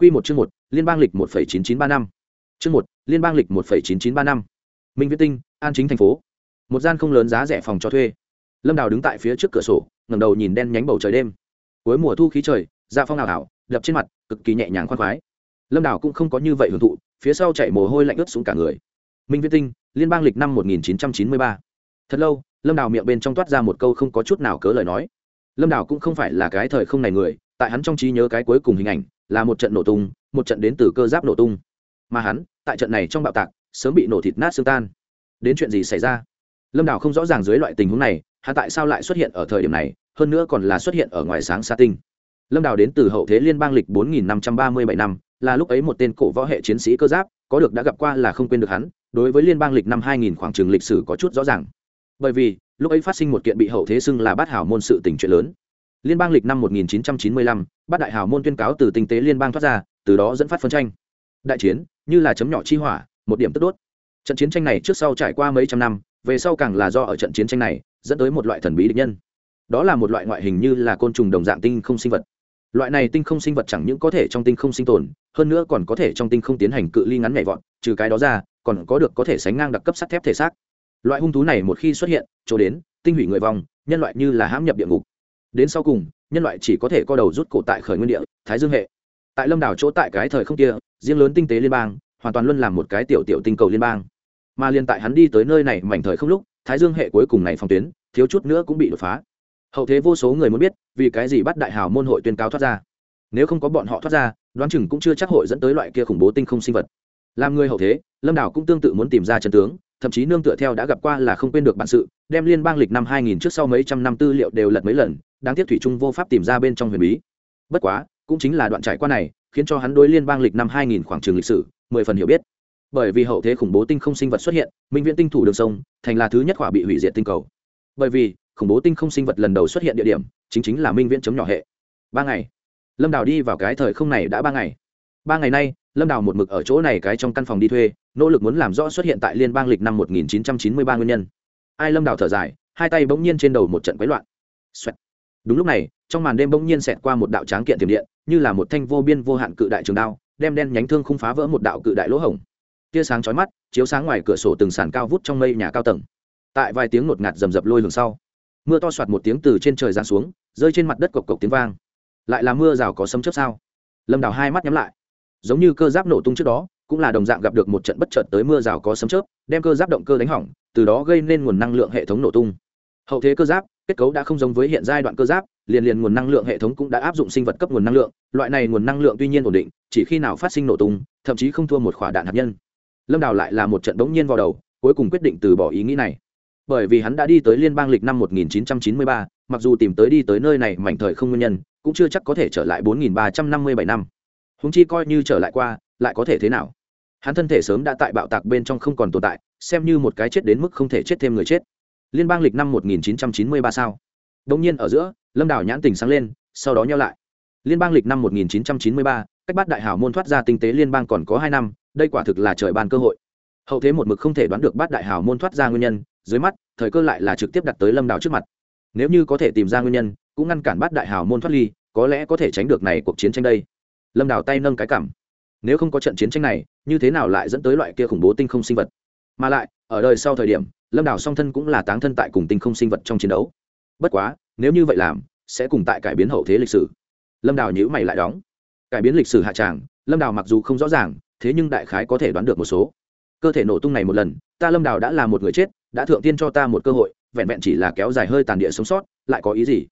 Quy một chương một, Liên bang lịch 1.9935. Chương một, Liên bang lịch 1.9935. Minh Viễn Tinh, An Chính thành phố. Một gian không lớn giá rẻ phòng cho thuê. Lâm Đào đứng tại phía trước cửa sổ, ngẩng đầu nhìn đen nhánh bầu trời đêm. Cuối mùa thu khí trời, dạ phong ảo ảo, đập trên mặt, cực kỳ nhẹ nhàng khoan khoái. Lâm Đào cũng không có như vậy hưởng thụ, phía sau chảy mồ hôi lạnh ướt xuống cả người. Minh Viễn Tinh, Liên bang lịch năm 1993. Thật lâu, Lâm Đào miệng bên trong toát ra một câu không có chút nào cớ lời nói. Lâm Đào cũng không phải là cái thời không này người, tại hắn trong trí nhớ cái cuối cùng hình ảnh, là một trận nổ tung, một trận đến từ cơ giáp nổ tung. Mà hắn, tại trận này trong bạo tạc, sớm bị nổ thịt nát xương tan. Đến chuyện gì xảy ra? Lâm đào không rõ ràng dưới loại tình huống này, hắn tại sao lại xuất hiện ở thời điểm này, hơn nữa còn là xuất hiện ở ngoài sáng xa tinh. Lâm đào đến từ hậu thế liên bang lịch 4537 năm là lúc ấy một tên cổ võ hệ chiến sĩ cơ giáp, có được đã gặp qua là không quên được hắn, đối với liên bang lịch năm 2000 khoảng trường lịch sử có chút rõ ràng. Bởi vì, lúc ấy phát sinh một kiện bị hậu thế xưng là bát hảo môn sự tình chuyện lớn liên bang lịch năm 1995, bát đại hào môn tuyên cáo từ tinh tế liên bang thoát ra từ đó dẫn phát phân tranh. Đại chiến như là chấm nhỏ chi hỏa một điểm tức đốt. Trận chiến tranh này trước sau trải qua mấy trăm năm về sau càng là do ở trận chiến tranh này dẫn tới một loại thần bí địch nhân. Đó là một loại ngoại hình như là côn trùng đồng dạng tinh không sinh vật. Loại này tinh không sinh vật chẳng những có thể trong tinh không sinh tồn hơn nữa còn có thể trong tinh không tiến hành cự ly ngắn nhảy vọt trừ cái đó ra còn có được có thể sánh ngang đặc cấp sắt thép thể xác. Loại hung thú này một khi xuất hiện chỗ đến tinh hủy người vong nhân loại như là hãm nhập địa ngục đến sau cùng, nhân loại chỉ có thể co đầu rút cổ tại khởi nguyên địa, thái dương hệ. Tại lâm đảo chỗ tại cái thời không kia, riêng lớn tinh tế liên bang, hoàn toàn luôn làm một cái tiểu tiểu tinh cầu liên bang. Mà liên tại hắn đi tới nơi này mảnh thời không lúc, thái dương hệ cuối cùng này phòng tuyến, thiếu chút nữa cũng bị đột phá. Hậu thế vô số người muốn biết, vì cái gì bắt đại hào môn hội tuyên cáo thoát ra. Nếu không có bọn họ thoát ra, đoán chừng cũng chưa chắc hội dẫn tới loại kia khủng bố tinh không sinh vật. Làm người hậu thế, lâm đảo cũng tương tự muốn tìm ra chân tướng, thậm chí nương tựa theo đã gặp qua là không quên được bản sự, đem liên bang lịch năm 2000 trước sau mấy trăm năm tư liệu đều lật mấy lần đáng tiếc thủy trung vô pháp tìm ra bên trong huyền bí. Bất quá, cũng chính là đoạn trải qua này, khiến cho hắn đối liên bang lịch năm 2000 khoảng trường lịch sử, mười phần hiểu biết. Bởi vì hậu thế khủng bố tinh không sinh vật xuất hiện, minh viễn tinh thủ đường sông, thành là thứ nhất quả bị hủy diệt tinh cầu. Bởi vì, khủng bố tinh không sinh vật lần đầu xuất hiện địa điểm, chính chính là minh viễn chấm nhỏ hệ. Ba ngày. Lâm đào đi vào cái thời không này đã ba ngày. Ba ngày nay, lâm đào một mực ở chỗ này cái trong căn phòng đi thuê, nỗ lực muốn làm rõ xuất hiện tại liên bang lịch năm 1993 nguyên nhân. Ai lâm đào thở dài, hai tay bỗng nhiên trên đầu một trận quấy loạn. Xoẹt đúng lúc này, trong màn đêm bỗng nhiên xẹt qua một đạo tráng kiện tiềm điện, như là một thanh vô biên vô hạn cự đại trường đao, đem đen nhánh thương không phá vỡ một đạo cự đại lỗ hổng. Tia sáng chói mắt, chiếu sáng ngoài cửa sổ từng sàn cao vút trong mây nhà cao tầng. Tại vài tiếng ngột ngạt rầm rập lôi lường sau, mưa to soạt một tiếng từ trên trời giáng xuống, rơi trên mặt đất cộc cộc tiếng vang. Lại là mưa rào có sấm chớp sao? Lâm đào hai mắt nhắm lại. Giống như cơ giáp nổ tung trước đó, cũng là đồng dạng gặp được một trận bất chợt tới mưa rào có sấm chớp, đem cơ giáp động cơ đánh hỏng, từ đó gây nên nguồn năng lượng hệ thống nổ tung. Hậu thế cơ giáp kết cấu đã không giống với hiện giai đoạn cơ giáp liền liền nguồn năng lượng hệ thống cũng đã áp dụng sinh vật cấp nguồn năng lượng loại này nguồn năng lượng tuy nhiên ổn định chỉ khi nào phát sinh nổ tung thậm chí không thua một quả đạn hạt nhân. Lâm đào lại là một trận bỗng nhiên vào đầu cuối cùng quyết định từ bỏ ý nghĩ này. Bởi vì hắn đã đi tới liên bang lịch năm 1993, mặc dù tìm tới đi tới nơi này mảnh thời không nguyên nhân cũng chưa chắc có thể trở lại 4.357 năm húng chi coi như trở lại qua lại có thể thế nào? Hắn thân thể sớm đã tại bạo tạc bên trong không còn tồn tại xem như một cái chết đến mức không thể chết thêm người chết liên bang lịch năm 1993 sao? Đông nhiên ở giữa lâm đảo nhãn tình sáng lên sau đó nhau lại. Liên bang lịch năm 1993, cách bắt đại hảo môn thoát ra tinh tế liên bang còn có hai năm đây quả thực là trời ban cơ hội. Hậu thế một mực không thể đoán được bát đại hảo môn thoát ra nguyên nhân dưới mắt thời cơ lại là trực tiếp đặt tới lâm đảo trước mặt. Nếu như có thể tìm ra nguyên nhân cũng ngăn cản bát đại hảo môn thoát ly có lẽ có thể tránh được này cuộc chiến tranh đây. Lâm đảo tay nâng cái cảm. Nếu không có trận chiến tranh này như thế nào lại dẫn tới loại kia khủng bố tinh không sinh vật? Mà lại, ở đời sau thời điểm, lâm đảo song thân cũng là táng thân tại cùng tinh không sinh vật trong chiến đấu. Bất quá, nếu như vậy làm, sẽ cùng tại cải biến hậu thế lịch sử. Lâm đảo nhữ mày lại đóng. Cải biến lịch sử hạ tràng, lâm đảo mặc dù không rõ ràng, thế nhưng đại khái có thể đoán được một số. Cơ thể nổ tung này một lần, ta lâm đảo đã là một người chết, đã thượng tiên cho ta một cơ hội, vẹn vẹn chỉ là kéo dài hơi tàn địa sống sót, lại có ý gì?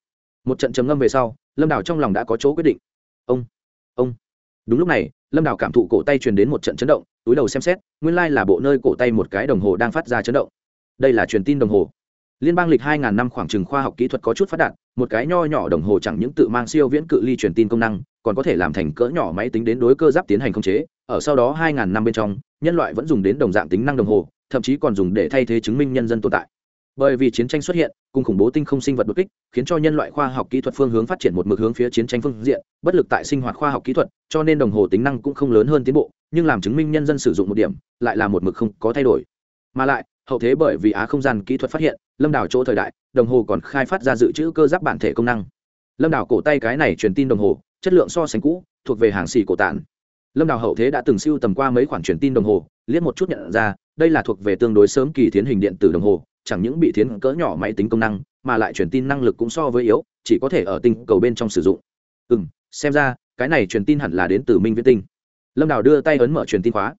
Một trận trầm ngâm về sau, lâm đảo trong lòng đã có chỗ quyết định. Ông ông. Đúng lúc này, lâm đảo cảm thụ cổ tay truyền đến một trận chấn động túi đầu xem xét, nguyên lai là bộ nơi cổ tay một cái đồng hồ đang phát ra chấn động. Đây là truyền tin đồng hồ. Liên bang lịch 2.000 năm khoảng trừng khoa học kỹ thuật có chút phát đạt, một cái nho nhỏ đồng hồ chẳng những tự mang siêu viễn cự ly truyền tin công năng, còn có thể làm thành cỡ nhỏ máy tính đến đối cơ giáp tiến hành khống chế. Ở sau đó 2.000 năm bên trong, nhân loại vẫn dùng đến đồng dạng tính năng đồng hồ, thậm chí còn dùng để thay thế chứng minh nhân dân tồn tại. Bởi vì chiến tranh xuất hiện, cùng khủng bố tinh không sinh vật đột kích, khiến cho nhân loại khoa học kỹ thuật phương hướng phát triển một mực hướng phía chiến tranh phương diện, bất lực tại sinh hoạt khoa học kỹ thuật, cho nên đồng hồ tính năng cũng không lớn hơn tiến bộ nhưng làm chứng minh nhân dân sử dụng một điểm, lại là một mực không có thay đổi. Mà lại, hậu thế bởi vì á không gian kỹ thuật phát hiện, lâm đảo chỗ thời đại, đồng hồ còn khai phát ra dự trữ cơ giáp bản thể công năng. Lâm đảo cổ tay cái này truyền tin đồng hồ, chất lượng so sánh cũ, thuộc về hàng xì cổ tản. Lâm đảo hậu thế đã từng siêu tầm qua mấy khoản truyền tin đồng hồ, liếc một chút nhận ra, đây là thuộc về tương đối sớm kỳ tiến hình điện tử đồng hồ, chẳng những bị thiến cỡ nhỏ máy tính công năng, mà lại truyền tin năng lực cũng so với yếu, chỉ có thể ở tinh cầu bên trong sử dụng. Ừ xem ra, cái này truyền tin hẳn là đến từ minh viễn tinh lâm đào đưa tay ấn mở truyền tin khóa.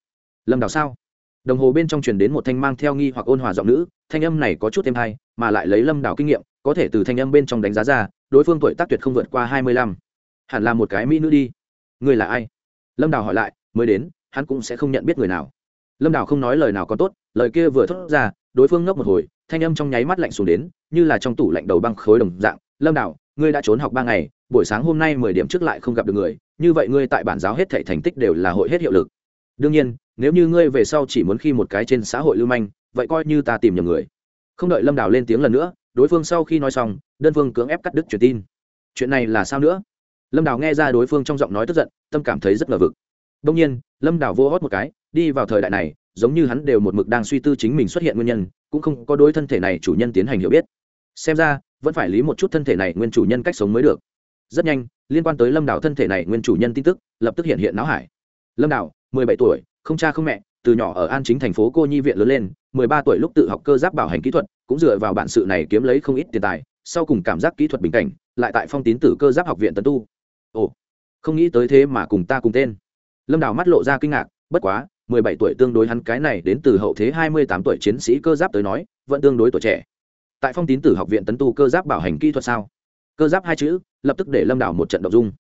Lâm đào sao? Đồng hồ bên trong truyền đến một thanh mang theo nghi hoặc ôn hòa giọng nữ, thanh âm này có chút thêm hay, mà lại lấy lâm đào kinh nghiệm, có thể từ thanh âm bên trong đánh giá ra, đối phương tuổi tác tuyệt không vượt qua hai mươi lăm. Hẳn là một cái mỹ nữ đi. Người là ai? Lâm đào hỏi lại, mới đến, hắn cũng sẽ không nhận biết người nào. Lâm đào không nói lời nào còn tốt, lời kia vừa thốt ra, đối phương ngốc một hồi, thanh âm trong nháy mắt lạnh xuống đến, như là trong tủ lạnh đầu băng khối đồng dạng. Lâm đào ngươi đã trốn học ba ngày, buổi sáng hôm nay mười điểm trước lại không gặp được người, như vậy ngươi tại bản giáo hết thảy thành tích đều là hội hết hiệu lực. Đương nhiên, nếu như ngươi về sau chỉ muốn khi một cái trên xã hội lưu manh, vậy coi như ta tìm nhầm người. Không đợi lâm đào lên tiếng lần nữa, đối phương sau khi nói xong, đơn phương cưỡng ép cắt đứt truyền tin. Chuyện này là sao nữa? Lâm đào nghe ra đối phương trong giọng nói tức giận, tâm cảm thấy rất ngờ vực. Đông nhiên, lâm đào vô hót một cái, đi vào thời đại này, giống như hắn đều một mực đang suy tư chính mình xuất hiện nguyên nhân, cũng không có đối thân thể này chủ nhân tiến hành hiểu biết. Xem ra vẫn phải lý một chút thân thể này nguyên chủ nhân cách sống mới được. Rất nhanh, liên quan tới lâm đảo thân thể này nguyên chủ nhân tin tức lập tức hiện hiện não hải. Lâm đảo, mười bảy tuổi, không cha không mẹ, từ nhỏ ở an chính thành phố cô nhi viện lớn lên, mười ba tuổi lúc tự học cơ giáp bảo hành kỹ thuật, cũng dựa vào bản sự này kiếm lấy không ít tiền tài, sau cùng cảm giác kỹ thuật bình cảnh, lại tại phong tín tử cơ giáp học viện tấn tu. Ồ, không nghĩ tới thế mà cùng ta cùng tên. Lâm đào mắt lộ ra kinh ngạc, bất quá, mười bảy tuổi tương đối hắn cái này đến từ hậu thế hai mươi tám tuổi chiến sĩ cơ giáp tới nói, vẫn tương đối tuổi trẻ tại phong tín tử học viện tấn tu cơ giáp bảo hành kỹ thuật sao? Cơ giáp hai chữ, lập tức để lâm đào một trận động dung.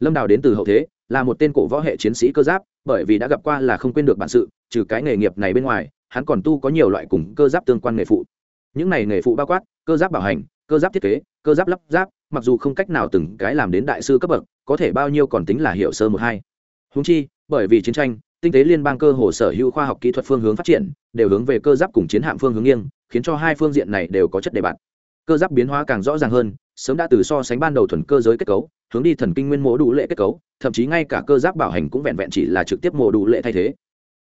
Lâm đào đến từ hậu thế, là một tên cổ võ hệ chiến sĩ cơ giáp, bởi vì đã gặp qua là không quên được bản sự, trừ cái nghề nghiệp này bên ngoài, hắn còn tu có nhiều loại cùng cơ giáp tương quan nghề phụ. Những này nghề phụ bao quát, cơ giáp bảo hành, cơ giáp thiết kế, cơ giáp lắp giáp mặc dù không cách nào từng cái làm đến đại sư cấp bậc, có thể bao nhiêu còn tính là hiệu sơ một hai. Húng chi, bởi vì chiến tranh tinh tế liên bang cơ hồ sở hữu khoa học kỹ thuật phương hướng phát triển, đều hướng về cơ giáp cùng chiến hạm phương hướng nghiêng, khiến cho hai phương diện này đều có chất đề bạt. Cơ giáp biến hóa càng rõ ràng hơn, sớm đã từ so sánh ban đầu thuần cơ giới kết cấu, hướng đi thần kinh nguyên mô đủ lệ kết cấu, thậm chí ngay cả cơ giáp bảo hành cũng vẹn vẹn chỉ là trực tiếp mô đủ lệ thay thế.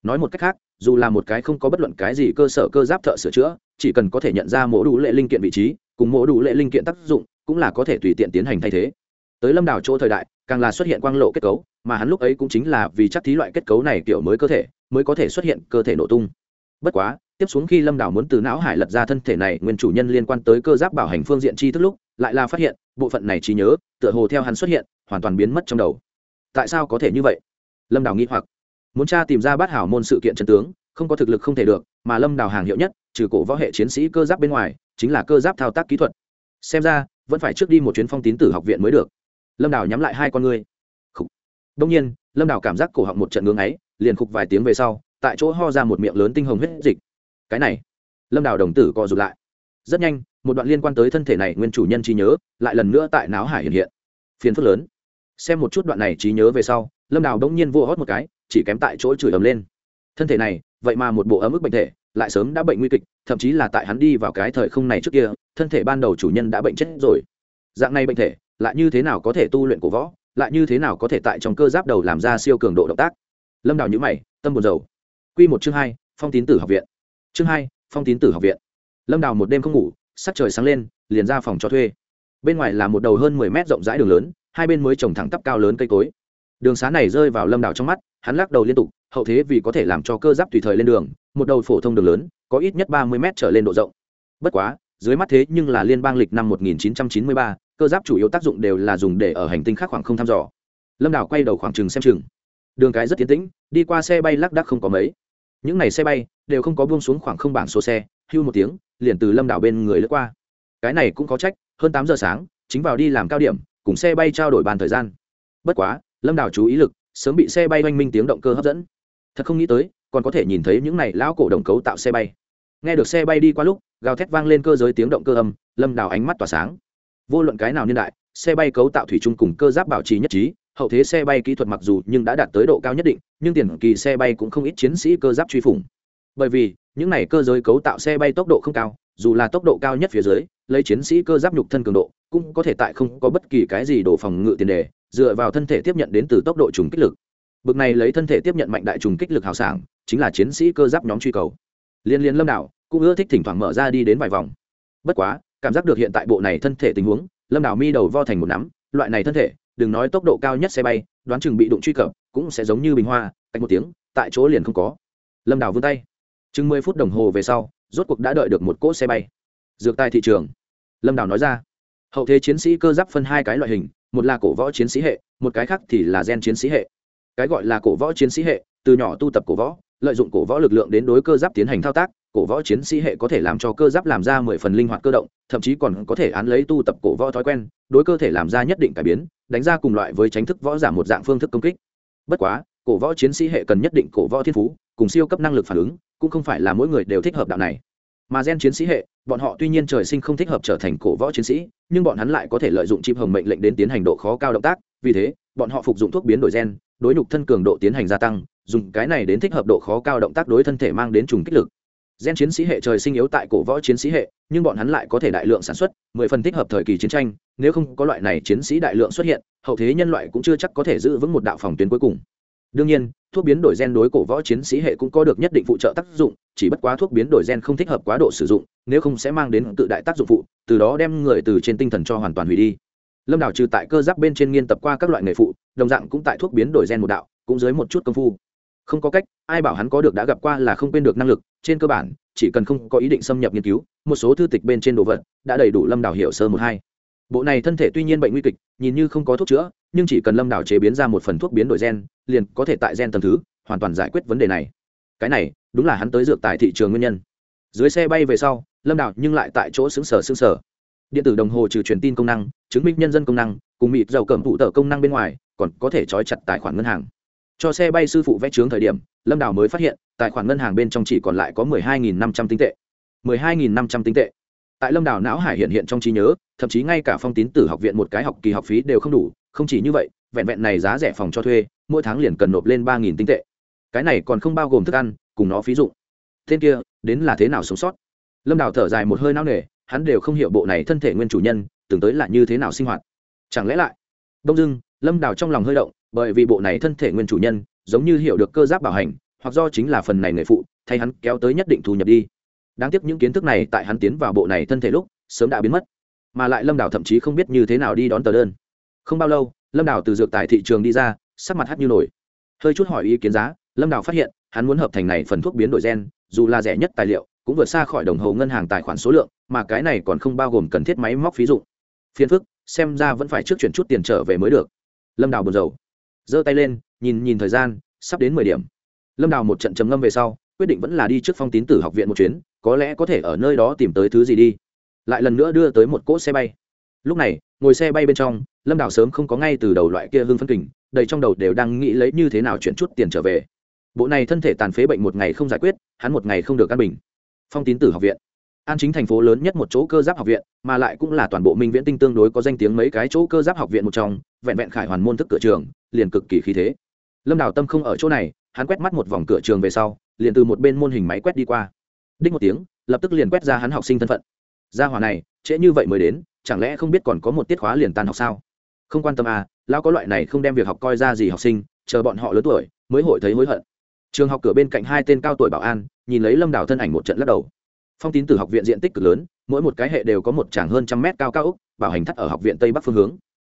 Nói một cách khác, dù là một cái không có bất luận cái gì cơ sở cơ giáp thợ sửa chữa, chỉ cần có thể nhận ra mô đủ lệ linh kiện vị trí, cùng mô đủ lệ linh kiện tác dụng, cũng là có thể tùy tiện tiến hành thay thế tới lâm đảo chỗ thời đại, càng là xuất hiện quang lộ kết cấu, mà hắn lúc ấy cũng chính là vì chắc thí loại kết cấu này kiểu mới cơ thể, mới có thể xuất hiện cơ thể nổ tung. Bất quá, tiếp xuống khi lâm đảo muốn từ não hải lật ra thân thể này, nguyên chủ nhân liên quan tới cơ giáp bảo hành phương diện chi thức lúc, lại là phát hiện, bộ phận này trí nhớ, tựa hồ theo hắn xuất hiện, hoàn toàn biến mất trong đầu. Tại sao có thể như vậy? Lâm đảo nghĩ hoặc. Muốn tra tìm ra bát hảo môn sự kiện trần tướng, không có thực lực không thể được, mà lâm đảo hàng hiệu nhất, trừ cổ võ hệ chiến sĩ cơ giáp bên ngoài, chính là cơ giáp thao tác kỹ thuật. Xem ra, vẫn phải trước đi một chuyến phong tín tử học viện mới được lâm Đào nhắm lại hai con ngươi. Đông nhiên, lâm Đào cảm giác cổ họng một trận ngưng ấy liền khục vài tiếng về sau, tại chỗ ho ra một miệng lớn tinh hồng huyết dịch. Cái này, lâm Đào đồng tử co rụt lại. Rất nhanh, một đoạn liên quan tới thân thể này nguyên chủ nhân trí nhớ lại lần nữa tại não hải hiện hiện. Phiền phức lớn. Xem một chút đoạn này trí nhớ về sau, lâm đào đông nhiên vô hót một cái, chỉ kém tại chỗ chửi ấm lên. Thân thể này, vậy mà một bộ ấm ức bệnh thể, lại sớm đã bệnh nguy kịch, thậm chí là tại hắn đi vào cái thời không này trước kia, thân thể ban đầu chủ nhân đã bệnh chết rồi. Dạng này bệnh thể lại như thế nào có thể tu luyện cổ võ lại như thế nào có thể tại trong cơ giáp đầu làm ra siêu cường độ động tác? Lâm đào nhữ mày tâm buồn dầu q một chương hai phong tín tử học viện. Chương hai phong tín tử học viện. Lâm đào một đêm không ngủ sắc trời sáng lên liền ra phòng cho thuê. Bên ngoài là một đầu hơn mười mét rộng rãi đường lớn hai bên mới trồng thẳng tắp cao lớn cây cối. Đường xá này rơi vào lâm đào trong mắt hắn lắc đầu liên tục hậu thế vì có thể làm cho cơ giáp tùy thời lên đường một đầu phổ thông đường lớn có ít nhất ba mươi mét trở lên độ rộng. Bất quá dưới mắt thế nhưng là liên bang lịch năm 1993, cơ giáp chủ yếu tác dụng đều là dùng để ở hành tinh khác khoảng không thăm dò. Lâm Đảo quay đầu khoảng chừng xem chừng. Đường cái rất tiến tĩnh, đi qua xe bay lác đác không có mấy. Những n à y xe bay đều không có buông xuống khoảng không bảng số xe, hưu một tiếng, liền từ lâm đảo bên người lướt qua. Cái này cũng có trách, hơn tám giờ sáng, chính vào đi làm cao điểm, cùng xe bay trao đổi bàn thời gian. Bất quá, lâm đảo chú ý lực, sớm bị xe bay oanh minh tiếng động cơ hấp dẫn. Thật không nghĩ tới, còn có thể nhìn thấy những này lão cổ đồng cấu tạo xe bay. Nghe được xe bay đi qua lúc, gào thét vang lên cơ giới tiếng động cơ âm, lâm đảo ánh mắt tỏa sáng vô luận cái nào niên đại, xe bay cấu tạo thủy chung cùng cơ giáp bảo trì nhất trí, hậu thế xe bay kỹ thuật mặc dù nhưng đã đạt tới độ cao nhất định, nhưng tiền kỳ xe bay cũng không ít chiến sĩ cơ giáp truy phủng. Bởi vì, những này cơ giới cấu tạo xe bay tốc độ không cao, dù là tốc độ cao nhất phía dưới, lấy chiến sĩ cơ giáp nhục thân cường độ, cũng có thể tại không có bất kỳ cái gì đổ phòng ngự tiền đề, dựa vào thân thể tiếp nhận đến từ tốc độ trùng kích lực. Bực này lấy thân thể tiếp nhận mạnh đại trùng kích lực hào sảng, chính là chiến sĩ cơ giáp nhóm truy cầu. Liên liên lâm đảo cũng ưa thích thỉnh thoảng mở ra đi đến vài vòng. Bất quá cảm giác được hiện tại bộ này thân thể tình huống, lâm đảo mi đầu vo thành một nắm, loại này thân thể, đừng nói tốc độ cao nhất xe bay, đoán chừng bị đụng truy cập, cũng sẽ giống như bình hoa, cách một tiếng, tại chỗ liền không có. Lâm đào vươn tay. Chừng mười phút đồng hồ về sau, rốt cuộc đã đợi được một cỗ xe bay. Dược tại thị trường. Lâm đào nói ra. Hậu thế chiến sĩ cơ giáp phân hai cái loại hình, một là cổ võ chiến sĩ hệ, một cái khác thì là gen chiến sĩ hệ. Cái gọi là cổ võ chiến sĩ hệ, từ nhỏ tu tập cổ võ, lợi dụng cổ võ lực lượng đến đối cơ giáp tiến hành thao tác cổ võ chiến sĩ hệ có thể làm cho cơ giáp làm ra mười phần linh hoạt cơ động, thậm chí còn có thể án lấy tu tập cổ võ thói quen, đối cơ thể làm ra nhất định cải biến, đánh ra cùng loại với tránh thức võ giả một dạng phương thức công kích. Bất quá, cổ võ chiến sĩ hệ cần nhất định cổ võ thiên phú, cùng siêu cấp năng lực phản ứng, cũng không phải là mỗi người đều thích hợp đạo này. Mà gen chiến sĩ hệ, bọn họ tuy nhiên trời sinh không thích hợp trở thành cổ võ chiến sĩ, nhưng bọn hắn lại có thể lợi dụng chim hồng mệnh lệnh đến tiến hành độ khó cao động tác, vì thế, bọn họ phục dụng thuốc biến đổi gen, đối nhục thân cường độ tiến hành gia tăng, dùng cái này đến thích hợp độ khó cao động tác đối thân thể mang đến trùng kích lực gen chiến sĩ hệ trời sinh yếu tại cổ võ chiến sĩ hệ, nhưng bọn hắn lại có thể đại lượng sản xuất, mười phần thích hợp thời kỳ chiến tranh, nếu không có loại này chiến sĩ đại lượng xuất hiện, hậu thế nhân loại cũng chưa chắc có thể giữ vững một đạo phòng tuyến cuối cùng. Đương nhiên, thuốc biến đổi gen đối cổ võ chiến sĩ hệ cũng có được nhất định phụ trợ tác dụng, chỉ bất quá thuốc biến đổi gen không thích hợp quá độ sử dụng, nếu không sẽ mang đến tự đại tác dụng phụ, từ đó đem người từ trên tinh thần cho hoàn toàn hủy đi. Lâm đảo trừ tại cơ giáp bên trên nghiên tập qua các loại nghề phụ, đồng dạng cũng tại thuốc biến đổi gen một đạo, cũng dưới một chút công phu không có cách, ai bảo hắn có được đã gặp qua là không quên được năng lực, trên cơ bản, chỉ cần không có ý định xâm nhập nghiên cứu, một số thư tịch bên trên đồ vật đã đầy đủ lâm đảo hiểu sơ một hai. Bộ này thân thể tuy nhiên bệnh nguy kịch, nhìn như không có thuốc chữa, nhưng chỉ cần lâm đảo chế biến ra một phần thuốc biến đổi gen, liền có thể tại gen tầng thứ, hoàn toàn giải quyết vấn đề này. Cái này, đúng là hắn tới dược tại thị trường nguyên nhân. Dưới xe bay về sau, lâm đảo nhưng lại tại chỗ xứng sở xứng sở điện tử đồng hồ trừ truyền tin công năng, chứng minh nhân dân công năng, cùng mịt dầu cầm phụ tờ công năng bên ngoài, còn có thể trói chặt tài khoản ngân hàng cho xe bay sư phụ vẽ trướng thời điểm, lâm đảo mới phát hiện, tài khoản ngân hàng bên trong chỉ còn lại có mười hai nghìn năm trăm tinh tệ. mười hai nghìn năm trăm tinh tệ. Tại lâm đảo não hải hiện hiện trong trí nhớ, thậm chí ngay cả phong tín tử học viện một cái học kỳ học phí đều không đủ, không chỉ như vậy, vẹn vẹn này giá rẻ phòng cho thuê, mỗi tháng liền cần nộp lên ba nghìn tinh tệ. Cái này còn không bao gồm thức ăn, cùng nó phí dụng. Tên kia, đến là thế nào sống sót? Lâm đào thở dài một hơi nao nề, hắn đều không hiểu bộ này thân thể nguyên chủ nhân, tưởng tới là như thế nào sinh hoạt. Chẳng lẽ lại? Đông dưng lâm đào trong lòng hơi động bởi vì bộ này thân thể nguyên chủ nhân, giống như hiểu được cơ giáp bảo hành, hoặc do chính là phần này nghề phụ, thay hắn kéo tới nhất định thu nhập đi. Đáng tiếc những kiến thức này tại hắn tiến vào bộ này thân thể lúc, sớm đã biến mất. Mà lại lâm đảo thậm chí không biết như thế nào đi đón tờ đơn. Không bao lâu, lâm đảo từ dược tại thị trường đi ra, sắc mặt hắt như nổi. Hơi chút hỏi ý kiến giá, lâm đảo phát hiện, hắn muốn hợp thành này phần thuốc biến đổi gen, dù là rẻ nhất tài liệu, cũng vượt xa khỏi đồng hồ ngân hàng tài khoản số lượng, mà cái này còn không bao gồm cần thiết máy móc phí dụng. Phiền phức, xem ra vẫn phải trước chuyển chút tiền trở về mới được. Lâm đảo buồn rầu giơ tay lên, nhìn nhìn thời gian, sắp đến mười điểm. Lâm đào một trận trầm ngâm về sau, quyết định vẫn là đi trước phong tín tử học viện một chuyến, có lẽ có thể ở nơi đó tìm tới thứ gì đi. Lại lần nữa đưa tới một cỗ xe bay. Lúc này, ngồi xe bay bên trong, lâm đào sớm không có ngay từ đầu loại kia hương phân kình, đầy trong đầu đều đang nghĩ lấy như thế nào chuyển chút tiền trở về. Bộ này thân thể tàn phế bệnh một ngày không giải quyết, hắn một ngày không được căn bình. Phong tín tử học viện an chính thành phố lớn nhất một chỗ cơ giáp học viện, mà lại cũng là toàn bộ minh viễn tinh tương đối có danh tiếng mấy cái chỗ cơ giáp học viện một trong, vẹn vẹn khải hoàn môn thức cửa trường, liền cực kỳ khí thế. Lâm đào tâm không ở chỗ này, hắn quét mắt một vòng cửa trường về sau, liền từ một bên môn hình máy quét đi qua. Đích một tiếng, lập tức liền quét ra hắn học sinh thân phận. Gia hòa này, trễ như vậy mới đến, chẳng lẽ không biết còn có một tiết khóa liền tan học sao? Không quan tâm à lão có loại này không đem việc học coi ra gì học sinh, chờ bọn họ lớn tuổi, mới hội thấy hối hận. Trường học cửa bên cạnh hai tên cao tuổi bảo an, nhìn lấy lâm đào thân ảnh một trận lắc đầu phong tín từ học viện diện tích cực lớn, mỗi một cái hệ đều có một tràng hơn trăm mét cao cao úc bảo hành thắt ở học viện tây bắc phương hướng.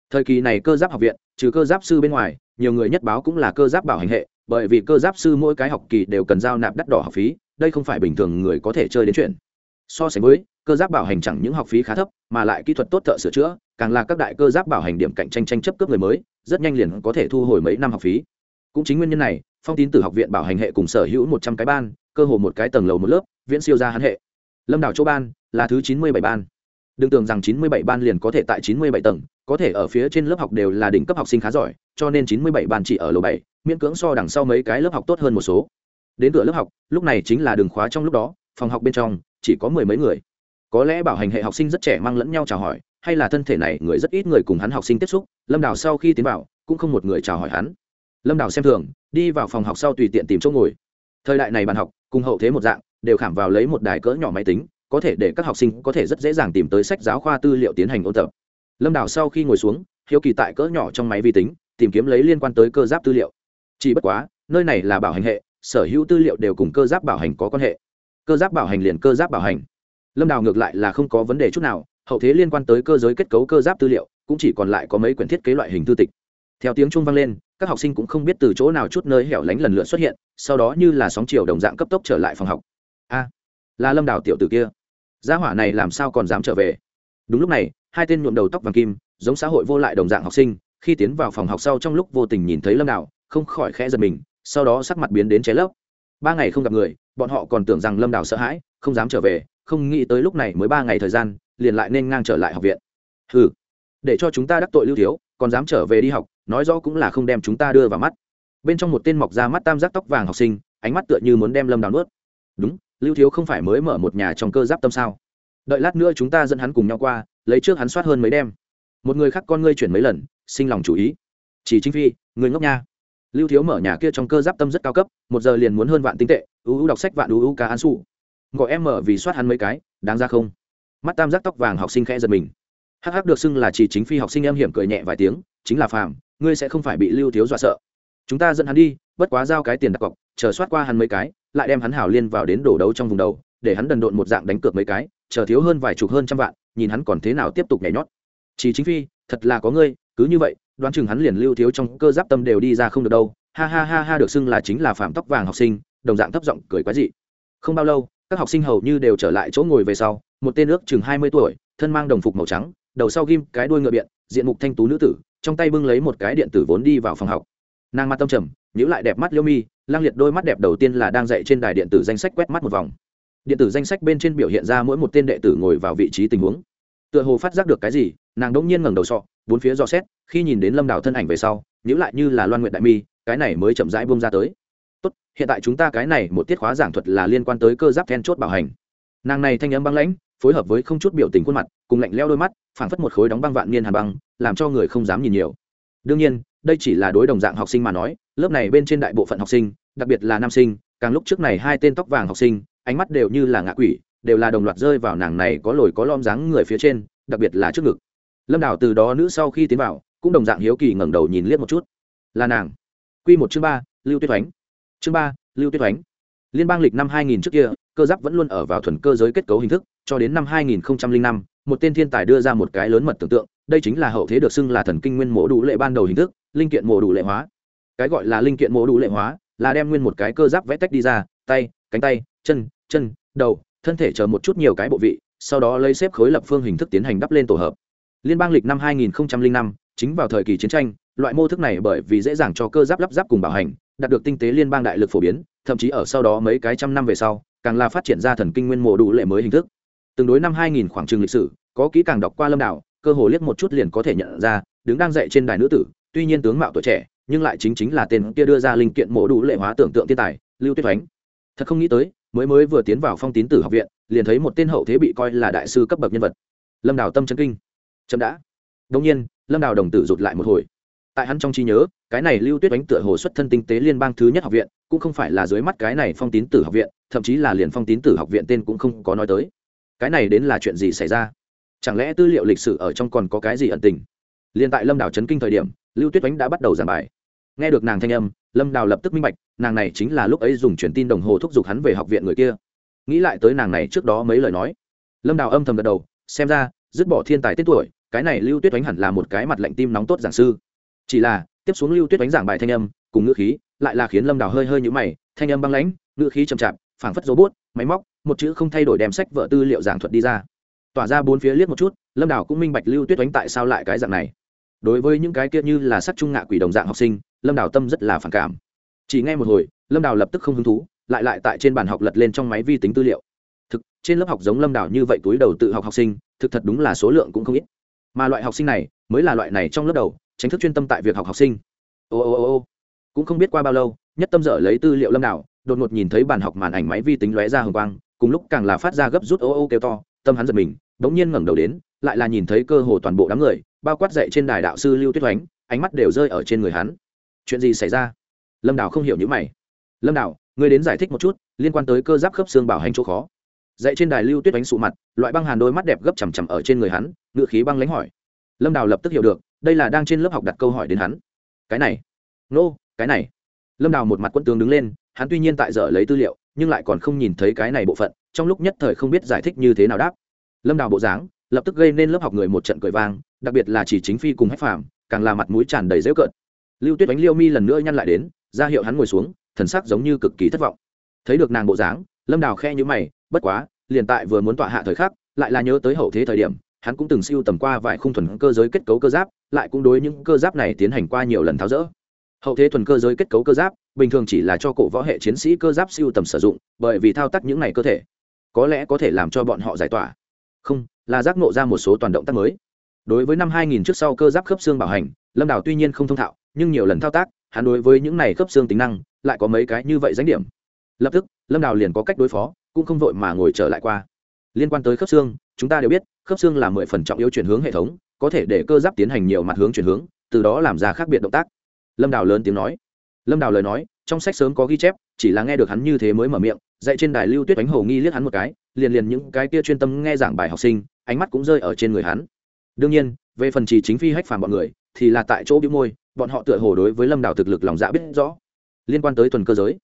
Thời kỳ này cơ giáp học viện, trừ cơ giáp sư bên ngoài, nhiều người nhất báo cũng là cơ giáp bảo hành hệ, bởi vì cơ giáp sư mỗi cái học kỳ đều cần giao nạp đắt đỏ học phí, đây không phải bình thường người có thể chơi đến chuyện. So sánh với, cơ giáp bảo hành chẳng những học phí khá thấp, mà lại kỹ thuật tốt thợ sửa chữa, càng là các đại cơ giáp bảo hành điểm cạnh tranh tranh chấp cướp người mới, rất nhanh liền có thể thu hồi mấy năm học phí. Cũng chính nguyên nhân này, phong tín tử học viện bảo hành hệ cùng sở hữu một trăm cái ban, cơ hồ một cái tầng lầu một lớp, viễn siêu ra hắn hệ lâm đảo châu ban là thứ chín mươi bảy ban. Đừng tưởng rằng chín mươi bảy ban liền có thể tại chín mươi bảy tầng, có thể ở phía trên lớp học đều là đỉnh cấp học sinh khá giỏi, cho nên chín mươi bảy ban chỉ ở lầu bảy, miễn cưỡng so đằng sau mấy cái lớp học tốt hơn một số. Đến cửa lớp học, lúc này chính là đường khóa trong lúc đó, phòng học bên trong, chỉ có mười mấy người. Có lẽ bảo hành hệ học sinh rất trẻ mang lẫn nhau chào hỏi, hay là thân thể này người rất ít người cùng hắn học sinh tiếp xúc, lâm đào sau khi tiến vào, cũng không một người chào hỏi hắn. Lâm đào xem thường, đi vào phòng học sau tùy tiện tìm chỗ ngồi. Thời đại này bàn học, cùng hậu thế một dạng đều khảm vào lấy một đài cỡ nhỏ máy tính, có thể để các học sinh có thể rất dễ dàng tìm tới sách giáo khoa tư liệu tiến hành ôn tập. Lâm đào sau khi ngồi xuống, hiếu kỳ tại cỡ nhỏ trong máy vi tính, tìm kiếm lấy liên quan tới cơ giáp tư liệu. Chỉ bất quá, nơi này là bảo hành hệ, sở hữu tư liệu đều cùng cơ giáp bảo hành có quan hệ. Cơ giáp bảo hành liền cơ giáp bảo hành. Lâm đào ngược lại là không có vấn đề chút nào, hậu thế liên quan tới cơ giới kết cấu cơ giáp tư liệu, cũng chỉ còn lại có mấy quyển thiết kế loại hình tư tịch. Theo tiếng trung vang lên, các học sinh cũng không biết từ chỗ nào chút nơi hẻo lánh lần lượt xuất hiện, sau đó như là sóng chiều đồng dạng cấp tốc trở lại phòng học a là lâm đào tiểu tử kia. Gia hỏa này làm sao còn dám trở về? Đúng lúc này, hai tên nhuộm đầu tóc vàng kim, giống xã hội vô lại đồng dạng học sinh, khi tiến vào phòng học sau trong lúc vô tình nhìn thấy lâm đào không khỏi khẽ giật mình, sau đó sắc mặt biến đến cháy lấp. Ba ngày không gặp người, bọn họ còn tưởng rằng lâm đào sợ hãi, không dám trở về, không nghĩ tới lúc này mới ba ngày thời gian, liền lại nên ngang trở lại học viện. Ừ để cho chúng ta đắc tội lưu thiếu, còn dám trở về đi học, nói rõ cũng là không đem chúng ta đưa vào mắt. Bên trong một tên mọc ra mắt tam giác tóc vàng học sinh, ánh mắt tựa như muốn đem lâm đào nuốt. Đúng lưu thiếu không phải mới mở một nhà trong cơ giáp tâm sao? Đợi lát nữa chúng ta dẫn hắn cùng nhau qua, lấy trước hắn soát hơn mấy đêm. Một người khác con ngươi chuyển mấy lần, sinh lòng chú ý. Chỉ chính phi, người ngốc nha. Lưu thiếu mở nhà kia trong cơ giáp tâm rất cao cấp, một giờ liền muốn hơn vạn tinh tệ, ưu ưu đọc sách vạn ưu ưu ca an su gọi em mở vì soát hắn mấy cái, đáng ra không? Mắt tam giác tóc vàng học sinh khẽ giật mình. Hắc hắc được xưng là chỉ chính phi học sinh em hiểm cười nhẹ vài tiếng, chính là phàm, ngươi sẽ không phải bị lưu thiếu dọa sợ chúng ta dẫn hắn đi, bất quá giao cái tiền đặt cọc, chờ soát qua hắn mấy cái, lại đem hắn hảo liên vào đến đổ đấu trong vùng đầu, để hắn đần độn một dạng đánh cược mấy cái, chờ thiếu hơn vài chục hơn trăm vạn, nhìn hắn còn thế nào tiếp tục nhảy nhót. Chỉ chính phi, thật là có ngươi, cứ như vậy, đoán chừng hắn liền lưu thiếu trong cơ giáp tâm đều đi ra không được đâu. Ha ha ha ha, được xưng là chính là phạm tóc vàng học sinh, đồng dạng thấp giọng cười quái dị. Không bao lâu, các học sinh hầu như đều trở lại chỗ ngồi về sau, một tên ước chừng hai mươi tuổi, thân mang đồng phục màu trắng, đầu sau ghim cái đuôi ngựa biện, diện mục thanh tú nữ tử, trong tay bưng lấy một cái điện tử vốn đi vào phòng học nàng mặt tâm trầm nhữ lại đẹp mắt liêu mi, lang liệt đôi mắt đẹp đầu tiên là đang dạy trên đài điện tử danh sách quét mắt một vòng. Điện tử danh sách bên trên biểu hiện ra mỗi một tên đệ tử ngồi vào vị trí tình huống. Tựa hồ phát giác được cái gì, nàng đỗng nhiên ngẩng đầu sọ, bốn phía dò xét, khi nhìn đến lâm đào thân ảnh về sau nhữ lại như là loan nguyện đại mi, cái này mới chậm rãi bông ra tới. Tốt, hiện tại chúng ta cái này một tiết khóa giảng thuật là liên quan tới cơ giáp then chốt bảo hành. Nàng này thanh âm băng lãnh, phối hợp với không chút biểu tình khuôn mặt, cùng lạnh leo đôi mắt, phảng phất một khối đóng băng vạn niên hàn băng, làm cho người không dám nhìn nhiều. Đương nhiên đây chỉ là đối đồng dạng học sinh mà nói lớp này bên trên đại bộ phận học sinh đặc biệt là nam sinh càng lúc trước này hai tên tóc vàng học sinh ánh mắt đều như là ngạ quỷ đều là đồng loạt rơi vào nàng này có lồi có lom dáng người phía trên đặc biệt là trước ngực. Lâm đảo từ đó nữ sau khi tiến vào cũng đồng dạng hiếu kỳ ngẩng đầu nhìn liếc một chút. Là nàng. Q một chương ba lưu tuyết oánh. Chương ba lưu tuyết oánh. Liên bang lịch năm 2000 trước kia cơ giáp vẫn luôn ở vào thuần cơ giới kết cấu hình thức cho đến năm 2005, một tên thiên tài đưa ra một cái lớn mật tưởng tượng đây chính là hậu thế được xưng là thần kinh nguyên mổ đủ lệ ban đầu hình thức linh kiện mổ đủ lệ hóa. Cái gọi là linh kiện mổ đủ lệ hóa là đem nguyên một cái cơ giáp vẽ tách đi ra tay cánh tay chân chân đầu thân thể chờ một chút nhiều cái bộ vị sau đó lấy xếp khối lập phương hình thức tiến hành đắp lên tổ hợp. Liên bang lịch năm 2005, chính vào thời kỳ chiến tranh loại mô thức này bởi vì dễ dàng cho cơ giáp lắp ráp cùng bảo hành đạt được tinh tế liên bang đại lực phổ biến thậm chí ở sau đó mấy cái trăm năm về sau càng là phát triển ra thần kinh nguyên mộ đủ lệ mới hình thức. Tương đối năm 2000 khoảng trường lịch sử có kỹ càng đọc qua lâm đạo cơ hồ liếc một chút liền có thể nhận ra đứng đang dạy trên đài nữ tử tuy nhiên tướng mạo tuổi trẻ, nhưng lại chính chính là tên kia đưa ra linh kiện mổ đủ lệ hóa tưởng tượng thiên tài, lưu tuyết oánh thật không nghĩ tới, mới mới vừa tiến vào phong tín tử học viện, liền thấy một tên hậu thế bị coi là đại sư cấp bậc nhân vật. Lâm đào tâm chân kinh. Chậm đã. Đông nhiên, lâm đào đồng tử rụt lại một hồi. Tại hắn trong trí nhớ, cái này lưu tuyết oánh tựa hồ xuất thân tinh tế liên bang thứ nhất học viện, cũng không phải là dưới mắt cái này phong tín tử học viện, thậm chí là liền phong tín tử học viện tên cũng không có nói tới. Cái này đến là chuyện gì xảy ra? Chẳng lẽ tư liệu lịch sử ở trong còn có cái gì ẩn tình? Liền tại lâm đào trấn kinh thời điểm lưu tuyết oánh đã bắt đầu giảng bài. Nghe được nàng thanh âm, lâm đào lập tức minh bạch, nàng này chính là lúc ấy dùng truyền tin đồng hồ thúc giục hắn về học viện người kia. Nghĩ lại tới nàng này trước đó mấy lời nói. Lâm đào âm thầm gật đầu, xem ra, dứt bỏ thiên tài tên tuổi, cái này lưu tuyết oánh hẳn là một cái mặt lạnh tim nóng tốt giảng sư. Chỉ là, tiếp xuống lưu tuyết oánh giảng bài thanh âm, cùng ngữ khí, lại là khiến lâm đào hơi hơi nhũ mày, thanh âm băng lãnh, ngữ khí chậm chạp, phảng phất robot, máy móc, một chữ không thay đổi đem sách vợ tư liệu giảng thuật đi ra. Tỏa ra bốn phía liếc một chút, lâm đào cũng minh bạch lưu tuyết oánh tại sao lại cái dạng này đối với những cái kia như là sắc trung ngạ quỷ đồng dạng học sinh, lâm đào tâm rất là phản cảm. Chỉ ngay một hồi, lâm đào lập tức không hứng thú, lại lại tại trên bàn học lật lên trong máy vi tính tư liệu. Thực, trên lớp học giống lâm đào như vậy túi đầu tự học học sinh, thực thật đúng là số lượng cũng không ít. Mà loại học sinh này, mới là loại này trong lớp đầu, tránh thức chuyên tâm tại việc học học sinh. Ô ô ô ô. Cũng không biết qua bao lâu, nhất tâm dở lấy tư liệu lâm đào, đột ngột nhìn thấy bàn học màn ảnh máy vi tính lóe ra hồng quang, cùng lúc càng là phát ra gấp rút ô ô kêu to, tâm hắn giật mình, bỗng nhiên ngẩng đầu đến, lại là nhìn thấy cơ hồ toàn bộ đám người bao quát dậy trên đài đạo sư lưu tuyết oánh ánh mắt đều rơi ở trên người hắn. Chuyện gì xảy ra? Lâm đào không hiểu những mày. Lâm đào người đến giải thích một chút liên quan tới cơ giáp khớp xương bảo hành chỗ khó. Dậy trên đài lưu tuyết oánh sụ mặt loại băng hàn đôi mắt đẹp gấp chằm chằm ở trên người hắn ngựa khí băng lánh hỏi. Lâm đào lập tức hiểu được đây là đang trên lớp học đặt câu hỏi đến hắn. Cái này. Nô、no, cái này. Lâm đào một mặt quân tướng đứng lên hắn tuy nhiên tại giờ lấy tư liệu nhưng lại còn không nhìn thấy cái này bộ phận trong lúc nhất thời không biết giải thích như thế nào đáp. Lâm đào bộ dáng lập tức gây nên lớp học người một trận cười vang đặc biệt là chỉ chính phi cùng hách phàm, càng là mặt mũi tràn đầy dễu cợt. Lưu tuyết đánh liêu mi lần nữa nhăn lại đến, ra hiệu hắn ngồi xuống, thần sắc giống như cực kỳ thất vọng. Thấy được nàng bộ dáng, lâm đào khe nhữ mày, bất quá, liền tại vừa muốn tọa hạ thời khắc, lại là nhớ tới hậu thế thời điểm, hắn cũng từng siêu tầm qua vài khung thuần cơ giới kết cấu cơ giáp, lại cũng đối những cơ giáp này tiến hành qua nhiều lần tháo rỡ. Hậu thế thuần cơ giới kết cấu cơ giáp, bình thường chỉ là cho cổ võ hệ chiến sĩ cơ giáp siêu tầm sử dụng, bởi vì thao tác những này cơ thể, có lẽ có thể làm cho bọn họ giải tỏa. Không, là giác nộ ra một số toàn động tác mới đối với năm 2000 trước sau cơ giáp khớp xương bảo hành, lâm đào tuy nhiên không thông thạo, nhưng nhiều lần thao tác, hắn đối với những này khớp xương tính năng, lại có mấy cái như vậy danh điểm. Lập tức, lâm đào liền có cách đối phó, cũng không vội mà ngồi trở lại qua. Liên quan tới khớp xương, chúng ta đều biết, khớp xương là mười phần trọng yếu chuyển hướng hệ thống, có thể để cơ giáp tiến hành nhiều mặt hướng chuyển hướng, từ đó làm ra khác biệt động tác. Lâm đào lớn tiếng nói. Lâm đào lời nói, trong sách sớm có ghi chép, chỉ là nghe được hắn như thế mới mở miệng, dạy trên đài lưu tuyết đánh hồ nghi liếc hắn một cái, liền liền những cái kia chuyên tâm nghe giảng bài học sinh, ánh mắt cũng rơi ở trên người hắn đương nhiên, về phần chỉ chính phi hách phàm bọn người, thì là tại chỗ bĩu môi, bọn họ tựa hồ đối với lâm đảo thực lực lòng dạ biết rõ. Liên quan tới thuần cơ giới.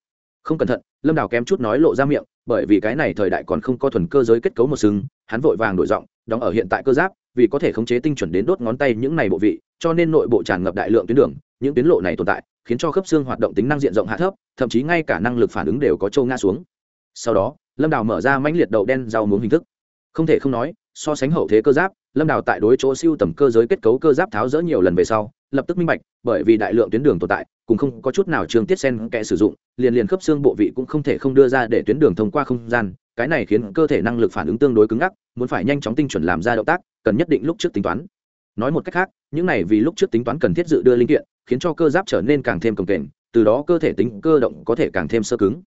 Không cẩn thận, lâm đảo kém chút nói lộ ra miệng, bởi vì cái này thời đại còn không có thuần cơ giới kết cấu một sừng, hắn vội vàng đổi giọng, đóng ở hiện tại cơ giáp, vì có thể khống chế tinh chuẩn đến đốt ngón tay những này bộ vị, cho nên nội bộ tràn ngập đại lượng tuyến đường, những tuyến lộ này tồn tại, khiến cho khớp xương hoạt động tính năng diện rộng hạ thấp, thậm chí ngay cả năng lực phản ứng đều có trâu ngã xuống. Sau đó, lâm đào mở ra mãnh liệt đậu đen rau muống hình thức. Không thể không nói, so sánh hậu thế cơ giáp lâm đào tại đối chỗ siêu tầm cơ giới kết cấu cơ giáp tháo rỡ nhiều lần về sau, lập tức minh bạch, bởi vì đại lượng tuyến đường tồn tại cũng không có chút nào trường tiết sen kẽ sử dụng, liền liền khớp xương bộ vị cũng không thể không đưa ra để tuyến đường thông qua không gian, cái này khiến cơ thể năng lực phản ứng tương đối cứng ngắc, muốn phải nhanh chóng tinh chuẩn làm ra động tác, cần nhất định lúc trước tính toán. Nói một cách khác, những này vì lúc trước tính toán cần thiết dự đưa linh kiện, khiến cho cơ giáp trở nên càng thêm cồng kềnh, từ đó cơ thể tính cơ động có thể càng thêm sơ cứng.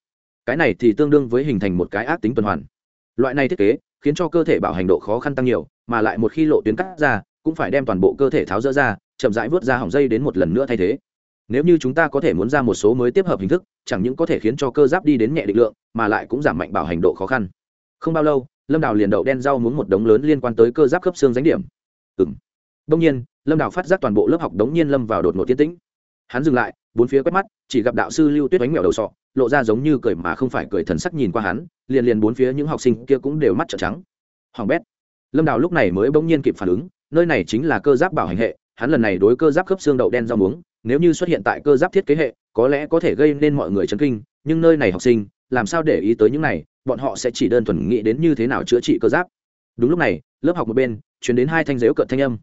Cái này thì tương đương với hình thành một cái ác tính tuần hoàn. Loại này thiết kế khiến cho cơ thể bảo hành độ khó khăn tăng nhiều, mà lại một khi lộ tuyến cắt ra, cũng phải đem toàn bộ cơ thể tháo rỡ ra, chậm rãi vớt ra hỏng dây đến một lần nữa thay thế. Nếu như chúng ta có thể muốn ra một số mới tiếp hợp hình thức, chẳng những có thể khiến cho cơ giáp đi đến nhẹ định lượng, mà lại cũng giảm mạnh bảo hành độ khó khăn. Không bao lâu, lâm đào liền đậu đen rau muốn một đống lớn liên quan tới cơ giáp khớp xương dánh điểm. Ừ m đông nhiên, lâm đào phát giác toàn bộ lớp học đống nhiên lâm vào đột ngột tiến tĩnh hắn dừng lại, bốn phía quét mắt, chỉ gặp đạo sư lưu tuyết đánh mèo đầu sọ, lộ ra giống như cười mà không phải cười thần sắc nhìn qua hắn, liền liền bốn phía những học sinh kia cũng đều mắt trợn trắng. Hoàng bét, lâm đào lúc này mới bỗng nhiên kịp phản ứng, nơi này chính là cơ giáp bảo hành hệ, hắn lần này đối cơ giáp khớp xương đậu đen rau muống, nếu như xuất hiện tại cơ giáp thiết kế hệ, có lẽ có thể gây nên mọi người chấn kinh, nhưng nơi này học sinh, làm sao để ý tới những này, bọn họ sẽ chỉ đơn thuần nghĩ đến như thế nào chữa trị cơ giáp. Đúng lúc này, lớp học một bên chuyển đến hai thanh dếu cợt thanh âm.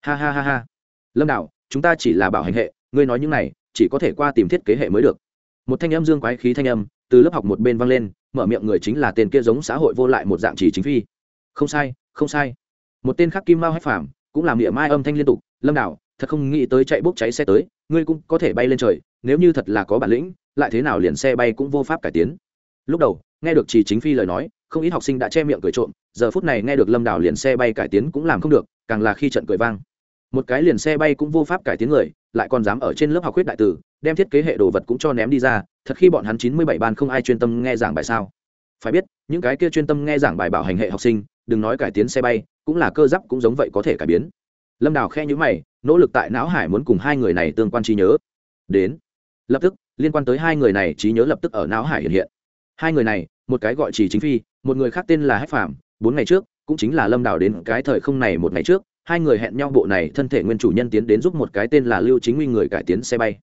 Ha ha ha ha. Lâm đạo chúng ta chỉ là bảo hành hệ ngươi nói những này, chỉ có thể qua tìm thiết kế hệ mới được. Một thanh âm dương quái khí thanh âm, từ lớp học một bên vang lên, mở miệng người chính là tên kia giống xã hội vô lại một dạng chỉ chính phi. Không sai không sai. Một tên khác kim mao hách phàm, cũng làm địa mai âm thanh liên tục, lâm đảo, thật không nghĩ tới chạy bốc cháy xe tới, ngươi cũng có thể bay lên trời, nếu như thật là có bản lĩnh, lại thế nào liền xe bay cũng vô pháp cải tiến. Lúc đầu, nghe được chỉ chính phi lời nói, không ít học sinh đã che miệng cười trộm, giờ phút này nghe được lâm đảo liền xe bay cải tiến cũng làm không được, càng là khi trận cười vang một cái liền xe bay cũng vô pháp cải tiến người, lại còn dám ở trên lớp học huyết đại tử, đem thiết kế hệ đồ vật cũng cho ném đi ra, thật khi bọn hắn chín mươi bảy ban không ai chuyên tâm nghe giảng bài sao. Phải biết, những cái kia chuyên tâm nghe giảng bài bảo hành hệ học sinh, đừng nói cải tiến xe bay, cũng là cơ giáp cũng giống vậy có thể cải biến. Lâm đào khe nhữ mày, nỗ lực tại não hải muốn cùng hai người này tương quan trí nhớ. Đến. Lập tức, liên quan tới hai người này trí nhớ lập tức ở não hải hiện hiện. Hai người này, một cái gọi chỉ chính phi, một người khác tên là hách phạm bốn ngày trước, cũng chính là lâm đào đến cái thời không này một ngày trước hai người hẹn nhau bộ này thân thể nguyên chủ nhân tiến đến giúp một cái tên là lưu chính nguy người cải tiến xe bay.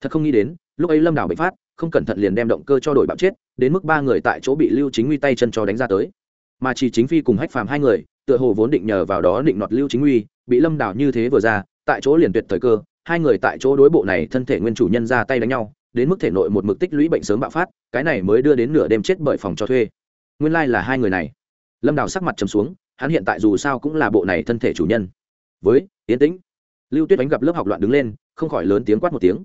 Thật không nghĩ đến, lúc ấy lâm đảo bệnh phát, không cẩn thận liền đem động cơ cho đổi bạo chết, đến mức ba người tại chỗ bị lưu chính nguy tay chân cho đánh ra tới. Mà chỉ chính phi cùng hách phàm hai người, tựa hồ vốn định nhờ vào đó định nọt lưu chính nguy bị lâm đảo như thế vừa ra, tại chỗ liền tuyệt thời cơ, hai người tại chỗ đối bộ này thân thể nguyên chủ nhân ra tay đánh nhau, đến mức thể nội một mực tích lũy bệnh sớm bạo phát, cái này mới đưa đến nửa đêm chết bởi phòng cho thuê. Nguyên lai、like、là hai người này. Lâm đào sắc mặt trầm xuống hắn hiện tại dù sao cũng là bộ này thân thể chủ nhân. Với, yến tĩnh, lưu tuyết đánh gặp lớp học loạn đứng lên, không khỏi lớn tiếng quát một tiếng.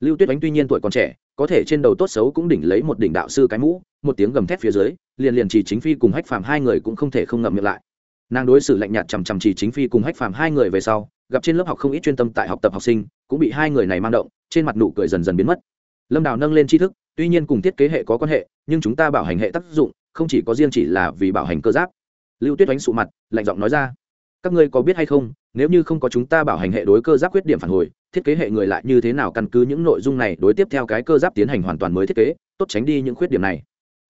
Lưu tuyết đánh tuy nhiên tuổi còn trẻ, có thể trên đầu tốt xấu cũng đỉnh lấy một đỉnh đạo sư cái mũ, một tiếng gầm thét phía dưới, liền liền chỉ chính phi cùng hách phàm hai người cũng không thể không ngậm miệng lại. Nàng đối xử lạnh nhạt chằm chằm chỉ chính phi cùng hách phàm hai người về sau, gặp trên lớp học không ít chuyên tâm tại học tập học sinh, cũng bị hai người này mang động, trên mặt nụ cười dần dần biến mất. Lâm đào nâng lên tri thức, tuy nhiên cùng thiết kế hệ có quan hệ, nhưng chúng ta bảo hành hệ tác dụng, không chỉ có riêng chỉ là vì bảo hành cơ giáp lưu tuyết oánh sụ mặt, lạnh giọng nói ra. Các ngươi có biết hay không, nếu như không có chúng ta bảo hành hệ đối cơ giáp khuyết điểm phản hồi, thiết kế hệ người lại như thế nào căn cứ những nội dung này đối tiếp theo cái cơ giáp tiến hành hoàn toàn mới thiết kế, tốt tránh đi những khuyết điểm này.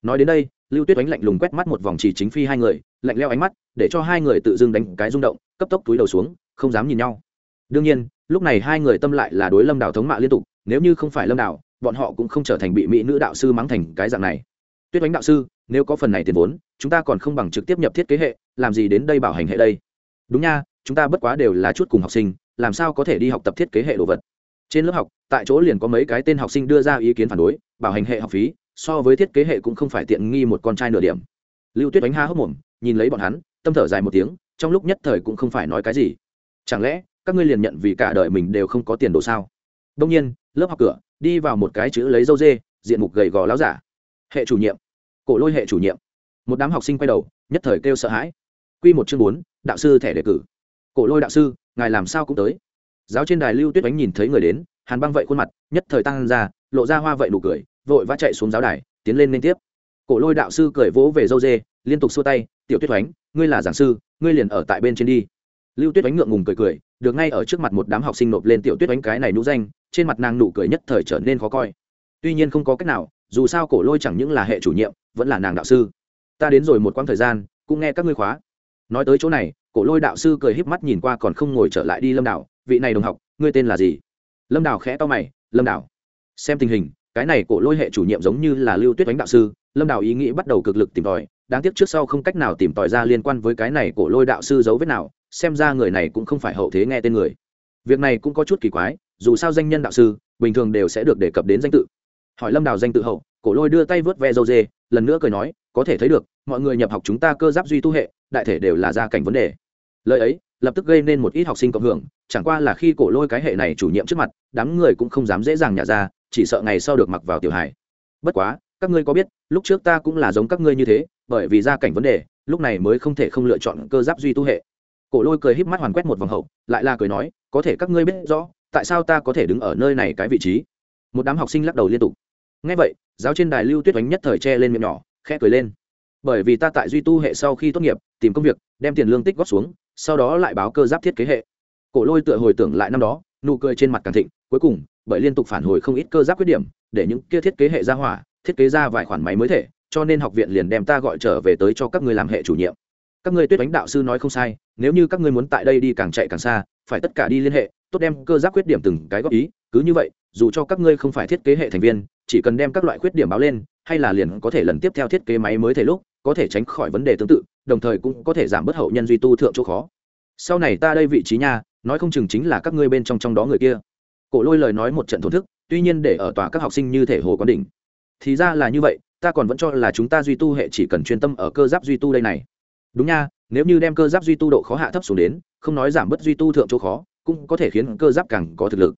Nói đến đây, lưu tuyết oánh lạnh lùng quét mắt một vòng chỉ chính phi hai người, lạnh leo ánh mắt, để cho hai người tự dưng đánh cái rung động, cấp tốc túi đầu xuống, không dám nhìn nhau. Đương nhiên, lúc này hai người tâm lại là đối lâm đào thống mạ liên tục, nếu như không phải lâm đào, bọn họ cũng không trở thành bị mỹ nữ đạo sư mắng thành cái dạng này. Tuyết oánh đạo sư nếu có phần này tiền vốn, chúng ta còn không bằng trực tiếp nhập thiết kế hệ, làm gì đến đây bảo hành hệ đây? Đúng nha, chúng ta bất quá đều là chút cùng học sinh, làm sao có thể đi học tập thiết kế hệ đồ vật? Trên lớp học, tại chỗ liền có mấy cái tên học sinh đưa ra ý kiến phản đối, bảo hành hệ học phí, so với thiết kế hệ cũng không phải tiện nghi một con trai nửa điểm. Lưu tuyết đánh ha hốc mồm, nhìn lấy bọn hắn, tâm thở dài một tiếng, trong lúc nhất thời cũng không phải nói cái gì. Chẳng lẽ, các ngươi liền nhận vì cả đời mình đều không có tiền đồ sao? Đông nhiên, lớp học cửa, đi vào một cái chữ lấy dâu dê, diện mục gầy gò láo giả. Hệ chủ nhiệm cổ lôi hệ chủ nhiệm. Một đám học sinh quay đầu, nhất thời kêu sợ hãi. Q một chương bốn, đạo sư thẻ đề cử. Cổ lôi đạo sư, ngài làm sao cũng tới. Giáo trên đài lưu tuyết đánh nhìn thấy người đến, hàn băng vậy khuôn mặt, nhất thời tăng ra, lộ ra hoa vậy nụ cười, vội vã chạy xuống giáo đài, tiến lên liên tiếp. Cổ lôi đạo sư cười vỗ về dâu dê, liên tục xua tay, tiểu tuyết oánh ngươi là giảng sư, ngươi liền ở tại bên trên đi. Lưu tuyết oánh ngượng ngùng cười cười, được ngay ở trước mặt một đám học sinh nộp lên tiểu tuyết oánh cái này nũ danh, trên mặt nàng nụ cười nhất thời trở nên khó coi. Tuy nhiên không có cách nào dù sao cổ lôi chẳng những là hệ chủ nhiệm, vẫn là nàng đạo sư. Ta đến rồi một quãng thời gian, cũng nghe các ngươi khóa. Nói tới chỗ này, cổ lôi đạo sư cười híp mắt nhìn qua còn không ngồi trở lại đi lâm đảo. Vị này đồng học, ngươi tên là gì? Lâm đảo khẽ to mày, lâm đảo. Xem tình hình, cái này cổ lôi hệ chủ nhiệm giống như là lưu tuyết đánh đạo sư. Lâm đảo ý nghĩ bắt đầu cực lực tìm tòi. Đáng tiếc trước sau không cách nào tìm tòi ra liên quan với cái này cổ lôi đạo sư dấu vết nào, xem ra người này cũng không phải hậu thế nghe tên người. Việc này cũng có chút kỳ quái, dù sao danh nhân đạo sư, bình thường đều sẽ được đề cập đến danh tự hỏi lâm đào danh tự hậu, cổ lôi đưa tay vớt ve dâu dê, lần nữa cười nói, có thể thấy được, mọi người nhập học chúng ta cơ giáp duy tu hệ, đại thể đều là gia cảnh vấn đề. Lời ấy, lập tức gây nên một ít học sinh cộng hưởng, chẳng qua là khi cổ lôi cái hệ này chủ nhiệm trước mặt, đám người cũng không dám dễ dàng nhả ra, chỉ sợ ngày sau được mặc vào tiểu hải bất quá, các ngươi có biết, lúc trước ta cũng là giống các ngươi như thế, bởi vì gia cảnh vấn đề, lúc này mới không thể không lựa chọn cơ giáp duy tu hệ. Cổ lôi cười híp mắt hoàn quét một vòng hậu, lại là cười nói, có thể các ngươi biết rõ, tại sao ta có thể đứng ở nơi này cái vị trí? Một đám học sinh lắc đầu liên tục. Ngay vậy, giáo trên đài lưu tuyết oánh nhất thời che lên miệng nhỏ, khẽ cười lên. Bởi vì ta tại duy tu hệ sau khi tốt nghiệp, tìm công việc, đem tiền lương tích góp xuống, sau đó lại báo cơ giáp thiết kế hệ. Cổ lôi tựa hồi tưởng lại năm đó, nụ cười trên mặt càng thịnh, cuối cùng, bởi liên tục phản hồi không ít cơ giáp khuyết điểm, để những kia thiết kế hệ ra hỏa, thiết kế ra vài khoản máy mới thể, cho nên học viện liền đem ta gọi trở về tới cho các người làm hệ chủ nhiệm. Các ngươi tuyết đánh đạo sư nói không sai, nếu như các ngươi muốn tại đây đi càng chạy càng xa, phải tất cả đi liên hệ, tốt đem cơ giáp khuyết điểm từng cái góp ý, cứ như vậy dù cho các ngươi không phải thiết kế hệ thành viên, chỉ cần đem các loại khuyết điểm báo lên, hay là liền có thể lần tiếp theo thiết kế máy mới thể lúc, có thể tránh khỏi vấn đề tương tự, đồng thời cũng có thể giảm bớt hậu nhân duy tu thượng chỗ khó. Sau này ta đây vị trí nha, nói không chừng chính là các ngươi bên trong trong đó người kia. Cổ lôi lời nói một trận thổn thức, tuy nhiên để ở tòa các học sinh như thể hồ quán đỉnh. Thì ra là như vậy, ta còn vẫn cho là chúng ta duy tu hệ chỉ cần chuyên tâm ở cơ giáp duy tu đây này. Đúng nha, nếu như đem cơ giáp duy tu độ khó hạ thấp xuống đến, không nói giảm bớt duy tu thượng chỗ khó, cũng có thể khiến cơ giáp càng có thực lực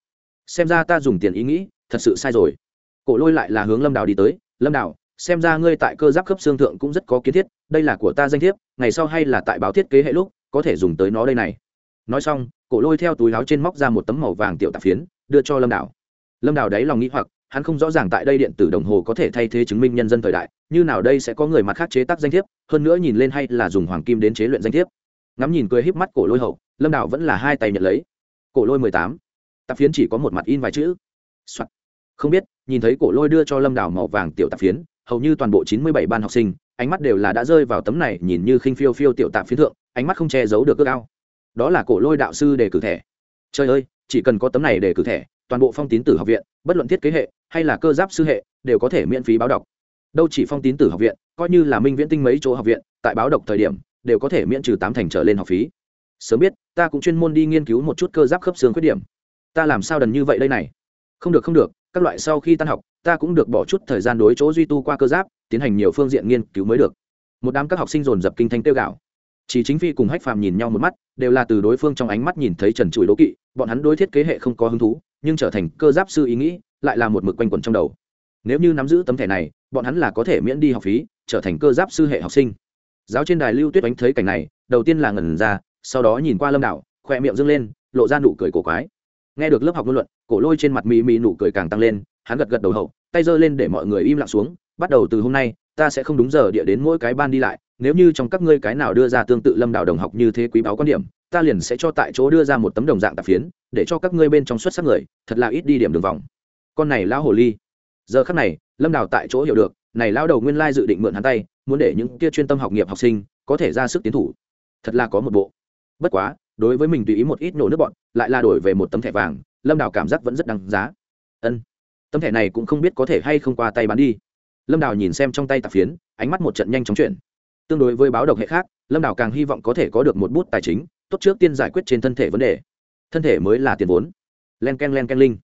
xem ra ta dùng tiền ý nghĩ, thật sự sai rồi. Cổ lôi lại là hướng lâm đào đi tới, lâm đào, xem ra ngươi tại cơ giáp khớp xương thượng cũng rất có kiến thiết, đây là của ta danh thiếp, ngày sau hay là tại báo thiết kế hệ lúc, có thể dùng tới nó đây này. Nói xong, cổ lôi theo túi láo trên móc ra một tấm màu vàng tiểu tạp phiến, đưa cho lâm đào. Lâm đào đáy lòng nghĩ hoặc, hắn không rõ ràng tại đây điện tử đồng hồ có thể thay thế chứng minh nhân dân thời đại, như nào đây sẽ có người mặt khác chế tác danh thiếp, hơn nữa nhìn lên hay là dùng hoàng kim đến chế luyện danh thiếp. Ngắm nhìn cười híp mắt cổ lôi hậu, lâm đào vẫn là hai tay nhận lấy. Cổ lôi mười tám tạp phiến chỉ có một mặt in vài chữ、Soạn. không biết, nhìn thấy cổ lôi đưa cho lâm đảo màu vàng tiểu tạp phiến, hầu như toàn bộ chín mươi bảy ban học sinh, ánh mắt đều là đã rơi vào tấm này nhìn như khinh phiêu phiêu tiểu tạp phiến thượng, ánh mắt không che giấu được ước ao. Đó là cổ lôi đạo sư để cử thẻ. Trời ơi, chỉ cần có tấm này để cử thẻ, toàn bộ phong tín tử học viện, bất luận thiết kế hệ, hay là cơ giáp sư hệ, đều có thể miễn phí báo đọc. Đâu chỉ phong tín tử học viện, coi như là minh viễn tinh mấy chỗ học viện, tại báo đọc thời điểm, đều có thể miễn trừ tám thành trở lên học phí. Sớm biết, ta cũng chuyên môn đi nghiên cứu một chút cơ giáp khớp xương khuyết điểm ta làm sao đần như vậy đây này? Không được không được, các loại sau khi tan học, ta cũng được bỏ chút thời gian đối chỗ duy tu qua cơ giáp, tiến hành nhiều phương diện nghiên cứu mới được. Một đám các học sinh dồn dập kinh thanh tiêu gạo chỉ chính phi cùng hách phàm nhìn nhau một mắt, đều là từ đối phương trong ánh mắt nhìn thấy trần trụi đố kỵ, bọn hắn đối thiết kế hệ không có hứng thú, nhưng trở thành cơ giáp sư ý nghĩ lại là một mực quanh quẩn trong đầu. Nếu như nắm giữ tấm thẻ này, bọn hắn là có thể miễn đi học phí, trở thành cơ giáp sư hệ học sinh. Giáo trên đài lưu tuyết đánh thấy cảnh này, đầu tiên là ngẩn ra, sau đó nhìn qua lâm đạo, khoe miệng dâng lên, lộ ra nụ cười cổ quái nghe được lớp học ngôn luận, cổ lôi trên mặt mì mì nụ cười càng tăng lên, hắn gật gật đầu hậu, tay giơ lên để mọi người im lặng xuống, bắt đầu từ hôm nay, ta sẽ không đúng giờ địa đến mỗi cái ban đi lại, nếu như trong các ngươi cái nào đưa ra tương tự lâm đạo đồng học như thế quý báo quan điểm, ta liền sẽ cho tại chỗ đưa ra một tấm đồng dạng tạp phiến, để cho các ngươi bên trong xuất sắc người, thật là ít đi điểm đường vòng. Con này lão hồ ly. Giờ khắc này, lâm đào tại chỗ hiểu được, này lão đầu nguyên lai dự định mượn hắn tay, muốn để những kia chuyên tâm học nghiệp học sinh, có thể ra sức tiến thủ. Thật là có một bộ. Bất quá đối với mình tùy ý một ít nổ nước bọn, lại là đổi về một tấm thẻ vàng, lâm đào cảm giác vẫn rất đáng giá. Ân, tấm thẻ này cũng không biết có thể hay không qua tay bán đi. Lâm đào nhìn xem trong tay tạp phiến, ánh mắt một trận nhanh chóng chuyển. Tương đối với báo độc hệ khác, lâm đào càng hy vọng có thể có được một bút tài chính, tốt trước tiên giải quyết trên thân thể vấn đề. Thân thể mới là tiền vốn. Len k e n len k e n linh.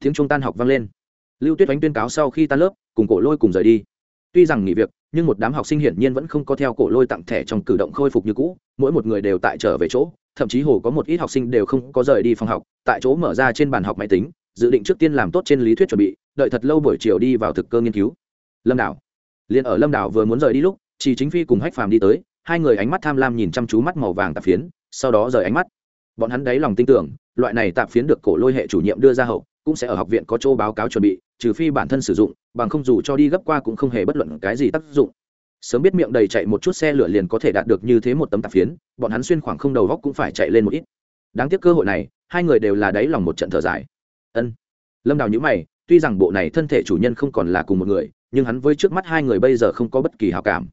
Tiếng trung tan học vang lên. Lưu tuyết oánh tuyên cáo sau khi tan lớp, cùng cổ lôi cùng rời đi. Tuy rằng nghỉ việc, nhưng một đám học sinh hiển nhiên vẫn không có theo cổ lôi tặng thẻ trong cử động khôi phục như cũ, mỗi một người đều tại trở về chỗ thậm chí hồ có một ít học sinh đều không có rời đi phòng học, tại chỗ mở ra trên bàn học máy tính, dự định trước tiên làm tốt trên lý thuyết chuẩn bị, đợi thật lâu buổi chiều đi vào thực cơ nghiên cứu. Lâm đảo. Liền ở lâm đảo vừa muốn rời đi lúc chỉ chính phi cùng hách phàm đi tới, hai người ánh mắt tham lam nhìn chăm chú mắt màu vàng tạp phiến, sau đó rời ánh mắt. Bọn hắn đáy lòng tin tưởng, loại này tạp phiến được cổ lôi hệ chủ nhiệm đưa ra hậu, cũng sẽ ở học viện có chỗ báo cáo chuẩn bị, trừ phi bản thân sử dụng, bằng không dù cho đi gấp qua cũng không hề bất luận cái gì tác dụng sớm biết miệng đầy chạy một chút xe lửa liền có thể đạt được như thế một tấm tạp phiến, bọn hắn xuyên khoảng không đầu góc cũng phải chạy lên một ít. Đáng tiếc cơ hội này, hai người đều là đáy lòng một trận thở dài. Ân. Lâm đào nhữ mày, tuy rằng bộ này thân thể chủ nhân không còn là cùng một người, nhưng hắn với trước mắt hai người bây giờ không có bất kỳ hào cảm.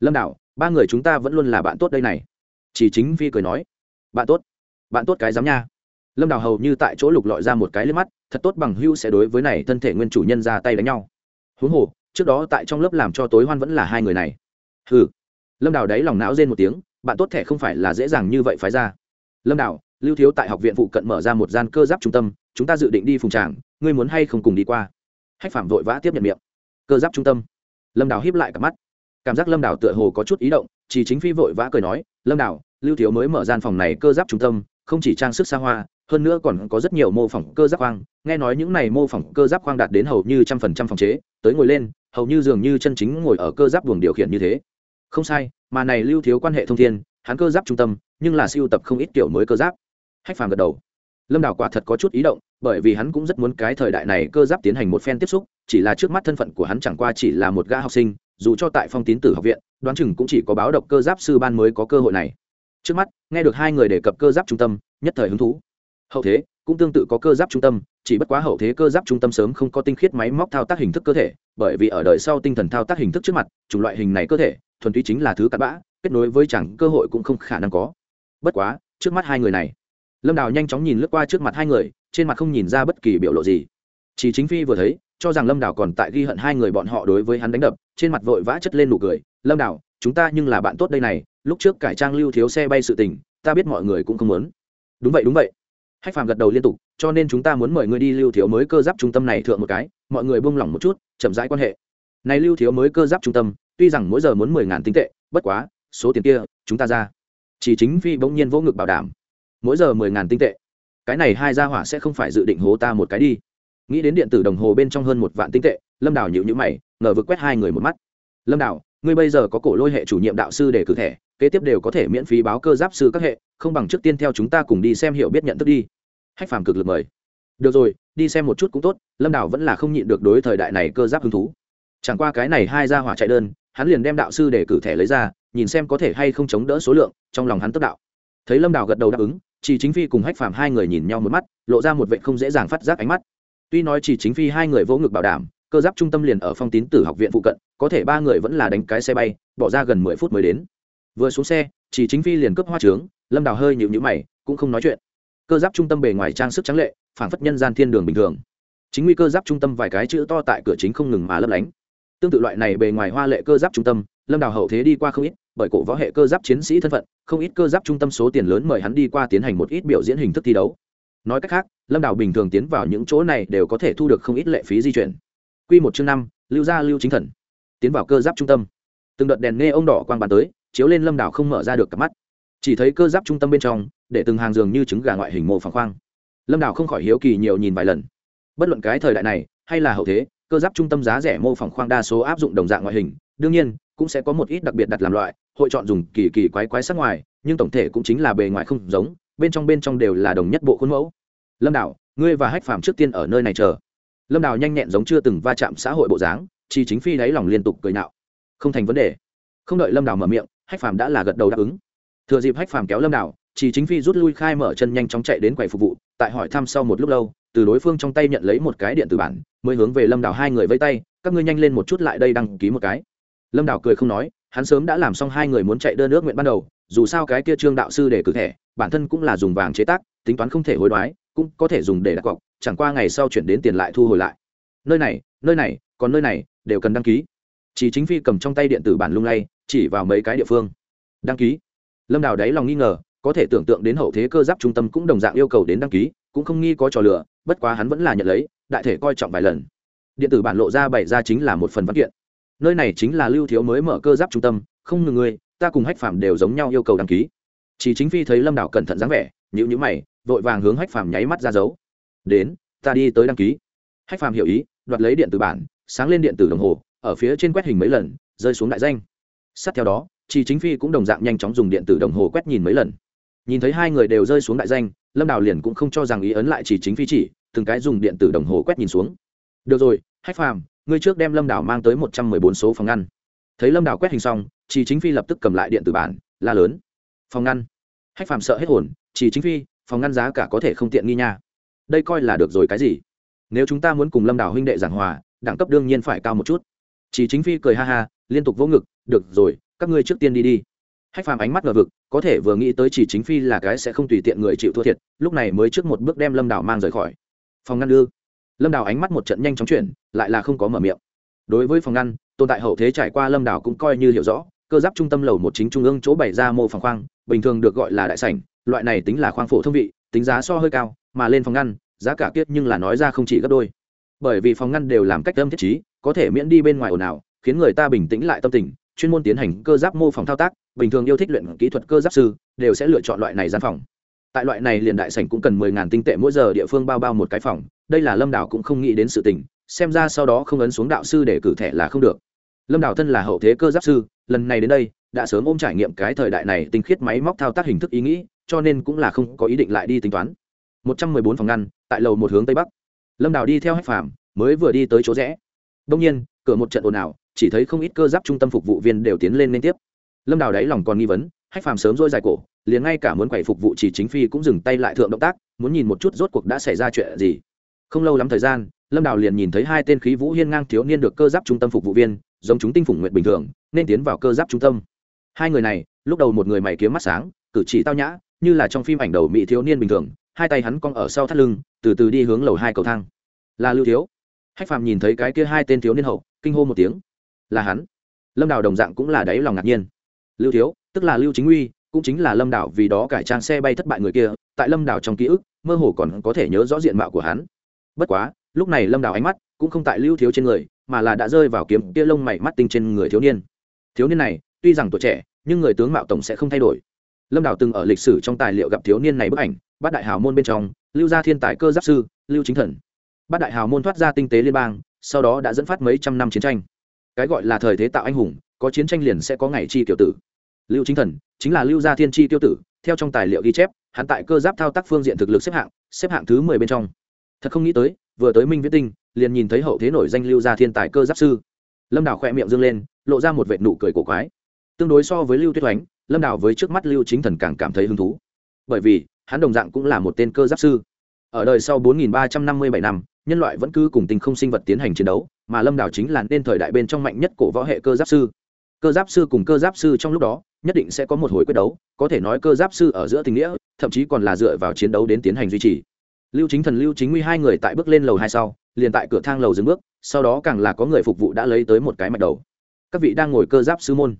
Lâm đào, ba người chúng ta vẫn luôn là bạn tốt đây này. Chỉ chính phi cười nói. Bạn tốt. Bạn tốt cái dám nha. Lâm đào hầu như tại chỗ lục lọi ra một cái lên mắt, thật tốt bằng hưu sẽ đối với này thân thể nguyên chủ nhân ra tay đánh nhau. Huống hồ trước đó tại trong lớp làm cho tối hoan vẫn là hai người này. Ừ lâm đào đáy lòng não rên một tiếng, bạn tốt thẻ không phải là dễ dàng như vậy phái ra. Lâm đào, lưu thiếu tại học viện phụ cận mở ra một gian cơ giáp trung tâm, chúng ta dự định đi phùng tràng, ngươi muốn hay không cùng đi qua? Hách phạm vội vã tiếp nhận miệng. Cơ giáp trung tâm. Lâm đào híp lại cả mắt. Cảm giác lâm đào tựa hồ có chút ý động, chỉ chính phi vội vã cười nói, lâm đào, lưu thiếu mới mở gian phòng này cơ giáp trung tâm, không chỉ trang sức xa hoa, hơn nữa còn có rất nhiều mô phỏng cơ giáp khoang, nghe nói những này mô phỏng cơ giáp khoang đạt đến hầu như trăm phần trăm phòng chế, tới ngồi lên hầu như dường như chân chính ngồi ở cơ giáp buồng điều khiển như thế. Không sai, mà này lưu thiếu quan hệ thông thiên, hắn cơ giáp trung tâm, nhưng là siêu tập không ít kiểu mới cơ giáp. Hách phàm gật đầu. Lâm đào quả thật có chút ý động, bởi vì hắn cũng rất muốn cái thời đại này cơ giáp tiến hành một phen tiếp xúc, chỉ là trước mắt thân phận của hắn chẳng qua chỉ là một gã học sinh, dù cho tại phong tín tử học viện, đoán chừng cũng chỉ có báo độc cơ giáp sư ban mới có cơ hội này. Trước mắt, nghe được hai người đề cập cơ giáp trung tâm, nhất thời hứng thú. Hậu thế cũng tương tự có cơ giáp trung tâm, chỉ bất quá hậu thế cơ giáp trung tâm sớm không có tinh khiết máy móc thao tác hình thức cơ thể, bởi vì ở đời sau tinh thần thao tác hình thức trước mặt, chủng loại hình này cơ thể, thuần túy chính là thứ cặn bã, kết nối với chẳng cơ hội cũng không khả năng có. Bất quá, trước mắt hai người này, lâm đào nhanh chóng nhìn lướt qua trước mặt hai người, trên mặt không nhìn ra bất kỳ biểu lộ gì. Chỉ chính phi vừa thấy, cho rằng lâm đào còn tại ghi hận hai người bọn họ đối với hắn đánh đập, trên mặt vội vã chất lên nụ cười, lâm đào, chúng ta nhưng là bạn tốt đây này, lúc trước cải trang lưu thiếu xe bay sự tình, ta biết mọi người cũng không muốn. Đúng vậy đúng vậy hách phàm gật đầu liên tục, cho nên chúng ta muốn mời ngươi đi lưu thiếu mới cơ giáp trung tâm này thượng một cái, mọi người buông lỏng một chút, chậm rãi quan hệ. Này lưu thiếu mới cơ giáp trung tâm, tuy rằng mỗi giờ muốn mười ngàn tinh tệ, bất quá, số tiền kia, chúng ta ra. Chỉ chính phi bỗng nhiên vô ngực bảo đảm. Mỗi giờ mười ngàn tinh tệ. Cái này hai gia hỏa sẽ không phải dự định hố ta một cái đi. Nghĩ đến điện tử đồng hồ bên trong hơn một vạn tinh tệ, lâm đảo nhịu nhữ mày, ngờ vực quét hai người một mắt. Lâm đảo ngươi bây giờ có cổ lôi hệ chủ nhiệm đạo sư để cử thẻ kế tiếp đều có thể miễn phí báo cơ giáp sư các hệ, không bằng trước tiên theo chúng ta cùng đi xem hiểu biết nhận thức đi. Hách phàm cực lực mời. Được rồi, đi xem một chút cũng tốt, lâm đảo vẫn là không nhịn được đối thời đại này cơ giáp hứng thú. Chẳng qua cái này hai gia hỏa chạy đơn, hắn liền đem đạo sư để cử thẻ lấy ra, nhìn xem có thể hay không chống đỡ số lượng, trong lòng hắn tức đạo. Thấy lâm đảo gật đầu đáp ứng, chỉ chính phi cùng hách phàm hai người nhìn nhau một mắt, lộ ra một vệ không dễ dàng phát giác ánh mắt. Tuy nói chỉ chính phi hai người vỗ ngực bảo đảm, cơ giáp trung tâm liền ở phong tín tử học viện phụ cận, có thể ba người vẫn là đánh cái xe bay, bỏ ra gần mười phút mới đến vừa xuống xe, chỉ chính phi liền cướp hoa trướng, lâm đào hơi nhịu nhữ mày, cũng không nói chuyện. Cơ giáp trung tâm bề ngoài trang sức trắng lệ phản phất nhân gian thiên đường bình thường. Chính nguy cơ giáp trung tâm vài cái chữ to tại cửa chính không ngừng mà lấp lánh. Tương tự loại này bề ngoài hoa lệ cơ giáp trung tâm, lâm đào hậu thế đi qua không ít, bởi cổ võ hệ cơ giáp chiến sĩ thân phận, không ít cơ giáp trung tâm số tiền lớn mời hắn đi qua tiến hành một ít biểu diễn hình thức thi đấu. Nói cách khác, lâm đào bình thường tiến vào những chỗ này đều có thể thu được không ít lệ phí di chuyển. Q một chương năm, lưu gia lưu chính thần. Tiến vào cơ giáp trung tâm. Từng đợt đèn nghe ông đỏ quang bàn tới chiếu lên lâm đảo không mở ra được cặp mắt. Chỉ thấy cơ giáp trung tâm bên trong, để từng hàng giường như trứng gà ngoại hình mô phẳng khoang. Lâm đảo không khỏi hiếu kỳ nhiều nhìn vài lần. Bất luận cái thời đại này, hay là hậu thế, cơ giáp trung tâm giá rẻ mô phỏng khoang đa số áp dụng đồng dạng ngoại hình, đương nhiên, cũng sẽ có một ít đặc biệt đặt làm loại, hội chọn dùng kỳ kỳ quái quái sắc ngoài, nhưng tổng thể cũng chính là bề ngoài không giống, bên trong bên trong đều là đồng nhất bộ khuôn mẫu. Lâm đảo, ngươi và hách phàm trước tiên ở nơi này chờ. Lâm đảo nhanh nhẹn giống chưa từng va chạm xã hội bộ dáng, chi chính phi đáy lòng liên tục cười nạo. Không thành vấn đề. Không đợi lâm đảo mở miệng hách phàm đã là gật đầu đáp ứng. Thừa dịp hách phàm kéo lâm đảo chỉ chính phi rút lui khai mở chân nhanh chóng chạy đến quầy phục vụ, tại hỏi thăm sau một lúc lâu, từ đối phương trong tay nhận lấy một cái điện tử bản, mới hướng về lâm đảo hai người vây tay, các ngươi nhanh lên một chút lại đây đăng ký một cái. Lâm đảo cười không nói, hắn sớm đã làm xong hai người muốn chạy đơn ước nguyện ban đầu, dù sao cái kia trương đạo sư để cử thẻ, bản thân cũng là dùng vàng chế tác, tính toán không thể hối đoái, cũng có thể dùng để đặt cọc, chẳng qua ngày sau chuyển đến tiền lại thu hồi lại. Nơi này nơi này, còn nơi này, đều cần đăng ký chỉ chính phi cầm trong tay điện tử bản lung lay, chỉ vào mấy cái địa phương. Đăng ký. Lâm đào đáy lòng nghi ngờ, có thể tưởng tượng đến hậu thế cơ giáp trung tâm cũng đồng dạng yêu cầu đến đăng ký, cũng không nghi có trò lựa bất quá hắn vẫn là nhận lấy, đại thể coi trọng vài lần. Điện tử bản lộ ra bày ra chính là một phần văn kiện. Nơi này chính là lưu thiếu mới mở cơ giáp trung tâm, không ngừng người, ta cùng hách phạm đều giống nhau yêu cầu đăng ký. Chỉ chính phi thấy lâm đảo cẩn thận dáng vẻ nhữ nhữ mày, vội vàng hướng hách phạm nháy mắt ra dấu. Đến, ta đi tới đăng ký. Hách phạm hiểu ý, đoạt lấy điện tử bản, sáng lên điện tử đồng hồ ở phía trên quét hình mấy lần, rơi xuống đại danh. Sát theo đó chỉ chính phi cũng đồng dạng nhanh chóng dùng điện tử đồng hồ quét nhìn mấy lần. Nhìn thấy hai người đều rơi xuống đại danh, lâm đào liền cũng không cho rằng ý ấn lại chỉ chính phi chỉ, từng cái dùng điện tử đồng hồ quét nhìn xuống. Được rồi, hách phàm, ngươi trước đem lâm đào mang tới một trăm mười bốn số phòng ngăn. Thấy lâm đào quét hình xong chỉ chính phi lập tức cầm lại điện tử bản, la lớn. Phòng ngăn? Hách phàm sợ hết hồn chỉ chính phi, phòng ngăn giá cả có thể không tiện nghi nha. Đây coi là được rồi cái gì? Nếu chúng ta muốn cùng lâm đào huynh đệ giảng hòa, đẳng cấp đương nhiên phải cao một chút chỉ chính phi cười ha ha, liên tục vỗ ngực, được rồi, các ngươi trước tiên đi đi. Hách phàm ánh mắt ngờ vực, có thể vừa nghĩ tới chỉ chính phi là cái sẽ không tùy tiện người chịu thua thiệt, lúc này mới trước một bước đem lâm đào mang rời khỏi. Phòng ngăn ư lâm đào ánh mắt một trận nhanh chóng chuyển, lại là không có mở miệng. Đối với phòng ngăn, tồn tại hậu thế trải qua lâm đào cũng coi như hiểu rõ, cơ giáp trung tâm lầu một chính trung ương chỗ bày ra mô phòng khoang, bình thường được gọi là đại sảnh, loại này tính là khoang phổ thông vị, tính giá so hơi cao, mà lên phòng ngăn, giá cả kiết nhưng là nói ra không chỉ gấp đôi. Bởi vì phòng ngăn đều làm cách âm thiết trí có thể miễn đi bên ngoài ồn ào, khiến người ta bình tĩnh lại tâm tình, chuyên môn tiến hành cơ giáp mô phỏng thao tác, bình thường yêu thích luyện kỹ thuật cơ giáp sư, đều sẽ lựa chọn loại này gian phòng. Tại loại này liền đại sảnh cũng cần mười ngàn tinh tệ mỗi giờ địa phương bao bao một cái phòng, đây là lâm đảo cũng không nghĩ đến sự tình, xem ra sau đó không ấn xuống đạo sư để cử thẻ là không được. Lâm đảo thân là hậu thế cơ giáp sư, lần này đến đây, đã sớm ôm trải nghiệm cái thời đại này tinh khiết máy móc thao tác hình thức ý nghĩ, cho nên cũng là không có ý định lại đi tính toán. Một trăm mười bốn phòng ngăn, tại lầu một hướng tây bắc. Lâm đảo đi theo hách phàm, mới vừa đi tới chỗ rẽ đông nhiên, cửa một trận ồn ào, chỉ thấy không ít cơ giáp trung tâm phục vụ viên đều tiến lên liên tiếp. Lâm đào đáy lòng còn nghi vấn, hách phàm sớm rôi dài cổ, liền ngay cả muốn quẩy phục vụ chỉ chính phi cũng dừng tay lại thượng động tác, muốn nhìn một chút rốt cuộc đã xảy ra chuyện gì. Không lâu lắm thời gian, lâm đào liền nhìn thấy hai tên khí vũ hiên ngang thiếu niên được cơ giáp trung tâm phục vụ viên, giống chúng tinh phủng nguyện bình thường, nên tiến vào cơ giáp trung tâm. Hai người này, lúc đầu một người mày kiếm mắt sáng, cử chỉ tao nhã, như là trong phim ảnh đầu mỹ thiếu niên bình thường, hai tay hắn cong ở sau thắt lưng, từ từ đi hướng lầu hai cầu thang. Là lưu thiếu hách phàm nhìn thấy cái kia hai tên thiếu niên hậu, kinh hô một tiếng. Là hắn. Lâm đào đồng dạng cũng là đáy lòng ngạc nhiên. Lưu thiếu, tức là lưu chính uy, cũng chính là lâm đảo vì đó cải trang xe bay thất bại người kia, tại lâm đảo trong ký ức, mơ hồ còn có thể nhớ rõ diện mạo của hắn. Bất quá, lúc này lâm đảo ánh mắt cũng không tại lưu thiếu trên người, mà là đã rơi vào kiếm kia lông mày mắt tinh trên người thiếu niên. Thiếu niên này, tuy rằng tuổi trẻ, nhưng người tướng mạo tổng sẽ không thay đổi. Lâm đảo từng ở lịch sử trong tài liệu gặp thiếu niên này bức ảnh, bát đại hào môn bên trong, lưu gia thiên tài cơ giáp sư, lưu chính thần bát đại hào môn thoát ra tinh tế liên bang, sau đó đã dẫn phát mấy trăm năm chiến tranh. Cái gọi là thời thế tạo anh hùng, có chiến tranh liền sẽ có ngày chi tiểu tử. Lưu chính thần chính là lưu gia thiên chi tiêu tử, theo trong tài liệu ghi chép, hắn tại cơ giáp thao tác phương diện thực lực xếp hạng xếp hạng thứ mười bên trong. Thật không nghĩ tới, vừa tới minh viễn tinh, liền nhìn thấy hậu thế nổi danh lưu gia thiên tài cơ giáp sư. Lâm đào khỏe miệng dâng lên, lộ ra một vệ nụ cười cổ quái. Tương đối so với lưu tuyết oánh lâm đào với trước mắt lưu chính thần càng cảm thấy hứng thú. Bởi vì, hắn đồng dạng cũng là một tên cơ giáp sư ở đời sau 4.357 năm nhân loại vẫn cứ cùng tình không sinh vật tiến hành chiến đấu, mà lâm đảo chính là nên thời đại bên trong mạnh nhất cổ võ hệ cơ giáp sư. Cơ giáp sư cùng cơ giáp sư trong lúc đó, nhất định sẽ có một hồi quyết đấu, có thể nói cơ giáp sư ở giữa tình nghĩa, thậm chí còn là dựa vào chiến đấu đến tiến hành duy trì. Lưu chính thần, lưu chính nguy hai người tại bước lên lầu hai sau, liền tại cửa thang lầu dừng bước, sau đó càng là có người phục vụ đã lấy tới một cái mạch đầu. Các vị đang ngồi cơ giáp sư môn.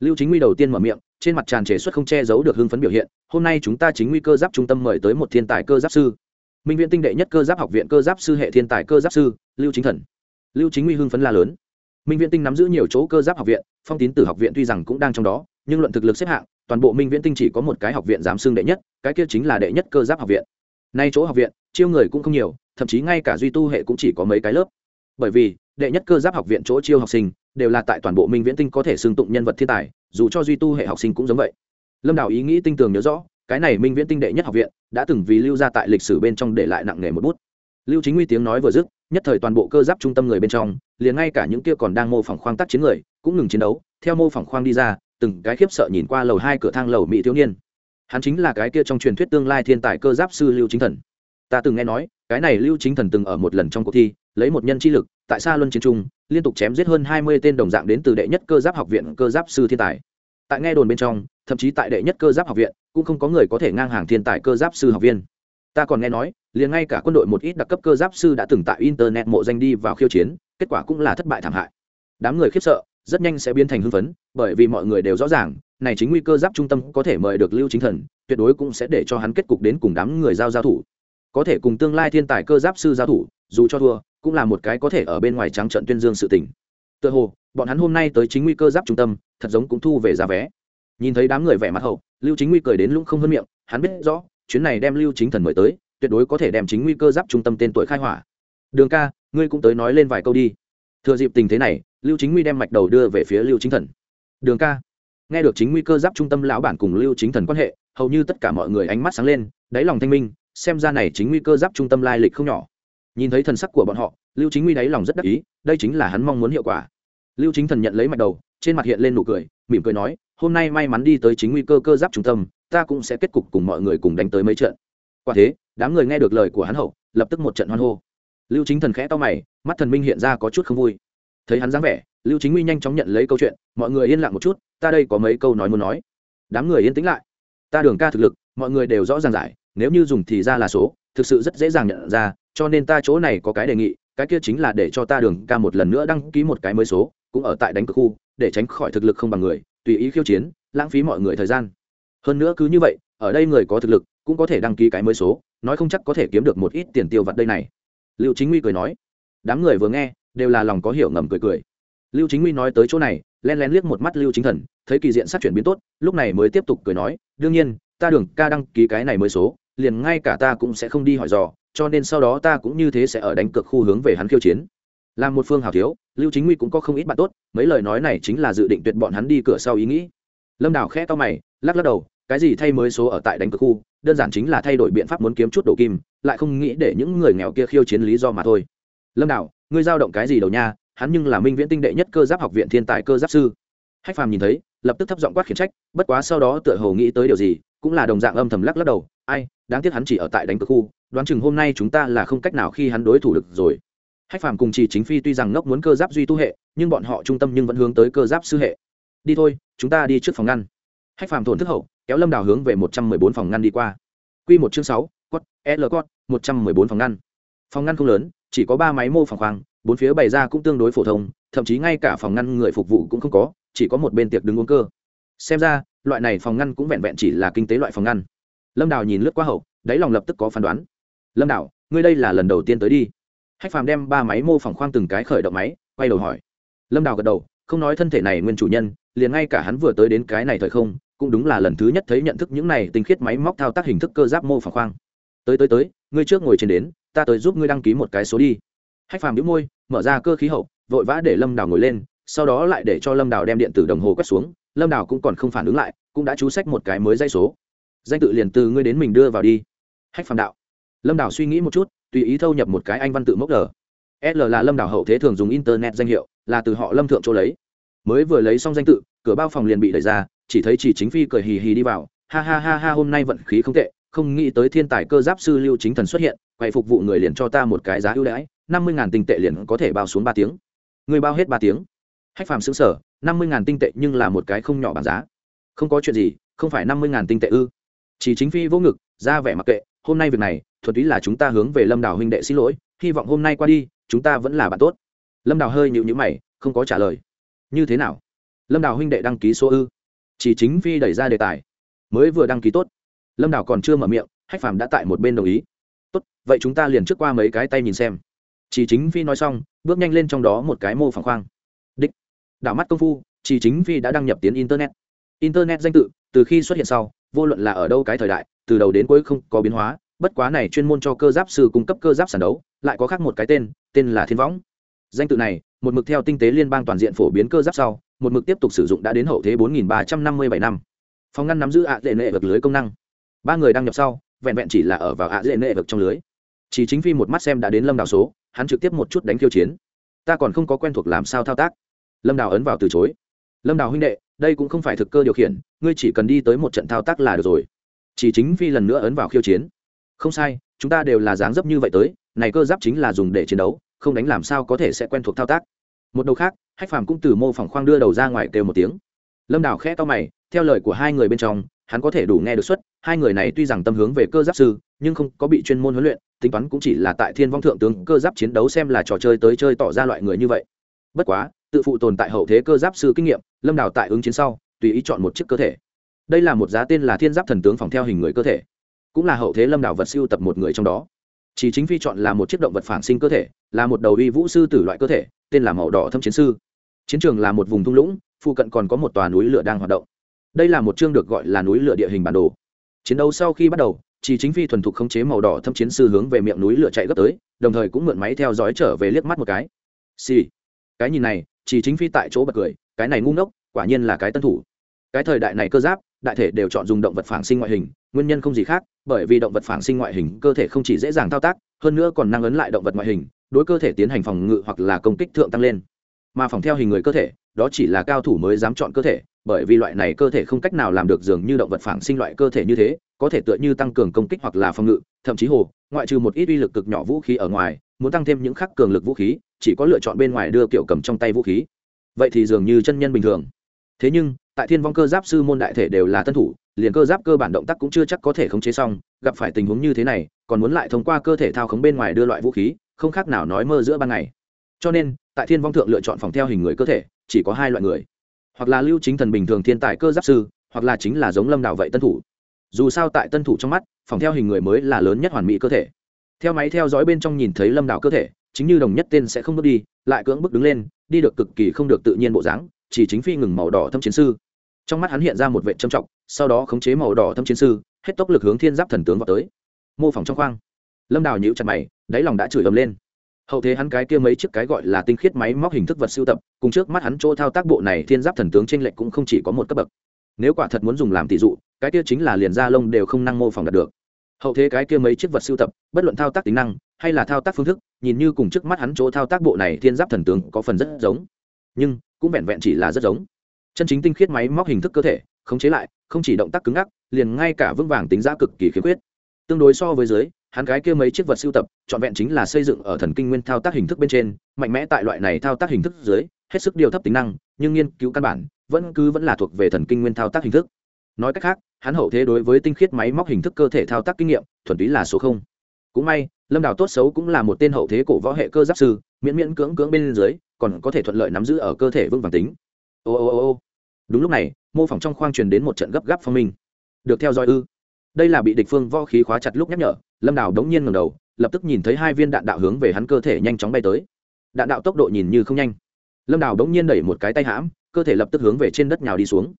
Lưu chính nguy đầu tiên mở miệng, trên mặt tràn trề xuất không che giấu được hưng phấn biểu hiện, hôm nay chúng ta chính nguy cơ giáp trung tâm mời tới một thiên tài cơ giáp sư minh viện tinh đệ nhất cơ giáp học viện cơ giáp sư hệ thiên tài cơ giáp sư, lưu chính thần. Lưu chính nguy hưng phấn la lớn. Minh viện tinh nắm giữ nhiều chỗ cơ giáp học viện, phong tín tử học viện tuy rằng cũng đang trong đó, nhưng luận thực lực xếp hạng, toàn bộ minh viễn tinh chỉ có một cái học viện giám xưng đệ nhất, cái kia chính là đệ nhất cơ giáp học viện. Nay chỗ học viện, chiêu người cũng không nhiều, thậm chí ngay cả duy tu hệ cũng chỉ có mấy cái lớp. Bởi vì, đệ nhất cơ giáp học viện chỗ chiêu học sinh, đều là tại toàn bộ minh viễn tinh có thể xưng tụng nhân vật thiên tài, dù cho duy tu hệ học sinh cũng giống vậy. Lâm đào ý nghĩ tinh tường nhớ rõ cái này minh viễn tinh đệ nhất học viện đã từng vì lưu ra tại lịch sử bên trong để lại nặng nề một bút lưu chính nguy tiếng nói vừa dứt nhất thời toàn bộ cơ giáp trung tâm người bên trong liền ngay cả những kia còn đang mô phỏng khoang tác chiến người cũng ngừng chiến đấu theo mô phỏng khoang đi ra từng cái khiếp sợ nhìn qua lầu hai cửa thang lầu mỹ thiếu niên hắn chính là cái kia trong truyền thuyết tương lai thiên tài cơ giáp sư lưu chính thần ta từng nghe nói cái này lưu chính thần từng ở một lần trong cuộc thi lấy một nhân chi lực tại xa luân chiến trung liên tục chém giết hơn hai mươi tên đồng dạng đến từ đệ nhất cơ giáp học viện cơ giáp sư thiên tài tại nghe đồn bên trong, thậm chí tại đệ nhất cơ giáp học viện, cũng không có người có thể ngang hàng thiên tài cơ giáp sư học viên. Ta còn nghe nói, liền ngay cả quân đội một ít đặc cấp cơ giáp sư đã từng tại internet mộ danh đi vào khiêu chiến, kết quả cũng là thất bại thảm hại. Đám người khiếp sợ, rất nhanh sẽ biến thành hưng phấn, bởi vì mọi người đều rõ ràng, này chính nguy cơ giáp trung tâm có thể mời được lưu chính thần, tuyệt đối cũng sẽ để cho hắn kết cục đến cùng đám người giao giao thủ. Có thể cùng tương lai thiên tài cơ giáp sư giao thủ, dù cho thua, cũng là một cái có thể ở bên ngoài trắng trận tuyên dương sự tình tựa hồ, bọn hắn hôm nay tới chính nguy cơ giáp trung tâm, thật giống cũng thu về giá vé. Nhìn thấy đám người vẻ mặt hậu, lưu chính nguy cười đến lũng không hơn miệng, hắn biết rõ, chuyến này đem lưu chính thần mời tới, tuyệt đối có thể đem chính nguy cơ giáp trung tâm tên tuổi khai hỏa. Đường ca, ngươi cũng tới nói lên vài câu đi. Thừa dịp tình thế này, lưu chính nguy đem mạch đầu đưa về phía lưu chính thần. Đường ca, nghe được chính nguy cơ giáp trung tâm lão bản cùng lưu chính thần quan hệ, hầu như tất cả mọi người ánh mắt sáng lên, đáy lòng thanh minh, xem ra này chính nguy cơ giáp trung tâm lai lịch không nhỏ. Nhìn thấy thần sắc của bọn họ, lưu chính nguy đáy lòng rất đắc ý, đây chính là hắn mong muốn hiệu quả lưu chính thần nhận lấy mạch đầu, trên mặt hiện lên nụ cười, mỉm cười nói, hôm nay may mắn đi tới chính nguy cơ cơ giáp trung tâm, ta cũng sẽ kết cục cùng mọi người cùng đánh tới mấy trận. Quả thế, đám người nghe được lời của hắn hậu, lập tức một trận hoan hô. Lưu chính thần khẽ to mày, mắt thần minh hiện ra có chút không vui. Thấy hắn dáng vẻ, lưu chính nguy nhanh chóng nhận lấy câu chuyện, mọi người yên lặng một chút, ta đây có mấy câu nói muốn nói. Đám người yên tĩnh lại. Ta đường ca thực lực, mọi người đều rõ ràng giải, nếu như dùng thì ra là số, thực sự rất dễ dàng nhận ra, cho nên ta chỗ này có cái đề nghị, cái kia chính là để cho ta đường ca một lần nữa đăng ký một cái mới số cũng ở tại đánh cực khu, để tránh khỏi thực lực không bằng người, tùy ý khiêu chiến, lãng phí mọi người thời gian. Hơn nữa cứ như vậy, ở đây người có thực lực, cũng có thể đăng ký cái mới số, nói không chắc có thể kiếm được một ít tiền tiêu vặt đây này. Liệu chính nguy cười nói, đám người vừa nghe, đều là lòng có hiểu ngầm cười cười. Lưu chính nguy nói tới chỗ này, len lén liếc một mắt lưu chính thần, thấy kỳ diện sát chuyển biến tốt, lúc này mới tiếp tục cười nói, đương nhiên, ta đường ca đăng ký cái này mới số, liền ngay cả ta cũng sẽ không đi hỏi dò, cho nên sau đó ta cũng như thế sẽ ở đánh cược khu hướng về hắn khiêu chiến làm một phương hào thiếu, lưu chính nguy cũng có không ít bạn tốt, mấy lời nói này chính là dự định tuyệt bọn hắn đi cửa sau ý nghĩ. Lâm đào khẽ to mày, lắc lắc đầu, cái gì thay mới số ở tại đánh cược khu, đơn giản chính là thay đổi biện pháp muốn kiếm chút đồ kim, lại không nghĩ để những người nghèo kia khiêu chiến lý do mà thôi. Lâm đào, ngươi giao động cái gì đầu nha, hắn nhưng là minh viễn tinh đệ nhất cơ giáp học viện thiên tài cơ giáp sư. Hách phàm nhìn thấy, lập tức thấp giọng quát khiển trách, bất quá sau đó tựa hồ nghĩ tới điều gì, cũng là đồng dạng âm thầm lắc lắc đầu, ai, đáng tiếc hắn chỉ ở tại đánh cược khu, đoán chừng hôm nay chúng ta là không cách nào khi hắn đối thủ được rồi hách phàm cùng chỉ chính phi tuy rằng ngốc muốn cơ giáp duy tu hệ, nhưng bọn họ trung tâm nhưng vẫn hướng tới cơ giáp sư hệ. Đi thôi, chúng ta đi trước phòng ngăn. Hách phàm thổn thức hậu, kéo lâm đào hướng về một trăm mười bốn phòng ngăn đi qua. Q một chương sáu cốt l cốt một trăm mười bốn phòng ngăn. Phòng ngăn không lớn, chỉ có ba máy mô phòng khoang, bốn phía bày ra cũng tương đối phổ thông, thậm chí ngay cả phòng ngăn người phục vụ cũng không có, chỉ có một bên tiệc đứng uống cơ. Xem ra, loại này phòng ngăn cũng vẹn vẹn chỉ là kinh tế loại phòng ngăn. Lâm đào nhìn lướt qua hậu, đáy lòng lập tức có phán đoán. Lâm đào, ngươi đây là lần đầu tiên tới đi hách phàm đem ba máy mô phỏng khoang từng cái khởi động máy, quay đầu hỏi. Lâm đào gật đầu, không nói thân thể này nguyên chủ nhân, liền ngay cả hắn vừa tới đến cái này thời không, cũng đúng là lần thứ nhất thấy nhận thức những này tinh khiết máy móc thao tác hình thức cơ giáp mô phỏng khoang. Tới tới tới, ngươi trước ngồi trên đến, ta tới giúp ngươi đăng ký một cái số đi. Hách phàm đĩu môi, mở ra cơ khí hậu, vội vã để lâm đào ngồi lên, sau đó lại để cho lâm đào đem điện tử đồng hồ quét xuống. Lâm đào cũng còn không phản ứng lại, cũng đã chú sách một cái mới dây số. Danh tự liền từ ngươi đến mình đưa vào đi. Hách phàm đạo. Lâm đào suy nghĩ một chút tùy ý thâu nhập một cái anh văn tự mốc l l là lâm đảo hậu thế thường dùng internet danh hiệu, là từ họ lâm thượng chỗ lấy. Mới vừa lấy xong danh tự, cửa bao phòng liền bị đẩy ra, chỉ thấy chỉ chính phi cười hì hì đi vào, ha ha ha ha hôm nay vận khí không tệ, không nghĩ tới thiên tài cơ giáp sư lưu chính thần xuất hiện quay phục vụ người liền cho ta một cái giá ưu đãi, năm mươi ngàn tinh tệ liền có thể bao xuống ba tiếng. Người bao hết ba tiếng. Hách phàm xứng sở năm mươi ngàn tinh tệ nhưng là một cái không nhỏ bằng giá. Không có chuyện gì, không phải năm mươi ngàn tinh tệ ư. Chỉ chính phi vô ngực, ra vẻ mặc kệ, hôm nay việc này thuật ý là chúng ta hướng về lâm đào huynh đệ xin lỗi, hy vọng hôm nay qua đi, chúng ta vẫn là bạn tốt. Lâm đào hơi nhịu nhữ mày, không có trả lời. Như thế nào? Lâm đào huynh đệ đăng ký số ư? Chỉ chính phi đẩy ra đề tài. Mới vừa đăng ký tốt. Lâm đào còn chưa mở miệng, hách phàm đã tại một bên đồng ý. Tốt, vậy chúng ta liền trước qua mấy cái tay nhìn xem. Chỉ chính phi nói xong, bước nhanh lên trong đó một cái mô phẳng khoang. Đích. Đảo mắt công phu, chỉ chính phi đã đăng nhập tiến internet. Internet danh tự, từ khi xuất hiện sau, vô luận là ở đâu cái thời đại, từ đầu đến cuối không có biến hóa bất quá này chuyên môn cho cơ giáp sư cung cấp cơ giáp sản đấu, lại có khác một cái tên tên là thiên võng. Danh tự này, một mực theo tinh tế liên bang toàn diện phổ biến cơ giáp sau, một mực tiếp tục sử dụng đã đến hậu thế 4.357 năm phòng ngăn nắm giữ ạ dễ nệ vực lưới công năng. Ba người đăng nhập sau, vẹn vẹn chỉ là ở vào ạ dễ nệ vực trong lưới. Chỉ chính phi một mắt xem đã đến lâm đào số, hắn trực tiếp một chút đánh khiêu chiến. Ta còn không có quen thuộc làm sao thao tác. Lâm đào ấn vào từ chối. Lâm đào huynh đệ, đây cũng không phải thực cơ điều khiển, ngươi chỉ cần đi tới một trận thao tác là được rồi. Chỉ chính phi lần nữa ấn vào khiêu chiến không sai, chúng ta đều là dáng dấp như vậy tới, này cơ giáp chính là dùng để chiến đấu, không đánh làm sao có thể sẽ quen thuộc thao tác. Một đầu khác, hách phàm cũng từ mô phỏng khoang đưa đầu ra ngoài kêu một tiếng. Lâm đào khẽ to mày, theo lời của hai người bên trong, hắn có thể đủ nghe được xuất hai người này tuy rằng tâm hướng về cơ giáp sư, nhưng không có bị chuyên môn huấn luyện, tính toán cũng chỉ là tại thiên vong thượng tướng cơ giáp chiến đấu xem là trò chơi tới chơi tỏ ra loại người như vậy. Bất quá, tự phụ tồn tại hậu thế cơ giáp sư kinh nghiệm, lâm đào tại ứng chiến sau, tùy ý chọn một chiếc cơ thể. Đây là một giá tên là thiên giáp thần tướng phòng theo hình người cơ thể cũng là hậu thế lâm đảo vật siêu tập một người trong đó. Chỉ chính phi chọn là một chiếc động vật phản sinh cơ thể, là một đầu uy vũ sư tử loại cơ thể, tên là màu đỏ thâm chiến sư. Chiến trường là một vùng thung lũng, phụ cận còn có một tòa núi lửa đang hoạt động. Đây là một chương được gọi là núi lửa địa hình bản đồ. Chiến đấu sau khi bắt đầu, chỉ chính phi thuần thục khống chế màu đỏ thâm chiến sư hướng về miệng núi lửa chạy gấp tới, đồng thời cũng mượn máy theo dõi trở về liếc mắt một cái. Xì、sì. cái nhìn này, chỉ chính phi tại chỗ bật cười, cái này ngu ngốc, quả nhiên là cái tân thủ. Cái thời đại này cơ giáp, đại thể đều chọn dùng động vật phản sinh ngoại hình nguyên nhân không gì khác, bởi vì động vật phản sinh ngoại hình cơ thể không chỉ dễ dàng thao tác, hơn nữa còn năng ấn lại động vật ngoại hình, đối cơ thể tiến hành phòng ngự hoặc là công kích thượng tăng lên. Mà phòng theo hình người cơ thể, đó chỉ là cao thủ mới dám chọn cơ thể, bởi vì loại này cơ thể không cách nào làm được dường như động vật phản sinh loại cơ thể như thế, có thể tựa như tăng cường công kích hoặc là phòng ngự, thậm chí hồ, ngoại trừ một ít uy lực cực nhỏ vũ khí ở ngoài, muốn tăng thêm những khắc cường lực vũ khí, chỉ có lựa chọn bên ngoài đưa kiểu cầm trong tay vũ khí. Vậy thì dường như chân nhân bình thường. Thế nhưng tại thiên vong cơ giáp sư môn đại thể đều là tân thủ, liền cơ giáp cơ bản động tác cũng chưa chắc có thể khống chế xong, gặp phải tình huống như thế này, còn muốn lại thông qua cơ thể thao khống bên ngoài đưa loại vũ khí, không khác nào nói mơ giữa ban ngày. Cho nên, tại thiên vong thượng lựa chọn phòng theo hình người cơ thể, chỉ có hai loại người. Hoặc là lưu chính thần bình thường thiên tài cơ giáp sư, hoặc là chính là giống lâm đào vậy tân thủ. Dù sao tại tân thủ trong mắt, phòng theo hình người mới là lớn nhất hoàn mỹ cơ thể. Theo máy theo dõi bên trong nhìn thấy lâm đào cơ thể, chính như đồng nhất tên sẽ không bước đi, lại cưỡng bước đứng lên, đi được cực kỳ không được tự nhiên bộ dáng chỉ chính phi ngừng màu đỏ thâm chiến sư. Trong mắt hắn hiện ra một vệ trầm trọng, sau đó khống chế màu đỏ thâm chiến sư, hết tốc lực hướng thiên giáp thần tướng vào tới. Mô phỏng trong khoang. Lâm đào nhíu chặt mày, đáy lòng đã chửi ầm lên. Hậu thế hắn cái kia mấy chiếc cái gọi là tinh khiết máy móc hình thức vật sưu tập, cùng trước mắt hắn chỗ thao tác bộ này thiên giáp thần tướng trên lệnh cũng không chỉ có một cấp bậc. Nếu quả thật muốn dùng làm tỷ dụ, cái kia chính là liền da lông đều không năng mô phỏng đạt được. Hậu thế cái kia mấy chiếc vật sưu tập, bất luận thao tác tính năng, hay là thao tác phương thức, nhìn như cùng trước mắt hắn chỗ thao tác bộ này thiên giáp thần tướng có phần rất giống. Nhưng cũng vẹn vẹn chỉ là rất giống. Chân chính tinh khiết máy móc hình thức cơ thể, khống chế lại, không chỉ động tác cứng ngắc, liền ngay cả vững vàng tính giá cực kỳ khiếm khuyết. Tương đối so với dưới, hắn cái kia mấy chiếc vật sưu tập, trọn vẹn chính là xây dựng ở thần kinh nguyên thao tác hình thức bên trên, mạnh mẽ tại loại này thao tác hình thức dưới, hết sức điều thấp tính năng, nhưng nghiên cứu căn bản, vẫn cứ vẫn là thuộc về thần kinh nguyên thao tác hình thức. Nói cách khác, hắn hậu thế đối với tinh khiết máy móc hình thức cơ thể thao tác kinh nghiệm, thuần túy là số không. Cũng may lâm đào tốt xấu cũng là một tên hậu thế cổ võ hệ cơ giáp sư, miễn miễn cưỡng cưỡng bên dưới, còn có thể thuận lợi nắm giữ ở cơ thể vững vàng tính. Ô ô ô ô. Đúng lúc này, mô phỏng trong khoang truyền đến một trận gấp gáp phong minh. Được theo dõi ư? Đây là bị địch phương võ khí khóa chặt lúc nhắc nhở, lâm đào đống nhiên ngầm đầu, lập tức nhìn thấy hai viên đạn đạo hướng về hắn cơ thể nhanh chóng bay tới. Đạn đạo tốc độ nhìn như không nhanh. Lâm đào đống nhiên đẩy một cái tay hãm, cơ thể lập tức hướng về trên đất nhào đi xuống.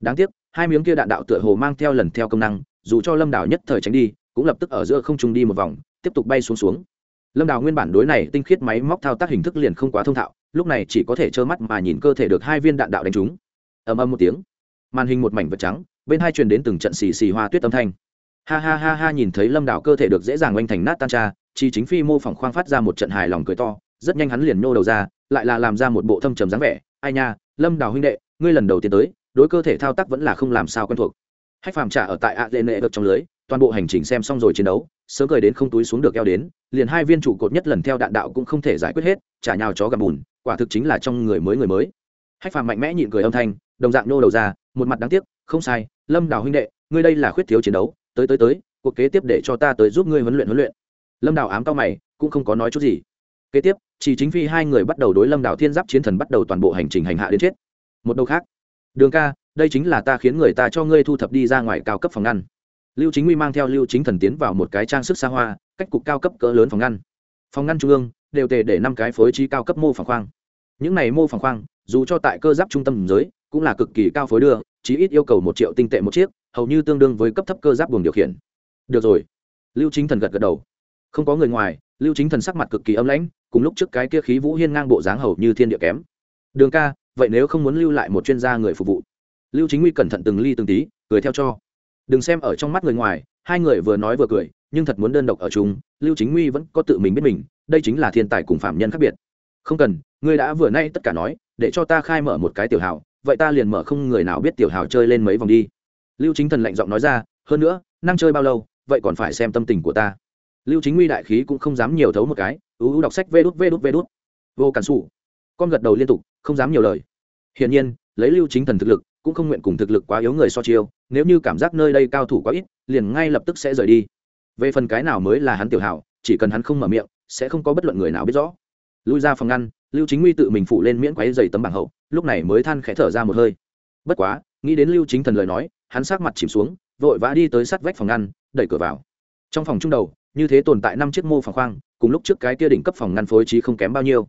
Đáng tiếc, hai miếng kia đạn đạo tựa hồ mang theo lần theo công năng, dù cho lâm đào nhất thời tránh đi, cũng lập tức ở giữa không trung đi một vòng tiếp tục bay xuống xuống. Lâm đào nguyên bản đối này tinh khiết máy móc thao tác hình thức liền không quá thông thạo, lúc này chỉ có thể trơ mắt mà nhìn cơ thể được hai viên đạn đạo đánh trúng. Ầm ầm một tiếng, màn hình một mảnh vật trắng, bên hai truyền đến từng trận xì xì hoa tuyết âm thanh. Ha ha ha ha, nhìn thấy lâm đào cơ thể được dễ dàng oanh thành nát tan tra, chi chính phi mô phỏng khoang phát ra một trận hài lòng cười to, rất nhanh hắn liền nhô đầu ra, lại là làm ra một bộ thâm trầm dáng vẻ. Ai nha, lâm đào huynh đệ, ngươi lần đầu tiên tới, đối cơ thể thao tác vẫn là không làm sao quen thuộc. Hách phàm trả ở tại a dê nệ được trong lưới toàn bộ hành trình xem xong rồi chiến đấu sớm cười đến không túi xuống được eo đến, liền hai viên trụ cột nhất lần theo đạn đạo cũng không thể giải quyết hết trả nhào chó gặp bùn, quả thực chính là trong người mới người mới. Hách phàm mạnh mẽ nhịn cười âm thanh, đồng dạng nô đầu ra, một mặt đáng tiếc, không sai, lâm đào huynh đệ, ngươi đây là khuyết thiếu chiến đấu, tới tới tới, cuộc kế tiếp để cho ta tới giúp ngươi huấn luyện huấn luyện. Lâm đào ám cao mày, cũng không có nói chút gì. Kế tiếp, chỉ chính phi hai người bắt đầu đối lâm đào thiên giáp chiến thần bắt đầu toàn bộ hành trình hành hạ đến chết. Một đầu khác. Đường ca, đây chính là ta khiến người ta cho ngươi thu thập đi ra ngoài cao cấp phòng ngăn lưu chính nguy mang theo lưu chính thần tiến vào một cái trang sức xa hoa, cách cục cao cấp cỡ lớn phòng ngăn. Phòng ngăn trung ương, đều tề để năm cái phối trí cao cấp mô phẳng khoang. Những này mô phẳng khoang, dù cho tại cơ giáp trung tâm giới, cũng là cực kỳ cao phối đưa, chí ít yêu cầu một triệu tinh tệ một chiếc, hầu như tương đương với cấp thấp cơ giáp buồng điều khiển. Được rồi. Lưu chính thần gật gật đầu. Không có người ngoài, lưu chính thần sắc mặt cực kỳ âm lãnh, cùng lúc trước cái kia khí vũ hiên ngang bộ dáng hầu như thiên địa kém. Đường ca, vậy nếu không muốn lưu lại một chuyên gia người phục vụ? Lưu chính nguy cẩn thận từng ly từng tí, cười theo cho đừng xem ở trong mắt người ngoài, hai người vừa nói vừa cười, nhưng thật muốn đơn độc ở chung, lưu chính nguy vẫn có tự mình biết mình, đây chính là thiên tài cùng phạm nhân khác biệt. Không cần, ngươi đã vừa nay tất cả nói, để cho ta khai mở một cái tiểu hào, vậy ta liền mở không người nào biết tiểu hào chơi lên mấy vòng đi. Lưu chính thần lạnh giọng nói ra, hơn nữa, năng chơi bao lâu, vậy còn phải xem tâm tình của ta. Lưu chính nguy đại khí cũng không dám nhiều thấu một cái ưu ưu đọc sách vê đút vê đút vê đút. Vô cản xù con gật đầu liên tục, không dám nhiều lời. Hiển nhiên, lấy lưu chính thần thực lực cũng không nguyện cùng thực lực quá yếu người so chiêu, nếu như cảm giác nơi đây cao thủ quá ít, liền ngay lập tức sẽ rời đi. Về phần cái nào mới là hắn tiểu hảo, chỉ cần hắn không mở miệng, sẽ không có bất luận người nào biết rõ. Lui ra phòng ngăn, lưu chính nguy tự mình phụ lên miễn quáy dày tấm bảng hậu, lúc này mới than khẽ thở ra một hơi. Bất quá, nghĩ đến lưu chính thần lời nói, hắn sát mặt chìm xuống, vội vã đi tới sát vách phòng ngăn, đẩy cửa vào. Trong phòng trung đầu, như thế tồn tại năm chiếc mô phòng khoang, cùng lúc trước cái kia đỉnh cấp phòng ngăn phối trí không kém bao nhiêu.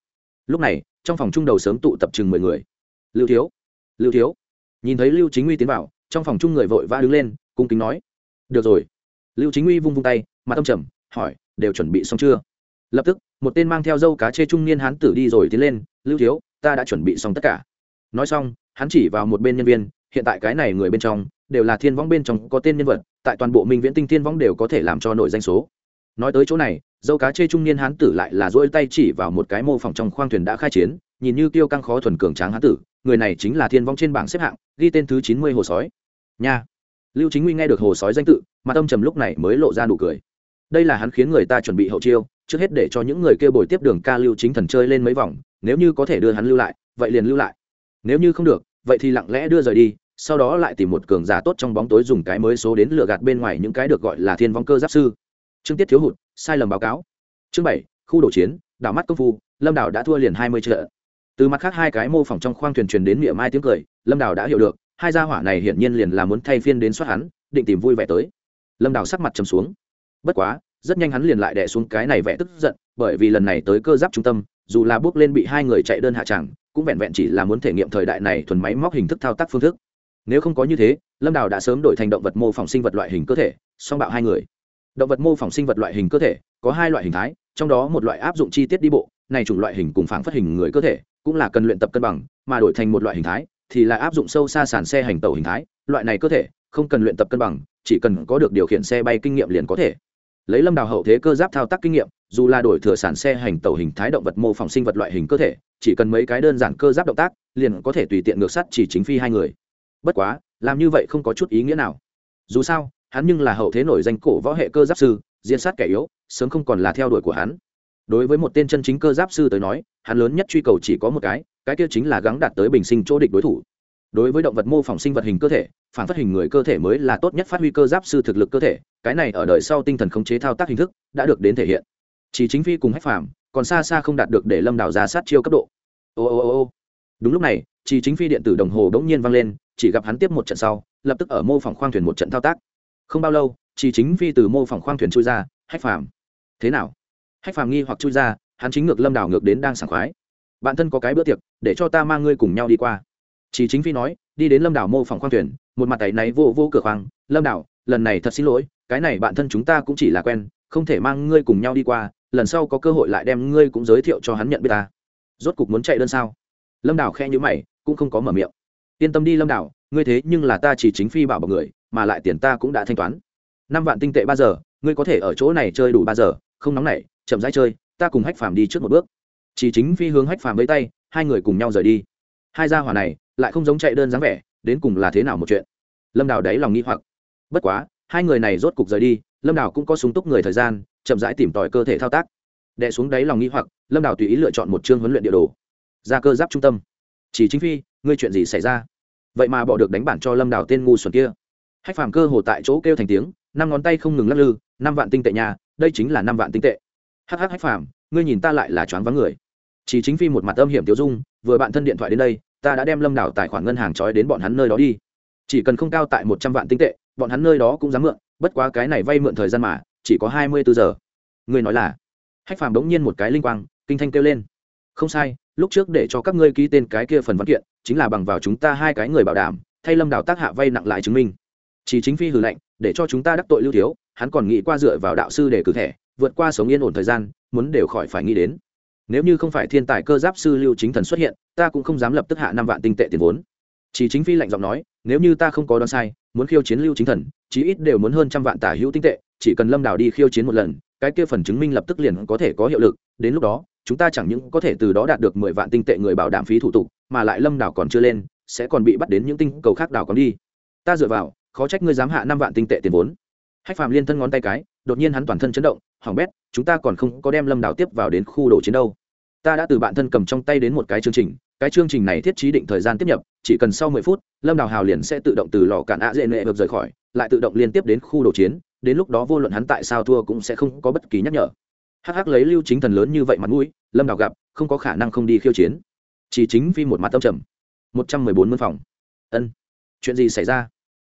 Lúc này, trong phòng trung đầu sớm tụ tập chừng mười người. Lưu thiếu lưu thiếu nhìn thấy lưu chính Uy tiến vào, trong phòng chung người vội vã đứng lên, cung kính nói, được rồi. Lưu chính Uy vung vung tay, mặt tâm trầm, hỏi, đều chuẩn bị xong chưa? Lập tức, một tên mang theo dâu cá chê trung niên hán tử đi rồi tiến lên, lưu thiếu, ta đã chuẩn bị xong tất cả. Nói xong, hắn chỉ vào một bên nhân viên, hiện tại cái này người bên trong, đều là thiên võng bên trong có tên nhân vật, tại toàn bộ minh viễn tinh thiên võng đều có thể làm cho nội danh số. Nói tới chỗ này, dâu cá chê trung niên hán tử lại là dỗi tay chỉ vào một cái mô phỏng trong khoang thuyền đã khai chiến nhìn như tiêu căng khó thuần cường tráng hán tử, người này chính là thiên vong trên bảng xếp hạng, ghi tên thứ chín mươi hồ sói. Nha. Lưu chính nguy nghe được hồ sói danh tự mà tâm trầm lúc này mới lộ ra nụ cười. Đây là hắn khiến người ta chuẩn bị hậu chiêu, trước hết để cho những người kia bồi tiếp đường ca lưu chính thần chơi lên mấy vòng, nếu như có thể đưa hắn lưu lại, vậy liền lưu lại. Nếu như không được, vậy thì lặng lẽ đưa rời đi, sau đó lại tìm một cường giả tốt trong bóng tối dùng cái mới số đến lừa gạt bên ngoài những cái được gọi là thiên vong cơ giáp sư. Trương tiết thiếu hụt, sai lầm báo cáo. Chương bảy, khu đổ chiến, đảo mắt công phu, lâm đảo đã thua liền hai mươi trợ từ mặt khác hai cái mô phỏng trong khoang thuyền truyền đến miệng mai tiếng cười, lâm đảo đã hiểu được, hai gia hỏa này hiển nhiên liền là muốn thay phiên đến soát hắn, định tìm vui vẻ tới. Lâm đảo sắc mặt trầm xuống. Bất quá, rất nhanh hắn liền lại đẻ xuống cái này vẻ tức giận, bởi vì lần này tới cơ giáp trung tâm, dù là bước lên bị hai người chạy đơn hạ tràng cũng vẹn vẹn chỉ là muốn thể nghiệm thời đại này thuần máy móc hình thức thao tác phương thức. Nếu không có như thế, lâm đào đã sớm đổi thành động vật mô phỏng sinh vật loại hình cơ thể, song bạo hai người. Động vật mô phỏng sinh vật loại hình cơ thể, có hai loại hình thái, trong đó một loại áp dụng chi tiết đi bộ, này chủng loại hình cùng phản phát hình người cơ thể cũng là cần luyện tập cân bằng, mà đổi thành một loại hình thái thì là áp dụng sâu xa sàn xe hành tàu hình thái. Loại này cơ thể không cần luyện tập cân bằng, chỉ cần có được điều khiển xe bay kinh nghiệm liền có thể. Lấy lâm đào hậu thế cơ giáp thao tác kinh nghiệm, dù là đổi thừa sản xe hành tàu hình thái động vật mô phỏng sinh vật loại hình cơ thể, chỉ cần mấy cái đơn giản cơ giáp động tác liền có thể tùy tiện ngược sắt chỉ chính phi hai người. Bất quá, làm như vậy không có chút ý nghĩa nào. Dù sao, hắn nhưng là hậu thế nổi danh cổ võ hệ cơ giáp sư, diễn sát kẻ yếu, sớm không còn là theo đuổi của hắn đối với một tên chân chính cơ giáp sư tới nói, hắn lớn nhất truy cầu chỉ có một cái cái kia chính là gắng đạt tới bình sinh chỗ địch đối thủ. Đối với động vật mô phỏng sinh vật hình cơ thể, phản phát hình người cơ thể mới là tốt nhất phát huy cơ giáp sư thực lực cơ thể, cái này ở đời sau tinh thần khống chế thao tác hình thức đã được đến thể hiện. Chỉ chính phi cùng hách phàm, còn xa xa không đạt được để lâm đảo ra sát chiêu cấp độ. Ô ô ô ô. Đúng lúc này, chỉ chính phi điện tử đồng hồ đ ỗ n g nhiên vang lên, chỉ gặp hắn tiếp một trận sau, lập tức ở mô phỏng khoang thuyền một trận thao tác. Không bao lâu, chỉ chính phi từ mô phỏng khoang thuyền trôi ra, hách phàm. Thế nào? Hách phàm nghi hoặc chui ra, hắn chính ngược lâm đảo ngược đến đang sảng khoái. Bạn thân có cái bữa tiệc, để cho ta mang ngươi cùng nhau đi qua. Chỉ chính phi nói, đi đến lâm đảo mô phỏng khoang thuyền, một mặt tay náy vô vô cửa khoang. Lâm đảo lần này thật xin lỗi, cái này bạn thân chúng ta cũng chỉ là quen, không thể mang ngươi cùng nhau đi qua, lần sau có cơ hội lại đem ngươi cũng giới thiệu cho hắn nhận biết ta. Rốt cục muốn chạy đơn sao? Lâm đảo khe nhữ mày, cũng không có mở miệng. Yên tâm đi lâm đảo ngươi thế nhưng là ta chỉ chính phi bảo bọc người, mà lại tiền ta cũng đã thanh toán. Năm vạn tinh tệ ba giờ, ngươi có thể ở chỗ này chơi đủ ba giờ không nóng nảy, chậm rãi chơi, ta cùng hách phàm đi trước một bước. Chỉ chính phi hướng hách phàm với tay, hai người cùng nhau rời đi. Hai gia hỏa này lại không giống chạy đơn dáng vẻ, đến cùng là thế nào một chuyện? Lâm đào đáy lòng nghi hoặc. Bất quá, hai người này rốt cục rời đi, lâm đào cũng có súng túc người thời gian, chậm rãi tìm tòi cơ thể thao tác. Đè xuống đáy lòng nghi hoặc, lâm đào tùy ý lựa chọn một chương huấn luyện địa đồ. Ra cơ giáp trung tâm. Chỉ chính phi, ngươi chuyện gì xảy ra? Vậy mà bỏ được đánh bản cho lâm đào tên ngu xuẩn kia. Hách phàm cơ hồ tại chỗ kêu thành tiếng năm ngón tay không ngừng lắc lư, năm vạn tinh tệ nhà đây chính là năm vạn tinh tệ. Hh hách phàm, ngươi nhìn ta lại là choáng vắng người. Chỉ chính phi một mặt âm hiểm tiêu dung, vừa bạn thân điện thoại đến đây, ta đã đem lâm đảo tài khoản ngân hàng trói đến bọn hắn nơi đó đi. Chỉ cần không cao tại một trăm vạn tinh tệ, bọn hắn nơi đó cũng dám mượn, bất quá cái này vay mượn thời gian mà, chỉ có hai mươi bốn giờ. Ngươi nói là? Hách phàm đống nhiên một cái linh quang, kinh thanh kêu lên. Không sai, lúc trước để cho các ngươi ký tên cái kia phần văn kiện, chính là bằng vào chúng ta hai cái người bảo đảm, thay lâm đảo tác hạ vay nặng lại chứng minh. Chỉ chính phi hử lệnh để cho chúng ta đắc tội lưu thiếu, hắn còn nghĩ qua dựa vào đạo sư để cử thẻ, vượt qua sống yên ổn thời gian, muốn đều khỏi phải nghĩ đến. Nếu như không phải thiên tài cơ giáp sư lưu chính thần xuất hiện, ta cũng không dám lập tức hạ năm vạn tinh tệ tiền vốn. Chỉ chính phi lạnh giọng nói, nếu như ta không có đoán sai, muốn khiêu chiến lưu chính thần, chí ít đều muốn hơn trăm vạn tả hữu tinh tệ, chỉ cần lâm đào đi khiêu chiến một lần, cái kia phần chứng minh lập tức liền có thể có hiệu lực, đến lúc đó, chúng ta chẳng những có thể từ đó đạt được mười vạn tinh tệ người bảo đảm phí thủ tục, mà lại lâm đào còn chưa lên, sẽ còn bị bắt đến những tinh cầu khác đào còn đi. Ta dựa vào khó trách ngươi dám hạ năm vạn tinh tệ tiền vốn. Hách phàm liên thân ngón tay cái, đột nhiên hắn toàn thân chấn động hỏng bét, chúng ta còn không có đem lâm đảo tiếp vào đến khu đồ chiến đâu. Ta đã từ bạn thân cầm trong tay đến một cái chương trình, cái chương trình này thiết trí định thời gian tiếp nhập, chỉ cần sau mười phút, lâm đào hào liền sẽ tự động từ lò cản ạ dễ nệ được rời khỏi, lại tự động liên tiếp đến khu đồ chiến, đến lúc đó vô luận hắn tại sao thua cũng sẽ không có bất kỳ nhắc nhở. Hắc hắc lấy lưu chính thần lớn như vậy mặt mũi, lâm đào gặp, không có khả năng không đi khiêu chiến. Chỉ chính vì một mặt tâm trầm. Một trăm mười bốn mân phòng. Ân. Chuyện gì xảy ra?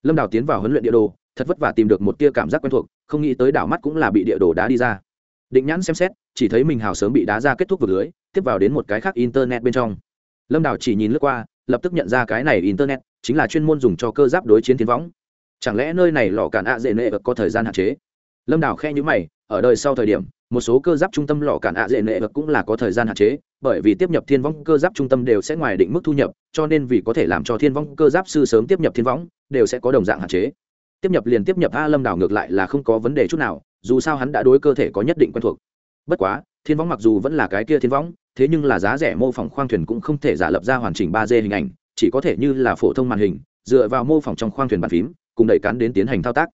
Lâm đào tiến vào huấn luyện địa đồ, thật vất vả tìm được một tia cảm giác quen thuộc, không nghĩ tới đảo mắt cũng là bị địa đồ đá đi ra. Định nhãn xem xét, chỉ thấy mình hào sớm bị đá ra kết thúc vực lưới, tiếp vào đến một cái khác internet bên trong. Lâm đào chỉ nhìn lướt qua, lập tức nhận ra cái này internet chính là chuyên môn dùng cho cơ giáp đối chiến tiến võng. Chẳng lẽ nơi này lò cản ạ dễ nệ có thời gian hạn chế? Lâm đào khe nhữ mày, ở đời sau thời điểm một số cơ giáp trung tâm lò cản ạ dễ nệ cũng là có thời gian hạn chế, bởi vì tiếp nhập thiên võng cơ giáp trung tâm đều sẽ ngoài định mức thu nhập, cho nên vì có thể làm cho thiên võng cơ giáp sư sớm tiếp nhập thiên võng, đều sẽ có đồng dạng hạn chế. Tiếp nhập liền tiếp nhập a lâm đảo ngược lại là không có vấn đề chút nào, dù sao hắn đã đối cơ thể có nhất định quen thuộc. Bất quá, thiên võng mặc dù vẫn là cái kia thiên võng, thế nhưng là giá rẻ mô phỏng khoang thuyền cũng không thể giả lập ra hoàn chỉnh ba d hình ảnh, chỉ có thể như là phổ thông màn hình, dựa vào mô phỏng trong khoang thuyền bàn phím, cùng đẩy cán đến tiến hành thao tác.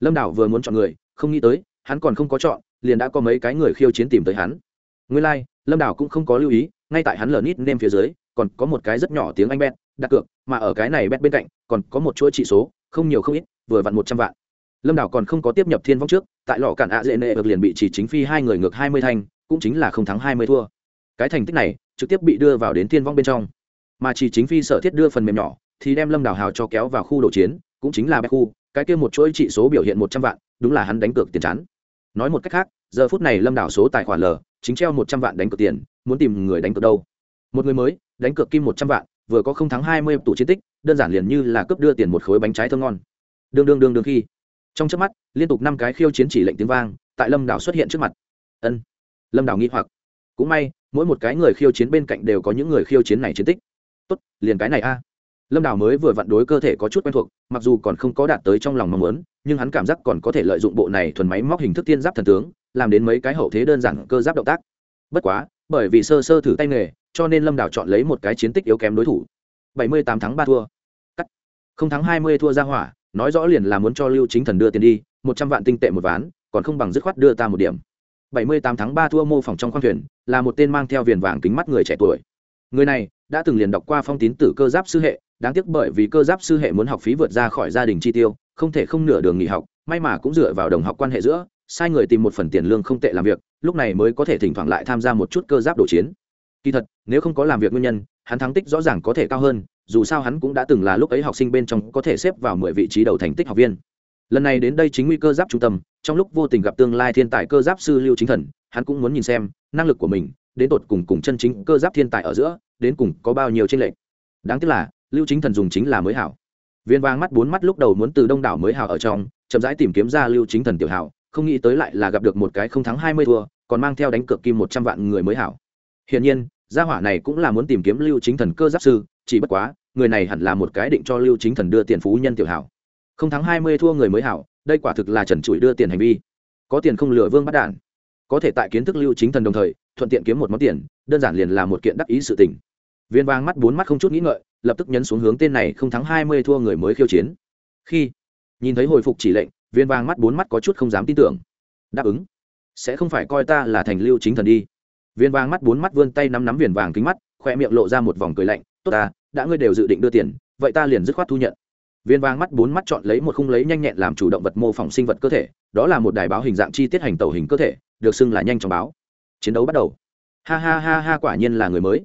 Lâm đảo vừa muốn chọn người, không nghĩ tới, hắn còn không có chọn liền đã có mấy cái người khiêu chiến tìm tới hắn. Nguyên lai、like, lâm đảo cũng không có lưu ý ngay tại hắn lờ nít nêm phía dưới còn có một cái rất nhỏ tiếng anh bet đặt cược mà ở cái này bet bên cạnh còn có một chuỗi trị số không nhiều không ít vừa vặn một trăm vạn. Lâm đảo còn không có tiếp nhập thiên vong trước tại lò cản ạ dễ nệ được liền bị chỉ chính phi hai người ngược hai mươi thanh cũng chính là không thắng hai mươi thua. Cái thành tích này trực tiếp bị đưa vào đến thiên vong bên trong. Mà chỉ chính phi sở thiết đưa phần mềm nhỏ thì đem lâm đảo hào cho kéo vào khu đổ chiến cũng chính là bé khu cái kia một chuỗi trị số biểu hiện một trăm vạn đúng là hắn đánh cược tiền chắn nói một cách khác, giờ phút này lâm đảo số tài khoản l chính treo một trăm vạn đánh cược tiền, muốn tìm người đánh cược đâu? Một người mới, đánh cược kim một trăm vạn, vừa có không thắng hai mươi tủ chiến tích, đơn giản liền như là cướp đưa tiền một khối bánh trái thơm ngon. Đương đương đương đương khi, trong chớp mắt, liên tục năm cái khiêu chiến chỉ lệnh tiếng vang, tại lâm đảo xuất hiện trước mặt. Ân. Lâm đảo nghi hoặc. Cũng may, mỗi một cái người khiêu chiến bên cạnh đều có những người khiêu chiến này chiến tích. Tốt, liền cái này a lâm Đào mới vừa vặn đối cơ thể có chút quen thuộc, mặc dù còn không có đạt tới trong lòng mong muốn, nhưng hắn cảm giác còn có thể lợi dụng bộ này thuần máy móc hình thức tiên giáp thần tướng, làm đến mấy cái hậu thế đơn giản cơ giáp động tác. Bất quá, bởi vì sơ sơ thử tay nghề, cho nên lâm Đào chọn lấy một cái chiến tích yếu kém đối thủ. Bảy mươi tám tháng ba thua. Cắt. Không thắng hai mươi thua ra hỏa, nói rõ liền là muốn cho lưu chính thần đưa tiền đi, một trăm vạn tinh tệ một ván, còn không bằng dứt khoát đưa ta một điểm. Bảy mươi tám tháng ba thua mô phỏng trong khoang thuyền, là một tên mang theo viền vàng kính mắt người trẻ tuổi. Người này đã từng liền đọc qua phong tín tử cơ giáp sư hệ đáng tiếc bởi vì cơ giáp sư hệ muốn học phí vượt ra khỏi gia đình chi tiêu, không thể không nửa đường nghỉ học, may mà cũng dựa vào đồng học quan hệ giữa, sai người tìm một phần tiền lương không tệ làm việc, lúc này mới có thể thỉnh thoảng lại tham gia một chút cơ giáp đổ chiến. Kỳ thật, nếu không có làm việc nguyên nhân, hắn thắng tích rõ ràng có thể cao hơn, dù sao hắn cũng đã từng là lúc ấy học sinh bên trong có thể xếp vào mười vị trí đầu thành tích học viên. Lần này đến đây chính nguy cơ giáp trung tâm, trong lúc vô tình gặp tương lai thiên tài cơ giáp sư lưu chính thần, hắn cũng muốn nhìn xem năng lực của mình, đến tột cùng cùng chân chính cơ giáp thiên tài ở giữa, đến cùng có bao nhiêu tranh lệch. Đáng tiếc là lưu chính thần dùng chính là mới hảo. Viên vang mắt bốn mắt lúc đầu muốn từ đông đảo mới hảo ở trong, chậm rãi tìm kiếm ra lưu chính thần tiểu hảo, không nghĩ tới lại là gặp được một cái không thắng hai mươi thua, còn mang theo đánh cược kim một trăm vạn người mới hảo. Hiển nhiên, gia hỏa này cũng là muốn tìm kiếm lưu chính thần cơ giáp sư, chỉ bất quá, người này hẳn là một cái định cho lưu chính thần đưa tiền phú nhân tiểu hảo. Không thắng hai mươi thua người mới hảo, đây quả thực là trần trụi đưa tiền hành vi. Có tiền không lừa vương bắt đản có thể tại kiến thức lưu chính thần đồng thời, thuận tiện kiếm một món tiền, đơn giản liền là một kiện đắc ý sự tình. Viên vang mắt bốn mắt không chút nghĩ ngợi lập tức nhấn xuống hướng tên này không thắng hai mươi thua người mới khiêu chiến. Khi nhìn thấy hồi phục chỉ lệnh, viên vàng mắt bốn mắt có chút không dám tin tưởng. Đáp ứng. Sẽ không phải coi ta là thành lưu chính thần đi. Viên vàng mắt bốn mắt vươn tay nắm nắm viền vàng kính mắt, khoe miệng lộ ra một vòng cười lạnh. Tốt ta, đã ngươi đều dự định đưa tiền, vậy ta liền dứt khoát thu nhận. Viên vàng mắt bốn mắt chọn lấy một khung lấy nhanh nhẹn làm chủ động vật mô phỏng sinh vật cơ thể, đó là một đài báo hình dạng chi tiết hành tàu hình cơ thể, được xưng là nhanh trong báo. Chiến đấu bắt đầu. Ha ha ha ha, quả nhiên là người mới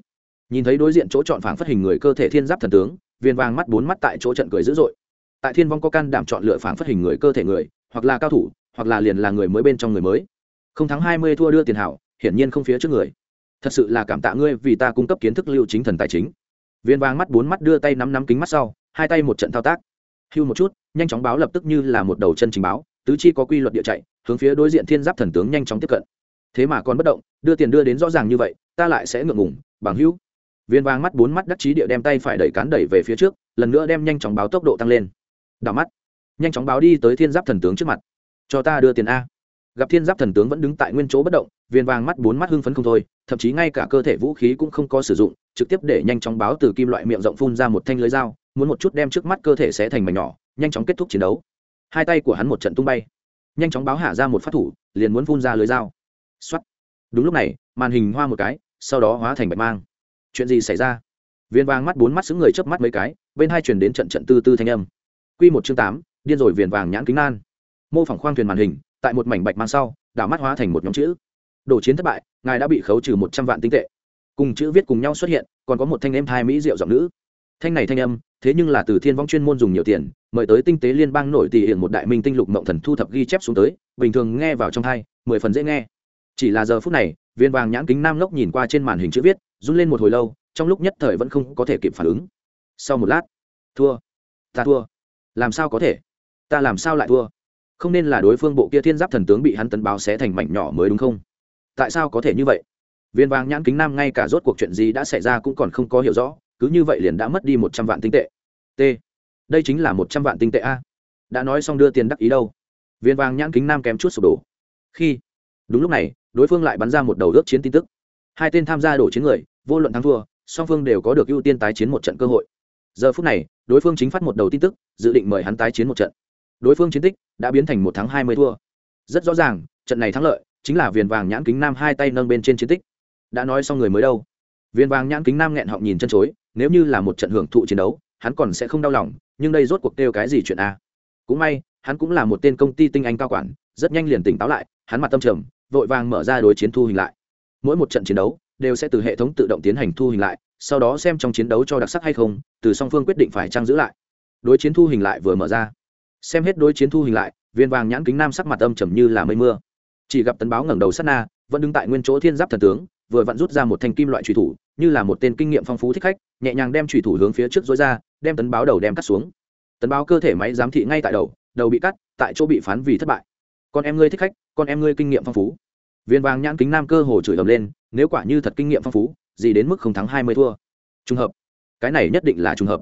nhìn thấy đối diện chỗ chọn phảng phất hình người cơ thể thiên giáp thần tướng, viên vàng mắt bốn mắt tại chỗ trận cười dữ dội. Tại thiên vong có can đảm chọn lựa phảng phất hình người cơ thể người, hoặc là cao thủ, hoặc là liền là người mới bên trong người mới. Không thắng hai mươi thua đưa tiền hảo, hiển nhiên không phía trước người. Thật sự là cảm tạ ngươi vì ta cung cấp kiến thức lưu chính thần tài chính. Viên vàng mắt bốn mắt đưa tay nắm nắm kính mắt sau, hai tay một trận thao tác. Hưu một chút, nhanh chóng báo lập tức như là một đầu chân trình báo, tứ chi có quy luật địa chạy, hướng phía đối diện thiên giáp thần tướng nhanh chóng tiếp cận. Thế mà còn bất động, đưa tiền đưa đến rõ ràng như vậy, ta lại sẽ ngượng ngùng, bằng hữu viên vàng mắt bốn mắt đắc chí địa đem tay phải đẩy cán đẩy về phía trước, lần nữa đem nhanh chóng báo tốc độ tăng lên. Đảo mắt. Nhanh chóng báo đi tới thiên giáp thần tướng trước mặt. Cho ta đưa tiền a. Gặp thiên giáp thần tướng vẫn đứng tại nguyên chỗ bất động, viên vàng mắt bốn mắt hưng phấn không thôi, thậm chí ngay cả cơ thể vũ khí cũng không có sử dụng, trực tiếp để nhanh chóng báo từ kim loại miệng rộng phun ra một thanh lưới dao, muốn một chút đem trước mắt cơ thể sẽ thành mảnh nhỏ, nhanh chóng kết thúc chiến đấu. Hai tay của hắn một trận tung bay. Nhanh chóng báo hạ ra một phát thủ, liền muốn phun ra lưới dao. Xuất đúng lúc này, màn hình hoa một cái, sau đó hóa thành bạch mang chuyện gì xảy ra? Viên vàng mắt bốn mắt xứng người chớp mắt mấy cái, bên hai chuyển đến trận trận tư tư thanh âm. Q một chương tám, điên rồi viền vàng nhãn kính nan. Mô phỏng khoang thuyền màn hình, tại một mảnh bạch mang sau, đảo mắt hóa thành một nhóm chữ. Đổ chiến thất bại, ngài đã bị khấu trừ một trăm vạn tinh tệ. Cùng chữ viết cùng nhau xuất hiện, còn có một thanh em hai mỹ rượu giọng nữ. Thanh này thanh âm, thế nhưng là từ thiên vong chuyên môn dùng nhiều tiền, mời tới tinh tế liên bang nổi tỷ hiện một đại minh tinh lục mộng thần thu thập ghi chép xuống tới, bình thường nghe vào trong thai mười phần dễ nghe. Chỉ là giờ phút này, viên vàng nhãn kính nam lốc nhìn qua trên màn hình chữ viết run lên một hồi lâu, trong lúc nhất thời vẫn không có thể kịp phản ứng. Sau một lát, thua. Ta thua. Làm sao có thể? Ta làm sao lại thua? Không nên là đối phương bộ kia thiên giáp thần tướng bị hắn tấn báo xé thành mảnh nhỏ mới đúng không? Tại sao có thể như vậy? Viên vàng nhãn kính nam ngay cả rốt cuộc chuyện gì đã xảy ra cũng còn không có hiểu rõ, cứ như vậy liền đã mất đi một trăm vạn tinh tệ. T. Đây chính là một trăm vạn tinh tệ a. Đã nói xong đưa tiền đắc ý đâu? Viên vàng nhãn kính nam kém chút sụp đổ. Khi? Đúng lúc này, đối phương lại bắn ra một đầu ước chiến tin tức hai tên tham gia đổ chiến người, vô luận thắng thua, song phương đều có được ưu tiên tái chiến một trận cơ hội. Giờ phút này, đối phương chính phát một đầu tin tức, dự định mời hắn tái chiến một trận. Đối phương chiến tích đã biến thành một tháng hai mươi thua. Rất rõ ràng, trận này thắng lợi chính là viền vàng nhãn kính nam hai tay nâng bên trên chiến tích. Đã nói xong người mới đâu? Viên vàng nhãn kính nam nghẹn họng nhìn chân chối, nếu như là một trận hưởng thụ chiến đấu, hắn còn sẽ không đau lòng, nhưng đây rốt cuộc kêu cái gì chuyện a? Cũng may, hắn cũng là một tên công ty tinh anh cao quản, rất nhanh liền tỉnh táo lại, hắn mặt tâm trầm, vội vàng mở ra đối chiến thu hình lại mỗi một trận chiến đấu đều sẽ từ hệ thống tự động tiến hành thu hình lại, sau đó xem trong chiến đấu cho đặc sắc hay không, từ song phương quyết định phải trang giữ lại. Đối chiến thu hình lại vừa mở ra. Xem hết đối chiến thu hình lại, viên vàng nhãn kính nam sắc mặt âm trầm như là mây mưa. Chỉ gặp tấn báo ngẩng đầu sát na, vẫn đứng tại nguyên chỗ thiên giáp thần tướng, vừa vặn rút ra một thanh kim loại trùy thủ, như là một tên kinh nghiệm phong phú thích khách, nhẹ nhàng đem trùy thủ hướng phía trước dối ra, đem tấn báo đầu đem cắt xuống. Tấn báo cơ thể máy giám thị ngay tại đầu đầu bị cắt, tại chỗ bị phán vì thất bại. Con em ngươi thích khách, con em ngươi kinh nghiệm phong phú viên vàng nhãn kính nam cơ hồ chửi ầm lên, nếu quả như thật kinh nghiệm phong phú, gì đến mức không thắng hai mươi thua. Trùng hợp. Cái này nhất định là trùng hợp.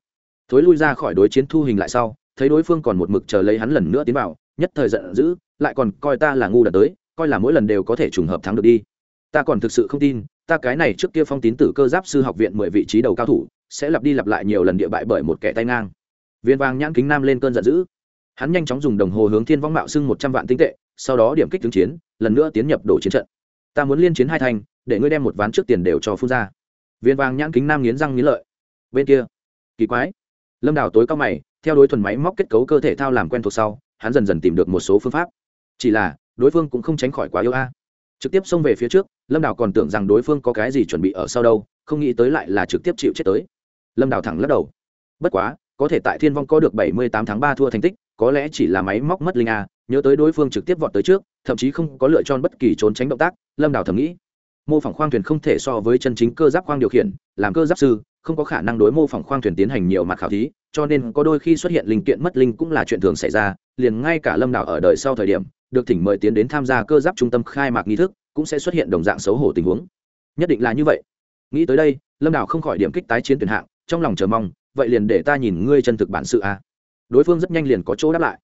Thối lui ra khỏi đối chiến thu hình lại sau, thấy đối phương còn một mực chờ lấy hắn lần nữa tiến vào, nhất thời giận dữ, lại còn coi ta là ngu đợt tới, coi là mỗi lần đều có thể trùng hợp thắng được đi. Ta còn thực sự không tin, ta cái này trước kia phong tín tử cơ giáp sư học viện mười vị trí đầu cao thủ, sẽ lặp đi lặp lại nhiều lần địa bại bởi một kẻ tay ngang. Viên vàng nhãn kính nam lên cơn giận dữ. Hắn nhanh chóng dùng đồng hồ hướng thiên vong mạo xưng một trăm vạn tinh tệ sau đó điểm kích tướng chiến, lần nữa tiến nhập đổ chiến trận. Ta muốn liên chiến hai thành, để ngươi đem một ván trước tiền đều cho phun ra. Viên vàng nhãn kính nam nghiến răng nghiến lợi. Bên kia, kỳ quái. Lâm đào tối cao mày, theo đối thuần máy móc kết cấu cơ thể thao làm quen thuộc sau, hắn dần dần tìm được một số phương pháp. Chỉ là, đối phương cũng không tránh khỏi quá yêu a. Trực tiếp xông về phía trước, lâm đào còn tưởng rằng đối phương có cái gì chuẩn bị ở sau đâu, không nghĩ tới lại là trực tiếp chịu chết tới. Lâm đào thẳng lắc đầu. Bất quá, có thể tại thiên vong có được bảy mươi tám tháng ba thua thành tích, có lẽ chỉ là máy móc mất linh a nhớ tới đối phương trực tiếp vọt tới trước, thậm chí không có lựa chọn bất kỳ trốn tránh động tác, lâm đào thầm nghĩ. Mô phỏng khoang thuyền không thể so với chân chính cơ giáp khoang điều khiển, làm cơ giáp sư, không có khả năng đối mô phỏng khoang thuyền tiến hành nhiều mặt khảo thí, cho nên có đôi khi xuất hiện linh kiện mất linh cũng là chuyện thường xảy ra, liền ngay cả lâm đào ở đời sau thời điểm, được thỉnh mời tiến đến tham gia cơ giáp trung tâm khai mạc nghi thức, cũng sẽ xuất hiện đồng dạng xấu hổ tình huống. Nhất định là như vậy. Nghĩ tới đây, lâm đào không khỏi điểm kích tái chiến tuyển hạng, trong lòng chờ mong, vậy liền để ta nhìn ngươi chân thực bản sự a. Đối phương rất nhanh liền có chỗ đáp lại.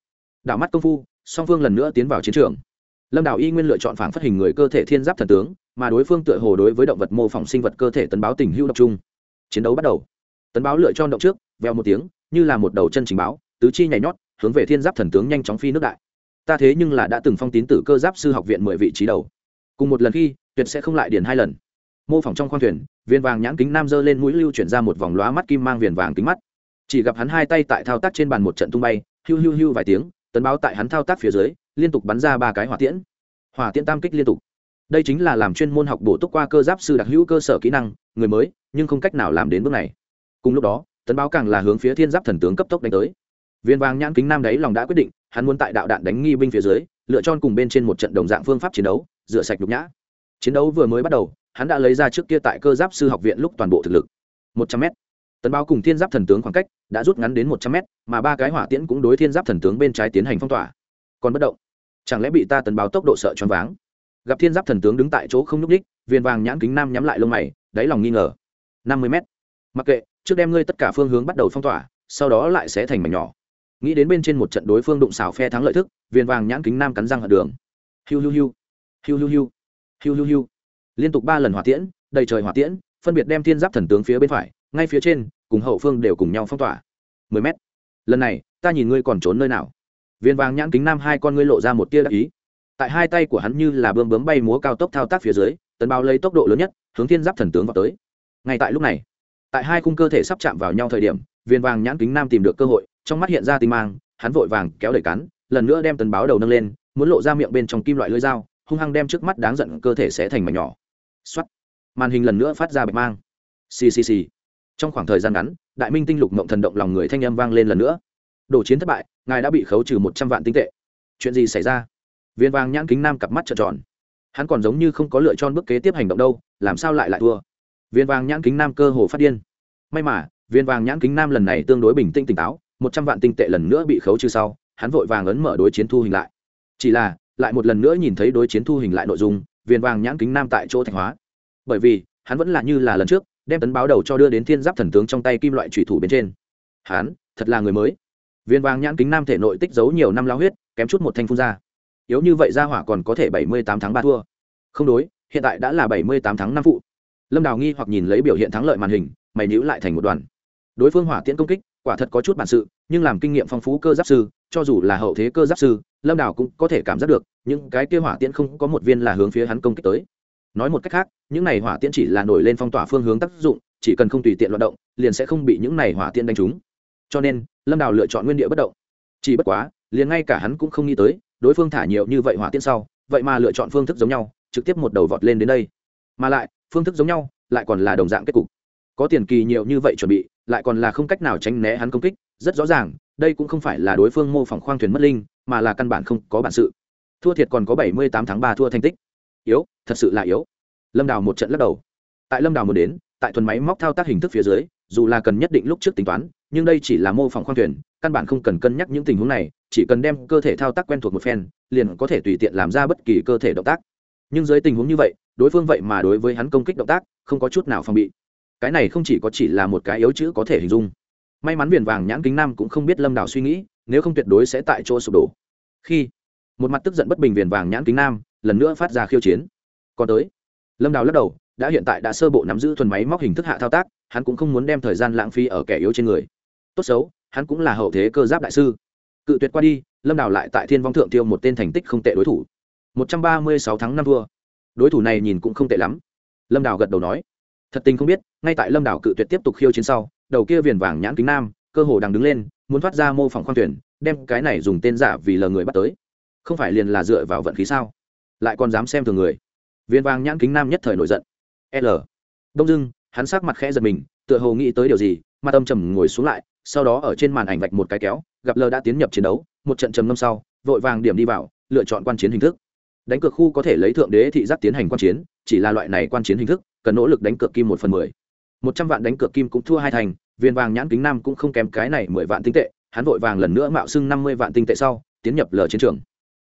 Đảo mắt công phu song phương lần nữa tiến vào chiến trường. Lâm đào y nguyên lựa chọn phản phát hình người cơ thể thiên giáp thần tướng, mà đối phương tựa hồ đối với động vật mô phỏng sinh vật cơ thể tấn báo tình hưu độc trung chiến đấu bắt đầu. Tấn báo lựa chọn động trước veo một tiếng, như là một đầu chân trình báo, tứ chi nhảy nhót, hướng về thiên giáp thần tướng nhanh chóng phi nước đại. Ta thế nhưng là đã từng phong tín tử cơ giáp sư học viện mười vị trí đầu. Cùng một lần khi, tuyệt sẽ không lại điền hai lần. Mô phỏng trong khoang thuyền, viên vàng nhãn kính nam dơ lên mũi lưu chuyển ra một vòng lóa mắt kim mang viền vàng kính mắt. Chỉ gặp hắn hai tay tại thao tác trên bàn một trận tung bay, hiu hiu hiu vài tiếng tấn báo tại hắn thao tác phía dưới, liên tục bắn ra ba cái hỏa tiễn. Hỏa tiễn tam kích liên tục. Đây chính là làm chuyên môn học bổ túc qua cơ giáp sư đặc hữu cơ sở kỹ năng, người mới, nhưng không cách nào làm đến bước này. Cùng lúc đó, tấn báo càng là hướng phía thiên giáp thần tướng cấp tốc đánh tới. Viên vàng nhãn kính nam đấy lòng đã quyết định, hắn muốn tại đạo đạn đánh nghi binh phía dưới, lựa chọn cùng bên trên một trận đồng dạng phương pháp chiến đấu, rửa sạch nhục nhã. Chiến đấu vừa mới bắt đầu, hắn đã lấy ra trước kia tại cơ giáp sư học viện lúc toàn bộ thực lực. Một trăm m tấn báo cùng thiên giáp thần tướng khoảng cách đã rút ngắn đến một trăm mét, mà ba cái hỏa tiễn cũng đối thiên giáp thần tướng bên trái tiến hành phong tỏa. Còn bất động. Chẳng lẽ bị ta tấn báo tốc độ sợ choáng váng? Gặp thiên giáp thần tướng đứng tại chỗ không nhúc ních viên vàng nhãn kính nam nhắm lại lông mày, đáy lòng nghi ngờ. Năm mươi mét. Mặc kệ, trước đem ngươi tất cả phương hướng bắt đầu phong tỏa, sau đó lại sẽ thành mảnh nhỏ. Nghĩ đến bên trên một trận đối phương đụng xào phe thắng lợi thức viên vàng nhãn kính nam cắn răng hận đường. Hiu hiu hiu. Hiu hiu hiu. Hiu hiu hiu. Liên tục ba lần hỏa tiễn, đầy trời hỏa tiễn, phân biệt đem thiên giáp thần tướng phía bên phải ngay phía trên, cùng hậu phương đều cùng nhau phong tỏa. Mười m lần này, ta nhìn ngươi còn trốn nơi nào? Viên vàng nhãn kính nam hai con ngươi lộ ra một tia đắc ý. Tại hai tay của hắn như là bươm bướm bay múa cao tốc thao tác phía dưới, tấn báo lấy tốc độ lớn nhất, hướng thiên giáp thần tướng vào tới. Ngay tại lúc này, tại hai khung cơ thể sắp chạm vào nhau thời điểm, viên vàng nhãn kính nam tìm được cơ hội, trong mắt hiện ra tinh mang, hắn vội vàng kéo đẩy cắn lần nữa đem tấn báo đầu nâng lên, muốn lộ ra miệng bên trong kim loại lưỡi dao, hung hăng đem trước mắt đáng giận cơ thể sẽ thành mảnh nhỏ. Xoắt màn hình lần nữa phát ra bạch mang. Ccc trong khoảng thời gian ngắn, đại minh tinh lục mộng thần động lòng người thanh âm vang lên lần nữa. Đổ chiến thất bại, ngài đã bị khấu trừ một trăm vạn tinh tệ. Chuyện gì xảy ra? Viên vàng nhãn kính nam cặp mắt trợn tròn. Hắn còn giống như không có lựa chọn bước kế tiếp hành động đâu, làm sao lại lại thua? Viên vàng nhãn kính nam cơ hồ phát điên. May mà, viên vàng nhãn kính nam lần này tương đối bình tĩnh tỉnh táo, một trăm vạn tinh tệ lần nữa bị khấu trừ sau, hắn vội vàng ấn mở đối chiến thu hình lại. Chỉ là, lại một lần nữa nhìn thấy đối chiến thu hình lại nội dung, viên vàng nhãn kính nam tại chỗ thạch hóa. Bởi vì, hắn vẫn là như là lần trước đem tấn báo đầu cho đưa đến thiên giáp thần tướng trong tay kim loại trùy thủ bên trên. Hán, thật là người mới. Viên vàng nhãn kính nam thể nội tích giấu nhiều năm lao huyết kém chút một thanh phun ra. Yếu như vậy ra hỏa còn có thể bảy mươi tám tháng ba thua. Không đối hiện tại đã là bảy mươi tám tháng năm phụ. Lâm đào nghi hoặc nhìn lấy biểu hiện thắng lợi màn hình mày nhữ lại thành một đoàn. Đối phương hỏa tiễn công kích quả thật có chút bản sự nhưng làm kinh nghiệm phong phú cơ giáp sư cho dù là hậu thế cơ giáp sư lâm đào cũng có thể cảm giác được những cái kia hỏa tiễn không có một viên là hướng phía hắn công kích tới nói một cách khác, những này hỏa tiễn chỉ là nổi lên phong tỏa phương hướng tác dụng, chỉ cần không tùy tiện loạt động, liền sẽ không bị những này hỏa tiễn đánh trúng. Cho nên, lâm đào lựa chọn nguyên địa bất động. Chỉ bất quá, liền ngay cả hắn cũng không nghĩ tới, đối phương thả nhiều như vậy hỏa tiễn sau, vậy mà lựa chọn phương thức giống nhau, trực tiếp một đầu vọt lên đến đây. Mà lại, phương thức giống nhau, lại còn là đồng dạng kết cục. Có tiền kỳ nhiều như vậy chuẩn bị, lại còn là không cách nào tránh né hắn công kích, rất rõ ràng, đây cũng không phải là đối phương mô phỏng khoang thuyền mất linh, mà là căn bản không có bản sự. Thua thiệt còn có bảy mươi tám tháng ba thua thành tích yếu, thật sự là yếu. Lâm đào một trận lắc đầu. Tại lâm đào muốn đến, tại thuần máy móc thao tác hình thức phía dưới, dù là cần nhất định lúc trước tính toán, nhưng đây chỉ là mô phỏng khoang thuyền, căn bản không cần cân nhắc những tình huống này, chỉ cần đem cơ thể thao tác quen thuộc một phen, liền có thể tùy tiện làm ra bất kỳ cơ thể động tác. Nhưng dưới tình huống như vậy, đối phương vậy mà đối với hắn công kích động tác, không có chút nào phòng bị. Cái này không chỉ có chỉ là một cái yếu chữ có thể hình dung. May mắn viền vàng nhãn kính nam cũng không biết lâm đào suy nghĩ, nếu không tuyệt đối sẽ tại chỗ sụp đổ. Khi một mặt tức giận bất bình viền vàng nhãn kính nam lần nữa phát ra khiêu chiến. Còn tới, lâm đào lắc đầu, đã hiện tại đã sơ bộ nắm giữ thuần máy móc hình thức hạ thao tác, hắn cũng không muốn đem thời gian lãng phí ở kẻ yếu trên người. Tốt xấu, hắn cũng là hậu thế cơ giáp đại sư. Cự tuyệt qua đi, lâm đào lại tại thiên vong thượng tiêu một tên thành tích không tệ đối thủ. một trăm ba mươi sáu tháng năm thua đối thủ này nhìn cũng không tệ lắm. Lâm đào gật đầu nói. Thật tình không biết, ngay tại lâm đào cự tuyệt tiếp tục khiêu chiến sau, đầu kia viền vàng nhãn kính nam, cơ hồ đang đứng lên, muốn thoát ra mô phỏng khoang tuyển đem cái này dùng tên giả vì lờ người bắt tới. Không phải liền là dựa vào vận khí sao? Lại còn dám xem thường người. Viên vàng nhãn kính nam nhất thời nổi giận. L. Đông dưng hắn sắc mặt khẽ giật mình, tựa hồ nghĩ tới điều gì, mà tâm trầm ngồi xuống lại, sau đó ở trên màn ảnh vạch một cái kéo, gặp lờ đã tiến nhập chiến đấu, một trận trầm ngâm sau, vội vàng điểm đi vào, lựa chọn quan chiến hình thức. Đánh cược khu có thể lấy thượng đế thị giác tiến hành quan chiến, chỉ là loại này quan chiến hình thức, cần nỗ lực đánh cược kim một phần mười. Một trăm vạn đánh cược kim cũng thua hai thành, viên vàng nhãn kính nam cũng không kém cái này mười vạn tinh tệ, hắn vội vàng lần nữa mạo xưng năm mươi vạn tinh tệ sau, tiến nhập lờ chiến trường.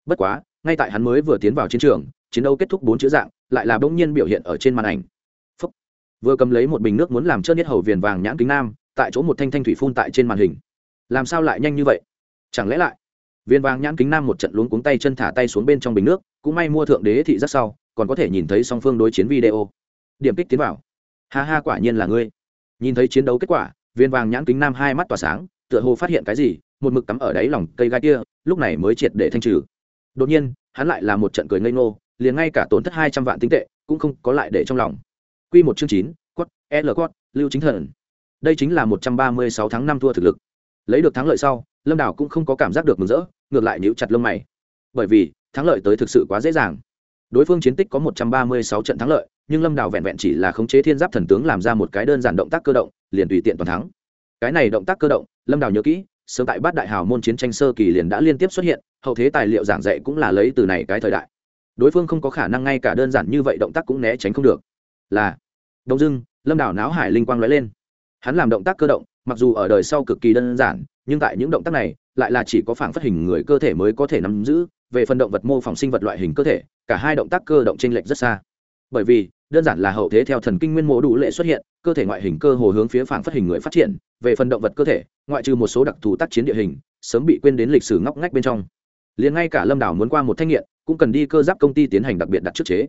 Bất quá ngay tại hắn mới vừa tiến vào chiến trường, chiến đấu kết thúc bốn chữ dạng, lại là bỗng nhiên biểu hiện ở trên màn ảnh. Phúc. vừa cầm lấy một bình nước muốn làm trơn nhất hầu viền vàng nhãn kính nam, tại chỗ một thanh thanh thủy phun tại trên màn hình. Làm sao lại nhanh như vậy? Chẳng lẽ lại? Viên vàng nhãn kính nam một trận luống cuống tay chân thả tay xuống bên trong bình nước, cũng may mua thượng đế thị rất sau, còn có thể nhìn thấy song phương đối chiến video. Điểm kích tiến vào. Ha ha, quả nhiên là ngươi. Nhìn thấy chiến đấu kết quả viên vàng nhãn kính nam hai mắt tỏa sáng, tựa hồ phát hiện cái gì, một mực cắm ở đáy lòng cây gai kia, lúc này mới triệt để thanh trừ đột nhiên, hắn lại là một trận cười ngây ngô, liền ngay cả tổn thất hai trăm vạn tinh tệ cũng không có lại để trong lòng. Q một chương chín quất l quất lưu chính thần. Đây chính là một trăm ba mươi sáu tháng năm thua thực lực. Lấy được thắng lợi sau, lâm đảo cũng không có cảm giác được mừng rỡ, ngược lại nhíu chặt lông mày. Bởi vì, thắng lợi tới thực sự quá dễ dàng. Đối phương chiến tích có một trăm ba mươi sáu trận thắng lợi, nhưng lâm đảo vẹn vẹn chỉ là khống chế thiên giáp thần tướng làm ra một cái đơn giản động tác cơ động, liền tùy tiện toàn thắng. Cái này động tác cơ động, lâm đảo nhớ kỹ sớm tại bát đại hào môn chiến tranh sơ kỳ liền đã liên tiếp xuất hiện, hậu thế tài liệu giảng dạy cũng là lấy từ này cái thời đại. Đối phương không có khả năng ngay cả đơn giản như vậy động tác cũng né tránh không được. Là, đông dưng lâm đảo náo hải linh quang lóe lên. Hắn làm động tác cơ động, mặc dù ở đời sau cực kỳ đơn giản, nhưng tại những động tác này, lại là chỉ có phản phát hình người cơ thể mới có thể nắm giữ, về phần động vật mô phỏng sinh vật loại hình cơ thể, cả hai động tác cơ động chênh lệch rất xa bởi vì, đơn giản là hậu thế theo thần kinh nguyên mô đủ lệ xuất hiện, cơ thể ngoại hình cơ hồ hướng phía phản phát hình người phát triển, về phần động vật cơ thể, ngoại trừ một số đặc thù tác chiến địa hình, sớm bị quên đến lịch sử ngóc ngách bên trong. Liền ngay cả lâm đảo muốn qua một thanh nghiện, cũng cần đi cơ giáp công ty tiến hành đặc biệt đặt trước chế.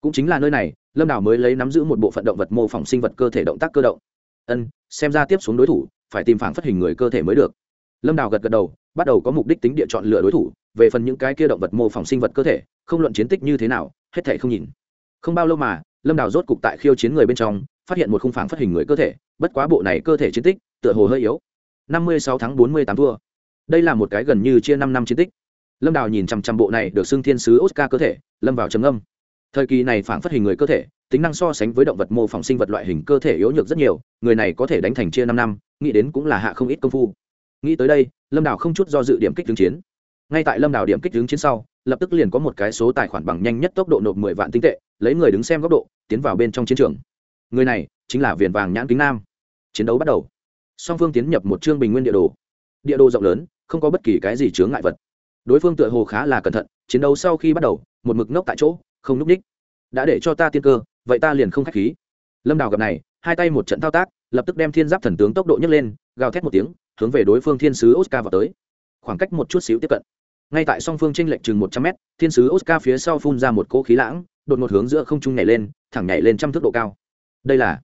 Cũng chính là nơi này, lâm đảo mới lấy nắm giữ một bộ phận động vật mô phỏng sinh vật cơ thể động tác cơ động. Ân, xem ra tiếp xuống đối thủ, phải tìm phản phát hình người cơ thể mới được. Lâm đảo gật gật đầu, bắt đầu có mục đích tính địa chọn lựa đối thủ, về phần những cái kia động vật mô phỏng sinh vật cơ thể, không luận chiến tích như thế nào, hết thể không nhìn không bao lâu mà, lâm đào rốt cục tại khiêu chiến người bên trong, phát hiện một khung phảng phát hình người cơ thể, bất quá bộ này cơ thể chiến tích, tựa hồ hơi yếu. Năm mươi sáu tháng bốn mươi tám thua. Đây là một cái gần như chia năm năm chiến tích. Lâm đào nhìn chằm chằm bộ này được xưng thiên sứ oscar cơ thể, lâm vào trầm âm thời kỳ này phảng phát hình người cơ thể, tính năng so sánh với động vật mô phỏng sinh vật loại hình cơ thể yếu nhược rất nhiều, người này có thể đánh thành chia năm năm, nghĩ đến cũng là hạ không ít công phu. Nghĩ tới đây, lâm đào không chút do dự điểm kích tướng chiến ngay tại lâm đào điểm kích đứng chiến sau, lập tức liền có một cái số tài khoản bằng nhanh nhất tốc độ nộp mười vạn tinh tệ, lấy người đứng xem góc độ, tiến vào bên trong chiến trường. Người này chính là viền vàng nhãn kính nam. Chiến đấu bắt đầu. Song phương tiến nhập một chương bình nguyên địa đồ. Địa đồ rộng lớn, không có bất kỳ cái gì chướng ngại vật. Đối phương tựa hồ khá là cẩn thận, chiến đấu sau khi bắt đầu, một mực ngốc tại chỗ, không núp đích. Đã để cho ta tiên cơ, vậy ta liền không k h á c h khí. Lâm đào gặp này, hai tay một trận thao tác, lập tức đem thiên giáp thần tướng tốc độ nhấc lên, gào thét một tiếng, hướng về đối phương thiên sứ oscar vào tới. Khoảng cách một chút xíu tiếp cận ngay tại song phương tranh lệch chừng một trăm mét, thiên sứ oscar phía sau phun ra một cỗ khí lãng, đột một hướng giữa không trung nhảy lên, thẳng nhảy lên trăm thước độ cao. Đây là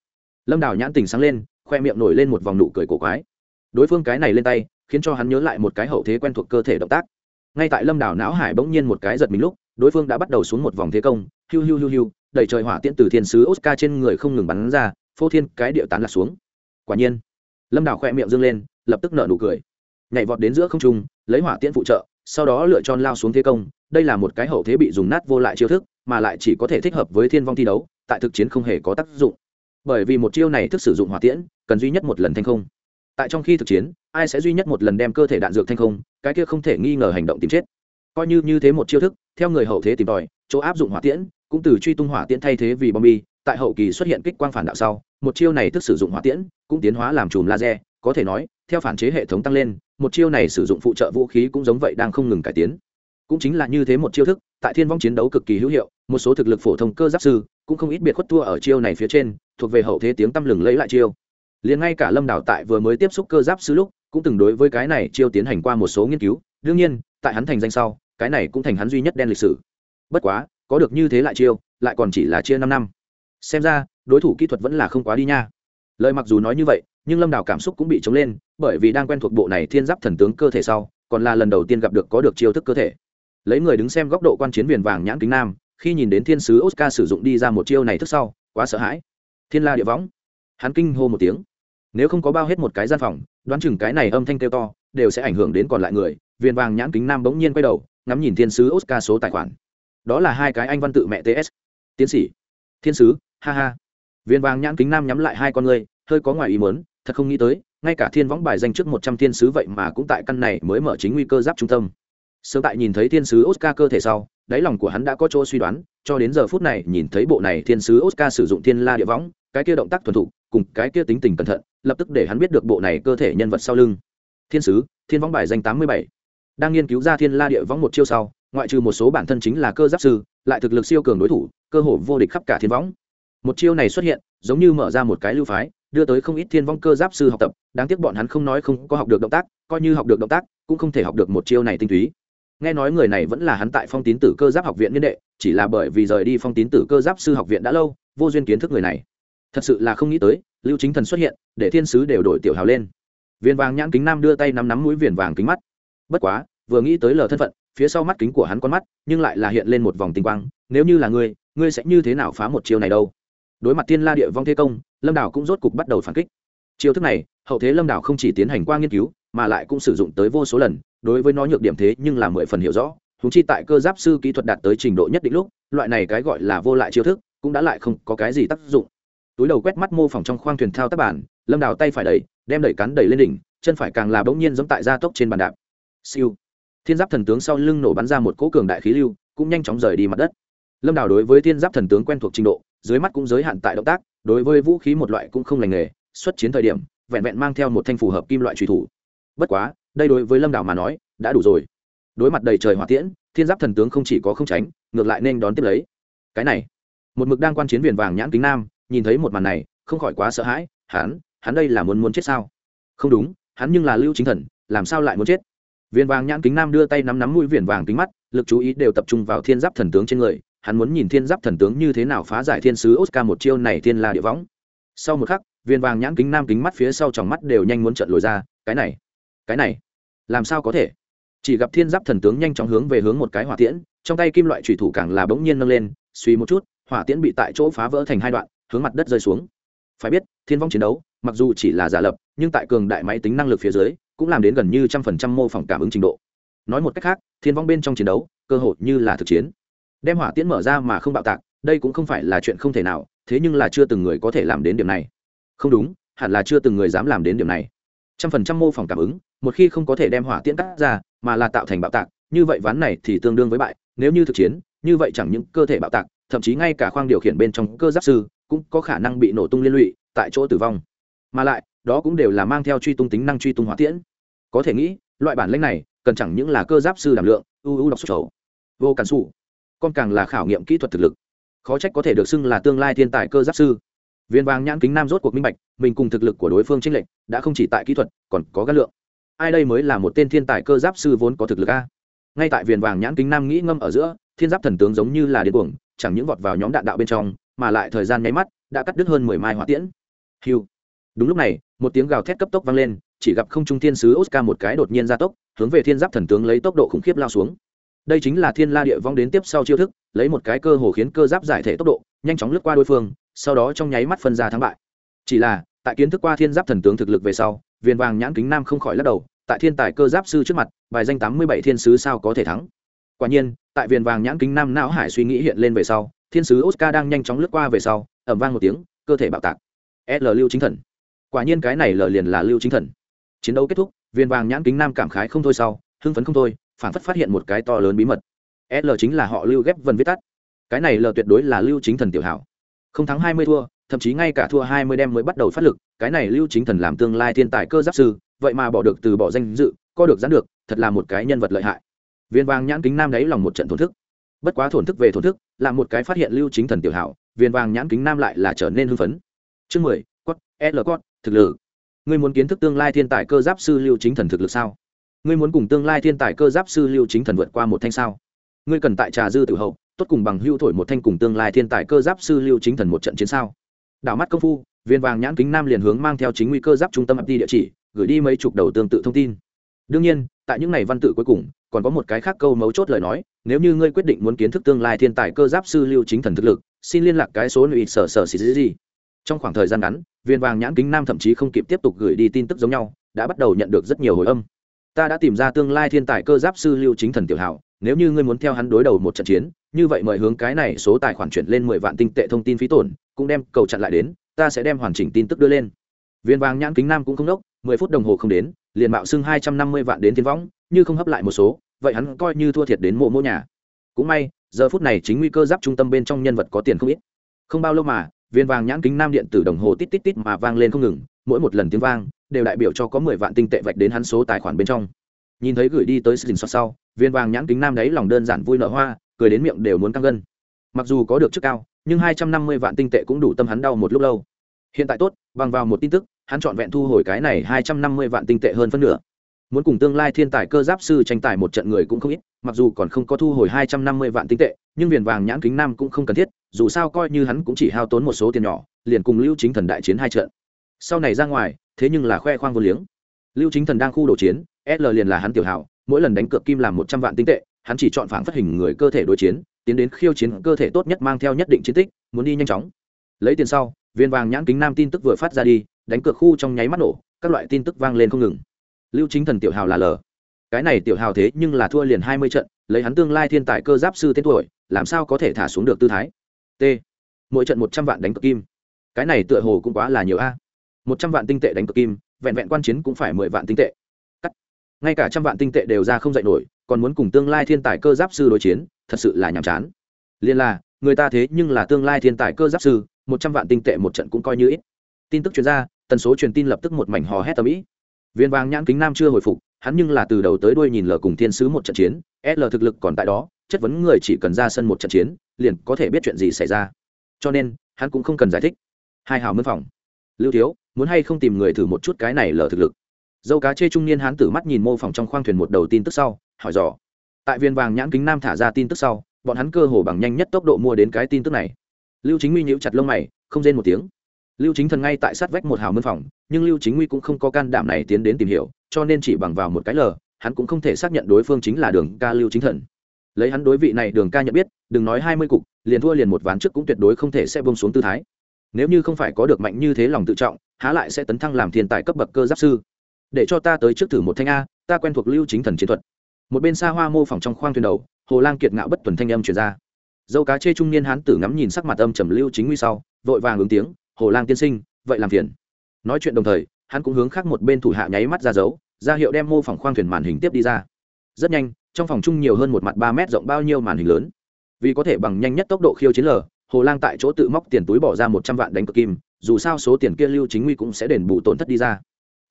lâm đào nhãn tình sáng lên, khoe miệng nổi lên một vòng nụ cười cổ quái. Đối phương cái này lên tay, khiến cho hắn nhớ lại một cái hậu thế quen thuộc cơ thể động tác. Ngay tại lâm đảo não hải bỗng nhiên một cái giật mình lúc, đối phương đã bắt đầu xuống một vòng thế công, hiu hiu hiu hiu, đẩy trời hỏa tiễn từ thiên sứ oscar trên người không ngừng bắn ra, phô thiên cái địa tán lạc xuống. Quả nhiên, lâm đảo khoe miệng dâng lên, lập tức nở nụ cười. Nhảy vọt đến giữa không trung, lấy hỏa tiễn phụ trợ sau đó lựa chọn lao xuống thế công, đây là một cái hậu thế bị dùng nát vô lại chiêu thức, mà lại chỉ có thể thích hợp với thiên vong thi đấu, tại thực chiến không hề có tác dụng. Bởi vì một chiêu này thức sử dụng hỏa tiễn, cần duy nhất một lần thanh không. Tại trong khi thực chiến, ai sẽ duy nhất một lần đem cơ thể đạn dược thanh không, cái kia không thể nghi ngờ hành động tìm chết. Coi như như thế một chiêu thức, theo người hậu thế tìm tòi, chỗ áp dụng hỏa tiễn, cũng từ truy tung hỏa tiễn thay thế vì bom bi, tại hậu kỳ xuất hiện kích quang phản đạo sau, một chiêu này thức sử dụng hỏa tiễn, cũng tiến hóa làm chùm laser có thể nói, theo phản chế hệ thống tăng lên, một chiêu này sử dụng phụ trợ vũ khí cũng giống vậy đang không ngừng cải tiến. Cũng chính là như thế một chiêu thức, tại thiên vong chiến đấu cực kỳ hữu hiệu, một số thực lực phổ thông cơ giáp sư cũng không ít biệt khuất thua ở chiêu này phía trên, thuộc về hậu thế tiếng tăm lừng lấy lại chiêu. Liền ngay cả lâm đảo tại vừa mới tiếp xúc cơ giáp sư lúc, cũng từng đối với cái này chiêu tiến hành qua một số nghiên cứu. Đương nhiên, tại hắn thành danh sau, cái này cũng thành hắn duy nhất đen lịch sử. Bất quá, có được như thế lại chiêu, lại còn chỉ là chia năm năm. Xem ra, đối thủ kỹ thuật vẫn là không quá đi nha. Lời mặc dù nói như vậy nhưng lâm đào cảm xúc cũng bị chống lên, bởi vì đang quen thuộc bộ này thiên giáp thần tướng cơ thể sau, còn là lần đầu tiên gặp được có được chiêu thức cơ thể. Lấy người đứng xem góc độ quan chiến viền vàng nhãn kính nam, khi nhìn đến thiên sứ oscar sử dụng đi ra một chiêu này thức sau, quá sợ hãi. Thiên la địa võng. Hắn kinh hô một tiếng. Nếu không có bao hết một cái gian phòng, đoán chừng cái này âm thanh kêu to, đều sẽ ảnh hưởng đến còn lại người. Viên vàng nhãn kính nam bỗng nhiên quay đầu, ngắm nhìn thiên sứ oscar số tài khoản. Đó là hai cái anh văn tự mẹ ts tiến sĩ. Thiên sứ. Ha ha. Viên vàng nhãn kính nam nhắm lại hai con người, hơi có ngoài ý muốn thật không nghĩ tới, ngay cả thiên võng bài danh trước một trăm thiên sứ vậy mà cũng tại căn này mới mở chính nguy cơ giáp trung tâm. Sớm tại nhìn thấy thiên sứ oscar cơ thể sau, đáy lòng của hắn đã có chỗ suy đoán, cho đến giờ phút này nhìn thấy bộ này thiên sứ oscar sử dụng thiên la địa võng, cái kia động tác thuần thục, cùng cái kia tính tình cẩn thận, lập tức để hắn biết được bộ này cơ thể nhân vật sau lưng. Thiên sứ, thiên võng bài danh tám mươi bảy. Đang nghiên cứu ra thiên la địa võng một chiêu sau, ngoại trừ một số bản thân chính là cơ giáp sư, lại thực lực siêu cường đối thủ, cơ hồ vô địch khắp cả thiên võng. Một chiêu này xuất hiện, giống như mở ra một cái lưu phái đưa tới không ít thiên vong cơ giáp sư học tập, đáng tiếc bọn hắn không nói không có học được động tác, coi như học được động tác, cũng không thể học được một chiêu này tinh túy. Nghe nói người này vẫn là hắn tại phong tín tử cơ giáp học viện niên đệ, chỉ là bởi vì rời đi phong tín tử cơ giáp sư học viện đã lâu, vô duyên kiến thức người này. Thật sự là không nghĩ tới, lưu chính thần xuất hiện, để thiên sứ đều đổi tiểu hào lên. Viên vàng nhãn kính nam đưa tay nắm nắm mũi viền vàng kính mắt. Bất quá, vừa nghĩ tới lờ thân phận, phía sau mắt kính của hắn con mắt, nhưng lại là hiện lên một vòng tinh quang, nếu như là ngươi ngươi sẽ như thế nào phá một chiêu này đâu? Đối mặt tiên la địa vong thế công, lâm đảo cũng rốt cục bắt đầu phản kích. Chiêu thức này, hậu thế lâm đảo không chỉ tiến hành qua nghiên cứu, mà lại cũng sử dụng tới vô số lần, đối với nó nhược điểm thế nhưng là mười phần hiểu rõ. Húng chi tại cơ giáp sư kỹ thuật đạt tới trình độ nhất định lúc, loại này cái gọi là vô lại chiêu thức, cũng đã lại không có cái gì tác dụng. Túi đầu quét mắt mô phỏng trong khoang thuyền thao tác bản, lâm đào tay phải đẩy, đem đẩy cắn đẩy lên đỉnh, chân phải càng là bỗng nhiên giống tại gia tốc trên bàn đạp. Siêu. Thiên giáp thần tướng sau lưng nổ bắn ra một cỗ cường đại khí lưu, cũng nhanh chóng rời đi mặt đất. Lâm đào đối với thiên giáp thần tướng quen thuộc trình độ dưới mắt cũng giới hạn tại động tác, đối với vũ khí một loại cũng không lành nghề, xuất chiến thời điểm, vẹn vẹn mang theo một thanh phù hợp kim loại truy thủ. Bất quá, đây đối với lâm đảo mà nói, đã đủ rồi. Đối mặt đầy trời hỏa tiễn, thiên giáp thần tướng không chỉ có không tránh, ngược lại nên đón tiếp lấy. Cái này, một mực đang quan chiến viền vàng nhãn kính nam, nhìn thấy một màn này, không khỏi quá sợ hãi, hắn hắn đây là muốn muốn chết sao? Không đúng, hắn nhưng là lưu chính thần, làm sao lại muốn chết? Viên vàng nhãn kính nam đưa tay nắm nắm mũi viền vàng kính mắt, lực chú ý đều tập trung vào thiên giáp thần tướng trên người hắn muốn nhìn thiên giáp thần tướng như thế nào phá giải thiên sứ oscar một chiêu này thiên la địa võng. Sau một khắc, viên vàng nhãn kính nam kính mắt phía sau tròng mắt đều nhanh muốn trận lồi ra, cái này cái này, làm sao có thể? Chỉ gặp thiên giáp thần tướng nhanh chóng hướng về hướng một cái hỏa tiễn, trong tay kim loại thủy thủ càng là bỗng nhiên nâng lên, suy một chút, hỏa tiễn bị tại chỗ phá vỡ thành hai đoạn, hướng mặt đất rơi xuống. Phải biết, thiên vong chiến đấu, mặc dù chỉ là giả lập, nhưng tại cường đại máy tính năng lực phía dưới, cũng làm đến gần như trăm phần trăm mô phỏng cảm ứng trình độ. Nói một cách khác, thiên vong bên trong chiến đấu, cơ hội như là thực chiến đem hỏa tiễn mở ra mà không bạo tạc, đây cũng không phải là chuyện không thể nào, thế nhưng là chưa từng người có thể làm đến điểm này. Không đúng, hẳn là chưa từng người dám làm đến điểm này. Trăm phần trăm mô phỏng cảm ứng, một khi không có thể đem hỏa tiễn cắt ra, mà là tạo thành bạo tạc, như vậy ván này thì tương đương với bại, nếu như thực chiến, như vậy chẳng những cơ thể bạo tạc, thậm chí ngay cả khoang điều khiển bên trong cơ giáp sư cũng có khả năng bị nổ tung liên lụy, tại chỗ tử vong. Mà lại, đó cũng đều là mang theo truy tung tính năng truy tung hỏa tiễn. Có thể nghĩ, loại bản lĩnh này cần chẳng những là cơ giáp sư đảm lượng ưu ưu đọc xuất khẩu vô cản xù còn càng là khảo nghiệm kỹ thuật thực lực. Khó trách có thể được xưng là tương lai thiên tài cơ giáp sư. Viên vàng nhãn kính nam rốt cuộc minh bạch, mình cùng thực lực của đối phương tranh lệch, đã không chỉ tại kỹ thuật, còn có gắn lượng. Ai đây mới là một tên thiên tài cơ giáp sư vốn có thực lực a? Ngay tại viền vàng nhãn kính nam nghĩ ngâm ở giữa, thiên giáp thần tướng giống như là điên cuồng, chẳng những vọt vào nhóm đạn đạo bên trong, mà lại thời gian nháy mắt, đã cắt đứt hơn mười mai hỏa tiễn. Hiu. Đúng lúc này, một tiếng gào thét cấp tốc vang lên, chỉ gặp không trung thiên sứ oscar một cái đột nhiên gia tốc, hướng về thiên giáp thần tướng lấy tốc độ khủng khiếp lao xuống đây chính là thiên la địa vong đến tiếp sau chiêu thức, lấy một cái cơ hồ khiến cơ giáp giải thể tốc độ, nhanh chóng lướt qua đối phương, sau đó trong nháy mắt phân ra thắng bại. Chỉ là, tại kiến thức qua thiên giáp thần tướng thực lực về sau, viên vàng nhãn kính nam không khỏi lắc đầu, tại thiên tài cơ giáp sư trước mặt, bài danh tám mươi bảy thiên sứ sao có thể thắng? Quả nhiên, tại viên vàng nhãn kính nam não hải suy nghĩ hiện lên về sau, thiên sứ oscar đang nhanh chóng lướt qua về sau ẩm vang một tiếng, cơ thể bạo tạc. L lưu chính thần. Quả nhiên cái này l liền là lưu chính thần. Chiến đấu kết thúc, viên vàng nhãn kính nam cảm khái không thôi sau, hưng phấn không thôi phản phất phát hiện một cái to lớn bí mật. L chính là họ lưu ghép vần viết tắt. Cái này l tuyệt đối là lưu chính thần tiểu hảo. Không thắng hai mươi thua, thậm chí ngay cả thua hai mươi đem mới bắt đầu phát lực, cái này lưu chính thần làm tương lai thiên tài cơ giáp sư, vậy mà bỏ được từ bỏ danh dự, co được gián được, thật là một cái nhân vật lợi hại. Viên vàng nhãn kính nam đáy lòng một trận thổn thức. Bất quá thổn thức về thổn thức, là một cái phát hiện lưu chính thần tiểu hảo, viên vàng nhãn kính nam lại là trở nên hưng phấn. Chương mười quất l quất thực lực. Ngươi muốn kiến thức tương lai thiên tài cơ giáp sư lưu chính thần thực lực sao? Ngươi muốn cùng tương lai thiên tài cơ giáp sư lưu chính thần vượt qua một thanh sao? Ngươi cần tại trà dư tử hậu, tốt cùng bằng hưu thổi một thanh cùng tương lai thiên tài cơ giáp sư lưu chính thần một trận chiến sao? Đảo mắt công phu, viên vàng nhãn kính nam liền hướng mang theo chính nguy cơ giáp trung tâm ập đi địa chỉ, gửi đi mấy chục đầu tương tự thông tin. Đương nhiên, tại những ngày văn tự cuối cùng, còn có một cái khác câu mấu chốt lời nói, nếu như ngươi quyết định muốn kiến thức tương lai thiên tài cơ giáp sư lưu chính thần thực lực, xin liên lạc cái số nữ sở sở xì gì trong khoảng thời gian ngắn, viên vàng nhãn kính nam thậm chí không kịp tiếp tục gửi đi tin tức giống nhau, đã bắt đầu nhận được rất nhiều hồi âm ta đã tìm ra tương lai thiên tài cơ giáp sư lưu chính thần tiểu hảo, nếu như ngươi muốn theo hắn đối đầu một trận chiến, như vậy mời hướng cái này số tài khoản chuyển lên mười vạn tinh tệ thông tin phí tổn, cũng đem cầu chặn lại đến, ta sẽ đem hoàn chỉnh tin tức đưa lên. Viên vàng nhãn kính nam cũng không đốc, mười phút đồng hồ không đến, liền mạo xưng hai trăm năm mươi vạn đến thiên võng, như không hấp lại một số, vậy hắn coi như thua thiệt đến mộ mỗ nhà. Cũng may, giờ phút này chính nguy cơ giáp trung tâm bên trong nhân vật có tiền không ít. Không bao lâu mà, viên vàng nhãn kính nam điện tử đồng hồ tít tít tít mà vang lên không ngừng, mỗi một lần tiếng vang đều đại biểu cho có mười vạn tinh tệ vạch đến hắn số tài khoản bên trong. Nhìn thấy gửi đi tới sình xót sau, viên vàng nhãn kính nam đấy lòng đơn giản vui nở hoa, cười đến miệng đều muốn căng gân. Mặc dù có được chức cao, nhưng hai trăm năm mươi vạn tinh tệ cũng đủ tâm hắn đau một lúc lâu. Hiện tại tốt, bằng vào một tin tức, hắn chọn vẹn thu hồi cái này hai trăm năm mươi vạn tinh tệ hơn phân nửa. Muốn cùng tương lai thiên tài cơ giáp sư tranh tài một trận người cũng không ít, mặc dù còn không có thu hồi hai trăm năm mươi vạn tinh tệ, nhưng viền vàng nhãn kính nam cũng không cần thiết, dù sao coi như hắn cũng chỉ hao tốn một số tiền nhỏ, liền cùng lưu chính thần đại chiến hai trận. Sau này ra ngoài thế nhưng là khoe khoang vô liếng. Lưu chính thần đang khu đồ chiến l liền là hắn tiểu hảo, mỗi lần đánh cược kim làm một trăm vạn tinh tệ, hắn chỉ chọn phản phát hình người cơ thể đối chiến, tiến đến khiêu chiến cơ thể tốt nhất mang theo nhất định chiến tích, muốn đi nhanh chóng. Lấy tiền sau, viên vàng nhãn kính nam tin tức vừa phát ra đi, đánh cược khu trong nháy mắt nổ, các loại tin tức vang lên không ngừng. Lưu chính thần tiểu hào là lờ cái này tiểu hào thế nhưng là thua liền hai mươi trận, lấy hắn tương lai thiên tài cơ giáp sư tên tuổi, làm sao có thể thả xuống được tư thái? T. Mỗi trận một trăm vạn đánh cược kim. Cái này tựa hồ cũng quá là nhiều a một trăm vạn tinh tệ đánh cược kim, vẹn vẹn quan chiến cũng phải mười vạn tinh tệ. Cắt. Ngay cả trăm vạn tinh tệ đều ra không dạy nổi, còn muốn cùng tương lai thiên tài cơ giáp sư đối chiến, thật sự là nhàm chán. Liên là, người ta thế nhưng là tương lai thiên tài cơ giáp sư, một trăm vạn tinh tệ một trận cũng coi như ít. Tin tức chuyên gia tần số truyền tin lập tức một mảnh hò hét tầm ĩ. Viên vàng nhãn kính nam chưa hồi phục, hắn nhưng là từ đầu tới đuôi nhìn lờ cùng thiên sứ một trận chiến, l thực lực còn tại đó, chất vấn người chỉ cần ra sân một trận chiến, liền có thể biết chuyện gì xảy ra. Cho nên, hắn cũng không cần giải thích. Hai hào mân phòng lưu thiếu, muốn hay không tìm người thử một chút cái này lờ thực lực? Dâu cá chê trung niên hán tử mắt nhìn mô phỏng trong khoang thuyền một đầu tin tức sau, hỏi dò. Tại viên vàng nhãn kính nam thả ra tin tức sau, bọn hắn cơ hồ bằng nhanh nhất tốc độ mua đến cái tin tức này. Lưu chính nguy nhíu chặt lông mày, không rên một tiếng. Lưu chính thần ngay tại sát vách một hào mân phòng, nhưng lưu chính nguy cũng không có can đảm này tiến đến tìm hiểu, cho nên chỉ bằng vào một cái lờ hắn cũng không thể xác nhận đối phương chính là đường ca lưu chính thần. Lấy hắn đối vị này, đường ca nhận biết, đừng nói hai mươi cục, liền thua liền một ván trước cũng tuyệt đối không thể sẽ bông xuống tư thái nếu như không phải có được mạnh như thế lòng tự trọng, há lại sẽ tấn thăng làm thiên tài cấp bậc cơ giáp sư. Để cho ta tới trước thử một thanh a, ta quen thuộc lưu chính thần chiến thuật. Một bên xa hoa mô phỏng trong khoang thuyền đầu, hồ lang kiệt ngạo bất tuần thanh âm truyền ra. Dâu cá chê trung niên hán tử ngắm nhìn sắc mặt âm trầm lưu chính nguy sau, vội vàng ứng tiếng, hồ lang tiên sinh, vậy làm phiền. Nói chuyện đồng thời, hắn cũng hướng khác một bên thủ hạ nháy mắt ra dấu, ra hiệu đem mô phỏng khoang thuyền màn hình tiếp đi ra. Rất nhanh, trong phòng chung nhiều hơn một mặt ba mét rộng bao nhiêu màn hình lớn. Vì có thể bằng nhanh nhất tốc độ khiêu chiến lờ hồ lang tại chỗ tự móc tiền túi bỏ ra một trăm vạn đánh cực kim, dù sao số tiền kia lưu chính nguy cũng sẽ đền bù tổn thất đi ra.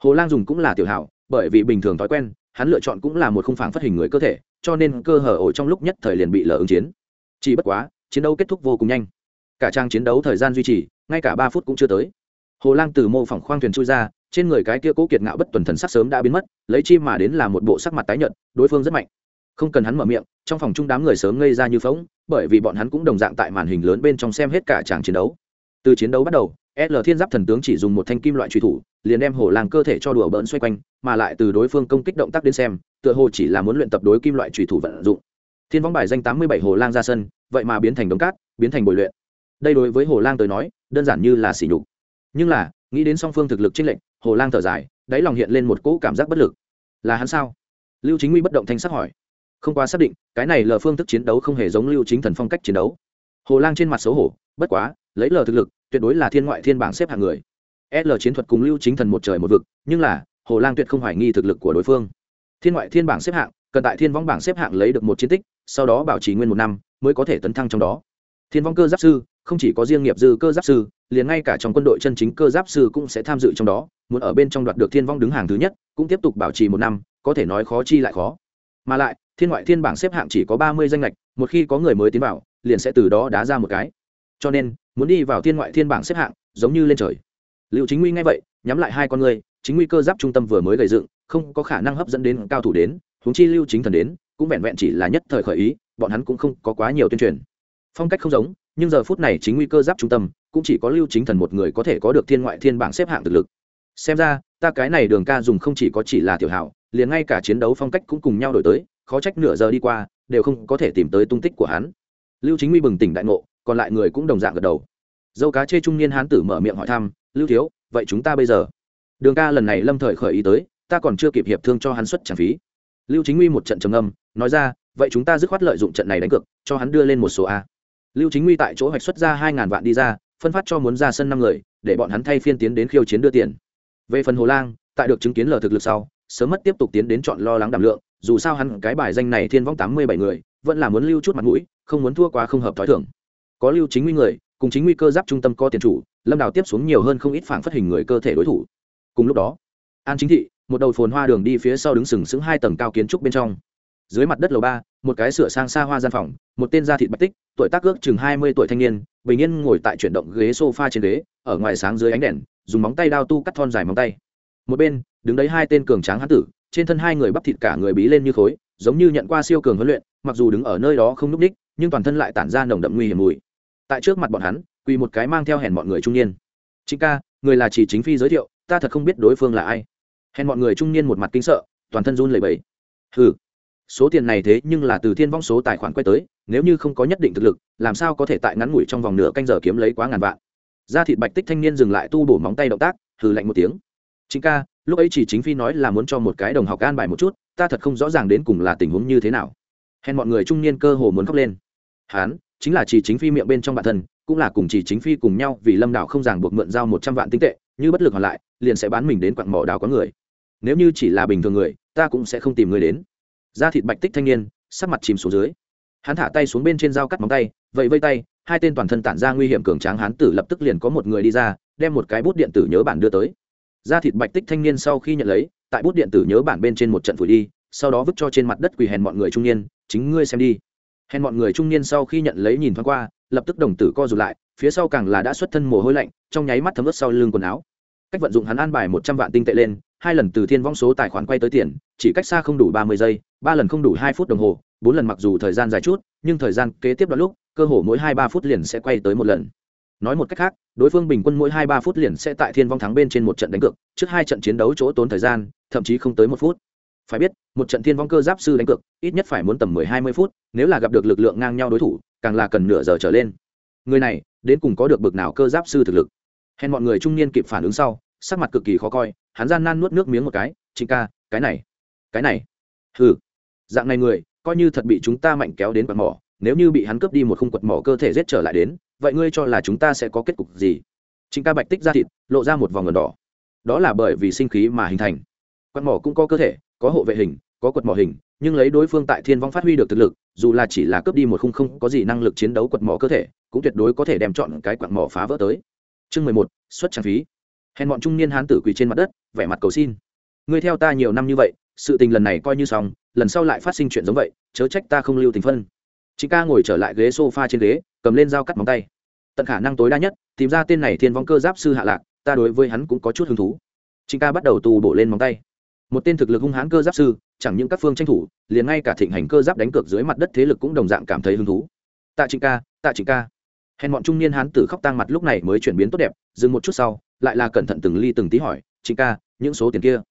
Hồ lang dùng cũng là tiểu hảo, bởi vì bình thường thói quen, hắn lựa chọn cũng là một khung phản phát hình người cơ thể, cho nên cơ hở ổ trong lúc nhất thời liền bị lờ ứng chiến. Chỉ bất quá, chiến đấu kết thúc vô cùng nhanh. Cả trang chiến đấu thời gian duy trì, ngay cả ba phút cũng chưa tới. Hồ lang từ mô phỏng khoang thuyền chui ra, trên người cái kia cố kiệt ngạo bất tuần thần sắc sớm đã biến mất, lấy chi mà đến là một bộ sắc mặt tái nhợt, đối phương rất mạnh không cần hắn mở miệng, trong phòng chung đám người sớm ngây ra như phóng bởi vì bọn hắn cũng đồng dạng tại màn hình lớn bên trong xem hết cả tràng chiến đấu. Từ chiến đấu bắt đầu, l thiên giáp thần tướng chỉ dùng một thanh kim loại truy thủ, liền đem hổ làng cơ thể cho đùa bỡn xoay quanh, mà lại từ đối phương công kích động tác đến xem, tựa hồ chỉ là muốn luyện tập đối kim loại truy thủ vận dụng. Thiên võng bài danh tám mươi bảy hồ lang ra sân, vậy mà biến thành đống cát, biến thành bồi luyện. Đây đối với hồ lang tới nói, đơn giản như là sỉ nhục. Nhưng là, nghĩ đến song phương thực lực trinh lệnh hồ lang thở dài, đáy lòng hiện lên một cỗ cảm giác bất lực. Là hắn sao? Lưu chính nguy bất động thanh sắc hỏi không quá xác định, cái này lờ phương thức chiến đấu không hề giống lưu chính thần phong cách chiến đấu. Hồ lang trên mặt xấu hổ, bất quá, lấy lờ thực lực, tuyệt đối là thiên ngoại thiên bảng xếp hạng người. L chiến thuật cùng lưu chính thần một trời một vực, nhưng là, hồ lang tuyệt không hoài nghi thực lực của đối phương. Thiên ngoại thiên bảng xếp hạng, cần tại thiên vong bảng xếp hạng lấy được một chiến tích, sau đó bảo trì nguyên một năm, mới có thể tấn thăng trong đó. Thiên vong cơ giáp sư, không chỉ có riêng nghiệp dư cơ giáp sư, liền ngay cả trong quân đội chân chính cơ giáp sư cũng sẽ tham dự trong đó, muốn ở bên trong đoạt được thiên vong đứng hàng thứ nhất, cũng tiếp tục bảo trì một năm, có thể nói khó chi lại khó. Mà lại thiên ngoại thiên bảng xếp hạng chỉ có ba mươi danh lệch một khi có người mới tiến vào, liền sẽ từ đó đá ra một cái. Cho nên, muốn đi vào thiên ngoại thiên bảng xếp hạng, giống như lên trời. Liệu chính nguy ngay vậy, nhắm lại hai con người, chính nguy cơ giáp trung tâm vừa mới gây dựng, không có khả năng hấp dẫn đến cao thủ đến, huống chi lưu chính thần đến, cũng vẹn vẹn chỉ là nhất thời khởi ý, bọn hắn cũng không có quá nhiều tuyên truyền. Phong cách không giống, nhưng giờ phút này chính nguy cơ giáp trung tâm, cũng chỉ có lưu chính thần một người có thể có được thiên ngoại thiên bảng xếp hạng thực lực. Xem ra, ta cái này đường ca dùng không chỉ có chỉ là tiểu hảo, liền ngay cả chiến đấu phong cách cũng cùng nhau đổi tới khó trách nửa giờ đi qua, đều không có thể tìm tới tung tích của hắn. Lưu chính huy bừng tỉnh đại ngộ, còn lại người cũng đồng dạng gật đầu. Dâu cá chê trung niên hán tử mở miệng hỏi thăm, lưu thiếu, vậy chúng ta bây giờ? Đường ca lần này lâm thời khởi ý tới, ta còn chưa kịp hiệp thương cho hắn xuất trả phí. Lưu chính huy một trận trầm âm nói ra, vậy chúng ta dứt khoát lợi dụng trận này đánh cược, cho hắn đưa lên một số a. Lưu chính huy tại chỗ hoạch xuất ra hai ngàn vạn đi ra, phân phát cho muốn ra sân năm người, để bọn hắn thay phiên tiến đến khiêu chiến đưa tiền. Về phần hồ lang, tại được chứng kiến lờ thực lực sau, sớm mất tiếp tục tiến đến chọn lo lắng đảm lượng dù sao hắn cái bài danh này thiên vong tám mươi bảy người, vẫn là muốn lưu chút mặt mũi, không muốn thua quá không hợp t h ó i thưởng có lưu chính nguy người, cùng chính nguy cơ giáp trung tâm có tiền chủ, lâm đào tiếp xuống nhiều hơn không ít phản phát hình người cơ thể đối thủ. Cùng lúc đó, an chính thị, một đầu phồn hoa đường đi phía sau đứng sừng sững hai tầng cao kiến trúc bên trong. Dưới mặt đất lầu ba, một cái sửa sang xa hoa gian phòng, một tên da thịt bạch tích, tuổi tác ước chừng hai mươi tuổi thanh niên, bình yên ngồi tại chuyển động ghế s o f a trên ghế, ở ngoài sáng dưới ánh đèn, dùng móng tay đao tu cắt thon dài móng tay. Một bên, đứng đấy hai tên cường tráng hán tử trên thân hai người bắp thịt cả người bí lên như khối, giống như nhận qua siêu cường huấn luyện, mặc dù đứng ở nơi đó không n ú c ních, nhưng toàn thân lại tản ra nồng đậm nguy hiểm mùi. Tại trước mặt bọn hắn, quỳ một cái mang theo hẹn mọi người trung niên. Chính ca, người là chỉ chính phi giới thiệu, ta thật không biết đối phương là ai. Hẹn mọi người trung niên một mặt kinh sợ, toàn thân run lẩy bẩy. Hừ, số tiền này thế nhưng là từ thiên vong số tài khoản quay tới, nếu như không có nhất định thực lực, làm sao có thể tại ngắn ngủi trong vòng nửa canh giờ kiếm lấy quá ngàn vạn? Da thịt bạch tích thanh niên dừng lại tu bổ móng tay động tác, hừ lạnh một tiếng. Chính ca lúc ấy chỉ chính phi nói là muốn cho một cái đồng học an bài một chút, ta thật không rõ ràng đến cùng là tình huống như thế nào. Hèn mọi người trung niên cơ hồ muốn khóc lên. Hán, chính là chỉ chính phi miệng bên trong bản thân, cũng là cùng chỉ chính phi cùng nhau vì lâm đạo không ràng buộc mượn giao một trăm vạn tinh tệ, như bất lực hoàn lại, liền sẽ bán mình đến quặng mỏ đào có người. Nếu như chỉ là bình thường người, ta cũng sẽ không tìm người đến. Da thịt bạch tích thanh niên, sắc mặt chìm xuống dưới. Hắn thả tay xuống bên trên dao cắt móng tay vậy vây tay, hai tên toàn thân tản ra nguy hiểm cường tráng hán tử lập tức liền có một người đi ra, đem một cái bút điện tử nhớ bản đưa tới da thịt bạch tích thanh niên sau khi nhận lấy, tại bút điện tử nhớ bản bên trên một trận phủi đi, sau đó vứt cho trên mặt đất quỳ hèn mọi người trung niên, chính ngươi xem đi. Hèn mọi người trung niên sau khi nhận lấy nhìn thoáng qua, lập tức đồng tử co rụt lại, phía sau càng là đã xuất thân mồ hôi lạnh, trong nháy mắt thấm ướt sau lưng quần áo. Cách vận dụng hắn an bài một trăm vạn tinh tệ lên, hai lần từ thiên vong số tài khoản quay tới tiền, chỉ cách xa không đủ ba mươi giây, ba lần không đủ hai phút đồng hồ, bốn lần mặc dù thời gian dài chút, nhưng thời gian kế tiếp đó lúc, cơ hồ mỗi hai ba phút liền sẽ quay tới một lần nói một cách khác, đối phương bình quân mỗi hai ba phút liền sẽ tại thiên vong thắng bên trên một trận đánh cược, trước hai trận chiến đấu chỗ tốn thời gian, thậm chí không tới một phút. Phải biết, một trận thiên vong cơ giáp sư đánh cược, ít nhất phải muốn tầm mười hai mươi phút, nếu là gặp được lực lượng ngang nhau đối thủ, càng là cần nửa giờ trở lên. Người này, đến cùng có được bực nào cơ giáp sư thực lực? Hẹn mọi người trung niên kịp phản ứng sau, sắc mặt cực kỳ khó coi, hắn gian nan nuốt nước miếng một cái, trịnh ca, cái này cái này. Hừ. Dạng này người, coi như thật bị chúng ta mạnh kéo đến quạt mỏ, nếu như bị hắn cướp đi một khung quật mỏ cơ thể giết trở lại đến vậy ngươi cho là chúng ta sẽ có kết cục gì? Chính ca bạch tích ra thịt, lộ ra một vòng ngần đỏ. Đó là bởi vì sinh khí mà hình thành. Quạt mỏ cũng có cơ thể, có hộ vệ hình, có quật mỏ hình, nhưng lấy đối phương tại thiên vong phát huy được thực lực, dù là chỉ là cướp đi một khung không có gì năng lực chiến đấu quật mỏ cơ thể, cũng tuyệt đối có thể đem chọn cái quạt mỏ phá vỡ tới. Chương mười một, xuất trang phí. Hèn bọn trung niên hán tử quỳ trên mặt đất, vẻ mặt cầu xin. Ngươi theo ta nhiều năm như vậy, sự tình lần này coi như xong, lần sau lại phát sinh chuyện giống vậy, chớ trách ta không lưu tình phân. Chính ca ngồi trở lại ghế sofa trên ghế cầm lên dao cắt móng tay. Tận khả năng tối đa nhất, tìm ra tên này thiên vong cơ giáp sư hạ lạc, ta đối với hắn cũng có chút hứng thú. Chính ca bắt đầu tù bổ lên móng tay. Một tên thực lực hung hãn cơ giáp sư, chẳng những các phương tranh thủ, liền ngay cả thịnh hành cơ giáp đánh cược dưới mặt đất thế lực cũng đồng dạng cảm thấy hứng thú. Tạ trịnh ca, tạ trịnh ca. Hèn bọn trung niên hán tử khóc tang mặt lúc này mới chuyển biến tốt đẹp, dừng một chút sau, lại là cẩn thận từng ly từng tí hỏi, trịnh ca, những số tiền kia?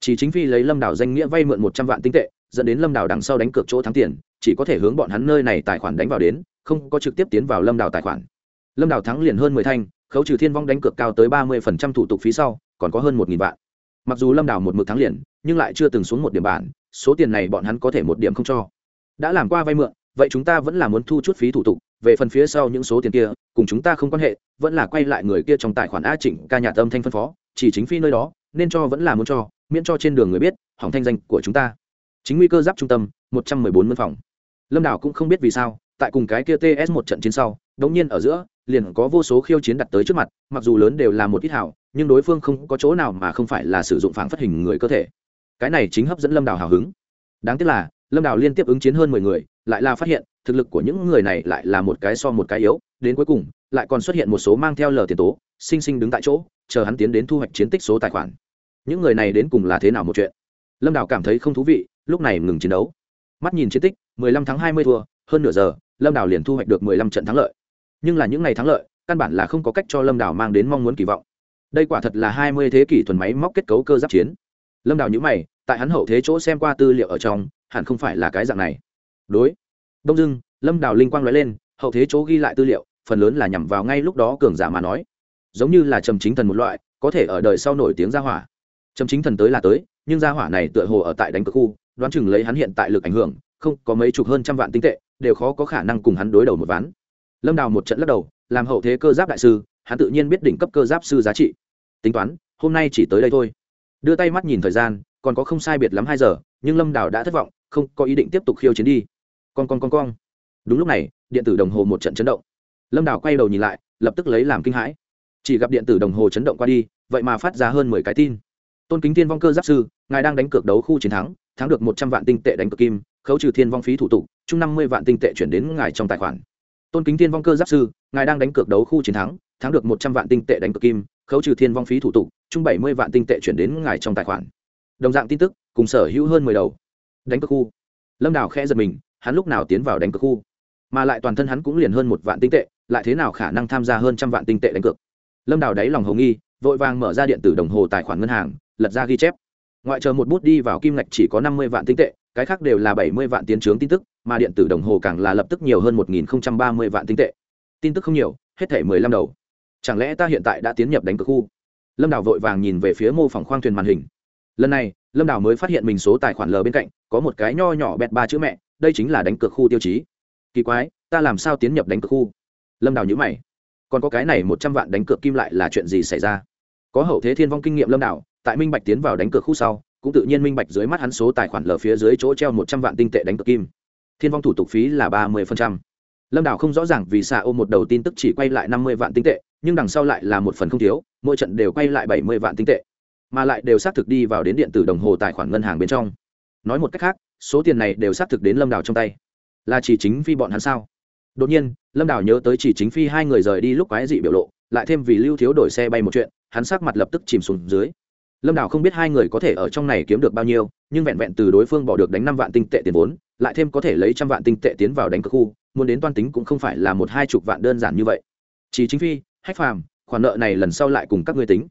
Chỉ chính phi lấy lâm đảo danh nghĩa vay mượn một trăm vạn tinh tệ, dẫn đến lâm đảo đằng sau đánh cược chỗ thắng tiền, chỉ có thể hướng bọn hắn nơi này tài khoản đánh vào đến không có trực tiếp tiến vào lâm đảo tài khoản. Lâm đảo thắng liền hơn mười thanh, khấu trừ thiên vong đánh cược cao tới ba mươi phần trăm thủ tục phí sau, còn có hơn một nghìn vạn. Mặc dù lâm đảo một mực thắng liền, nhưng lại chưa từng xuống một điểm bản, số tiền này bọn hắn có thể một điểm không cho. Đã làm qua vay mượn, vậy chúng ta vẫn là muốn thu chút phí thủ tục, về phần phía sau những số tiền kia, cùng chúng ta không quan hệ, vẫn là quay lại người kia trong tài khoản a chỉnh ca nhà tâm thanh phân phó, chỉ chính phi nơi đó, nên cho vẫn là muốn cho, miễn cho trên đường người biết, hỏng thanh danh của chúng ta. Chính nguy cơ giáp trung tâm, một trăm mười bốn văn phòng. Lâm đảo cũng không biết vì sao tại cùng cái kia ts một trận chiến sau đống nhiên ở giữa, liền có vô số khiêu chiến đặt tới trước mặt, mặc dù lớn đều là một ít hảo, nhưng đối phương không có chỗ nào mà không phải là sử dụng phản phát hình người cơ thể. Cái này chính hấp dẫn lâm đảo hào hứng. Đáng tiếc là, lâm đảo liên tiếp ứng chiến hơn mười người, lại là phát hiện, thực lực của những người này lại là một cái so một cái yếu, đến cuối cùng, lại còn xuất hiện một số mang theo lờ tiền tố, sinh sinh đứng tại chỗ, chờ hắn tiến đến thu hoạch chiến tích số tài khoản. Những người này đến cùng là thế nào một chuyện? Lâm đảo cảm thấy không thú vị, lúc này ngừng chiến đấu. Mắt nhìn chiến tích 15 tháng 20 thua, hơn nửa giờ lâm Đào liền thu hoạch được 15 trận thắng lợi. Nhưng là những ngày thắng lợi, căn bản là không có cách cho lâm Đào mang đến mong muốn kỳ vọng. Đây quả thật là 20 thế kỷ thuần máy móc kết cấu cơ giáp chiến. Lâm Đào nhữ mày, tại hắn hậu thế chỗ xem qua tư liệu ở trong, hẳn không phải là cái dạng này. Đối. Đông dưng lâm Đào linh quang nói lên, hậu thế chỗ ghi lại tư liệu, phần lớn là nhằm vào ngay lúc đó cường giả mà nói. Giống như là trầm chính thần một loại, có thể ở đời sau nổi tiếng gia hỏa. Trầm chính thần tới là tới, nhưng gia hỏa này tựa hồ ở tại đánh cực khu, đoán chừng lấy hắn hiện tại lực ảnh hưởng, không có mấy chục hơn trăm vạn tinh tệ đều khó có khả năng cùng hắn đối đầu một ván. Lâm đào một trận lắc đầu, làm hậu thế cơ giáp đại sư, hắn tự nhiên biết đỉnh cấp cơ giáp sư giá trị. Tính toán, hôm nay chỉ tới đây thôi. Đưa tay mắt nhìn thời gian, còn có không sai biệt lắm hai giờ, nhưng lâm đào đã thất vọng, không có ý định tiếp tục khiêu chiến đi. Con con con con đúng lúc này, điện tử đồng hồ một trận chấn động. Lâm đào quay đầu nhìn lại, lập tức lấy làm kinh hãi. Chỉ gặp điện tử đồng hồ chấn động qua đi, vậy mà phát ra hơn mười cái tin. Tôn kính tiên vong cơ giáp sư, ngài đang đánh cược đấu khu chiến thắng thắng được một trăm vạn tinh tệ đánh cược kim, khấu trừ thiên vong phí thủ tục, chung năm mươi vạn tinh tệ chuyển đến ngài trong tài khoản. Tôn kính thiên vong cơ giáp sư, ngài đang đánh cược đấu khu chiến thắng thắng được một trăm vạn tinh tệ đánh cược kim, khấu trừ thiên vong phí thủ tục, chung bảy mươi vạn tinh tệ chuyển đến ngài trong tài khoản. Đồng dạng tin tức, cùng sở hữu hơn mười đầu. Đánh cược khu. Lâm đào khẽ giật mình, hắn lúc nào tiến vào đánh cược khu? Mà lại toàn thân hắn cũng liền hơn một vạn tinh tệ, lại thế nào khả năng tham gia hơn trăm vạn tinh tệ đánh cược? Lâm đào đáy lòng hồng nghi, vội vàng mở ra điện tử đồng hồ tài khoản ngân hàng, lật ra ghi chép ngoại trừ một bút đi vào kim ngạch chỉ có năm mươi vạn tinh tệ, cái khác đều là bảy mươi vạn tiến trướng tin tức, mà điện tử đồng hồ càng là lập tức nhiều hơn một nghìn ba mươi vạn tinh tệ. Tin tức không nhiều, hết thể mười lăm đầu. Chẳng lẽ ta hiện tại đã tiến nhập đánh cược khu? Lâm đào vội vàng nhìn về phía mô phỏng khoang thuyền màn hình. Lần này, lâm đào mới phát hiện mình số tài khoản l bên cạnh, có một cái nho nhỏ bẹt ba chữ mẹ, đây chính là đánh cược khu tiêu chí. Kỳ quái, ta làm sao tiến nhập đánh cược khu? Lâm đào nhữ mày. Còn có cái này một trăm vạn đánh cược kim lại là chuyện gì xảy ra? Có hậu thế thiên vong kinh nghiệm lâm đảo tại minh bạch tiến vào đánh cược khu sau, cũng tự nhiên minh bạch dưới mắt hắn số tài khoản lờ phía dưới chỗ treo một trăm vạn tinh tệ đánh cược kim. Thiên vong thủ tục phí là ba mươi lâm đảo không rõ ràng vì xạ ôm một đầu tin tức chỉ quay lại năm mươi vạn tinh tệ, nhưng đằng sau lại là một phần không thiếu, mỗi trận đều quay lại bảy mươi vạn tinh tệ. Mà lại đều xác thực đi vào đến điện tử đồng hồ tài khoản ngân hàng bên trong. Nói một cách khác, số tiền này đều xác thực đến lâm đảo trong tay. Là chỉ chính phi bọn hắn sao? Đột nhiên, lâm đảo nhớ tới chỉ chính phi hai người rời đi lúc quái dị biểu lộ, lại thêm vì lưu thiếu đổi xe bay một chuyện, hắn sắc mặt lập tức chìm xuống dưới lâm Đào không biết hai người có thể ở trong này kiếm được bao nhiêu, nhưng vẹn vẹn từ đối phương bỏ được đánh năm vạn tinh tệ tiền vốn, lại thêm có thể lấy trăm vạn tinh tệ tiến vào đánh cơ khu, muốn đến toan tính cũng không phải là một hai chục vạn đơn giản như vậy. Chỉ chính phi, hách phàm, khoản nợ này lần sau lại cùng các ngươi tính.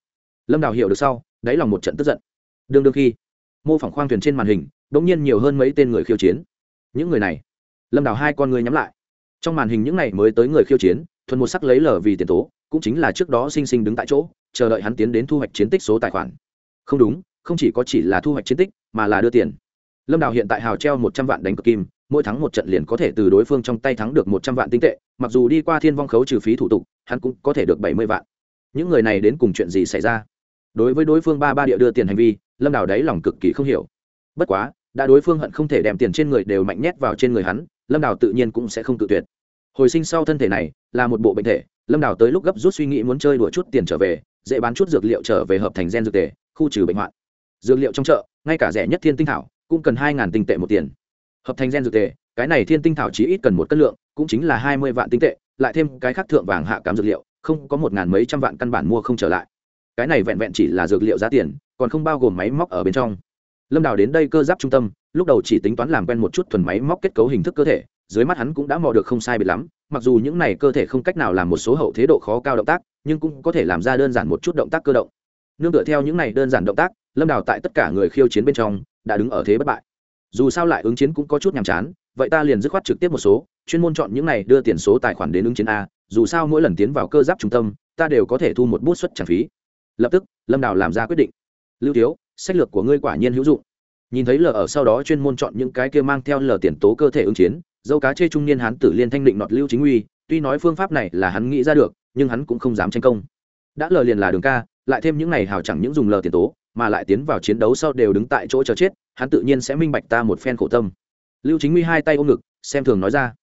Lâm đào hiểu được sau, đáy lòng một trận tức giận. Đương đương khi, mô phỏng khoang thuyền trên màn hình đ ỗ n g nhiên nhiều hơn mấy tên người khiêu chiến. Những người này, lâm đào hai con người nhắm lại. Trong màn hình những n à y mới tới người khiêu chiến, thuần một sắc lấy lờ vì tiền tố, cũng chính là trước đó sinh sinh đứng tại chỗ, chờ đợi hắn tiến đến thu hoạch chiến tích số tài khoản không đúng, không chỉ có chỉ là thu hoạch chiến tích, mà là đưa tiền. Lâm đào hiện tại hào treo một trăm vạn đánh cực kim, mỗi tháng một trận liền có thể từ đối phương trong tay thắng được một trăm vạn tinh tệ, mặc dù đi qua thiên vong khấu trừ phí thủ tục, hắn cũng có thể được bảy mươi vạn. Những người này đến cùng chuyện gì xảy ra? Đối với đối phương ba ba địa đưa tiền hành vi, lâm đào đáy lòng cực kỳ không hiểu. Bất quá, đã đối phương hận không thể đem tiền trên người đều mạnh nhét vào trên người hắn, lâm đào tự nhiên cũng sẽ không tự tuyệt. Hồi sinh sau thân thể này, là một bộ bệnh thể, lâm đào tới lúc gấp rút suy nghĩ muốn chơi đùa chút tiền trở về, dễ bán chút dược liệu trở về hợp thành gen dược tề khu trừ bệnh hoạn. Dược liệu trong chợ, ngay cả rẻ nhất thiên tinh thảo, cũng cần hai tinh tệ một tiền. Hợp thành gen dược tề, cái này thiên tinh thảo chỉ ít cần một cân lượng, cũng chính là hai mươi vạn tinh tệ, lại thêm cái khác thượng vàng hạ cám dược liệu, không có một ngàn mấy trăm vạn căn bản mua không trở lại. Cái này vẹn vẹn chỉ là dược liệu giá tiền, còn không bao gồm máy móc ở bên trong. Lâm đào đến đây cơ giáp trung tâm, lúc đầu chỉ tính toán làm quen một chút thuần máy móc kết cấu hình thức cơ thể, dưới mắt hắn cũng đã mò được không sai biệt lắm, mặc dù những này cơ thể không cách nào làm một số hậu thế độ khó cao động tác, nhưng cũng có thể làm ra đơn giản một chút động tác cơ động nương tựa theo những này đơn giản động tác, lâm đào tại tất cả người khiêu chiến bên trong đã đứng ở thế bất bại. Dù sao lại ứng chiến cũng có chút nhàm chán, vậy ta liền dứt khoát trực tiếp một số, chuyên môn chọn những này đưa tiền số tài khoản đến ứng chiến a, dù sao mỗi lần tiến vào cơ giáp trung tâm, ta đều có thể thu một bút xuất trả phí. Lập tức, lâm đào làm ra quyết định. Lưu thiếu, sách lược của ngươi quả nhiên hữu dụng. Nhìn thấy lờ ở sau đó chuyên môn chọn những cái kia mang theo lờ tiền tố cơ thể ứng chiến, dâu cá chê trung niên hán tử liên thanh định nọt lưu chính uy, tuy nói phương pháp này là hắn nghĩ ra được, nhưng hắn cũng không dám tranh công. Đã lờ liền là đường ca lại thêm những này hào chẳng những dùng lờ tiền tố, mà lại tiến vào chiến đấu sau đều đứng tại chỗ chờ chết, hắn tự nhiên sẽ minh bạch ta một phen khổ tâm. Lưu chính uy hai tay ôm ngực, xem thường nói ra.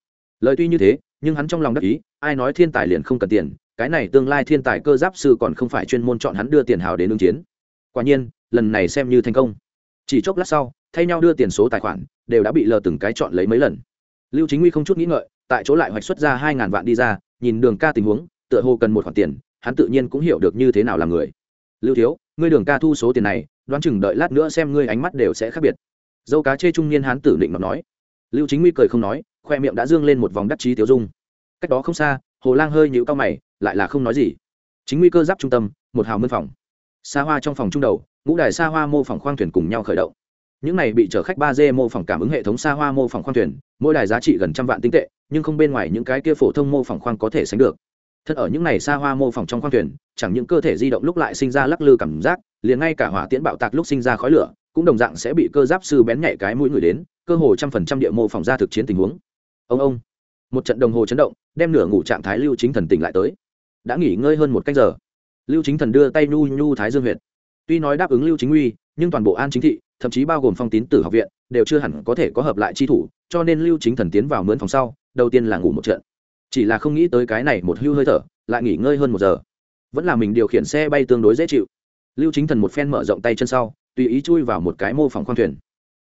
Lời tuy như thế, nhưng hắn trong lòng đắc ý, ai nói thiên tài liền không cần tiền, cái này tương lai thiên tài cơ giáp sư còn không phải chuyên môn chọn hắn đưa tiền hào đến ứng chiến. Quả nhiên, lần này xem như thành công. Chỉ chốc lát sau, thay nhau đưa tiền số tài khoản, đều đã bị lờ từng cái chọn lấy mấy lần. Lưu chính huy không chút nghĩ ngợi, tại chỗ lại hoạch xuất ra hai ngàn vạn đi ra, nhìn đường ca tình huống, tựa hồ cần một khoản tiền hắn tự nhiên cũng hiểu được như thế nào là người. Lưu thiếu, ngươi đường ca thu số tiền này, đoán chừng đợi lát nữa xem ngươi ánh mắt đều sẽ khác biệt. Dâu cá chê trung niên hắn tử định mà nói. Lưu chính nguy cười không nói, khoe miệng đã dương lên một vòng đắc chí tiêu dung. Cách đó không xa, hồ lang hơi nhịu cao mày, lại là không nói gì. Chính nguy cơ giáp trung tâm, một hào mân phòng. Xa hoa trong phòng trung đầu, ngũ đài xa hoa mô phỏng khoang thuyền cùng nhau khởi động. Những này bị chở khách ba d mô phỏng cảm ứng hệ thống xa hoa mô phỏng khoang thuyền, mỗi đài giá trị gần trăm vạn tinh tệ, nhưng không bên ngoài những cái kia phổ thông mô phỏng khoang có thể sánh được thật ở những này xa hoa mô phỏng trong khoang thuyền, chẳng những cơ thể di động lúc lại sinh ra lắc lư cảm giác, liền ngay cả hỏa tiễn bạo tạc lúc sinh ra khói lửa, cũng đồng dạng sẽ bị cơ giáp sư bén nhạy cái mũi người đến, cơ hồ trăm phần trăm địa mô phỏng ra thực chiến tình huống. Ông ông. Một trận đồng hồ chấn động, đem nửa ngủ trạng thái lưu chính thần tỉnh lại tới. Đã nghỉ ngơi hơn một cách giờ. Lưu chính thần đưa tay nhu nhu thái dương huyện tuy nói đáp ứng lưu chính uy, nhưng toàn bộ an chính thị, thậm chí bao gồm phong tín tử học viện, đều chưa hẳn có thể có hợp lại chi thủ, cho nên lưu chính thần tiến vào mướn phòng sau, đầu tiên là ngủ một trận chỉ là không nghĩ tới cái này một hưu hơi thở, lại nghỉ ngơi hơn một giờ. Vẫn là mình điều khiển xe bay tương đối dễ chịu. Lưu chính thần một phen mở rộng tay chân sau, tùy ý chui vào một cái mô phỏng khoang thuyền.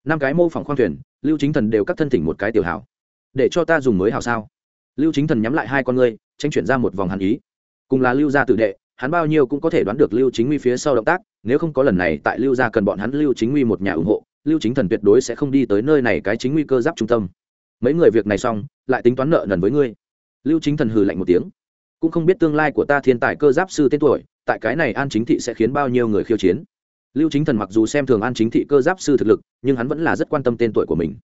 Năm cái mô phỏng khoang thuyền, lưu chính thần đều cắt thân thỉnh một cái tiểu hảo. Để cho ta dùng mới hảo sao? Lưu chính thần nhắm lại hai con ngươi, tranh chuyển ra một vòng hàn ý. Cùng là lưu gia tự đệ, hắn bao nhiêu cũng có thể đoán được lưu chính nguy phía sau động tác, nếu không có lần này tại lưu gia cần bọn hắn lưu chính nguy một nhà ủng hộ, lưu chính thần tuyệt đối sẽ không đi tới nơi này cái chính nguy cơ giáp trung tâm. Mấy người việc này xong, lại tính toán nợ nần với ngươi lưu chính thần hừ lạnh một tiếng. Cũng không biết tương lai của ta thiên tài cơ giáp sư tên tuổi, tại cái này an chính thị sẽ khiến bao nhiêu người khiêu chiến. Lưu chính thần mặc dù xem thường an chính thị cơ giáp sư thực lực, nhưng hắn vẫn là rất quan tâm tên tuổi của mình.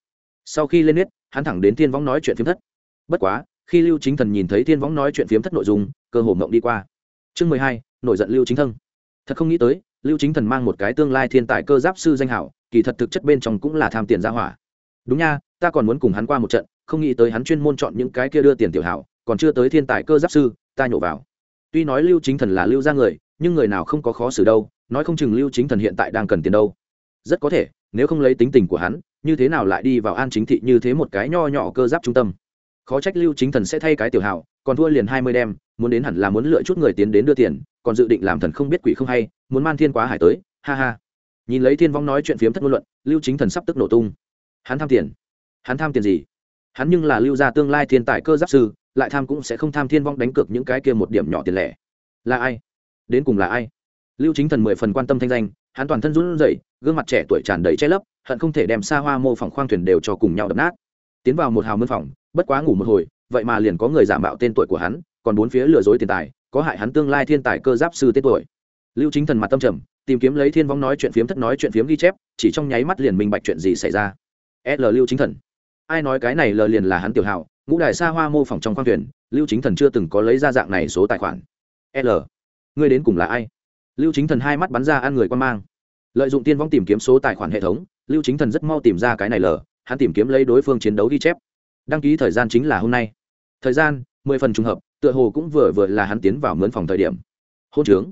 Sau khi lên nết, hắn thẳng đến thiên võng nói chuyện phiếm thất. Bất quá, khi lưu chính thần nhìn thấy thiên võng nói chuyện phiếm thất nội dung, cơ hồ mộng đi qua. Chương mười hai, nổi giận lưu chính thân. Thật không nghĩ tới, lưu chính thần mang một cái tương lai thiên tài cơ giáp sư danh hảo, kỳ thật thực chất bên trong cũng là tham tiền ra hỏa. Đúng nha, ta còn muốn cùng hắn qua một trận, không nghĩ tới hắn chuyên môn chọn những cái kia đưa tiền tiểu hảo còn chưa tới thiên tài cơ giáp sư ta nhổ vào. Tuy nói lưu chính thần là lưu ra người nhưng người nào không có khó xử đâu nói không chừng lưu chính thần hiện tại đang cần tiền đâu. Rất có thể nếu không lấy tính tình của hắn như thế nào lại đi vào an chính thị như thế một cái nho nhỏ cơ giáp trung tâm? Khó trách lưu chính thần sẽ thay cái tiểu hào, còn thua liền hai mươi đem muốn đến hẳn là muốn lựa chút người tiến đến đưa tiền còn dự định làm thần không biết quỷ không hay muốn man thiên quá hải tới ha ha. Nhìn lấy thiên vong nói chuyện phiếm thất ngôn luận lưu chính thần sắp tức nổ tung. Hắn tham tiền. Hắn tham tiền gì? Hắn nhưng là lưu gia tương lai thiên tài cơ giáp sư lại tham cũng sẽ không tham thiên vong đánh cược những cái kia một điểm nhỏ tiền lẻ. Là ai? Đến cùng là ai? Lưu chính thần mười phần quan tâm thanh danh, hắn toàn thân run rẩy, gương mặt trẻ tuổi tràn đầy che lấp, hận không thể đem xa hoa mô phỏng khoang thuyền đều cho cùng nhau đập nát. Tiến vào một hào mân phòng bất quá ngủ một hồi, vậy mà liền có người giả mạo tên tuổi của hắn, còn bốn phía lừa dối tiền tài, có hại hắn tương lai thiên tài cơ giáp sư tên tuổi. Lưu chính thần mặt tâm trầm, tìm kiếm lấy thiên vong nói chuyện phiếm thất nói chuyện phiếm ghi chép, chỉ trong nháy mắt liền minh bạch chuyện gì xảy ra. L lưu chính thần. Ai nói cái này l liền là hắn tiểu hảo ngũ đài xa hoa mô phỏng trong khoang thuyền, lưu chính thần chưa từng có lấy ra dạng này số tài khoản. L, ngươi đến cùng là ai? Lưu chính thần hai mắt bắn ra ăn người quan mang. Lợi dụng tiên vong tìm kiếm số tài khoản hệ thống, lưu chính thần rất mau tìm ra cái này l, hắn tìm kiếm lấy đối phương chiến đấu ghi chép. Đăng ký thời gian chính là hôm nay. Thời gian, mười phần trùng hợp, tựa hồ cũng vừa vừa là hắn tiến vào mướn phòng thời điểm. Hôn trướng.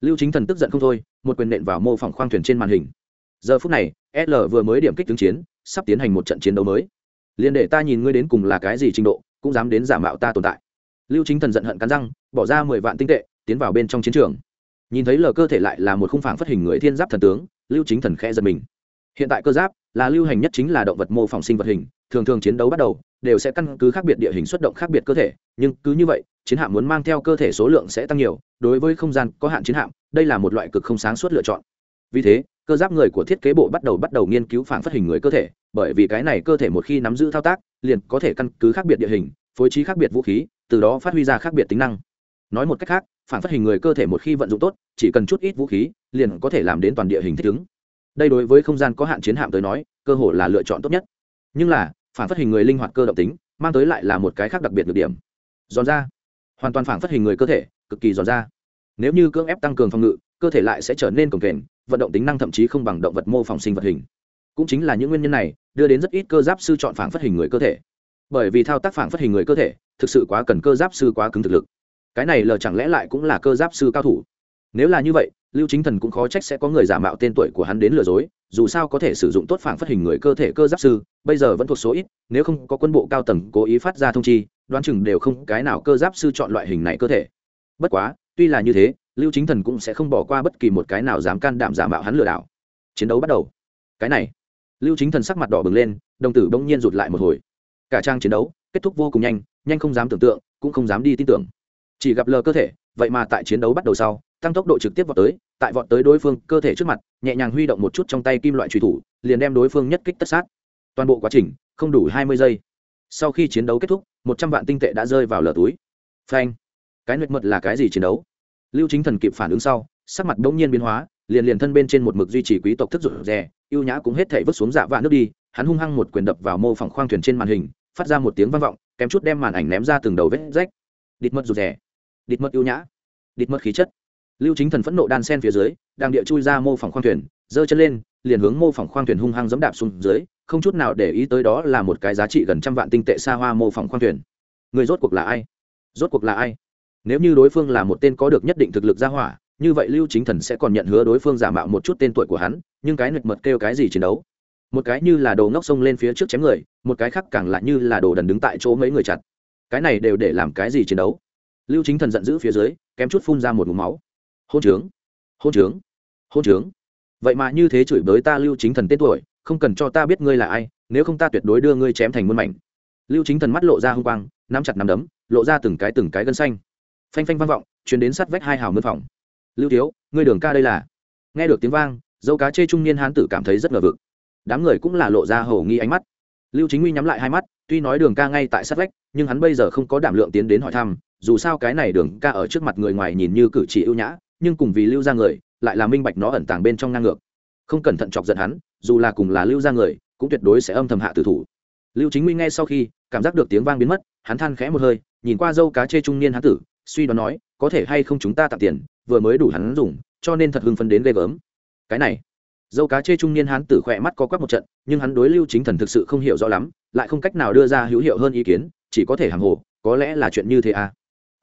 Lưu chính thần tức giận không thôi, một quyền nện vào mô phỏng khoang thuyền trên màn hình. Giờ phút này, l vừa mới điểm kích tướng chiến, sắp tiến hành một trận chiến đấu mới liền để ta nhìn ngươi đến cùng là cái gì trình độ, cũng dám đến giả mạo ta tồn tại. Lưu chính thần giận hận cắn răng, bỏ ra mười vạn tinh tệ, tiến vào bên trong chiến trường. Nhìn thấy lờ cơ thể lại là một khung phảng phát hình người thiên giáp thần tướng, lưu chính thần khẽ giật mình. Hiện tại cơ giáp là lưu hành nhất chính là động vật mô phỏng sinh vật hình, thường thường chiến đấu bắt đầu đều sẽ căn cứ khác biệt địa hình xuất động khác biệt cơ thể, nhưng cứ như vậy, chiến hạm muốn mang theo cơ thể số lượng sẽ tăng nhiều, đối với không gian có hạn chiến hạm, đây là một loại cực không sáng suốt lựa chọn. Vì thế cơ giáp người của thiết kế bộ bắt đầu bắt đầu nghiên cứu phản phát hình người cơ thể, bởi vì cái này cơ thể một khi nắm giữ thao tác, liền có thể căn cứ khác biệt địa hình, phối trí khác biệt vũ khí, từ đó phát huy ra khác biệt tính năng. Nói một cách khác, phản phát hình người cơ thể một khi vận dụng tốt, chỉ cần chút ít vũ khí, liền có thể làm đến toàn địa hình thích ứng. Đây đối với không gian có hạn chiến hạm tới nói, cơ hội là lựa chọn tốt nhất. Nhưng là, phản phát hình người linh hoạt cơ động tính, mang tới lại là một cái khác đặc biệt được điểm. Giòn ra hoàn toàn phản phát hình người cơ thể, cực kỳ giòn ra nếu như cưỡng ép tăng cường phòng ngự cơ thể lại sẽ trở nên cồng kềnh, vận động tính năng thậm chí không bằng động vật mô phỏng sinh vật hình. Cũng chính là những nguyên nhân này, đưa đến rất ít cơ giáp sư chọn phản phát hình người cơ thể. Bởi vì thao tác phản phát hình người cơ thể, thực sự quá cần cơ giáp sư quá cứng thực lực. Cái này lờ chẳng lẽ lại cũng là cơ giáp sư cao thủ? Nếu là như vậy, lưu chính thần cũng khó trách sẽ có người giả mạo tên tuổi của hắn đến lừa dối, dù sao có thể sử dụng tốt phản phát hình người cơ thể cơ giáp sư, bây giờ vẫn thuộc số ít, nếu không có quân bộ cao tầng cố ý phát ra thông chi, đoán chừng đều không cái nào cơ giáp sư chọn loại hình này cơ thể. Bất quá, tuy là như thế lưu chính thần cũng sẽ không bỏ qua bất kỳ một cái nào dám can đảm giả mạo hắn lừa đảo. Chiến đấu bắt đầu. Cái này. Lưu chính thần sắc mặt đỏ bừng lên, đồng tử bỗng nhiên rụt lại một hồi. Cả trang chiến đấu kết thúc vô cùng nhanh nhanh không dám tưởng tượng, cũng không dám đi tin tưởng. Chỉ gặp lờ cơ thể, vậy mà tại chiến đấu bắt đầu sau, tăng tốc độ trực tiếp vọt tới, tại vọt tới đối phương cơ thể trước mặt, nhẹ nhàng huy động một chút trong tay kim loại truy thủ, liền đem đối phương nhất kích tất sát. Toàn bộ quá trình, không đủ hai mươi giây. Sau khi chiến đấu kết thúc, một trăm vạn tinh tệ đã rơi vào lờ túi. Phanh. Cái nguyệt mật là cái gì chiến đấu? Lưu chính thần kịp phản ứng sau, sắc mặt bỗng nhiên biến hóa, liền liền thân bên trên một mực duy trì quý tộc thức rụt rè, ưu nhã cũng hết thể vứt xuống dạ vạ nước đi, hắn hung hăng một quyền đập vào mô phỏng khoang thuyền trên màn hình, phát ra một tiếng vang vọng, kém chút đem màn ảnh ném ra từng đầu vết rách. Địt mất rụt rè địt mất ưu nhã địt mất khí chất. Lưu chính thần phẫn nộ đan sen phía dưới, đang địa chui ra mô phỏng khoang thuyền, giơ chân lên, liền hướng mô phỏng khoang thuyền hung hăng dẫm đạp xuống dưới, không chút nào để ý tới đó là một cái giá trị gần trăm vạn tinh tệ xa hoa mô phỏng khoang thuyền. Người rốt cuộc là ai? Rốt cuộc là ai? Nếu như đối phương là một tên có được nhất định thực lực ra hỏa, như vậy lưu chính thần sẽ còn nhận hứa đối phương giả mạo một chút tên tuổi của hắn, nhưng cái nực mật kêu cái gì chiến đấu? Một cái như là đồ ngốc sông lên phía trước chém người, một cái khác càng lại như là đồ đần đứng tại chỗ mấy người chặt. Cái này đều để làm cái gì chiến đấu? Lưu chính thần giận dữ phía dưới, kém chút phun ra một mũ máu. Hôn trướng hôn trướng hôn trướng. Vậy mà như thế chửi bới ta lưu chính thần tên tuổi, không cần cho ta biết ngươi là ai, nếu không ta tuyệt đối đưa ngươi chém thành muôn mảnh. Lưu chính thần mắt lộ ra h u n g quang, nắm chặt nắm đấm, lộ ra từng cái từng cái gân xanh phanh phanh vang vọng chuyến đến sát vách hai hào mân phòng. Lưu thiếu, ngươi đường ca đây là? Nghe được tiếng vang, dâu cá chê trung niên hán tử cảm thấy rất ngờ vực. Đám người cũng là lộ ra hầu nghi ánh mắt. Lưu chính huy nhắm lại hai mắt, tuy nói đường ca ngay tại sát vách, nhưng hắn bây giờ không có đảm lượng tiến đến hỏi thăm, dù sao cái này đường ca ở trước mặt người ngoài nhìn như cử chỉ ưu nhã, nhưng cùng vì lưu ra người, lại là minh bạch nó ẩn tàng bên trong ngang ngược. Không cẩn thận chọc giận hắn, dù là cùng là lưu ra người, cũng tuyệt đối sẽ âm thầm hạ tử thủ. Lưu chính huy nghe sau khi, cảm giác được tiếng vang biến mất, hắn than khẽ một hơi, nhìn qua dâu cá chê trung niên hán tử suy đoán nói, có thể hay không chúng ta tặng tiền, vừa mới đủ hắn dùng, cho nên thật hưng phấn đến ghê gớm. Cái này, dâu cá chê trung niên hắn tử khỏe mắt có quắc một trận, nhưng hắn đối lưu chính thần thực sự không hiểu rõ lắm, lại không cách nào đưa ra hữu hiệu hơn ý kiến, chỉ có thể hàng hồ, có lẽ là chuyện như thế à?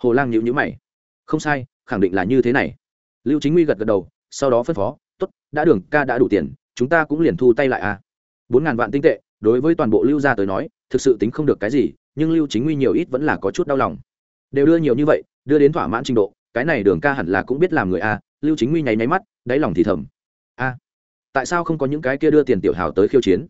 Hồ lang nhịu nhữ mày. Không sai, khẳng định là như thế này. Lưu chính nguy gật gật đầu, sau đó phân phó t ố t đã đường, ca đã đủ tiền, chúng ta cũng liền thu tay lại à. Bốn ngàn vạn tinh tệ, đối với toàn bộ lưu gia tới nói, thực sự tính không được cái gì, nhưng lưu chính nguy nhiều ít vẫn là có chút đau lòng. Đều đưa nhiều như vậy đưa đến thỏa mãn trình độ cái này đường ca hẳn là cũng biết làm người a lưu chính nguy nháy nháy mắt đáy lòng thì thầm. A à, tại sao không có những cái kia đưa tiền tiểu hào tới khiêu chiến?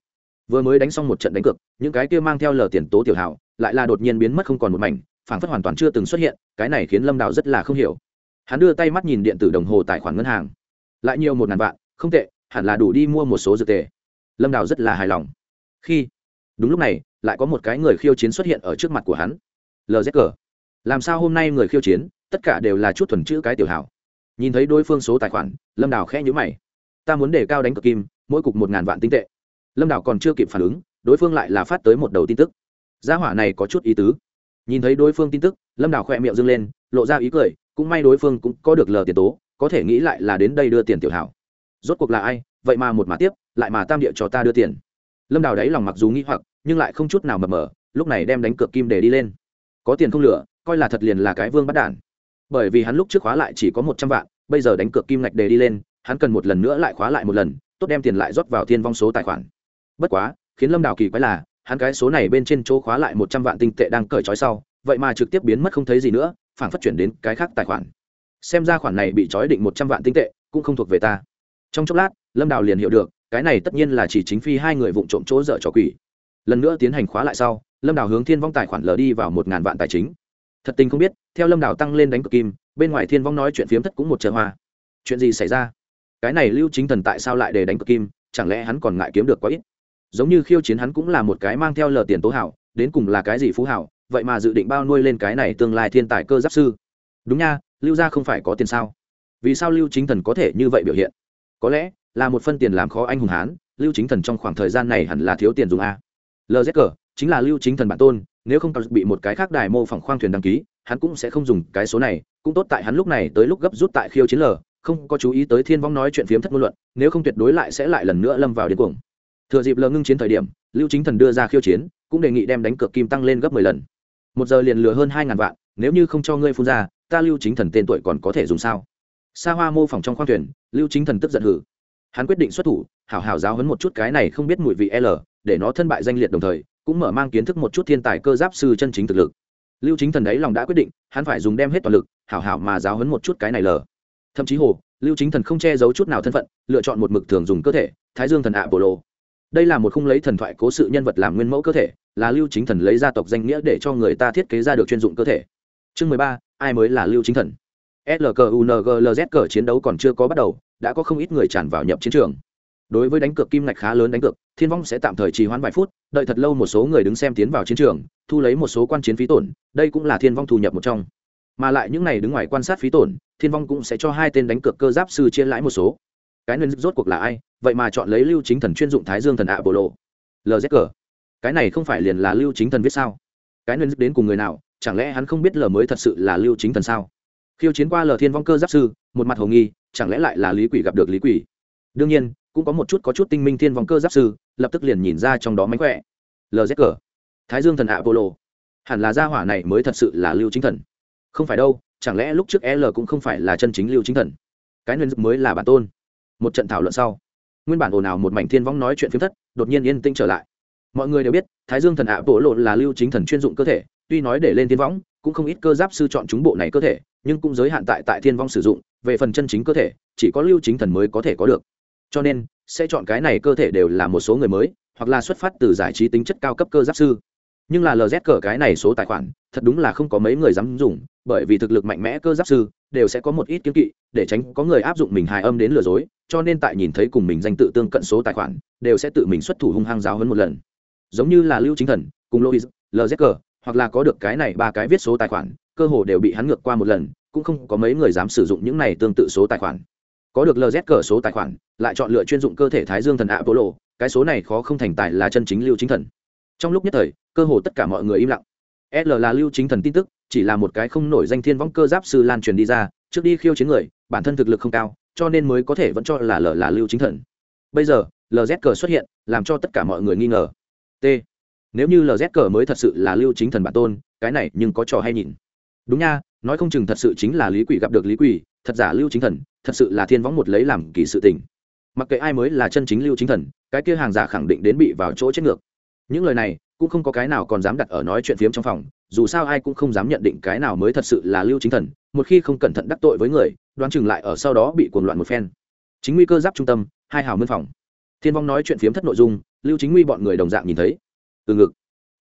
Vừa mới đánh xong một trận đánh cược những cái kia mang theo lờ tiền tố tiểu hào lại là đột nhiên biến mất không còn một mảnh phảng phất hoàn toàn chưa từng xuất hiện cái này khiến lâm đào rất là không hiểu. Hắn đưa tay mắt nhìn điện tử đồng hồ tài khoản ngân hàng. Lại nhiều một ngàn vạn không tệ hẳn là đủ đi mua một số dược tề. Lâm đào rất là hài lòng. Khi đúng lúc này lại có một cái người khiêu chiến xuất hiện ở trước mặt của hắn. Lzg làm sao hôm nay người khiêu chiến, tất cả đều là chút thuần chữ cái tiểu hảo. Nhìn thấy đối phương số tài khoản, lâm đào khẽ nhữ mày. Ta muốn đề cao đánh cược kim, mỗi cục một ngàn vạn tinh tệ. Lâm đào còn chưa kịp phản ứng, đối phương lại là phát tới một đầu tin tức. Gia hỏa này có chút ý tứ. Nhìn thấy đối phương tin tức, lâm đào khỏe miệng dâng lên, lộ ra ý cười, cũng may đối phương cũng có được lờ tiền tố, có thể nghĩ lại là đến đây đưa tiền tiểu hảo. Rốt cuộc là ai, vậy mà một mà tiếp, lại mà tam địa cho ta đưa tiền. Lâm đào đáy lòng mặc dù nghĩ hoặc, nhưng lại không chút nào mập mờ, lúc này đem đánh cược kim để đi lên. Có tiền không lửa coi là thật liền là cái vương bắt đản. Bởi vì hắn lúc trước khóa lại chỉ có một trăm vạn, bây giờ đánh cược kim ngạch đề đi lên, hắn cần một lần nữa lại khóa lại một lần, tốt đem tiền lại rót vào thiên vong số tài khoản. Bất quá, khiến lâm đào kỳ quái là, hắn cái số này bên trên chỗ khóa lại một trăm vạn tinh tệ đang cởi trói sau, vậy mà trực tiếp biến mất không thấy gì nữa, phản phát chuyển đến cái khác tài khoản. Xem ra khoản này bị trói định một trăm vạn tinh tệ, cũng không thuộc về ta. Trong chốc lát, lâm đào liền hiểu được, cái này tất nhiên là chỉ chính phi hai người vụng trộm chỗ dở trò quỷ. Lần nữa tiến hành khóa lại sau, lâm đào hướng thiên vong tài khoản lờ đi vào một ngàn vạn tài chính thật tình không biết, theo lâm đảo tăng lên đánh cực kim, bên ngoài thiên vong nói chuyện phiếm thất cũng một trợ hoa chuyện gì xảy ra? Cái này lưu chính thần tại sao lại để đánh cực kim? Chẳng lẽ hắn còn ngại kiếm được quá ít? Giống như khiêu chiến hắn cũng là một cái mang theo lờ tiền tố hảo, đến cùng là cái gì phú hảo, vậy mà dự định bao nuôi lên cái này tương lai thiên tài cơ giáp sư. Đúng nha, lưu gia không phải có tiền sao? Vì sao lưu chính thần có thể như vậy biểu hiện? Có lẽ là một phân tiền làm khó anh hùng hán, lưu chính thần trong khoảng thời gian này hẳn là thiếu tiền dùng a. Cờ chính là lưu chính thần bản tôn nếu không bị một cái khác đài mô phỏng khoang thuyền đăng ký, hắn cũng sẽ không dùng cái số này. Cũng tốt tại hắn lúc này tới lúc gấp rút tại khiêu chiến lờ không có chú ý tới thiên vong nói chuyện phiếm thất ngôn luận, nếu không tuyệt đối lại sẽ lại lần nữa lâm vào điên cuồng. Thừa dịp lờ ngưng chiến thời điểm, lưu chính thần đưa ra khiêu chiến, cũng đề nghị đem đánh cược kim tăng lên gấp mười lần. Một giờ liền lừa hơn hai ngàn vạn, nếu như không cho ngươi phun ra, ta lưu chính thần tên tuổi còn có thể dùng sao? Xa hoa mô phỏng trong khoang thuyền, lưu chính thần tức giận hử. Hắn quyết định xuất thủ, hảo hảo giáo hấn một chút cái này không biết mùi vị l, để nó thân bại danh liệt đồng thời cũng mở mang kiến thức một chút thiên tài cơ giáp sư chân chính thực lực. Lưu chính thần đấy lòng đã quyết định, hắn phải dùng đem hết toàn lực, hảo hảo mà giáo hấn một chút cái này lờ. Thậm chí hồ, lưu chính thần không che giấu chút nào thân phận, lựa chọn một mực thường dùng cơ thể, thái dương thần ạ bồ lô. Đây là một khung lấy thần thoại cố sự nhân vật làm nguyên mẫu cơ thể, là lưu chính thần lấy gia tộc danh nghĩa để cho người ta thiết kế ra được chuyên dụng cơ thể. Chương mười ba, ai mới là lưu chính thần? Lqunglz cờ chiến đấu còn chưa có bắt đầu, đã có không ít người tràn vào nhập chiến trường. Đối với đánh cược kim ngạch khá lớn đánh cược thiên vong sẽ tạm thời trì hoãn vài phút, đợi thật lâu một số người đứng xem tiến vào chiến trường, thu lấy một số quan chiến phí tổn, đây cũng là thiên vong thu nhập một trong. Mà lại những này đứng ngoài quan sát phí tổn, thiên vong cũng sẽ cho hai tên đánh cược cơ giáp sư chia lãi một số. Cái nên rốt cuộc là ai? Vậy mà chọn lấy lưu chính thần chuyên dụng thái dương thần ạ bộ lộ lzg cái này không phải liền là lưu chính thần viết sao? Cái nên đến cùng người nào? Chẳng lẽ hắn không biết lờ mới thật sự là lưu chính thần sao? Khiêu chiến qua lờ thiên vong cơ giáp sư, một mặt hồ nghi, chẳng lẽ lại là lý quỷ gặp được lý quỷ? Đương nhiên cũng có một chút có chút tinh minh thiên vong cơ giáp sư, lập tức liền nhìn ra trong đó mánh khỏe. Lzg thái dương thần ạ bộ lộ hẳn là gia hỏa này mới thật sự là lưu chính thần. Không phải đâu, chẳng lẽ lúc trước l cũng không phải là chân chính lưu chính thần? Cái nên mới là bản tôn. Một trận thảo luận sau, nguyên bản ồn ào một mảnh thiên vong nói chuyện phiếm thất, đột nhiên yên tĩnh trở lại. Mọi người đều biết, thái dương thần ạ bộ lộ là lưu chính thần chuyên dụng cơ thể, tuy nói để lên thiên võng cũng không ít cơ giáp sư chọn chúng bộ này cơ thể, nhưng cũng giới hạn tại tại thiên vong sử dụng, về phần chân chính cơ thể, chỉ có lưu chính thần mới có thể có được cho nên, sẽ chọn cái này cơ thể đều là một số người mới, hoặc là xuất phát từ giải trí tính chất cao cấp cơ giáp sư. Nhưng là lz cờ cái này số tài khoản, thật đúng là không có mấy người dám dùng, bởi vì thực lực mạnh mẽ cơ giáp sư đều sẽ có một ít kiếm kỵ, để tránh có người áp dụng mình hài âm đến lừa dối, cho nên tại nhìn thấy cùng mình danh tự tương cận số tài khoản, đều sẽ tự mình xuất thủ hung hăng giáo hơn một lần. Giống như là lưu chính thần, cùng lois cờ, hoặc là có được cái này ba cái viết số tài khoản, cơ hồ đều bị hắn ngược qua một lần, cũng không có mấy người dám sử dụng những này tương tự số tài khoản có được lz số tài khoản, lại chọn lựa chuyên dụng cơ thể thái dương thần ạ bố lộ cái số này khó không thành tài là chân chính lưu chính thần. Trong lúc nhất thời, cơ hồ tất cả mọi người im lặng. L là lưu chính thần tin tức, chỉ là một cái không nổi danh thiên võng cơ giáp sư lan truyền đi ra, trước đi khiêu chiến người, bản thân thực lực không cao, cho nên mới có thể vẫn cho là l là lưu chính thần. Bây giờ lz cờ xuất hiện, làm cho tất cả mọi người nghi ngờ. T. Nếu như lz cờ mới thật sự là lưu chính thần bản tôn, cái này nhưng có trò hay nhìn. Đúng nha, nói không chừng thật sự chính là lý quỷ gặp được lý quỷ, thật giả lưu chính thần thật sự là thiên võng một lấy làm kỳ sự tình. Mặc kệ ai mới là chân chính lưu chính thần, cái kia hàng giả khẳng định đến bị vào chỗ chết ngược. Những lời này, cũng không có cái nào còn dám đặt ở nói chuyện phiếm trong phòng, dù sao ai cũng không dám nhận định cái nào mới thật sự là lưu chính thần, một khi không cẩn thận đắc tội với người, đoán chừng lại ở sau đó bị cuồng loạn một phen. Chính nguy cơ giáp trung tâm, hai hào mân phòng. Thiên vong nói chuyện phiếm thất nội dung, lưu chính nguy bọn người đồng dạng nhìn thấy. Từ ngực.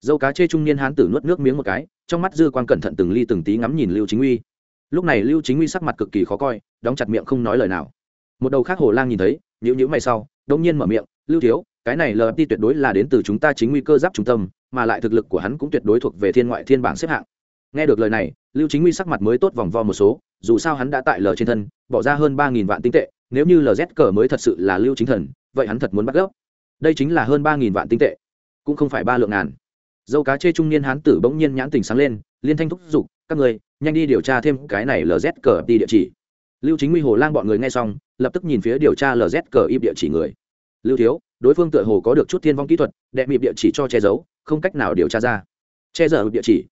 Dâu cá chê trung niên hán tử nuốt nước miếng một cái, trong mắt dư quan cẩn thận từng ly từng tí ngắm nhìn lưu chính uy lúc này lưu chính uy sắc mặt cực kỳ khó coi, đóng chặt miệng không nói lời nào. Một đầu khác hồ lang nhìn thấy nhữ nhữ mày sau đông nhiên mở miệng, lưu thiếu, cái này lft tuyệt đối là đến từ chúng ta chính nguy cơ giáp trung tâm, mà lại thực lực của hắn cũng tuyệt đối thuộc về thiên ngoại thiên bảng xếp hạng. Nghe được lời này, lưu chính nguy sắc mặt mới tốt vòng vo một số, dù sao hắn đã tại lờ trên thân, bỏ ra hơn ba nghìn vạn tinh tệ, nếu như lz cờ mới thật sự là lưu chính thần, vậy hắn thật muốn bắt gốc. Đây chính là hơn ba nghìn vạn tinh tệ, cũng không phải ba lượng ngàn. Dâu cá chê trung niên hán tử bỗng nhiên nhãn tình sáng lên, liên thanh thúc giục các người nhanh đi điều tra thêm cái này lz cờ đi địa chỉ. Lưu chính huy, hồ lang bọn người nghe xong, lập tức nhìn phía điều tra lz cờ ip địa chỉ người. Lưu thiếu, đối phương tựa hồ có được chút thiên vong kỹ thuật, đệ mịp địa chỉ cho che giấu, không cách nào điều tra ra. Che giở địa chỉ.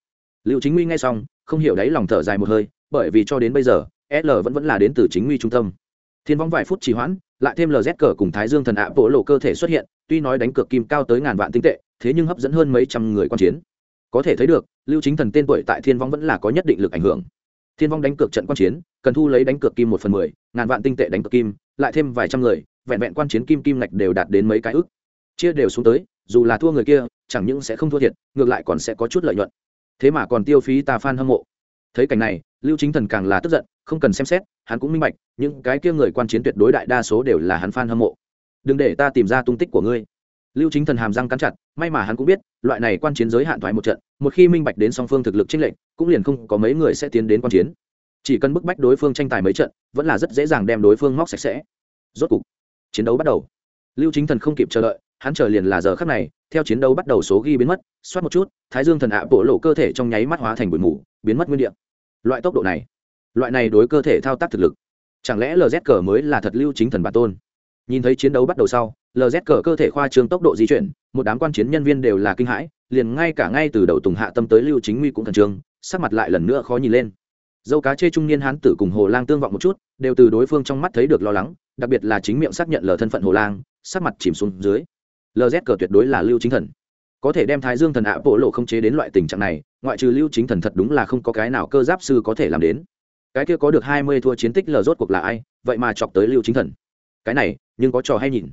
Lưu chính huy nghe xong, không hiểu đấy lòng thở dài một hơi, bởi vì cho đến bây giờ l vẫn vẫn là đến từ chính huy trung tâm. Thiên vong vài phút trì hoãn, lại thêm lz cờ cùng thái dương thần ạ bộ lộ cơ thể xuất hiện, tuy nói đánh cược kim cao tới ngàn vạn tinh tệ, thế nhưng hấp dẫn hơn mấy trăm người quan chiến có thể thấy được, lưu chính thần tên tuổi tại thiên vong vẫn là có nhất định lực ảnh hưởng. Thiên vong đánh cược trận quan chiến, cần thu lấy đánh cược kim một phần mười, ngàn vạn tinh tệ đánh cược kim, lại thêm vài trăm người, vẹn vẹn quan chiến kim kim ngạch đều đạt đến mấy cái ức. Chia đều xuống tới, dù là thua người kia, chẳng những sẽ không thua thiệt, ngược lại còn sẽ có chút lợi nhuận. Thế mà còn tiêu phí tà phan hâm mộ. Thấy cảnh này, lưu chính thần càng là tức giận, không cần xem xét, hắn cũng minh bạch, những cái kia người quan chiến tuyệt đối đại đa số đều là hắn f hâm mộ. Đừng để ta tìm ra tung tích của ngươi lưu chính thần hàm răng cắn chặt, may mà hắn cũng biết, loại này quan chiến giới hạn thoái một trận, một khi minh bạch đến song phương thực lực tranh lệch, cũng liền không có mấy người sẽ tiến đến quan chiến. Chỉ cần bức bách đối phương tranh tài mấy trận, vẫn là rất dễ dàng đem đối phương móc sạch sẽ. Rốt cục, chiến đấu bắt đầu. Lưu chính thần không kịp chờ đợi, hắn chờ liền là giờ khắc này, theo chiến đấu bắt đầu số ghi biến mất, xoát một chút, thái dương thần ạ bộ lộ cơ thể trong nháy mắt hóa thành bụi mù, biến mất nguyên đ ị a loại tốc độ này, loại này đối cơ thể thao tác thực lực, chẳng lẽ lz cờ mới là thật lưu chính thần bản tôn? Nhìn thấy chiến đấu bắt đầu sau lz cờ cơ thể khoa trương tốc độ di chuyển, một đám quan chiến nhân viên đều là kinh hãi, liền ngay cả ngay từ đầu tùng hạ tâm tới lưu chính nguy cũng thần trương, sắc mặt lại lần nữa khó nhìn lên. Dâu cá chê trung niên hán tử cùng hồ lang tương vọng một chút, đều từ đối phương trong mắt thấy được lo lắng, đặc biệt là chính miệng xác nhận lờ thân phận hồ lang, sắc mặt chìm xuống dưới. Lz cờ tuyệt đối là lưu chính thần. Có thể đem thái dương thần ạ bộ lộ không chế đến loại tình trạng này, ngoại trừ lưu chính thần thật đúng là không có cái nào cơ giáp sư có thể làm đến. Cái kia có được hai mươi thua chiến tích lờ rốt cuộc là ai, vậy mà chọc tới lưu chính thần. Cái này, nhưng có trò hay nhìn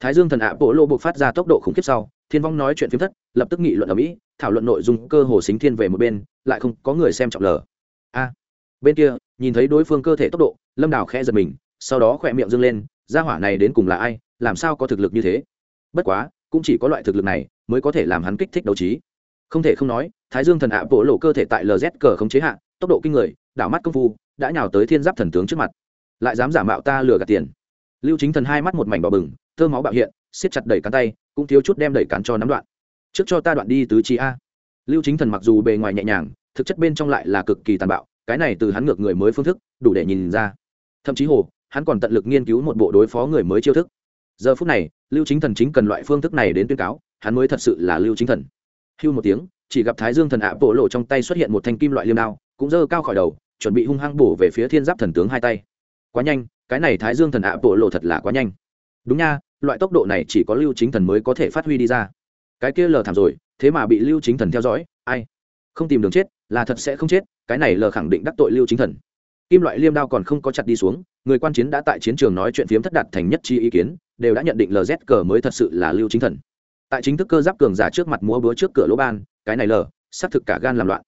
thái dương thần ạ bộ lộ buộc phát ra tốc độ khủng khiếp sau, thiên vong nói chuyện phiếm thất, lập tức nghị luận ở mỹ, thảo luận nội dung cơ hồ xính thiên về một bên, lại không có người xem trọng lờ a. Bên kia, nhìn thấy đối phương cơ thể tốc độ, lâm đào khẽ giật mình, sau đó khỏe miệng dâng lên, gia hỏa này đến cùng là ai, làm sao có thực lực như thế? Bất quá, cũng chỉ có loại thực lực này mới có thể làm hắn kích thích đấu trí. Không thể không nói, thái dương thần ạ bộ lộ cơ thể tại lz cờ không chế hạ, tốc độ kinh người, đảo mắt công phu, đã nhào tới thiên giáp thần tướng trước mặt. Lại dám giả mạo ta lừa gạt tiền. Lưu chính thần hai mắt một mảnh bỏ bừng thơ máu bạo hiện, siết chặt đẩy cắn tay, cũng thiếu chút đem đẩy cắn cho nắm đoạn. Trước cho ta đoạn đi tứ chi a. Lưu chính thần mặc dù bề ngoài nhẹ nhàng, thực chất bên trong lại là cực kỳ tàn bạo, cái này từ hắn ngược người mới phương thức, đủ để nhìn ra. Thậm chí hồ, hắn còn tận lực nghiên cứu một bộ đối phó người mới chiêu thức. Giờ phút này, lưu chính thần chính cần loại phương thức này đến tuyên cáo, hắn mới thật sự là lưu chính thần. Hưu một tiếng, chỉ gặp thái dương thần ạ bộ lộ trong tay xuất hiện một thanh kim loại liêm đao, cũng dơ cao khỏi đầu, chuẩn bị hung hăng bổ về phía thiên giáp thần tướng hai tay. Quá nhanh, cái này thái dương thần ạ bộ lộ thật là quá nhanh. Đúng nha loại tốc độ này chỉ có lưu chính thần mới có thể phát huy đi ra. Cái kia lờ thảm rồi, thế mà bị lưu chính thần theo dõi, ai? Không tìm đường chết, là thật sẽ không chết, cái này lờ khẳng định đắc tội lưu chính thần. Kim loại liêm đao còn không có chặt đi xuống, người quan chiến đã tại chiến trường nói chuyện phiếm thất đạt thành nhất chi ý kiến, đều đã nhận định lz cờ mới thật sự là lưu chính thần. Tại chính thức cơ giáp cường giả trước mặt múa búa trước cửa lỗ ban, cái này lờ, xác thực cả gan làm loạn.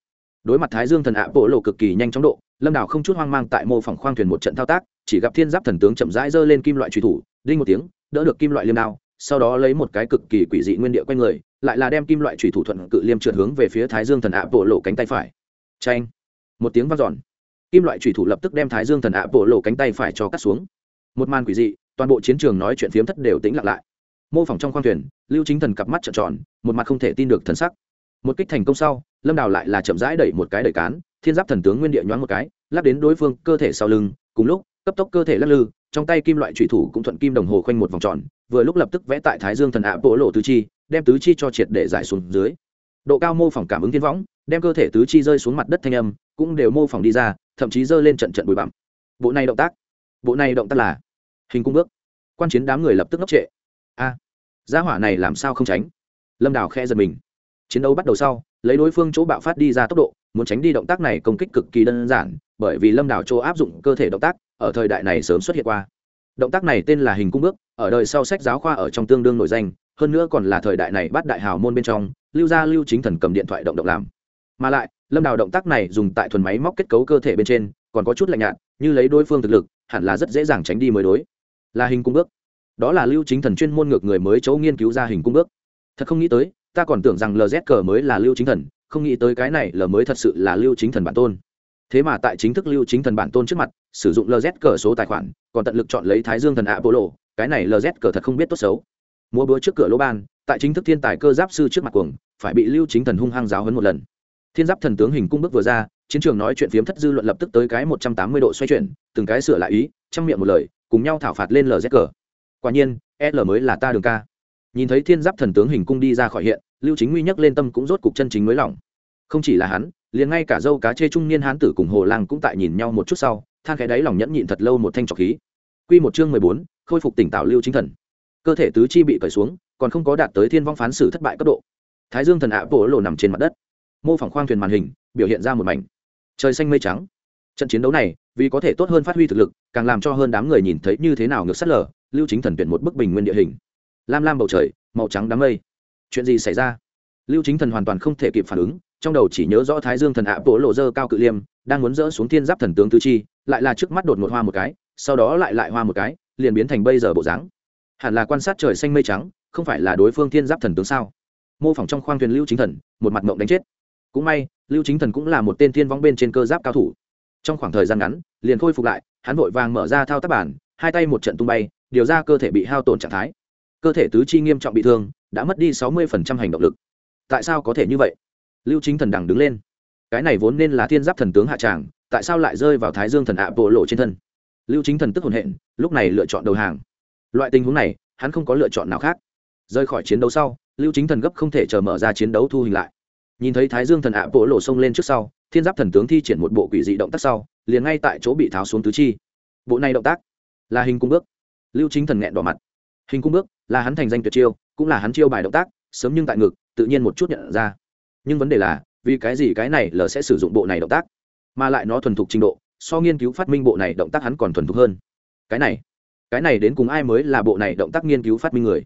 Đối mặt thái dương thần ạ, bộ lộ cực kỳ nhanh chóng độ, lâm đảo không chút hoang mang tại mô phỏng khoang thuyền một trận thao tác, chỉ gặp thiên giáp thần tướng chậm rãi giơ lên kim loại truy thủ, đinh một tiếng đỡ được kim loại liêm đao, sau đó lấy một cái cực kỳ quỷ dị nguyên địa quanh người, lại là đem kim loại trùy thủ thuận cự liêm trượt hướng về phía thái dương thần ạ bộ lộ cánh tay phải. Tranh một tiếng vang giòn kim loại trùy thủ lập tức đem thái dương thần ạ bộ lộ cánh tay phải cho cắt xuống. Một màn quỷ dị, toàn bộ chiến trường nói chuyện phiếm thất đều tĩnh lặng lại. Mô phỏng trong khoang thuyền, lưu chính thần cặp mắt trợn tròn, một mặt không thể tin được thần sắc. Một kích thành công sau, lâm đào lại là chậm rãi đẩy một cái đẩy cán, thiên giáp thần tướng nguyên địa nhoáng một cái, lắp đến đối phương cơ thể sau lưng, cùng lúc cấp tốc cơ thể lắc lư, trong tay kim loại trụy thủ cũng thuận kim đồng hồ khoanh một vòng tròn, vừa lúc lập tức vẽ tại thái dương thần ạ bộ lộ tứ chi, đem tứ chi cho triệt để giải xuống dưới. Độ cao mô phỏng cảm ứng thiên võng, đem cơ thể tứ chi rơi xuống mặt đất thanh âm cũng đều mô phỏng đi ra, thậm chí rơi lên trận trận bụi bặm. Bộ này động tác, bộ này động tác là hình cung bước. Quan chiến đám người lập tức ngốc trệ. A, gia hỏa này làm sao không tránh? Lâm đào khe giật mình. Chiến đấu bắt đầu sau, lấy đối phương chỗ bạo phát đi ra tốc độ, muốn tránh đi động tác này công kích cực kỳ đơn giản bởi vì lâm đảo chỗ áp dụng cơ thể động tác, ở thời đại này sớm xuất hiện qua. Động tác này tên là hình cung bước, ở đời sau sách giáo khoa ở trong tương đương nổi danh, hơn nữa còn là thời đại này bắt đại hào môn bên trong, lưu gia lưu chính thần cầm điện thoại động động làm. Mà lại, lâm đào động tác này dùng tại thuần máy móc kết cấu cơ thể bên trên, còn có chút lạnh nhạt, như lấy đối phương thực lực, hẳn là rất dễ dàng tránh đi mới đối. Là hình cung bước. Đó là lưu chính thần chuyên môn ngược người mới chỗ nghiên cứu ra hình cung bước. Thật không nghĩ tới, ta còn tưởng rằng lz cờ mới là lưu chính thần, không nghĩ tới cái này l mới thật sự là lưu chính thần bản tôn thế mà tại chính thức lưu chính thần bản tôn trước mặt, sử dụng lz cờ số tài khoản, còn tận lực chọn lấy thái dương thần ạ bộ lộ cái này lz cờ thật không biết tốt xấu. Múa búa trước cửa lỗ ban, tại chính thức thiên tài cơ giáp sư trước mặt cuồng, phải bị lưu chính thần hung hăng giáo hấn một lần. Thiên giáp thần tướng hình cung bước vừa ra, chiến trường nói chuyện phiếm thất dư luận lập tức tới cái một trăm tám mươi độ xoay chuyển, từng cái sửa lại ý, chăm miệng một lời, cùng nhau thảo phạt lên lz cờ. Quả nhiên, l mới là ta đường ca. Nhìn thấy thiên giáp thần tướng hình cung đi ra khỏi hiện, lưu chính nguy nhắc lên tâm cũng rốt cục chân chính mới lỏng. Không chỉ là hắn liền ngay cả dâu cá chê trung niên hán tử cùng hồ lang cũng tại nhìn nhau một chút sau, than cái đáy lòng nhẫn nhịn thật lâu một thanh trọc khí. Q một chương mười bốn, khôi phục tỉnh tạo lưu chính thần. Cơ thể tứ chi bị cởi xuống, còn không có đạt tới thiên vong phán xử thất bại cấp độ. Thái dương thần ạ bộ lộ nằm trên mặt đất. Mô phỏng khoang thuyền màn hình, biểu hiện ra một mảnh. Trời xanh mây trắng. Trận chiến đấu này, vì có thể tốt hơn phát huy thực lực, càng làm cho hơn đám người nhìn thấy như thế nào ngược sắt lở, lưu chính thần tuyển một bức bình nguyên địa hình. Lam lam bầu trời, màu trắng đám mây. Chuyện gì xảy ra? Lưu chính thần hoàn toàn không thể kịp phản ứng, trong đầu chỉ nhớ rõ thái dương thần ạ bộ lộ dơ cao cự liêm, đang muốn dỡ xuống thiên giáp thần tướng tư chi, lại là trước mắt đột một hoa một cái, sau đó lại lại hoa một cái, liền biến thành bây giờ bộ dáng. Hẳn là quan sát trời xanh mây trắng, không phải là đối phương thiên giáp thần tướng sao? Mô phỏng trong khoang thuyền lưu chính thần, một mặt mộng đánh chết. Cũng may, lưu chính thần cũng là một tên thiên vong bên trên cơ giáp cao thủ. Trong khoảng thời gian ngắn, liền khôi phục lại, hắn vội vàng mở ra thao tác bản, hai tay một trận tung bay, điều ra cơ thể bị hao tổn trạng thái. Cơ thể tứ chi nghiêm trọng bị thương, đã mất đi sáu mươi hành động lực tại sao có thể như vậy? Lưu chính thần đằng đứng lên. Cái này vốn nên là thiên giáp thần tướng hạ tràng, tại sao lại rơi vào thái dương thần ạ bộ lộ trên thân? Lưu chính thần tức hồn hện, lúc này lựa chọn đầu hàng. Loại tình huống này, hắn không có lựa chọn nào khác. Rơi khỏi chiến đấu sau, lưu chính thần gấp không thể chờ mở ra chiến đấu thu hình lại. Nhìn thấy thái dương thần ạ bộ lộ xông lên trước sau, thiên giáp thần tướng thi triển một bộ quỷ dị động tác sau, liền ngay tại chỗ bị tháo xuống tứ chi. Bộ này động tác là hình cung bước. Lưu chính thần nghẹn đỏ mặt. Hình cung bước là hắn thành danh tuyệt chiêu, cũng là hắn chiêu bài động tác, sớm nhưng tại ngực tự nhiên một chút nhận ra. Nhưng vấn đề là, vì cái gì cái này lờ sẽ sử dụng bộ này động tác? Mà lại nó thuần thục trình độ, so nghiên cứu phát minh bộ này động tác hắn còn thuần thục hơn. Cái này cái này đến cùng ai mới là bộ này động tác nghiên cứu phát minh người?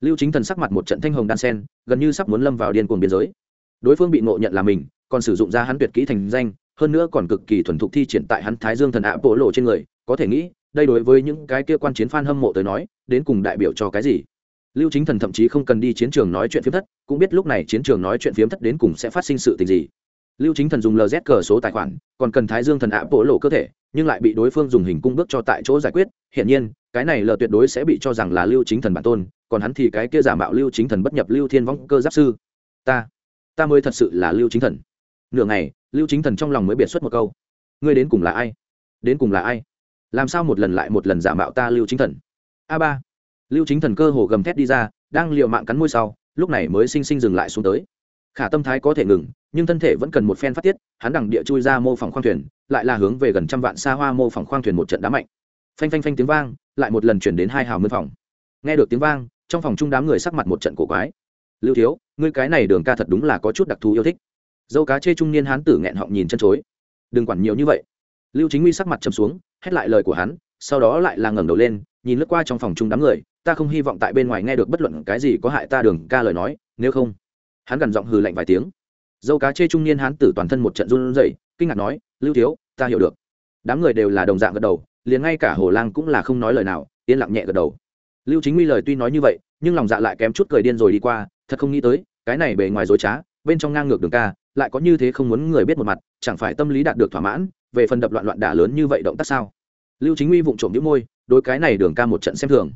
Lưu chính thần sắc mặt một trận thanh hồng đan sen, gần như sắp muốn lâm vào điên cuồng biên giới. Đối phương bị ngộ nhận là mình, còn sử dụng ra hắn tuyệt kỹ thành danh, hơn nữa còn cực kỳ thuần thục thi triển tại hắn thái dương thần ạ bộ lộ trên người, có thể nghĩ, đây đối với những cái kia quan chiến f a n hâm mộ tới nói, đến cùng đại biểu cho cái gì? Lưu chính thần thậm chí không cần đi chiến trường nói chuyện phiếm thất, cũng biết lúc này chiến trường nói chuyện phiếm thất đến cùng sẽ phát sinh sự tình gì. Lưu chính thần dùng lz cờ số tài khoản, còn cần thái dương thần ạ bổ lộ cơ thể, nhưng lại bị đối phương dùng hình cung bước cho tại chỗ giải quyết. Hiển nhiên, cái này lờ tuyệt đối sẽ bị cho rằng là lưu chính thần bản tôn, còn hắn thì cái kia giả mạo lưu chính thần bất nhập lưu thiên võng cơ giáp sư. Ta ta mới thật sự là lưu chính thần. Nửa ngày, lưu chính thần trong lòng mới biệt xuất một câu. Ngươi đến cùng là ai? Đến cùng là ai? Làm sao một lần lại một lần giả mạo ta lưu chính thần? A ba lưu chính thần cơ hồ gầm thét đi ra, đang l i ề u mạng cắn môi sau, lúc này mới sinh sinh dừng lại xuống tới. Khả tâm thái có thể ngừng, nhưng thân thể vẫn cần một phen phát tiết, hắn đằng địa chui ra mô phỏng khoang thuyền, lại là hướng về gần trăm vạn xa hoa mô phỏng khoang thuyền một trận đá mạnh. Phanh phanh phanh tiếng vang, lại một lần chuyển đến hai hào mân phòng. Nghe được tiếng vang, trong phòng chung đám người sắc mặt một trận cổ quái. Lưu thiếu, ngươi cái này đường ca thật đúng là có chút đặc thù yêu thích. Dâu cá chê trung niên hán tử nghẹn họng nhìn chân chối. Đừng quản nhiều như vậy. Lưu chính nguy sắc mặt chầm xuống, hét lại lời của hắn sau đó lại là ngẩng đầu lên, nhìn lướt qua trong phòng chung đám người, ta không hy vọng tại bên ngoài nghe được bất luận cái gì có hại ta đường ca lời nói, nếu không, hắn gần giọng hừ lạnh vài tiếng. Dâu cá chê trung niên hắn tử toàn thân một trận run rẩy, kinh ngạc nói, lưu thiếu, ta hiểu được. Đám người đều là đồng dạng gật đầu, liền ngay cả hồ lang cũng là không nói lời nào, yên lặng nhẹ gật đầu. Lưu chính nguy lời tuy nói như vậy, nhưng lòng dạ lại kém chút cười điên rồi đi qua, thật không nghĩ tới, cái này bề ngoài dối trá, bên trong ngang ngược đường ca, lại có như thế không muốn người biết một mặt, chẳng phải tâm lý đạt được thỏa mãn, về phần đập loạn loạn đả lớn như vậy động tác sao? Lưu chính uy vụng trộm đĩu môi đôi cái này đường ca một trận xem thường.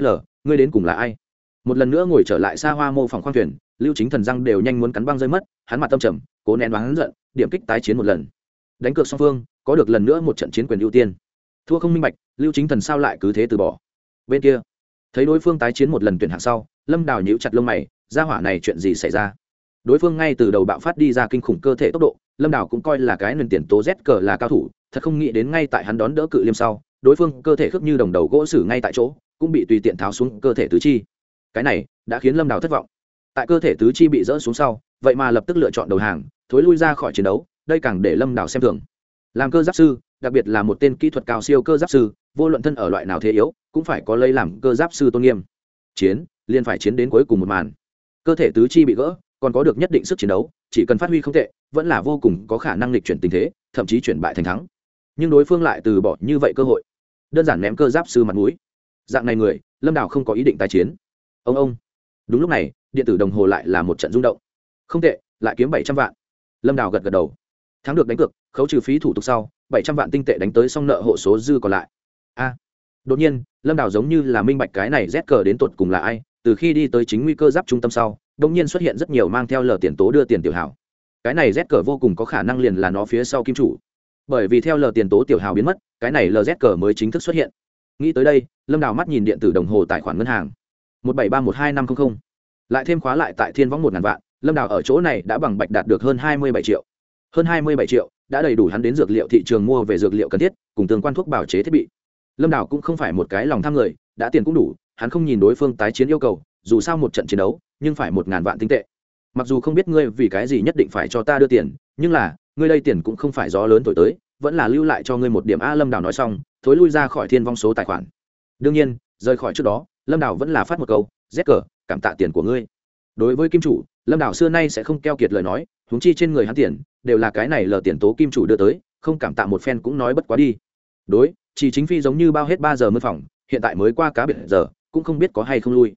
L, ngươi đến cùng là ai? Một lần nữa ngồi trở lại xa hoa mô phòng khoang thuyền, lưu chính thần răng đều nhanh muốn cắn băng rơi mất, hắn mặt tâm trầm, cố nén đoán giận, điểm kích tái chiến một lần. Đánh cược song phương, có được lần nữa một trận chiến quyền ưu tiên. Thua không minh bạch, lưu chính thần sao lại cứ thế từ bỏ? Bên kia, thấy đối phương tái chiến một lần tuyển hạng sau, lâm đào nhíu chặt lông mày, ra hỏa này chuyện gì xảy ra? Đối phương ngay từ đầu bạo phát đi ra kinh khủng cơ thể tốc độ lâm đào cũng coi là cái nền tiền tố z cờ là cao thủ, thật không nghĩ đến ngay tại hắn đón đỡ cự liêm sau, đối phương cơ thể khớp như đồng đầu gỗ xử ngay tại chỗ, cũng bị tùy tiện tháo xuống cơ thể tứ chi. Cái này đã khiến lâm đào thất vọng. Tại cơ thể tứ chi bị rỡ xuống sau, vậy mà lập tức lựa chọn đầu hàng, thối lui ra khỏi chiến đấu, đây càng để lâm đào xem thường. Làm cơ giáp sư, đặc biệt là một tên kỹ thuật cao siêu cơ giáp sư, vô luận thân ở loại nào thế yếu, cũng phải có lấy làm cơ giáp sư tôn nghiêm. Chiến, liền phải chiến đến cuối cùng một màn. Cơ thể tứ chi bị gỡ còn có được nhất định sức chiến đấu, chỉ cần phát huy không tệ, vẫn là vô cùng có khả năng lịch chuyển tình thế, thậm chí chuyển bại thành thắng. Nhưng đối phương lại từ bỏ như vậy cơ hội. Đơn giản ném cơ giáp sư mặt mũi. Dạng này người, lâm đào không có ý định tài chiến. Ông ông. Đúng lúc này, điện tử đồng hồ lại là một trận rung động. Không tệ, lại kiếm bảy trăm vạn. Lâm đào gật gật đầu. Thắng được đánh cược, khấu trừ phí thủ tục sau, bảy trăm vạn tinh tệ đánh tới xong nợ hộ số dư còn lại. A. Đột nhiên, lâm đào giống như là minh bạch cái này rét cờ đến tột cùng là ai, từ khi đi tới chính nguy cơ giáp trung tâm sau Đông nhiên xuất hiện rất nhiều mang theo lờ tiền tố đưa tiền tiểu hảo cái này rét cờ vô cùng có khả năng liền là nó phía sau kim chủ. Bởi vì theo lờ tiền tố tiểu hào biến mất, cái này lờ rét cờ mới chính thức xuất hiện. Nghĩ tới đây, lâm đào mắt nhìn điện tử đồng hồ tài khoản ngân hàng. Một bảy ba một hai năm trăm linh lại thêm khóa lại tại thiên võng một ngàn vạn, lâm đào ở chỗ này đã bằng bạch đạt được hơn hai mươi bảy triệu. Hơn hai mươi bảy triệu, đã đầy đủ hắn đến dược liệu thị trường mua về dược liệu cần thiết, cùng tương quan thuốc bảo chế thiết bị. Lâm đào cũng không phải một cái lòng tham người, đã tiền cũng đủ, hắn không nhìn đối phương tái chiến yêu cầu dù sao một trận chiến đấu, nhưng phải một ngàn vạn tinh tệ. Mặc dù không biết ngươi vì cái gì nhất định phải cho ta đưa tiền, nhưng là, ngươi đây tiền cũng không phải gió lớn thổi tới, vẫn là lưu lại cho ngươi một điểm a lâm đào nói xong, thối lui ra khỏi thiên vong số tài khoản. Đương nhiên, rời khỏi trước đó, lâm đào vẫn là phát một câu rét cờ, cảm tạ tiền của ngươi. Đối với kim chủ, lâm đào xưa nay sẽ không keo kiệt lời nói húng chi trên người hắn tiền, đều là cái này lờ tiền tố kim chủ đưa tới, không cảm tạ một phen cũng nói bất quá đi. Đối, chỉ chính phi giống như bao hết ba giờ mưa phòng hiện tại mới qua cá biệt giờ, cũng không biết có hay không lui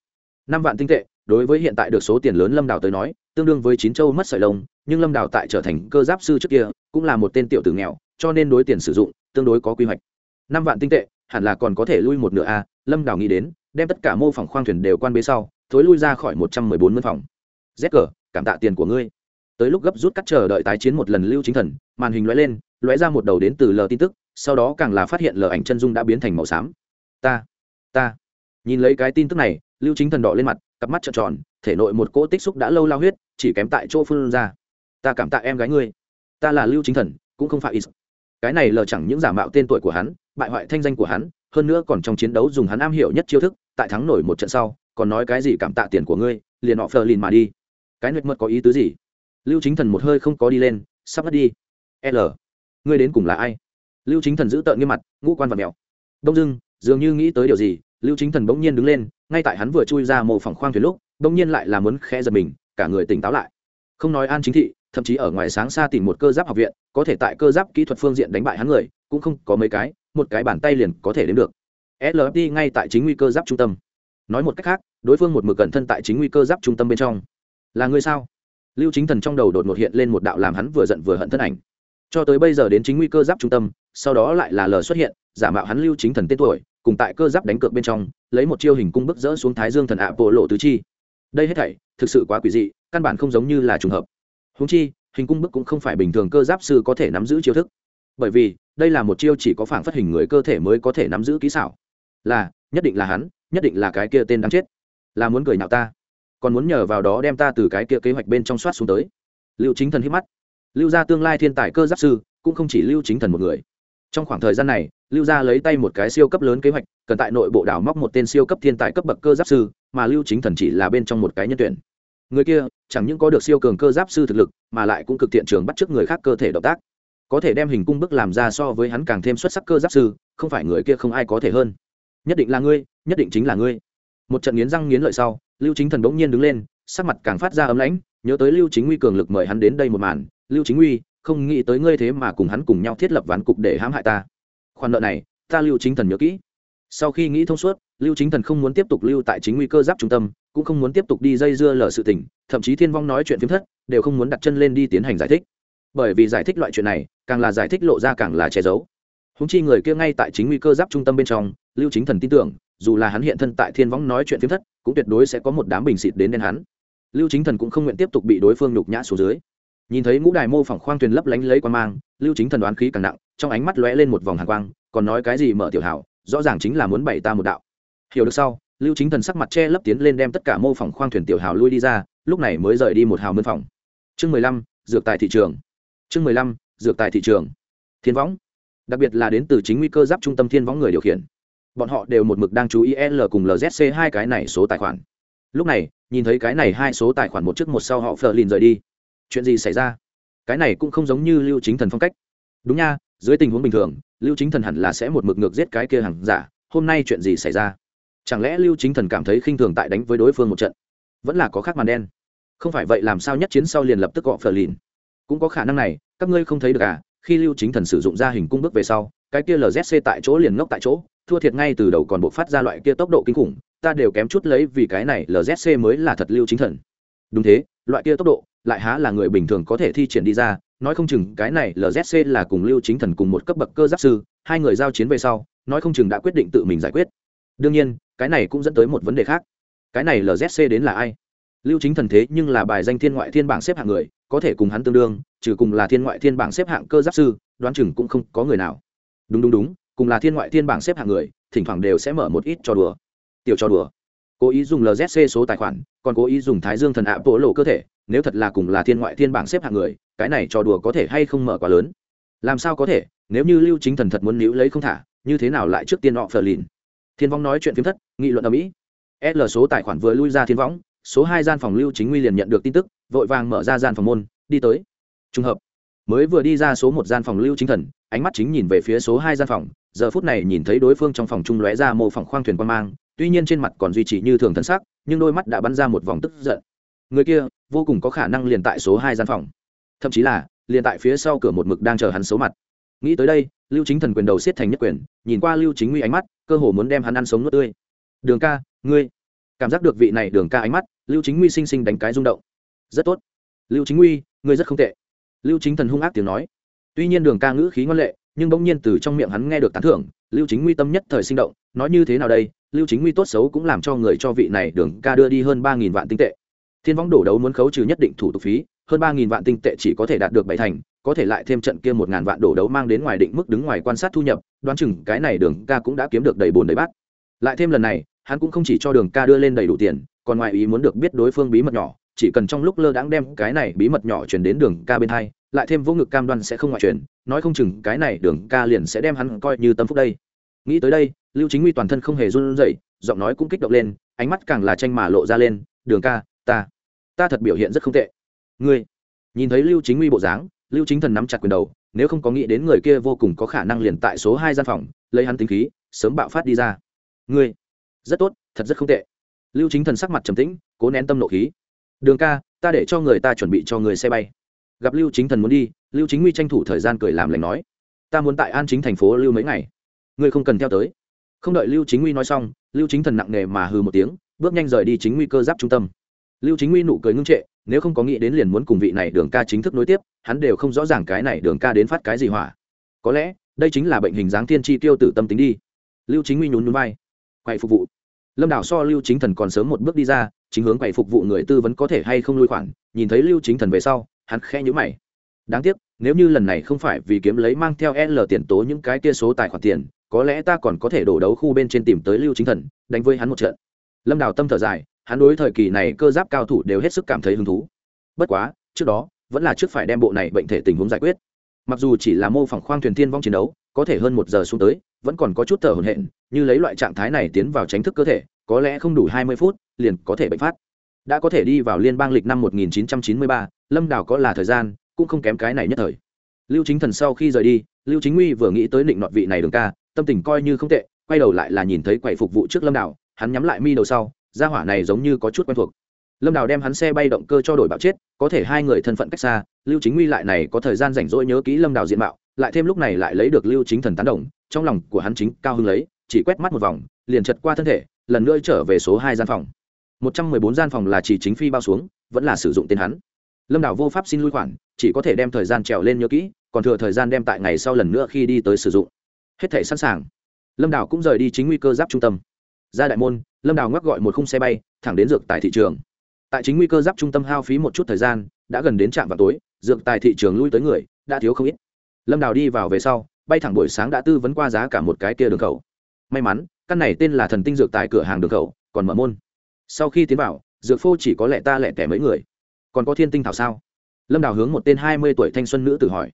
năm vạn tinh tệ, đối với hiện tại được số tiền lớn lâm đào tới nói, tương đương với chín châu mất sợi lông, nhưng lâm đào tại trở thành cơ giáp sư trước kia, cũng là một tên tiểu tử nghèo, cho nên đối tiền sử dụng, tương đối có quy hoạch. Năm vạn tinh tệ, hẳn là còn có thể lui một nửa a, lâm đào nghĩ đến, đem tất cả mô phỏng khoang thuyền đều quan bế sau, thối lui ra khỏi một trăm mười bốn mân phòng. Z cờ cảm tạ tiền của ngươi. Tới lúc gấp rút cắt chờ đợi tái chiến một lần lưu chính thần, màn hình lóe lên, lóe ra một đầu đến từ lờ tin tức, sau đó càng là phát hiện lờ ảnh chân dung đã biến thành màu xám. Ta ta. Nhìn lấy cái tin tức này lưu chính thần đỏ lên mặt, cặp mắt trợn tròn, thể nội một cỗ tích xúc đã lâu lao huyết, chỉ kém tại chỗ phương ra. Ta cảm tạ em gái ngươi. Ta là lưu chính thần, cũng không phải ít cái này lờ chẳng những giả mạo tên tuổi của hắn, bại hoại thanh danh của hắn, hơn nữa còn trong chiến đấu dùng hắn am hiểu nhất chiêu thức, tại thắng nổi một trận sau, còn nói cái gì cảm tạ tiền của ngươi, liền họ phờ lìn mà đi. Cái nguyệt mật có ý tứ gì? Lưu chính thần một hơi không có đi lên, sắp mất đi. L. Ngươi đến cùng là ai? Lưu chính thần giữ tợn nghiêm mặt, ngũ quan vật mèo. Đông dưng dường như nghĩ tới điều gì, lưu chính thần bỗng nhiên đứng lên ngay tại hắn vừa chui ra mô phòng khoang thuyền lúc bỗng nhiên lại là muốn khẽ giật mình, cả người tỉnh táo lại. Không nói an chính thị, thậm chí ở ngoài sáng xa tìm một cơ giáp học viện, có thể tại cơ giáp kỹ thuật phương diện đánh bại hắn người, cũng không có mấy cái, một cái bàn tay liền có thể đến được. Lfd ngay tại chính nguy cơ giáp trung tâm. Nói một cách khác, đối phương một mực cẩn thân tại chính nguy cơ giáp trung tâm bên trong. Là người sao? Lưu chính thần trong đầu đột ngột hiện lên một đạo làm hắn vừa giận vừa hận thân ảnh. Cho tới bây giờ đến chính nguy cơ giáp trung tâm, sau đó lại là lờ xuất hiện, giả mạo hắn lưu chính thần tên tuổi cùng tại cơ giáp đánh cược bên trong, lấy một chiêu hình cung bức rỡ xuống thái dương thần ạ bộ lộ tứ chi. Đây hết thảy, thực sự quá quỷ dị, căn bản không giống như là trùng hợp. Húng chi, hình cung bức cũng không phải bình thường cơ giáp sư có thể nắm giữ chiêu thức. Bởi vì, đây là một chiêu chỉ có phản phát hình người cơ thể mới có thể nắm giữ kỹ xảo. Là, nhất định là hắn, nhất định là cái kia tên đáng chết. Là muốn cười nhạo ta. Còn muốn nhờ vào đó đem ta từ cái kia kế hoạch bên trong soát xuống tới. Lưu chính thần hít mắt. Lưu ra tương lai thiên tài cơ giáp sư, cũng không chỉ lưu chính thần một người trong khoảng thời gian này, lưu gia lấy tay một cái siêu cấp lớn kế hoạch, cần tại nội bộ đảo móc một tên siêu cấp thiên tài cấp bậc cơ giáp sư, mà lưu chính thần chỉ là bên trong một cái nhân tuyển. Người kia, chẳng những có được siêu cường cơ giáp sư thực lực, mà lại cũng cực thiện trường bắt chước người khác cơ thể động tác. Có thể đem hình cung bức làm ra so với hắn càng thêm xuất sắc cơ giáp sư, không phải người kia không ai có thể hơn. Nhất định là ngươi, nhất định chính là ngươi. Một trận nghiến răng nghiến lợi sau, lưu chính thần bỗng nhiên đứng lên, sắc mặt càng phát ra ấm lãnh, nhớ tới lưu chính nguy cường lực mời hắn đến đây một màn. Lưu chính uy không nghĩ tới ngươi thế mà cùng hắn cùng nhau thiết lập ván cục để hãm hại ta. Khoản nợ này, ta lưu chính thần nhớ kỹ. Sau khi nghĩ thông suốt, lưu chính thần không muốn tiếp tục lưu tại chính nguy cơ giáp trung tâm, cũng không muốn tiếp tục đi dây dưa lờ sự tình, thậm chí thiên vong nói chuyện phiếm thất, đều không muốn đặt chân lên đi tiến hành giải thích. Bởi vì giải thích loại chuyện này, càng là giải thích lộ ra càng là che giấu. Húng chi người kia ngay tại chính nguy cơ giáp trung tâm bên trong, lưu chính thần tin tưởng, dù là hắn hiện thân tại thiên vong nói chuyện phiếm thất, cũng tuyệt đối sẽ có một đám bình xịt đến đen hắn. Lưu chính thần cũng không nguyện tiếp tục bị đối phương nhục nhã xuống dưới nhìn thấy ngũ đài mô phỏng khoang thuyền lấp lánh lấy quan mang, lưu chính thần đoán khí càng nặng, trong ánh mắt lóe lên một vòng hàng quang, còn nói cái gì mở tiểu hảo, rõ ràng chính là muốn bày ta một đạo. Hiểu được sau, lưu chính thần sắc mặt che lấp tiến lên đem tất cả mô phỏng khoang thuyền tiểu hào lui đi ra, lúc này mới rời đi một hào mân phòng. Chương mười lăm, dược tài thị trường. Chương mười lăm, dược tài thị trường. Thiên võng. Đặc biệt là đến từ chính nguy cơ giáp trung tâm thiên võng người điều khiển. Bọn họ đều một mực đang chú ý l cùng lzc hai cái này số tài khoản. Lúc này, nhìn thấy cái này hai số tài khoản một trước một sau họ phờ lìn rời đi chuyện gì xảy ra? Cái này cũng không giống như lưu chính thần phong cách. Đúng nha, dưới tình huống bình thường, lưu chính thần hẳn là sẽ một mực ngược giết cái kia hàng giả, hôm nay chuyện gì xảy ra? Chẳng lẽ lưu chính thần cảm thấy khinh thường tại đánh với đối phương một trận? Vẫn là có khác màn đen. Không phải vậy làm sao nhất chiến sau liền lập tức gọ phờ lìn. Cũng có khả năng này, các ngươi không thấy được à khi lưu chính thần sử dụng ra hình cung bước về sau, cái kia lzc tại chỗ liền ngốc tại chỗ, thua thiệt ngay từ đầu còn buộc phát ra loại kia tốc độ kinh khủng, ta đều kém chút lấy vì cái này lzc mới là thật lưu chính thần. Đúng thế, loại kia tốc độ lại há là người bình thường có thể thi triển đi ra, nói không chừng cái này lzc là cùng lưu chính thần cùng một cấp bậc cơ giáp sư, hai người giao chiến về sau, nói không chừng đã quyết định tự mình giải quyết. Đương nhiên, cái này cũng dẫn tới một vấn đề khác. Cái này lzc đến là ai? Lưu chính thần thế nhưng là bài danh thiên ngoại thiên bảng xếp hạng người, có thể cùng hắn tương đương, trừ cùng là thiên ngoại thiên bảng xếp hạng cơ giáp sư, đoán chừng cũng không có người nào. Đúng đúng đúng, cùng là thiên ngoại thiên bảng xếp hạng người, thỉnh thoảng đều sẽ mở một ít trò đùa. Tiểu trò đùa cố ý dùng lzc số tài khoản, còn cố ý dùng thái dương thần ạ bộ lộ cơ thể, nếu thật là cùng là thiên ngoại thiên bảng xếp hạng người, cái này trò đùa có thể hay không mở quá lớn? Làm sao có thể, nếu như lưu chính thần thật muốn níu lấy không thả, như thế nào lại trước tiên họ phờ lìn? Thiên vong nói chuyện phiếm thất, nghị luận ở mỹ. L số tài khoản vừa lui ra thiên võng số hai gian phòng lưu chính nguy liền nhận được tin tức, vội vàng mở ra gian phòng môn, đi tới. Trùng hợp. Mới vừa đi ra số một gian phòng lưu chính thần, ánh mắt chính nhìn về phía số hai gian phòng, giờ phút này nhìn thấy đối phương trong phòng trung lóe ra mô phỏng khoang thuyền quan mang tuy nhiên trên mặt còn duy trì như thường thân sắc, nhưng đôi mắt đã bắn ra một vòng tức giận. Người kia vô cùng có khả năng liền tại số hai gian phòng. Thậm chí là, liền tại phía sau cửa một mực đang chờ hắn xấu mặt. Nghĩ tới đây, lưu chính thần quyền đầu siết thành nhất quyền, nhìn qua lưu chính nguy ánh mắt, cơ hồ muốn đem hắn ăn sống nuốt tươi. Đường ca, ngươi. Cảm giác được vị này đường ca ánh mắt, lưu chính nguy sinh sinh đánh cái rung động. Rất tốt. Lưu chính nguy, ngươi rất không tệ. Lưu chính thần hung ác tiếng nói. Tuy nhiên đường ca ngữ khí ngoan lệ, nhưng bỗng nhiên từ trong miệng hắn nghe được tán thưởng, lưu chính nguy tâm nhất thời sinh động, nói như thế nào đây? Lưu chính nguy tốt xấu cũng làm cho người cho vị này đường ca đưa đi hơn ba nghìn vạn tinh tệ. Thiên võng đổ đấu muốn khấu trừ nhất định thủ tục phí, hơn ba nghìn vạn tinh tệ chỉ có thể đạt được bảy thành, có thể lại thêm trận kia một ngàn vạn đổ đấu mang đến ngoài định mức đứng ngoài quan sát thu nhập, đoán chừng cái này đường ca cũng đã kiếm được đầy bồn đầy bát. Lại thêm lần này, hắn cũng không chỉ cho đường ca đưa lên đầy đủ tiền, còn ngoài ý muốn được biết đối phương bí mật nhỏ, chỉ cần trong lúc lơ đãng đem cái này bí mật nhỏ chuyển đến đường ca bên hai, lại thêm vô ngực cam đoan sẽ không ngoại truyền, nói không chừng cái này đường ca liền sẽ đem hắn coi như tâm phúc đây nghĩ tới đây, lưu chính nguy toàn thân không hề run rẩy, giọng nói cũng kích động lên, ánh mắt càng là tranh mà lộ ra lên, đường ca, ta ta thật biểu hiện rất không tệ. Ngươi? Nhìn thấy lưu chính nguy bộ dáng, lưu chính thần nắm chặt quyền đầu, nếu không có nghĩ đến người kia vô cùng có khả năng liền tại số hai gian phòng, lấy hắn tính khí, sớm bạo phát đi ra. Ngươi, rất tốt, thật rất không tệ. Lưu chính thần sắc mặt trầm tĩnh, cố nén tâm nộ khí. Đường ca, ta để cho người ta chuẩn bị cho người xe bay. Gặp lưu chính thần muốn đi, lưu chính nguy tranh thủ thời gian cười làm lành nói, ta muốn tại an chính thành phố lưu mấy ngày ngươi không cần theo tới. Không đợi lưu chính nguy nói xong, lưu chính thần nặng nề mà hừ một tiếng, bước nhanh rời đi chính nguy cơ giáp trung tâm. Lưu chính nguy nụ cười ngưng trệ, nếu không có nghĩ đến liền muốn cùng vị này đường ca chính thức nối tiếp, hắn đều không rõ ràng cái này đường ca đến phát cái gì hỏa. Có lẽ, đây chính là bệnh hình dáng thiên tri tiêu tử tâm tính đi. Lưu chính nguy nhún núi vai. Quậy phục vụ. Lâm đảo so lưu chính thần còn sớm một bước đi ra, chính hướng quậy phục vụ người tư vấn có thể hay không nuôi khoản, nhìn thấy lưu chính thần về sau, hắn khẽ nhữ mày. Đáng tiếc, nếu như lần này không phải vì kiếm lấy mang theo l tiền tố những cái kia số tài khoản tiền có lẽ ta còn có thể đổ đấu khu bên trên tìm tới lưu chính thần đánh với hắn một trận. Lâm đào tâm thở dài hắn đối thời kỳ này cơ giáp cao thủ đều hết sức cảm thấy hứng thú. Bất quá trước đó vẫn là trước phải đem bộ này bệnh thể tình huống giải quyết. Mặc dù chỉ là mô phỏng khoang thuyền thiên vong chiến đấu có thể hơn một giờ xuống tới vẫn còn có chút thở hổn hển như lấy loại trạng thái này tiến vào tránh thức cơ thể có lẽ không đủ hai mươi phút liền có thể bệnh phát. Đã có thể đi vào liên bang lịch năm 1993, lâm đào có là thời gian cũng không kém cái này nhất thời. Lưu chính thần sau khi rời đi lưu chính nguy vừa nghĩ tới định nọt vị này đường ca tâm tình coi như không tệ, quay đầu lại là nhìn thấy quầy phục vụ trước lâm đào, hắn nhắm lại mi đầu sau, gia hỏa này giống như có chút quen thuộc. Lâm đào đem hắn xe bay động cơ cho đổi bạo chết, có thể hai người thân phận cách xa, lưu chính nguy lại này có thời gian rảnh rỗi nhớ kỹ lâm đào diện mạo, lại thêm lúc này lại lấy được lưu chính thần tán đồng, trong lòng của hắn chính cao hưng lấy, chỉ quét mắt một vòng, liền chật qua thân thể, lần nữa trở về số hai gian phòng. Một trăm mười bốn gian phòng là chỉ chính phi bao xuống, vẫn là sử dụng tên hắn. Lâm đảo vô pháp xin lui khoản, chỉ có thể đem thời gian trèo lên nhớ kỹ, còn thừa thời gian đem tại ngày sau lần nữa khi đi tới sử dụng hết thể sẵn sàng. Lâm đảo cũng rời đi chính nguy cơ giáp trung tâm. Ra đại môn, lâm đảo ngoắc gọi một khung xe bay, thẳng đến dược tại thị trường. Tại chính nguy cơ giáp trung tâm hao phí một chút thời gian, đã gần đến trạm vào tối, dược tại thị trường lui tới người, đã thiếu không ít. Lâm đảo đi vào về sau, bay thẳng buổi sáng đã tư vấn qua giá cả một cái kia đường khẩu. May mắn, căn này tên là thần tinh dược tại cửa hàng đường khẩu, còn mở môn. Sau khi tiến vào, dược phô chỉ có lẽ ta lẹ tẻ mấy người. Còn có thiên tinh thảo sao? Lâm đào hướng một tên hai mươi tuổi thanh xuân nữ tử hỏi.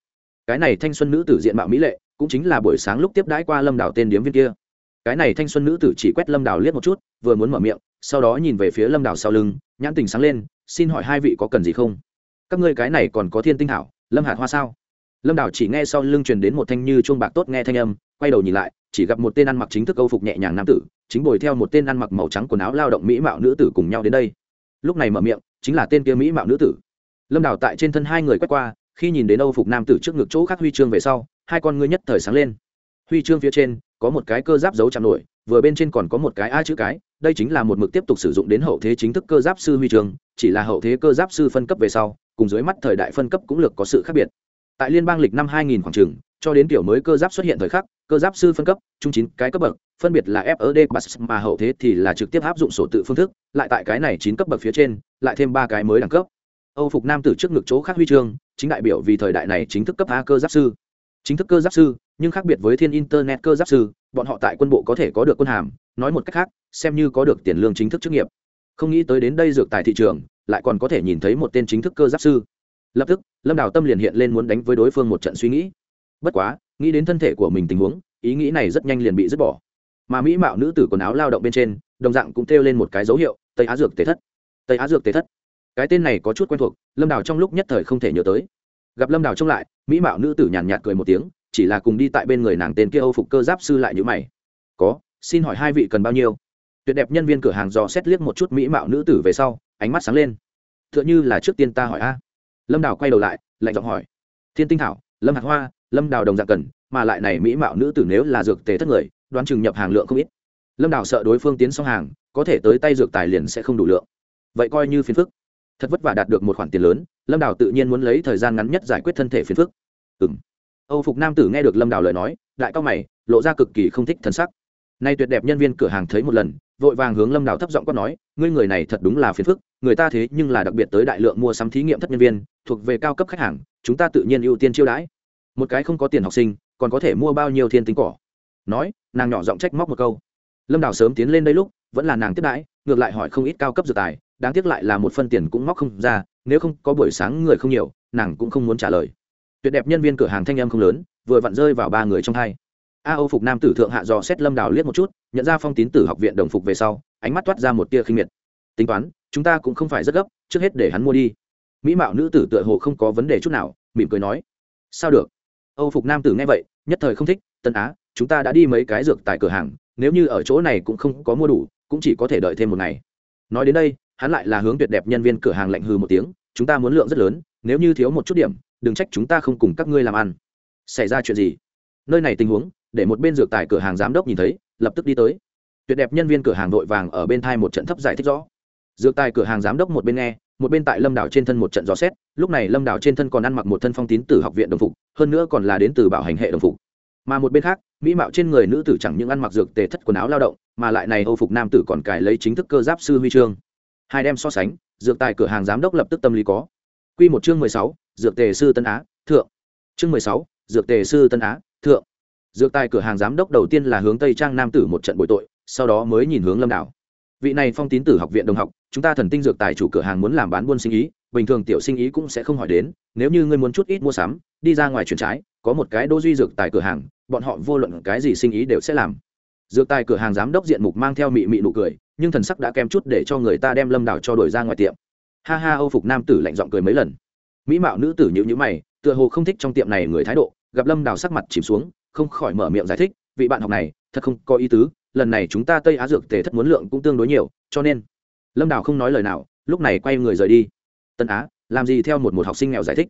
Cái này thanh xuân nữ tử diện mạo mỹ lệ cũng chính là buổi sáng lúc tiếp đãi qua lâm đảo tên điếm viên kia. Cái này thanh xuân nữ tử chỉ quét lâm đảo liếc một chút, vừa muốn mở miệng, sau đó nhìn về phía lâm đảo sau lưng, nhãn tình sáng lên, xin hỏi hai vị có cần gì không? Các ngươi cái này còn có thiên tinh thảo lâm hạt hoa sao? Lâm đảo chỉ nghe sau lưng truyền đến một thanh như chuông bạc tốt nghe thanh âm, quay đầu nhìn lại, chỉ gặp một tên ăn mặc chính thức câu phục nhẹ nhàng nam tử, chính bồi theo một tên ăn mặc màu trắng quần áo lao động mỹ mạo nữ tử cùng nhau đến đây. Lúc này mở miệng, chính là tên kia mỹ mạo nữ tử. Lâm đảo tại trên thân hai người quét qua, khi nhìn đến âu phục nam tử trước ngực chỗ khác huy chương về sau hai con ngươi nhất thời sáng lên. Huy chương phía trên, có một cái cơ giáp dấu chạm nổi, vừa bên trên còn có một cái a chữ cái, đây chính là một mực tiếp tục sử dụng đến hậu thế chính thức cơ giáp sư huy chương, chỉ là hậu thế cơ giáp sư phân cấp về sau, cùng dưới mắt thời đại phân cấp cũng lược có sự khác biệt. Tại liên bang lịch năm 2000 khoảng trường, cho đến kiểu mới cơ giáp xuất hiện thời khắc, cơ giáp sư phân cấp trung chín cái cấp bậc, phân biệt là fed bus mà hậu thế thì là trực tiếp áp dụng sổ tự phương thức, lại tại cái này chín cấp bậc phía trên, lại thêm ba cái mới đẳng cấp. Âu phục nam tử trước ngực chỗ khác huy chương, chính đại biểu vì thời đại này chính thức cấp a cơ giáp sư chính thức cơ giáp sư, nhưng khác biệt với thiên internet cơ giáp sư, bọn họ tại quân bộ có thể có được quân hàm, nói một cách khác, xem như có được tiền lương chính thức chức nghiệp. Không nghĩ tới đến đây dược tài thị trường, lại còn có thể nhìn thấy một tên chính thức cơ giáp sư. Lập tức, lâm đào tâm liền hiện lên muốn đánh với đối phương một trận suy nghĩ. Bất quá, nghĩ đến thân thể của mình tình huống, ý nghĩ này rất nhanh liền bị dứt bỏ. Mà mỹ mạo nữ tử quần áo lao động bên trên, đồng dạng cũng kêu lên một cái dấu hiệu, tây á dược tế thất. Tây á dược tế thất. Cái tên này có chút quen thuộc, lâm đào trong lúc nhất thời không thể nhớ tới. Gặp lâm đào trông lại mỹ mạo nữ tử nhàn nhạt cười một tiếng, chỉ là cùng đi tại bên người nàng tên kia âu phục cơ giáp sư lại như mày. Có, xin hỏi hai vị cần bao nhiêu? Tuyệt đẹp nhân viên cửa hàng dò xét liếc một chút mỹ mạo nữ tử về sau, ánh mắt sáng lên. T h ư ợ n h ư là trước tiên ta hỏi a. Lâm đào quay đầu lại, lạnh giọng hỏi. Thiên tinh thảo, lâm hạt hoa, lâm đào đồng dạng cần, mà lại này mỹ mạo nữ tử nếu là dược tề thất người, đoán chừng nhập hàng lượng không ít. Lâm đào sợ đối phương tiến xong hàng, có thể tới tay dược tài liền sẽ không đủ lượng. Vậy coi như phiền phức thật vất vả đạt được một khoản tiền lớn, lâm đào tự nhiên muốn lấy thời gian ngắn nhất giải quyết thân thể phiền phức. Ừ m âu phục nam tử nghe được lâm đào lời nói, đại cao mày, lộ ra cực kỳ không thích thân sắc. Nay tuyệt đẹp nhân viên cửa hàng thấy một lần, vội vàng hướng lâm đào thấp giọng quát nói, ngươi người này thật đúng là phiền phức, người ta thế nhưng là đặc biệt tới đại lượng mua sắm thí nghiệm thất nhân viên, thuộc về cao cấp khách hàng, chúng ta tự nhiên ưu tiên chiêu đãi. Một cái không có tiền học sinh, còn có thể mua bao nhiêu thiên tính cỏ? Nói, nàng nhỏ giọng trách móc một câu. Lâm đào sớm tiến lên đây lúc, vẫn là nàng tiếp đãi, ngược lại hỏi không ít cao cấp dược tài đáng tiếc lại là một phân tiền cũng móc không ra, nếu không có buổi sáng người không nhiều, nàng cũng không muốn trả lời. Tuyệt đẹp nhân viên cửa hàng thanh em không lớn, vừa vặn rơi vào ba người trong hai. A âu phục nam tử thượng hạ dò xét lâm đào liếc một chút, nhận ra phong tín tử học viện đồng phục về sau, ánh mắt toát ra một tia khinh miệt. Tính toán, chúng ta cũng không phải rất gấp, trước hết để hắn mua đi. Mỹ mạo nữ tử tựa hồ không có vấn đề chút nào, mỉm cười nói. Sao được? Âu phục nam tử nghe vậy, nhất thời không thích, tân á, chúng ta đã đi mấy cái dược tại cửa hàng, nếu như ở chỗ này cũng không có mua đủ, cũng chỉ có thể đợi thêm một ngày. Nói đến đây hắn lại là hướng tuyệt đẹp nhân viên cửa hàng lạnh hư một tiếng, chúng ta muốn lượng rất lớn, nếu như thiếu một chút điểm, đừng trách chúng ta không cùng các ngươi làm ăn. Xảy ra chuyện gì? Nơi này tình huống, để một bên dược tài cửa hàng giám đốc nhìn thấy, lập tức đi tới. Tuyệt đẹp nhân viên cửa hàng vội vàng ở bên thai một trận thấp giải thích rõ. Dược tài cửa hàng giám đốc một bên nghe, một bên tại lâm đảo trên thân một trận gió xét, lúc này lâm đảo trên thân còn ăn mặc một thân phong tín từ học viện đồng phục, hơn nữa còn là đến từ bảo hành hệ đồng phục. Mà một bên khác, mỹ mạo trên người nữ tử chẳng những ăn mặc dược tề thất quần áo lao động, mà lại này âu phục nam tử còn cài lấy chính thức cơ giáp sư huy chương hai đem so sánh, dược tài cửa hàng giám đốc lập tức tâm lý có. Quy một chương mười sáu, dược tề sư tân á, thượng. Chương mười sáu, dược tề sư tân á, thượng. Dược tài cửa hàng giám đốc đầu tiên là hướng tây trang nam tử một trận bội tội, sau đó mới nhìn hướng lâm đảo. Vị này phong tín tử học viện đồng học, chúng ta thần tinh dược tài chủ cửa hàng muốn làm bán buôn sinh ý, bình thường tiểu sinh ý cũng sẽ không hỏi đến, nếu như ngươi muốn chút ít mua sắm, đi ra ngoài chuyển trái, có một cái đô duy dược tài cửa hàng, bọn họ vô luận cái gì sinh ý đều sẽ làm. Dược tài cửa hàng giám đốc diện mục mang theo mị mị nụ cười nhưng thần sắc đã kém chút để cho người ta đem lâm đảo cho đổi ra ngoài tiệm. Ha ha, âu phục nam tử lạnh giọng cười mấy lần. Mỹ mạo nữ tử nhữ nhữ mày, tựa hồ không thích trong tiệm này người thái độ, gặp lâm đào sắc mặt chìm xuống, không khỏi mở miệng giải thích, vị bạn học này, thật không có ý tứ, lần này chúng ta tây á dược tề thất muốn lượng cũng tương đối nhiều, cho nên. Lâm đào không nói lời nào, lúc này quay người rời đi. Tân á, làm gì theo một một học sinh nghèo giải thích.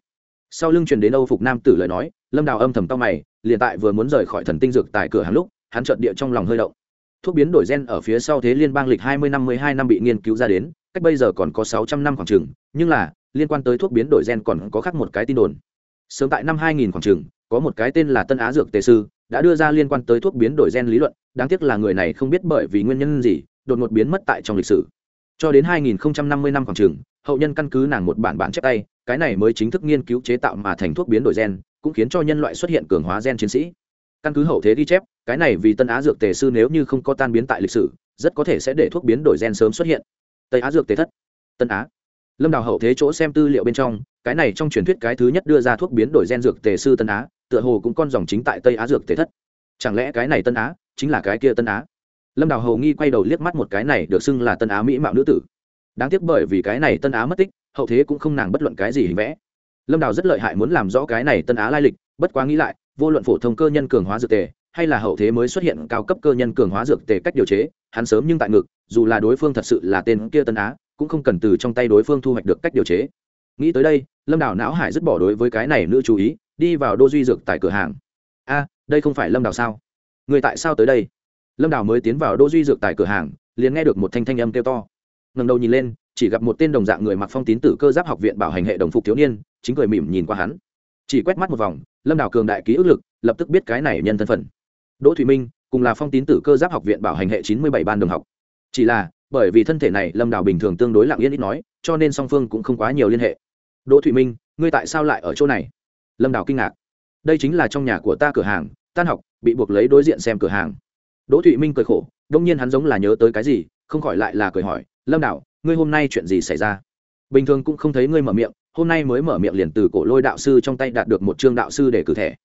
Sau lưng truyền đến âu phục nam tử lời nói, lâm đào âm thầm tao mày, liền tại vừa muốn rời khỏi thần tinh dược tại cửa hàng lúc, hắn trợn địa trong lòng hơi động thuốc biến đổi gen ở phía sau thế liên bang lịch hai mươi năm mươi hai năm bị nghiên cứu ra đến, cách bây giờ còn có sáu trăm năm khoảng trường nhưng là, liên quan tới thuốc biến đổi gen còn có khác một cái tin đồn. Sớm tại năm hai nghìn khoảng trường có một cái tên là tân á dược tề sư, đã đưa ra liên quan tới thuốc biến đổi gen lý luận, đáng tiếc là người này không biết bởi vì nguyên nhân gì, đột ngột biến mất tại trong lịch sử. Cho đến 2050 năm khoảng trường hậu nhân căn cứ nàng một bản bản chép tay, cái này mới chính thức nghiên cứu chế tạo mà thành thuốc biến đổi gen, cũng khiến cho nhân loại xuất hiện cường hóa gen chiến sĩ căn cứ hậu thế ghi chép, cái này vì tân á dược tề sư nếu như không có tan biến tại lịch sử, rất có thể sẽ để thuốc biến đổi gen sớm xuất hiện. Tây á dược tề thất, tân á. Lâm đào hậu thế chỗ xem tư liệu bên trong, cái này trong truyền thuyết cái thứ nhất đưa ra thuốc biến đổi gen dược tề sư tân á, tựa hồ cũng con dòng chính tại tây á dược tề thất. Chẳng lẽ cái này tân á chính là cái kia tân á? Lâm đào hầu nghi quay đầu liếc mắt một cái này được xưng là tân á mỹ mạo nữ tử. Đáng tiếc bởi vì cái này tân á mất tích, hậu thế cũng không nàng bất luận cái gì hình vẽ. Lâm đào rất lợi hại muốn làm rõ cái này tân á lai lịch, bất quá nghĩ lại vô luận phổ thông cơ nhân cường hóa dược tề, hay là hậu thế mới xuất hiện cao cấp cơ nhân cường hóa dược tề cách điều chế, hắn sớm nhưng tại ngực, dù là đối phương thật sự là tên kia tân á, cũng không cần từ trong tay đối phương thu hoạch được cách điều chế. Nghĩ tới đây, lâm đào não hải dứt bỏ đối với cái này nữ chú ý, đi vào đô duy dược tại cửa hàng. A, đây không phải lâm đào sao? Người tại sao tới đây? Lâm đào mới tiến vào đô duy dược tại cửa hàng, liền nghe được một thanh thanh âm kêu to. Ngầm đầu nhìn lên, chỉ gặp một tên đồng dạng người mặc phong tín tử cơ giáp học viện bảo hành hệ đồng phục thiếu niên, chính cười mỉm nhìn qua hắn. Chỉ quét mắt một vòng lâm đào cường đại ký ức lực, lập tức biết cái này nhân thân phận. Đỗ thụy minh, cùng là phong tín tử cơ giáp học viện bảo hành hệ chín mươi bảy ban đồng học. Chỉ là, bởi vì thân thể này lâm đào bình thường tương đối lặng yên ít nói, cho nên song phương cũng không quá nhiều liên hệ. Đỗ thụy minh, ngươi tại sao lại ở chỗ này? Lâm đào kinh ngạc. Đây chính là trong nhà của ta cửa hàng, tan học, bị buộc lấy đối diện xem cửa hàng. Đỗ thụy minh cười khổ đông nhiên hắn giống là nhớ tới cái gì, không khỏi lại là cười hỏi, lâm đào ngươi hôm nay chuyện gì xảy ra? Bình thường cũng không thấy ngươi mở miệng hôm nay mới mở miệng liền từ cổ lôi đạo sư trong tay đạt được một chương đạo sư để cử thẻ.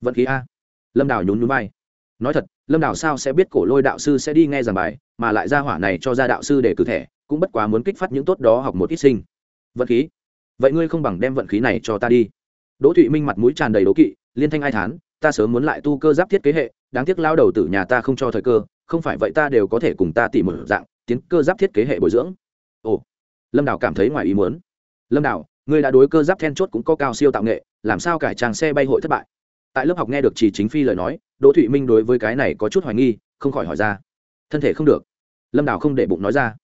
Vận khí a. Lâm đào nhún nhún vai. Nói thật, lâm đào sao sẽ biết cổ lôi đạo sư sẽ đi nghe giảng bài, mà lại ra hỏa này cho ra đạo sư để cử thẻ, cũng bất quá muốn kích phát những tốt đó học một ít sinh. Vận khí? Vậy ngươi không bằng đem vận khí này cho ta đi. Đỗ thụy minh mặt mũi tràn đầy đố kỵ, liên thanh ai thán, ta sớm muốn lại tu cơ giáp thiết kế hệ, đáng tiếc lao đầu tử nhà ta không cho thời cơ, không phải vậy ta đều có thể cùng ta tỉ mở dạng, tiến cơ giáp thiết kế hệ bồi dưỡng. Ồ. Lâm đào cảm thấy ngoài ý muốn. Lâm đào ngươi đã đối cơ giáp then chốt cũng có cao siêu tạo nghệ, làm sao cải trang xe bay hội thất bại? Tại lớp học nghe được chỉ chính phi lời nói, đỗ thụy minh đối với cái này có chút hoài nghi, không khỏi hỏi ra. Thân thể không được. Lâm đào không để bụng nói ra.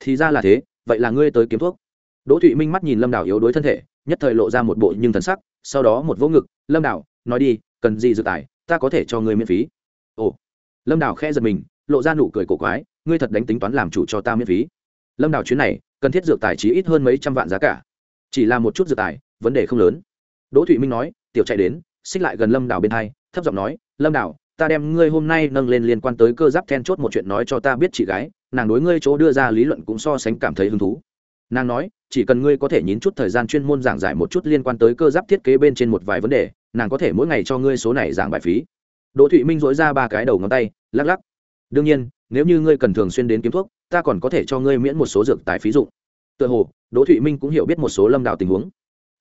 Thì ra là thế, vậy là ngươi tới kiếm thuốc. Đỗ thụy minh mắt nhìn lâm đào yếu đuối thân thể, nhất thời lộ ra một bộ nhưng thần sắc, sau đó một vỗ ngực, lâm đào, nói đi, cần gì dự tài, ta có thể cho ngươi miễn phí. Ồ. Lâm đào khẽ giật mình, lộ ra nụ cười cổ quái, ngươi thật đánh tính toán làm chủ cho ta miễn phí. Lâm đào chuyến này, cần thiết dược tài trí ít hơn mấy trăm vạn giá cả chỉ là một chút dự tài vấn đề không lớn. Đỗ thụy minh nói tiểu chạy đến xích lại gần lâm Đảo bên hai thấp giọng nói lâm Đảo, ta đem ngươi hôm nay nâng lên liên quan tới cơ giáp then chốt một chuyện nói cho ta biết chị gái nàng đối ngươi chỗ đưa ra lý luận cũng so sánh cảm thấy hứng thú. Nàng nói chỉ cần ngươi có thể nhín chút thời gian chuyên môn giảng giải một chút liên quan tới cơ giáp thiết kế bên trên một vài vấn đề nàng có thể mỗi ngày cho ngươi số này giảng bài phí. Đỗ thụy minh dỗi ra ba cái đầu ngón tay lắc lắc đương nhiên nếu như ngươi cần thường xuyên đến kiếm thuốc ta còn có thể cho ngươi miễn một số dược tài phí dụng tựa hồ, đỗ thụy minh cũng hiểu biết một số lâm đảo tình huống.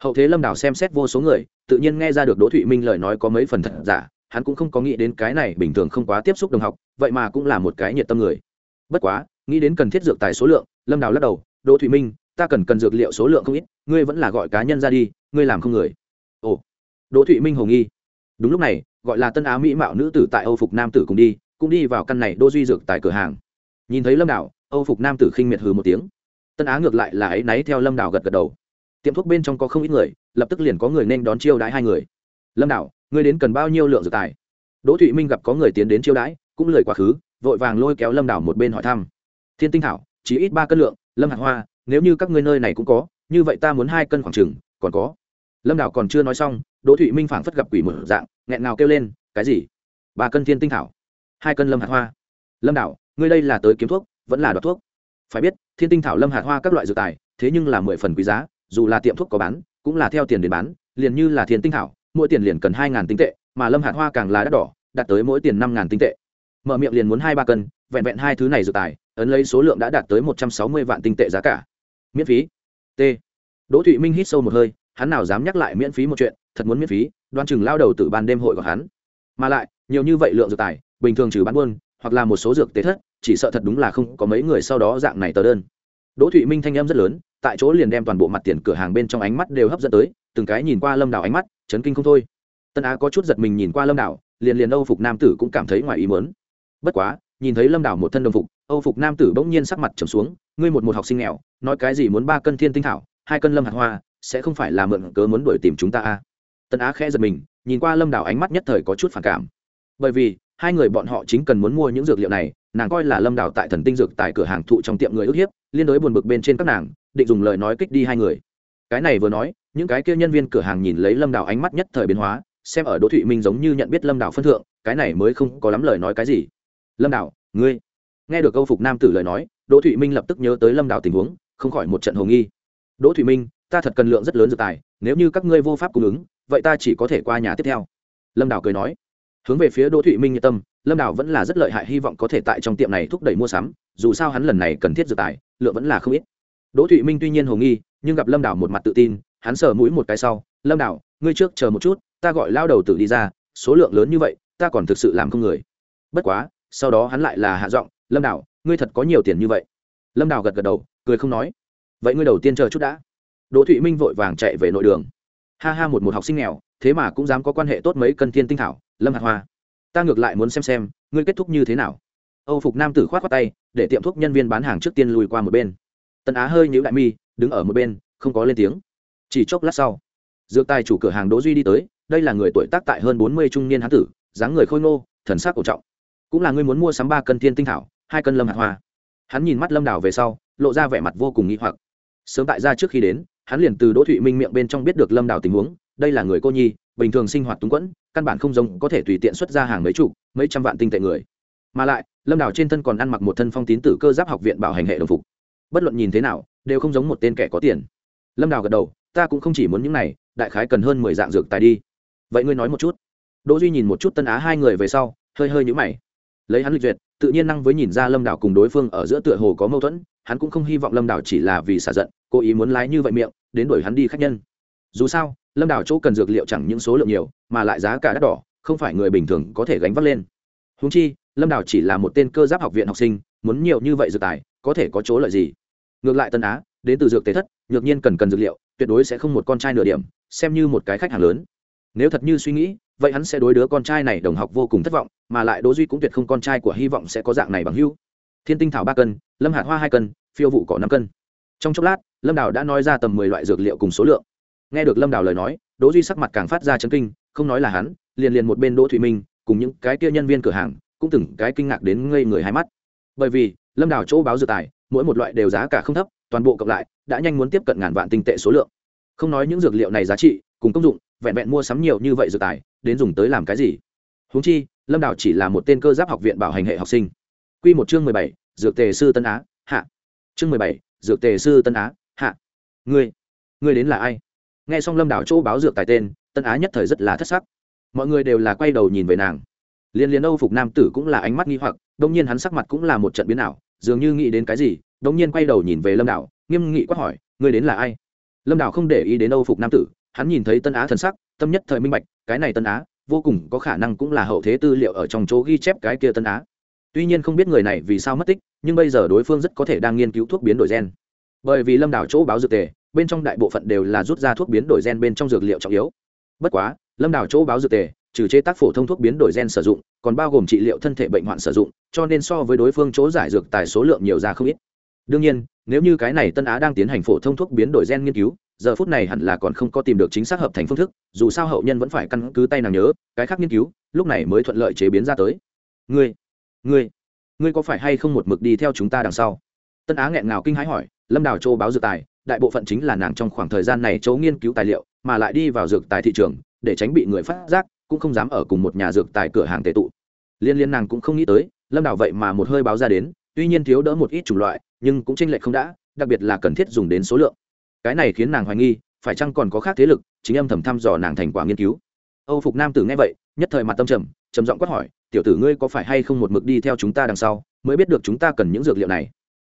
Hậu thế lâm đảo xem xét vô số người, tự nhiên nghe ra được đỗ thụy minh lời nói có mấy phần thật giả, hắn cũng không có nghĩ đến cái này bình thường không quá tiếp xúc đồng học, vậy mà cũng là một cái nhiệt tâm người. Bất quá, nghĩ đến cần thiết dược tài số lượng, lâm đào lắc đầu, đỗ thụy minh, ta cần cần dược liệu số lượng không ít, ngươi vẫn là gọi cá nhân ra đi, ngươi làm không người. Ồ, đỗ thụy minh hồ nghi. Đúng lúc này, gọi là tân á mỹ mạo nữ tử tại âu phục nam tử cùng đi, cũng đi vào căn này đô duy dược tại cửa hàng. Nhìn thấy lâm đảo âu phục nam tử khinh miệt hừ một tiếng tân á ngược lại là ấy náy theo lâm đảo gật gật đầu. Tiệm thuốc bên trong có không ít người, lập tức liền có người nên đón chiêu đãi hai người. Lâm đảo ngươi đến cần bao nhiêu lượng dược tài? Đỗ thụy minh gặp có người tiến đến chiêu đãi, cũng lời quá khứ, vội vàng lôi kéo lâm đảo một bên hỏi thăm. Thiên tinh thảo, chỉ ít ba cân lượng, lâm hạt hoa, nếu như các ngươi nơi này cũng có, như vậy ta muốn hai cân khoảng chừng, còn có. Lâm đảo còn chưa nói xong, đỗ thụy minh phảng phất gặp quỷ mở dạng, nghẹn nào kêu lên, cái gì? Ba cân thiên tinh thảo? Hai cân lâm hạt hoa? Lâm đảo ngươi đây là tới kiếm thuốc, vẫn là đoạt thuốc? Phải biết, thiên tinh thảo lâm hạt hoa các loại dược tài, thế nhưng là mười phần quý giá, dù là tiệm thuốc có bán, cũng là theo tiền đến bán, liền như là thiên tinh thảo, mỗi tiền liền cần hai ngàn tinh tệ, mà lâm hạt hoa càng là đắt đỏ, đạt tới mỗi tiền năm ngàn tinh tệ. Mở miệng liền muốn hai ba cân, vẹn vẹn hai thứ này dược tài, ấn lấy số lượng đã đạt tới một trăm sáu mươi vạn tinh tệ giá cả. Miễn phí. T. Đỗ thụy minh hít sâu một hơi, hắn nào dám nhắc lại miễn phí một chuyện, thật muốn miễn phí đoan chừng lao đầu từ ban đêm hội của hắn. Mà lại, nhiều như vậy lượng dược tài, bình thường trừ bán buôn hoặc là một số dược tế thất, chỉ sợ thật đúng là không có mấy người sau đó dạng này tờ đơn. Đỗ thụy minh thanh âm rất lớn, tại chỗ liền đem toàn bộ mặt tiền cửa hàng bên trong ánh mắt đều hấp dẫn tới, từng cái nhìn qua lâm đảo ánh mắt, chấn kinh không thôi. Tân á có chút giật mình nhìn qua lâm đảo, liền liền âu phục nam tử cũng cảm thấy ngoài ý mớn bất quá, nhìn thấy lâm đảo một thân đồng phục, âu phục nam tử bỗng nhiên sắc mặt trầm xuống, ngươi một một học sinh nghèo, nói cái gì muốn ba cân thiên tinh thảo, hai cân lâm hạt hoa, sẽ không phải là mượn cớ muốn đuổi tìm chúng ta a tân á khẽ giật mình, nhìn qua lâm đảo ánh mắt nhất thời có chút phản cảm. Bởi vì hai người bọn họ chính cần muốn mua những dược liệu này, nàng coi là lâm đảo tại thần tinh dược tại cửa hàng thụ trong tiệm người ức hiếp, liên đối buồn bực bên trên các nàng, định dùng lời nói kích đi hai người. Cái này vừa nói, những cái kia nhân viên cửa hàng nhìn lấy lâm đảo ánh mắt nhất thời biến hóa, xem ở đỗ thụy minh giống như nhận biết lâm đảo phân thượng, cái này mới không có lắm lời nói cái gì. Lâm đảo ngươi. Nghe được câu phục nam tử lời nói, đỗ thụy minh lập tức nhớ tới lâm đảo tình huống, không khỏi một trận hồ nghi. Đỗ thụy minh, ta thật cần lượng rất lớn dược tài, nếu như các ngươi vô pháp cung ứng, vậy ta chỉ có thể qua nhà tiếp theo. Lâm đảo cười nói hướng về phía đỗ thụy minh nhiệt tâm, lâm đảo vẫn là rất lợi hại, hy vọng có thể tại trong tiệm này thúc đẩy mua sắm, dù sao hắn lần này cần thiết dự tài, lượng vẫn là không ít. Đỗ thụy minh tuy nhiên hồ nghi, nhưng gặp lâm đảo một mặt tự tin, hắn sờ mũi một cái sau, lâm đảo ngươi trước chờ một chút, ta gọi lao đầu tử đi ra, số lượng lớn như vậy, ta còn thực sự làm không người. Bất quá, sau đó hắn lại là hạ giọng, lâm đảo ngươi thật có nhiều tiền như vậy? Lâm đảo gật gật đầu, cười không nói. Vậy ngươi đầu tiên chờ chút đã. Đỗ thụy minh vội vàng chạy về nội đường. Ha ha, một một học sinh nghèo, thế mà cũng dám có quan hệ tốt mấy cân thiên tinh thảo lâm hạt hoa, ta ngược lại muốn xem xem, ngươi kết thúc như thế nào? Âu phục nam tử k h o á t khoác tay, để tiệm thuốc nhân viên bán hàng trước tiên lùi qua một bên. Tần á hơi nhíu đại mi, đứng ở một bên, không có lên tiếng. Chỉ chốc lát sau, dược tài chủ cửa hàng đỗ duy đi tới, đây là người tuổi tác tại hơn bốn mươi trung niên hán tử, dáng người khôi ngô, thần sắc cổ trọng. Cũng là người muốn mua sắm ba cân thiên tinh thảo, hai cân lâm hạt hoa. Hắn nhìn mắt lâm đào về sau, lộ ra vẻ mặt vô cùng nghĩ hoặc. Sớm tại ra trước khi đến, hắn liền từ đỗ thụy minh miệng bên trong biết được lâm đào tình huống, đây là người cô nhi, bình thường sinh hoạt túng quẫn căn bản không giống có thể tùy tiện xuất ra hàng mấy chục, mấy trăm vạn tinh tệ người. Mà lại, lâm đào trên thân còn ăn mặc một thân phong tín tử cơ giáp học viện bảo hành hệ đồng phục. Bất luận nhìn thế nào, đều không giống một tên kẻ có tiền. Lâm đào gật đầu, ta cũng không chỉ muốn những này, đại khái cần hơn mười dạng dược tài đi. Vậy ngươi nói một chút. Đỗ duy nhìn một chút tân á hai người về sau, hơi hơi nhũ mày. Lấy hắn lịch duyệt, tự nhiên năng với nhìn ra lâm đảo cùng đối phương ở giữa tựa hồ có mâu thuẫn, hắn cũng không hy vọng lâm đảo chỉ là vì xả giận, cố ý muốn lái như vậy miệng, đến đuổi hắn đi khách nhân dù sao, lâm đảo chỗ cần dược liệu chẳng những số lượng nhiều, mà lại giá cả đắt đỏ, không phải người bình thường có thể gánh vác lên. Húng chi, lâm đảo chỉ là một tên cơ giáp học viện học sinh, muốn nhiều như vậy dược tài, có thể có chỗ lợi gì? Ngược lại tân á, đến từ dược tế thất, nhược nhiên cần cần dược liệu, tuyệt đối sẽ không một con trai nửa điểm, xem như một cái khách hàng lớn. Nếu thật như suy nghĩ, vậy hắn sẽ đối đứa con trai này đồng học vô cùng thất vọng, mà lại đỗ duy cũng tuyệt không con trai của hy vọng sẽ có dạng này bằng hữu. Thiên tinh thảo ba cân, lâm hạt hoa hai cân, phiêu vụ cỏ năm cân. Trong chốc lát, lâm đào đã nói ra tầm mười loại dược liệu cùng số lượng nghe được lâm đào lời nói, đỗ duy sắc mặt càng phát ra chấn kinh, không nói là hắn, liền liền một bên đỗ thụy minh, cùng những cái kia nhân viên cửa hàng, cũng từng cái kinh ngạc đến ngây người hai mắt. Bởi vì, lâm đào chỗ báo dự tài, mỗi một loại đều giá cả không thấp, toàn bộ cộng lại, đã nhanh muốn tiếp cận ngàn vạn tinh tệ số lượng. Không nói những dược liệu này giá trị, cùng công dụng, vẹn vẹn mua sắm nhiều như vậy dược tài, đến dùng tới làm cái gì? Huống chi, lâm đào chỉ là một tên cơ giáp học viện bảo hành hệ học sinh. Q một chương mười bảy, dược tề sư tân á, hạ. Chương mười bảy, dược tề sư tân á, hạ. Ngươi ngươi đến là ai? Nghe xong lâm Đảo chỗ báo dược tài tên, tân á nhất thời rất là thất sắc. Mọi người đều là quay đầu nhìn về nàng. Liên liên âu phục nam tử cũng là ánh mắt nghi hoặc đông nhiên hắn sắc mặt cũng là một trận biến ảo, dường như nghĩ đến cái gì đông nhiên quay đầu nhìn về lâm đảo, nghiêm nghị quát hỏi, ngươi đến là ai? Lâm đảo không để ý đến âu phục nam tử, hắn nhìn thấy tân á thần sắc, tâm nhất thời minh bạch, cái này tân á, vô cùng có khả năng cũng là hậu thế tư liệu ở trong chỗ ghi chép cái kia tân á. Tuy nhiên không biết người này vì sao mất tích, nhưng bây giờ đối phương rất có thể đang nghiên cứu thuốc biến đổi gen. Bởi vì lâm đảo chỗ báo dược tề bên trong đại bộ phận đều là rút ra thuốc biến đổi gen bên trong dược liệu trọng yếu. Bất quá, lâm đảo chỗ báo dược tề, trừ chế tác phổ thông thuốc biến đổi gen sử dụng, còn bao gồm trị liệu thân thể bệnh hoạn sử dụng, cho nên so với đối phương chỗ giải dược tài số lượng nhiều ra không ít. Đương nhiên, nếu như cái này tân á đang tiến hành phổ thông thuốc biến đổi gen nghiên cứu, giờ phút này hẳn là còn không có tìm được chính xác hợp thành phương thức, dù sao hậu nhân vẫn phải căn cứ tay nàng nhớ, cái khác nghiên cứu, lúc này mới thuận lợi chế biến ra tới. Ngươi ngươi ngươi có phải hay không một mực đi theo chúng ta đằng sau? Tân á nghẹn ngào kinh hãi hỏi, lâm đào châu báo dự tài đại bộ phận chính là nàng trong khoảng thời gian này chấu nghiên cứu tài liệu, mà lại đi vào dược tài thị trường, để tránh bị người phát giác, cũng không dám ở cùng một nhà dược tài cửa hàng tệ tụ. Liên liên nàng cũng không nghĩ tới, lâm đảo vậy mà một hơi báo ra đến, tuy nhiên thiếu đỡ một ít chủng loại, nhưng cũng tranh lệch không đã, đặc biệt là cần thiết dùng đến số lượng. Cái này khiến nàng hoài nghi, phải chăng còn có khác thế lực, chính âm thầm thăm dò nàng thành quả nghiên cứu. Âu phục nam tử nghe vậy, nhất thời mặt tâm trầm trầm giọng quát hỏi, tiểu tử ngươi có phải hay không một mực đi theo chúng ta đằng sau, mới biết được chúng ta cần những dược liệu này?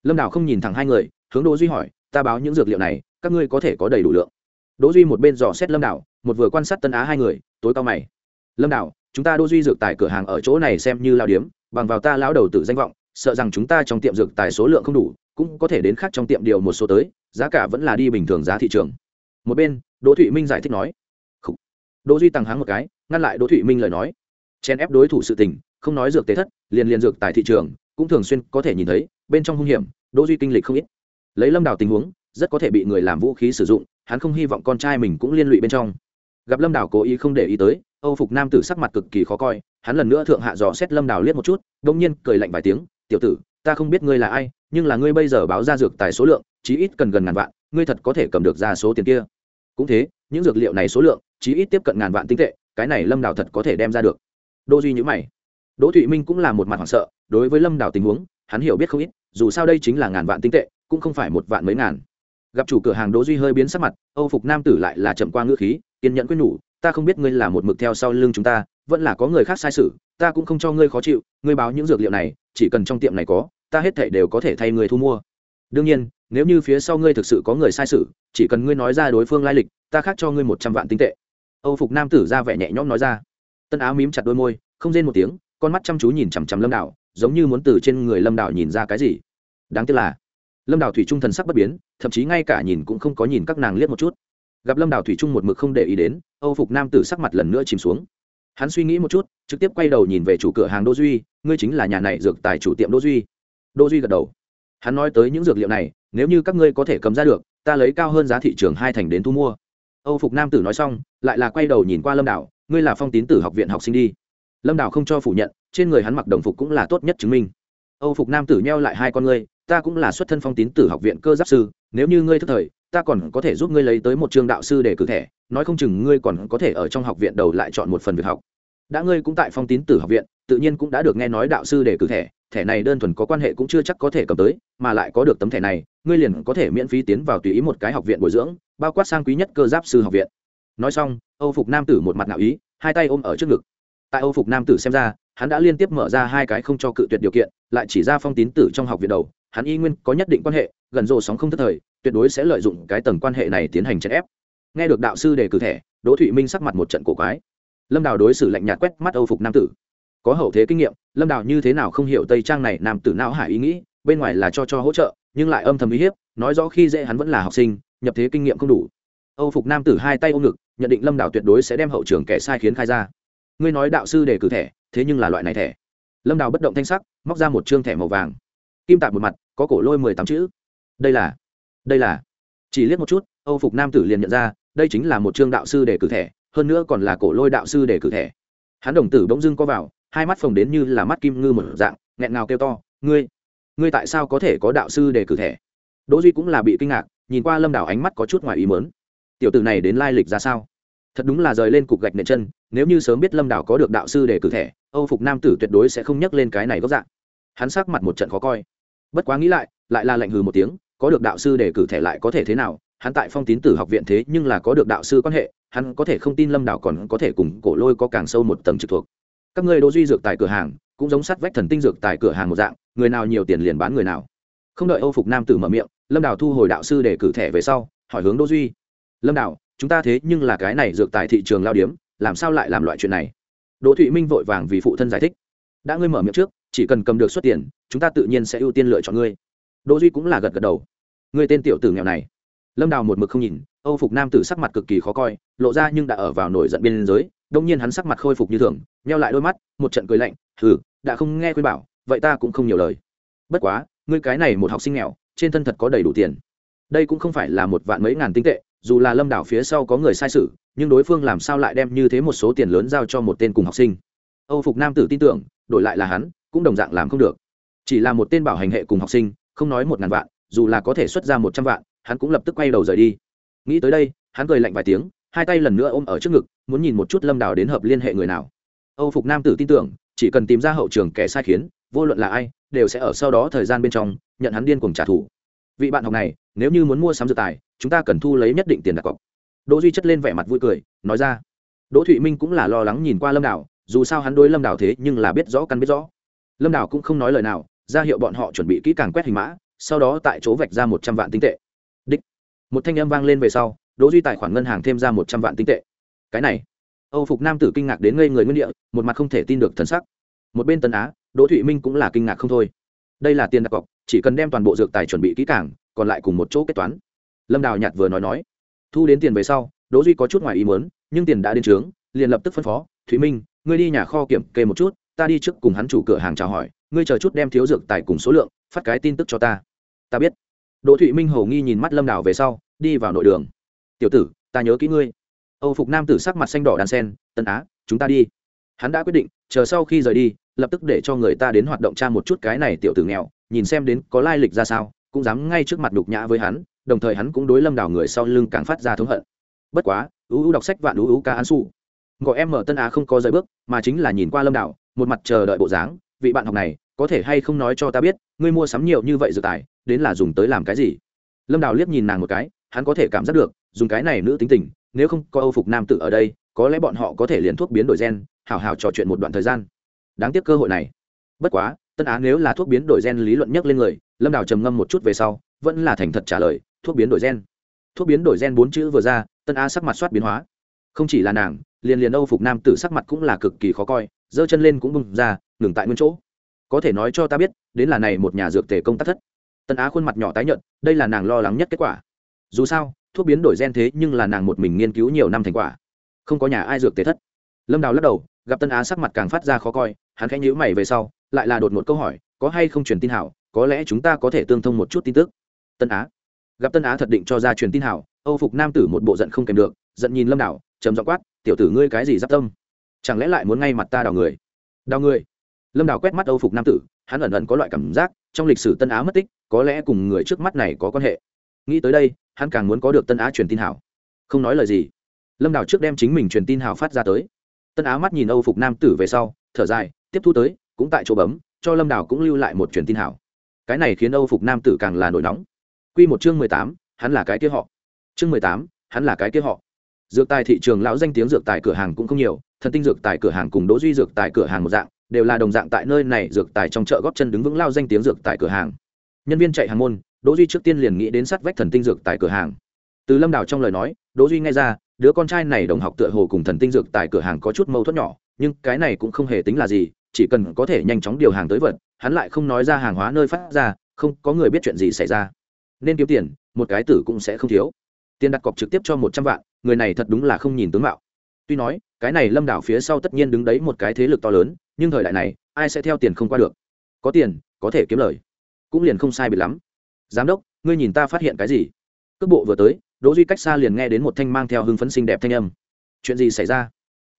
Lâm đảo không nhìn thẳng hai người, hướng đỗ duy hỏi ta báo những dược liệu này, các ngươi có thể có đầy đủ lượng. Đỗ duy một bên dò xét lâm đảo, một vừa quan sát tân á hai người, tối cao mày. Lâm đảo, chúng ta đỗ duy dược tài cửa hàng ở chỗ này xem như lao điếm, bằng vào ta lão đầu tử danh vọng, sợ rằng chúng ta trong tiệm dược tài số lượng không đủ, cũng có thể đến khác trong tiệm điều một số tới, giá cả vẫn là đi bình thường giá thị trường. Một bên, đỗ thụy minh giải thích nói. Đỗ duy tăng háng một cái, ngăn lại đỗ thụy minh lời nói. Chen ép đối thủ sự tình, không nói dược tế thất, liền liền dược tại thị trường, cũng thường xuyên có thể nhìn thấy, bên trong hung hiểm, đỗ duy kinh lịch không ít lấy lâm đào tình huống, rất có thể bị người làm vũ khí sử dụng, hắn không hy vọng con trai mình cũng liên lụy bên trong. Gặp lâm đào cố ý không để ý tới, âu phục nam tử sắc mặt cực kỳ khó coi, hắn lần nữa thượng hạ dò xét lâm đào liếc một chút đông nhiên cười lạnh vài tiếng, tiểu tử, ta không biết ngươi là ai, nhưng là ngươi bây giờ báo ra dược tài số lượng, chí ít cần gần ngàn vạn, ngươi thật có thể cầm được ra số tiền kia. Cũng thế, những dược liệu này số lượng, chí ít tiếp cận ngàn vạn tinh tệ, cái này lâm đào thật có thể đem ra được. Đỗ duy nhữ mày. Đỗ thụy minh cũng là một mặt hoảng sợ, đối với lâm đào tình huống, hắn hiểu biết không ít, dù sao đây chính là ngàn vạn tinh tệ cũng không phải một vạn mấy ngàn. Gặp chủ cửa hàng đỗ duy hơi biến sắc mặt, âu phục nam tử lại là chậm qua ngữ khí, kiên nhẫn quyết nhủ, ta không biết ngươi là một mực theo sau lưng chúng ta, vẫn là có người khác sai sự, ta cũng không cho ngươi khó chịu, ngươi báo những dược liệu này, chỉ cần trong tiệm này có, ta hết thảy đều có thể thay người thu mua. Đương nhiên, nếu như phía sau ngươi thực sự có người sai sự, chỉ cần ngươi nói ra đối phương lai lịch, ta khác cho ngươi một trăm vạn tinh tệ. Âu phục nam tử ra vẻ nhẹ nhõm nói ra. Tân áo mím chặt đôi môi, không rên một tiếng, con mắt chăm chú nhìn chằm chằm lâm đạo, giống như muốn từ trên người lâm đạo nhìn ra cái gì. Đáng tiếc là lâm đào thủy trung thần sắc bất biến, thậm chí ngay cả nhìn cũng không có nhìn các nàng liếc một chút. Gặp lâm đào thủy trung một mực không để ý đến, âu phục nam tử sắc mặt lần nữa chìm xuống. Hắn suy nghĩ một chút, trực tiếp quay đầu nhìn về chủ cửa hàng đô duy, ngươi chính là nhà này dược tài chủ tiệm đô duy. Đô duy gật đầu. Hắn nói tới những dược liệu này, nếu như các ngươi có thể cầm ra được, ta lấy cao hơn giá thị trường hai thành đến thu mua. Âu phục nam tử nói xong, lại là quay đầu nhìn qua lâm đảo ngươi là phong tín tử học viện học sinh đi. Lâm đảo không cho phủ nhận, trên người hắn mặc đồng phục cũng là tốt nhất chứng minh âu phục nam tử nheo lại hai con ngươi, ta cũng là xuất thân phong tín tử học viện cơ giáp sư, nếu như ngươi thức thời, ta còn có thể giúp ngươi lấy tới một trường đạo sư để cử thẻ, nói không chừng ngươi còn có thể ở trong học viện đầu lại chọn một phần việc học. Đã ngươi cũng tại phong tín tử học viện, tự nhiên cũng đã được nghe nói đạo sư để cử thẻ thẻ này đơn thuần có quan hệ cũng chưa chắc có thể cầm tới, mà lại có được tấm thẻ này, ngươi liền có thể miễn phí tiến vào tùy ý một cái học viện bồi dưỡng, bao quát sang quý nhất cơ giáp sư học viện. Nói xong, âu phục nam tử một mặt ngạo ý, hai tay ôm ở trước ngực tại âu phục nam tử xem ra, hắn đã liên tiếp mở ra hai cái không cho cự tuyệt điều kiện, lại chỉ ra phong tín tử trong học viện đầu, hắn y nguyên có nhất định quan hệ, gần rồ sóng không thất thời, tuyệt đối sẽ lợi dụng cái tầng quan hệ này tiến hành chèn ép. Nghe được đạo sư đề cử thẻ, đỗ thụy minh sắc mặt một trận cổ quái. Lâm đào đối xử lạnh nhạt quét mắt âu phục nam tử. Có hậu thế kinh nghiệm, lâm đào như thế nào không hiểu tây trang này nam tử não hải ý nghĩ, bên ngoài là cho cho hỗ trợ, nhưng lại âm thầm uy hiếp, nói rõ khi dễ hắn vẫn là học sinh, nhập thế kinh nghiệm không đủ. Âu phục nam tử hai tay ôm ngực, nhận định lâm đào tuyệt đối sẽ đem hậu trường kẻ sai khiến khai ra ngươi nói đạo sư để cử thẻ, thế nhưng là loại này thẻ. Lâm đào bất động thanh sắc, móc ra một chương thẻ màu vàng. Kim tạp một mặt, có cổ lôi mười tám chữ. Đây là đây là. Chỉ liếc một chút, âu phục nam tử liền nhận ra, đây chính là một chương đạo sư để cử thẻ, hơn nữa còn là cổ lôi đạo sư để cử thẻ. Hắn đồng tử bỗng dưng có vào, hai mắt phồng đến như là mắt kim ngư một dạng, nghẹn ngào kêu to, ngươi ngươi tại sao có thể có đạo sư để cử thẻ? Đỗ duy cũng là bị kinh ngạc, nhìn qua lâm đảo ánh mắt có chút ngoài ý mớn tiểu tử này đến lai lịch ra sao? Thật đúng là rời lên cục gạch nền chân, nếu như sớm biết lâm đảo có được đạo sư để cử thẻ, âu phục nam tử tuyệt đối sẽ không nhắc lên cái này góc dạng. Hắn sắc mặt một trận khó coi. Bất quá nghĩ lại lại là lạnh hừ một tiếng, có được đạo sư để cử thẻ lại có thể thế nào? Hắn tại phong tín tử học viện thế nhưng là có được đạo sư quan hệ, hắn có thể không tin lâm đảo còn có thể cùng cổ lôi có càng sâu một tầng trực thuộc. Các ngươi đỗ duy dược tại cửa hàng, cũng giống sắt vách thần tinh dược tại cửa hàng một dạng, người nào nhiều tiền liền bán người nào. Không đợi âu phục nam tử mở miệng, lâm đảo thu hồi đạo sư để cử thẻ về sau, hỏi hướng đỗ duy. Lâm đảo chúng ta thế nhưng là cái này dược tại thị trường lao điếm, làm sao lại làm loại chuyện này? Đỗ thụy minh vội vàng vì phụ thân giải thích. Đã ngươi mở miệng trước, chỉ cần cầm được xuất tiền, chúng ta tự nhiên sẽ ưu tiên lựa chọn ngươi. Đỗ duy cũng là gật gật đầu. Ngươi tên tiểu tử nghèo này. Lâm đào một mực không nhìn, âu phục nam tử sắc mặt cực kỳ khó coi, lộ ra nhưng đã ở vào nổi giận biên giới, đông nhiên hắn sắc mặt khôi phục như thường, nheo lại đôi mắt, một trận cười lạnh thử đã không nghe khuyên bảo, vậy ta cũng không nhiều lời. Bất quá, ngươi cái này một học sinh nghèo, trên thân thật có đầy đủ tiền. Đây cũng không phải là một vạn mấy ngàn tinh tệ dù là lâm đảo phía sau có người sai sự, nhưng đối phương làm sao lại đem như thế một số tiền lớn giao cho một tên cùng học sinh? Âu phục nam tử tin tưởng, đổi lại là hắn, cũng đồng dạng làm không được. Chỉ là một tên bảo hành hệ cùng học sinh, không nói một ngàn vạn, dù là có thể xuất ra một trăm vạn, hắn cũng lập tức quay đầu rời đi. Nghĩ tới đây, hắn cười lạnh vài tiếng, hai tay lần nữa ôm ở trước ngực, muốn nhìn một chút lâm đảo đến hợp liên hệ người nào. Âu phục nam tử tin tưởng, chỉ cần tìm ra hậu trường kẻ sai khiến, vô luận là ai, đều sẽ ở sau đó thời gian bên trong, nhận hắn điên cuồng trả thù vị bạn học này, nếu như muốn mua sắm dự tài, chúng ta cần thu lấy nhất định tiền đặt cọc. Đỗ duy chất lên vẻ mặt vui cười, nói ra. Đỗ thụy minh cũng là lo lắng nhìn qua lâm đảo, dù sao hắn đối lâm đảo thế nhưng là biết rõ căn biết rõ. Lâm đảo cũng không nói lời nào, ra hiệu bọn họ chuẩn bị kỹ càng quét hình mã, sau đó tại chỗ vạch ra một trăm vạn tinh tệ. Đích. Một thanh âm vang lên về sau, đỗ duy tài khoản ngân hàng thêm ra một trăm vạn tinh tệ. Cái này. Âu phục nam tử kinh ngạc đến ngây người nguyên địa, một mặt không thể tin được thần sắc. Một bên tân á, đỗ thụy minh cũng là kinh ngạc không thôi. Đây là tiền đặt cọc chỉ cần đem toàn bộ dược tài chuẩn bị kỹ càng, còn lại cùng một chỗ kết toán. Lâm đào nhạt vừa nói nói. Thu đến tiền về sau, đỗ duy có chút ngoài ý muốn, nhưng tiền đã đến trướng, liền lập tức phân phó thụy minh, ngươi đi nhà kho kiểm kê một chút, ta đi trước cùng hắn chủ cửa hàng chào hỏi, ngươi chờ chút đem thiếu dược tài cùng số lượng, phát cái tin tức cho ta. Ta biết. Đỗ thụy minh hầu nghi nhìn mắt lâm đào về sau, đi vào nội đường. Tiểu tử, ta nhớ kỹ ngươi. Âu phục nam tử sắc mặt xanh đỏ đàn sen, tân á, chúng ta đi. Hắn đã quyết định, chờ sau khi rời đi, lập tức để cho người ta đến hoạt động tra một chút cái này tiểu tử nghèo nhìn xem đến có lai lịch ra sao cũng dám ngay trước mặt đục nhã với hắn đồng thời hắn cũng đối lâm đảo người sau lưng càng phát ra thống hận. Bất quá ưu ưu đọc sách vạn ưu ưu ca an su gọi em mở tân á không có rời bước mà chính là nhìn qua lâm đảo, một mặt chờ đợi bộ dáng vị bạn học này có thể hay không nói cho ta biết ngươi mua sắm nhiều như vậy dự tài đến là dùng tới làm cái gì? Lâm đào liếc nhìn nàng một cái hắn có thể cảm giác được dùng cái này nữ tính tình nếu không có âu phục nam tử ở đây có lẽ bọn họ có thể liền thuốc biến đổi gen hào hào trò chuyện một đoạn thời gian. Đáng tiếc cơ hội này. Bất quá tân á nếu là thuốc biến đổi gen lý luận nhất lên người, lâm đào trầm ngâm một chút về sau, vẫn là thành thật trả lời, thuốc biến đổi gen. Thuốc biến đổi gen bốn chữ vừa ra, tân á sắc mặt soát biến hóa. Không chỉ là nàng, liền liền âu phục nam tử sắc mặt cũng là cực kỳ khó coi, giơ chân lên cũng bung ra, ngừng tại nguyên chỗ. Có thể nói cho ta biết, đến là này một nhà dược tề công tác thất. Tân á khuôn mặt nhỏ tái nhợt, đây là nàng lo lắng nhất kết quả. Dù sao, thuốc biến đổi gen thế nhưng là nàng một mình nghiên cứu nhiều năm thành quả. Không có nhà ai dược tề thất. Lâm đào lắc đầu, gặp tân á sắc mặt càng phát ra khó coi, hắn khẽ nhíu mày về sau lại là đột một câu hỏi, có hay không truyền tin hảo, có lẽ chúng ta có thể tương thông một chút tin tức. Tân á. Gặp tân á thật định cho ra truyền tin hảo, âu phục nam tử một bộ giận không kèm được, giận nhìn lâm đảo chấm giọng quát, tiểu tử ngươi cái gì giáp tâm? Chẳng lẽ lại muốn ngay mặt ta đào người? Đào người? Lâm đảo quét mắt âu phục nam tử, hắn ẩn ẩn có loại cảm giác, trong lịch sử tân á mất tích, có lẽ cùng người trước mắt này có quan hệ. Nghĩ tới đây, hắn càng muốn có được tân á truyền tin hảo. Không nói lời gì. Lâm đảo trước đem chính mình truyền tin hảo phát ra tới. Tân á mắt nhìn âu phục nam tử về sau, thở dài, tiếp thu tới cũng tại chỗ bấm, cho lâm Đào cũng lưu lại một truyền tin hảo. Cái này khiến âu phục nam tử càng là nổi nóng. Q một chương mười tám, hắn là cái kia họ. Chương mười tám, hắn là cái kia họ. Dược tài thị trường lão danh tiếng dược tài cửa hàng cũng không nhiều, thần tinh dược tài cửa hàng cùng đỗ duy dược tài cửa hàng một dạng, đều là đồng dạng tại nơi này dược tài trong chợ góp chân đứng vững lao danh tiếng dược tài cửa hàng. Nhân viên chạy hàng môn, đỗ duy trước tiên liền nghĩ đến sát vách thần tinh dược tài cửa hàng. Từ lâm đào trong lời nói, đỗ duy nghe ra, đứa con trai này đồng học tựa hồ cùng thần tinh dược tài cửa hàng có chút mâu thuẫn nhỏ, nhưng cái này cũng không hề tính là gì chỉ cần có thể nhanh chóng điều hàng tới vật, hắn lại không nói ra hàng hóa nơi phát ra, không có người biết chuyện gì xảy ra. Nên kiếm tiền, một cái tử cũng sẽ không thiếu. Tiền đặt cọc trực tiếp cho một trăm vạn, người này thật đúng là không nhìn tướng mạo. Tuy nói, cái này lâm đảo phía sau tất nhiên đứng đấy một cái thế lực to lớn, nhưng thời đại này, ai sẽ theo tiền không qua được? Có tiền, có thể kiếm lời. Cũng liền không sai biệt lắm. Giám đốc, ngươi nhìn ta phát hiện cái gì? Cước bộ vừa tới, đỗ duy cách xa liền nghe đến một thanh mang theo hưng phấn xinh đẹp thanh âm. Chuyện gì xảy ra?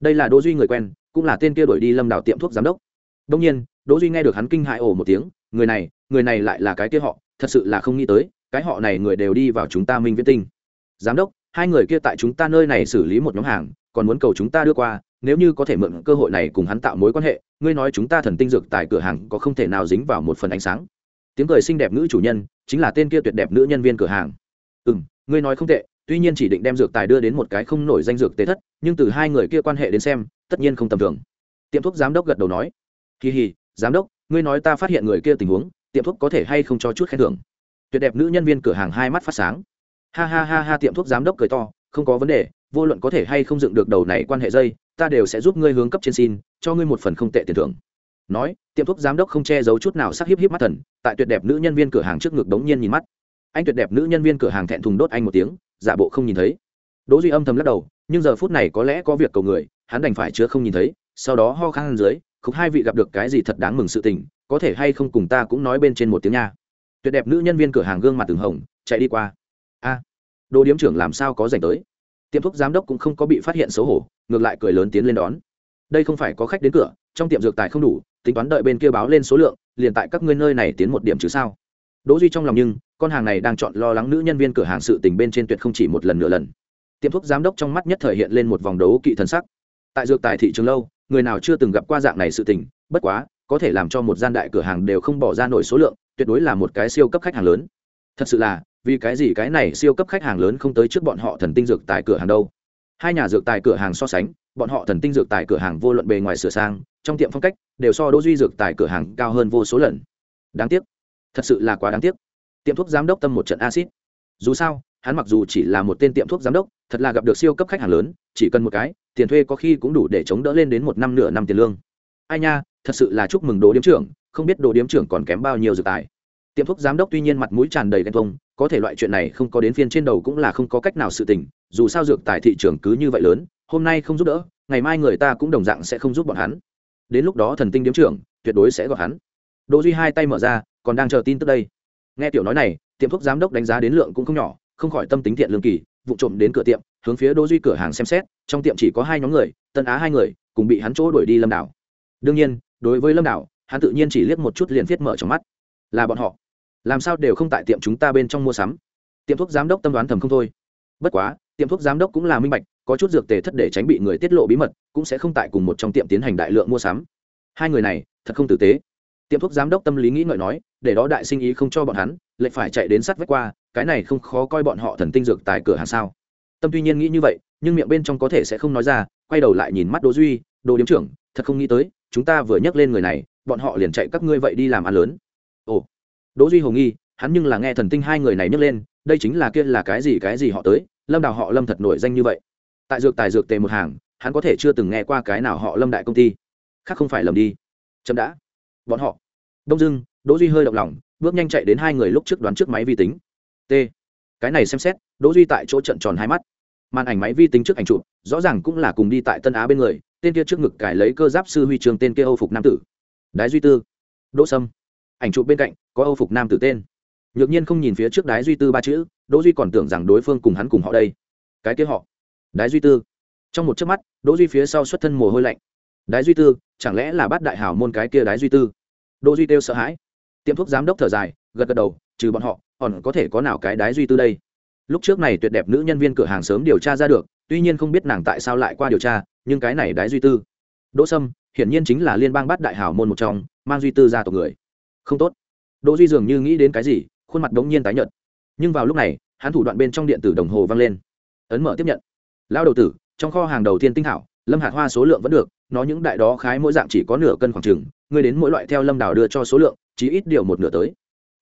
Đây là đỗ duy người quen, cũng là tên kia đuổi đi lâm đảo tiệm thuốc giám đốc đông nhiên, đỗ duy nghe được hắn kinh hại ồ một tiếng, người này người này lại là cái kia họ, thật sự là không nghĩ tới, cái họ này người đều đi vào chúng ta minh viễn tinh. Giám đốc, hai người kia tại chúng ta nơi này xử lý một nhóm hàng, còn muốn cầu chúng ta đưa qua, nếu như có thể mượn cơ hội này cùng hắn tạo mối quan hệ, ngươi nói chúng ta thần tinh dược tại cửa hàng có không thể nào dính vào một phần ánh sáng. Tiếng cười xinh đẹp nữ chủ nhân, chính là tên kia tuyệt đẹp nữ nhân viên cửa hàng. Ừ m ngươi nói không tệ, tuy nhiên chỉ định đem dược tài đưa đến một cái không nổi danh dược tế thất, nhưng từ hai người kia quan hệ đến xem, tất nhiên không tầm thường. Tiệm thuốc giám đốc gật đầu nói kỳ hì, giám đốc, ngươi nói ta phát hiện người kia tình huống, tiệm thuốc có thể hay không cho chút khen thưởng? Tuyệt đẹp nữ nhân viên cửa hàng hai mắt phát sáng. Ha ha ha ha, tiệm thuốc giám đốc cười to, không có vấn đề, vô luận có thể hay không dựng được đầu này quan hệ dây, ta đều sẽ giúp ngươi hướng cấp trên xin, cho ngươi một phần không tệ tiền thưởng. Nói, tiệm thuốc giám đốc không che giấu chút nào sắc hiếp hiếp mắt thần, tại tuyệt đẹp nữ nhân viên cửa hàng trước ngực đống nhiên nhìn mắt. Anh tuyệt đẹp nữ nhân viên cửa hàng thẹn thùng đốt anh một tiếng, giả bộ không nhìn thấy. Đỗ duy âm thầm lắc đầu, nhưng giờ phút này có lẽ có việc cầu người, hắn đành phải chứa không nhìn thấy, sau đó ho khan dưới khúc hai vị gặp được cái gì thật đáng mừng sự tình có thể hay không cùng ta cũng nói bên trên một tiếng nha. Tuyệt đẹp nữ nhân viên cửa hàng gương mặt từng hồng chạy đi qua. A à, đồ điếm trưởng làm sao có dành tới? Tiệm thuốc giám đốc cũng không có bị phát hiện xấu hổ ngược lại cười lớn tiến lên đón. Đây không phải có khách đến cửa trong tiệm dược tài không đủ tính toán đợi bên kia báo lên số lượng liền tại các ngươi nơi này tiến một điểm chứ sao? Đỗ duy trong lòng nhưng con hàng này đang chọn lo lắng nữ nhân viên cửa hàng sự tình bên trên tuyệt không chỉ một lần nửa lần. Tiệm thuốc giám đốc trong mắt nhất thời hiện lên một vòng đấu kỵ thần sắc. Tại dược tài thị trường lâu người nào chưa từng gặp qua dạng này sự tình, bất quá, có thể làm cho một gian đại cửa hàng đều không bỏ ra nổi số lượng, tuyệt đối là một cái siêu cấp khách hàng lớn. Thật sự là, vì cái gì cái này siêu cấp khách hàng lớn không tới trước bọn họ thần tinh dược tại cửa hàng đâu? Hai nhà dược tài cửa hàng so sánh, bọn họ thần tinh dược tại cửa hàng vô luận bề ngoài sửa sang, trong tiệm phong cách, đều so đỗ duy dược tại cửa hàng cao hơn vô số lần. Đáng tiếc. Thật sự là quá đáng tiếc. Tiệm thuốc giám đốc tâm một trận acid. Dù sao hắn mặc dù chỉ là một tên tiệm thuốc giám đốc, thật là gặp được siêu cấp khách hàng lớn, chỉ cần một cái, tiền thuê có khi cũng đủ để chống đỡ lên đến một năm nửa năm tiền lương. Ai nha, thật sự là chúc mừng đồ điếm trưởng, không biết đồ điếm trưởng còn kém bao nhiêu dược tài. Tiệm thuốc giám đốc tuy nhiên mặt mũi tràn đầy ghen thông có thể loại chuyện này không có đến phiên trên đầu cũng là không có cách nào sự tình, dù sao dược tài thị trường cứ như vậy lớn, hôm nay không giúp đỡ, ngày mai người ta cũng đồng dạng sẽ không giúp bọn hắn. Đến lúc đó thần tinh điếm trưởng, tuyệt đối sẽ gọi hắn. Đỗ duy hai tay mở ra, còn đang chờ tin tức đây. Nghe tiểu nói này, tiệm thuốc giám đốc đánh giá đến lượng cũng không nhỏ không khỏi tâm tính thiện lương kỳ, vụ trộm đến cửa tiệm, hướng phía đỗ duy cửa hàng xem xét, trong tiệm chỉ có hai nhóm người, tân á hai người, cùng bị hắn chỗ đuổi đi lâm đảo. Đương nhiên, đối với lâm đảo, hắn tự nhiên chỉ liếc một chút liền viết mở trong mắt. Là bọn họ. Làm sao đều không tại tiệm chúng ta bên trong mua sắm? Tiệm thuốc giám đốc tâm đoán thầm không thôi. Bất quá, tiệm thuốc giám đốc cũng là minh bạch, có chút dược tề thất để tránh bị người tiết lộ bí mật, cũng sẽ không tại cùng một trong tiệm tiến hành đại lượng mua sắm. Hai người này, thật không tử tế. Tiệm thuốc giám đốc tâm lý nghĩ ngợi nói, để đó đại sinh ý không cho bọn hắn lệ phải chạy đến sắt vách qua cái này không khó coi bọn họ thần tinh dược tại cửa hàng sao? Tâm tuy nhiên nghĩ như vậy, nhưng miệng bên trong có thể sẽ không nói ra, quay đầu lại nhìn mắt đỗ duy Đỗ điếm trưởng, thật không nghĩ tới, chúng ta vừa nhắc lên người này, bọn họ liền chạy các ngươi vậy đi làm ăn lớn. Ồ. Đỗ duy hồ nghi, hắn nhưng là nghe thần tinh hai người này nhắc lên, đây chính là kia là cái gì cái gì họ tới, lâm đào họ lâm thật nổi danh như vậy. Tại dược tài dược tề một hàng, hắn có thể chưa từng nghe qua cái nào họ lâm đại công ty. Khác không phải lầm đi. Chậm đã. Bọn họ. Đông dưng đỗ duy hơi động lòng, bước nhanh chạy đến hai người lúc trước đoán trước máy vi tính t. Cái này xem xét, đỗ duy tại chỗ trận tròn hai mắt. Màn ảnh máy vi tính trước ảnh chụp, rõ ràng cũng là cùng đi tại tân á bên người, tên kia trước ngực cài lấy cơ giáp sư huy trường tên kia âu phục nam tử. Đái duy tư. Đỗ sâm. Ảnh chụp bên cạnh, có âu phục nam tử tên. Nhược nhiên không nhìn phía trước đái duy tư ba chữ, đỗ duy còn tưởng rằng đối phương cùng hắn cùng họ đây. Cái kia họ. Đái duy tư. Trong một chớp mắt, đỗ duy phía sau xuất thân mồ hôi lạnh. Đái duy tư, chẳng lẽ là bát đại hảo môn cái kia đái duy tư? Đỗ duy tiêu sợ hãi. Tiệm thuốc giám đốc thở dài, gật gật đầu trừ bọn họ, còn có thể có nào cái đái duy tư đây? Lúc trước này tuyệt đẹp nữ nhân viên cửa hàng sớm điều tra ra được, tuy nhiên không biết nàng tại sao lại qua điều tra, nhưng cái này đái duy tư. Đỗ sâm, hiển nhiên chính là liên bang bát đại hảo môn một trong, mang duy tư ra tộc người. Không tốt. Đỗ duy dường như nghĩ đến cái gì, khuôn mặt đống nhiên tái nhợt. Nhưng vào lúc này, hắn thủ đoạn bên trong điện tử đồng hồ vang lên. Ấn mở tiếp nhận. Lao đầu tử, trong kho hàng đầu tiên tinh hảo, lâm hạt hoa số lượng vẫn được, nó những đại đó khái mỗi dạng chỉ có nửa cân khoảng chừng, ngươi đến mỗi loại theo lâm đào đưa cho số lượng chỉ ít điều một nửa tới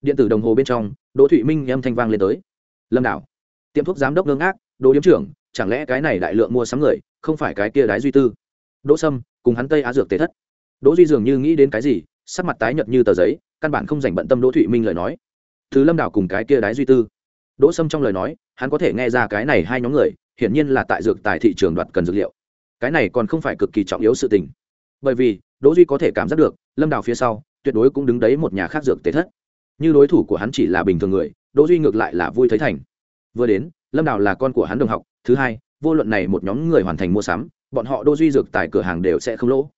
điện tử đồng hồ bên trong, đỗ thụy minh âm thanh vang lên tới. Lâm đảo, tiệm thuốc giám đốc ngưng ác đỗ điếm trưởng, chẳng lẽ cái này đại lượng mua sắm người, không phải cái kia đái duy tư? Đỗ sâm, cùng hắn tây á dược tế thất. Đỗ duy dường như nghĩ đến cái gì, sắc mặt tái nhợt như tờ giấy, căn bản không dành bận tâm đỗ thụy minh lời nói. Thứ lâm đảo cùng cái kia đái duy tư. Đỗ sâm trong lời nói, hắn có thể nghe ra cái này hai nhóm người, hiển nhiên là tại dược tại thị trường đoạt cần dược liệu. Cái này còn không phải cực kỳ trọng yếu sự tình. Bởi vì, đỗ duy có thể cảm giác được, lâm đảo phía sau, tuyệt đối cũng đứng đấy một nhà khác dược tế thất như đối thủ của hắn chỉ là bình thường người, đỗ duy ngược lại là vui thấy thành. Vừa đến, lâm đào là con của hắn đồng học, thứ hai, vô luận này một nhóm người hoàn thành mua sắm, bọn họ đỗ duy dược tại cửa hàng đều sẽ không lỗ.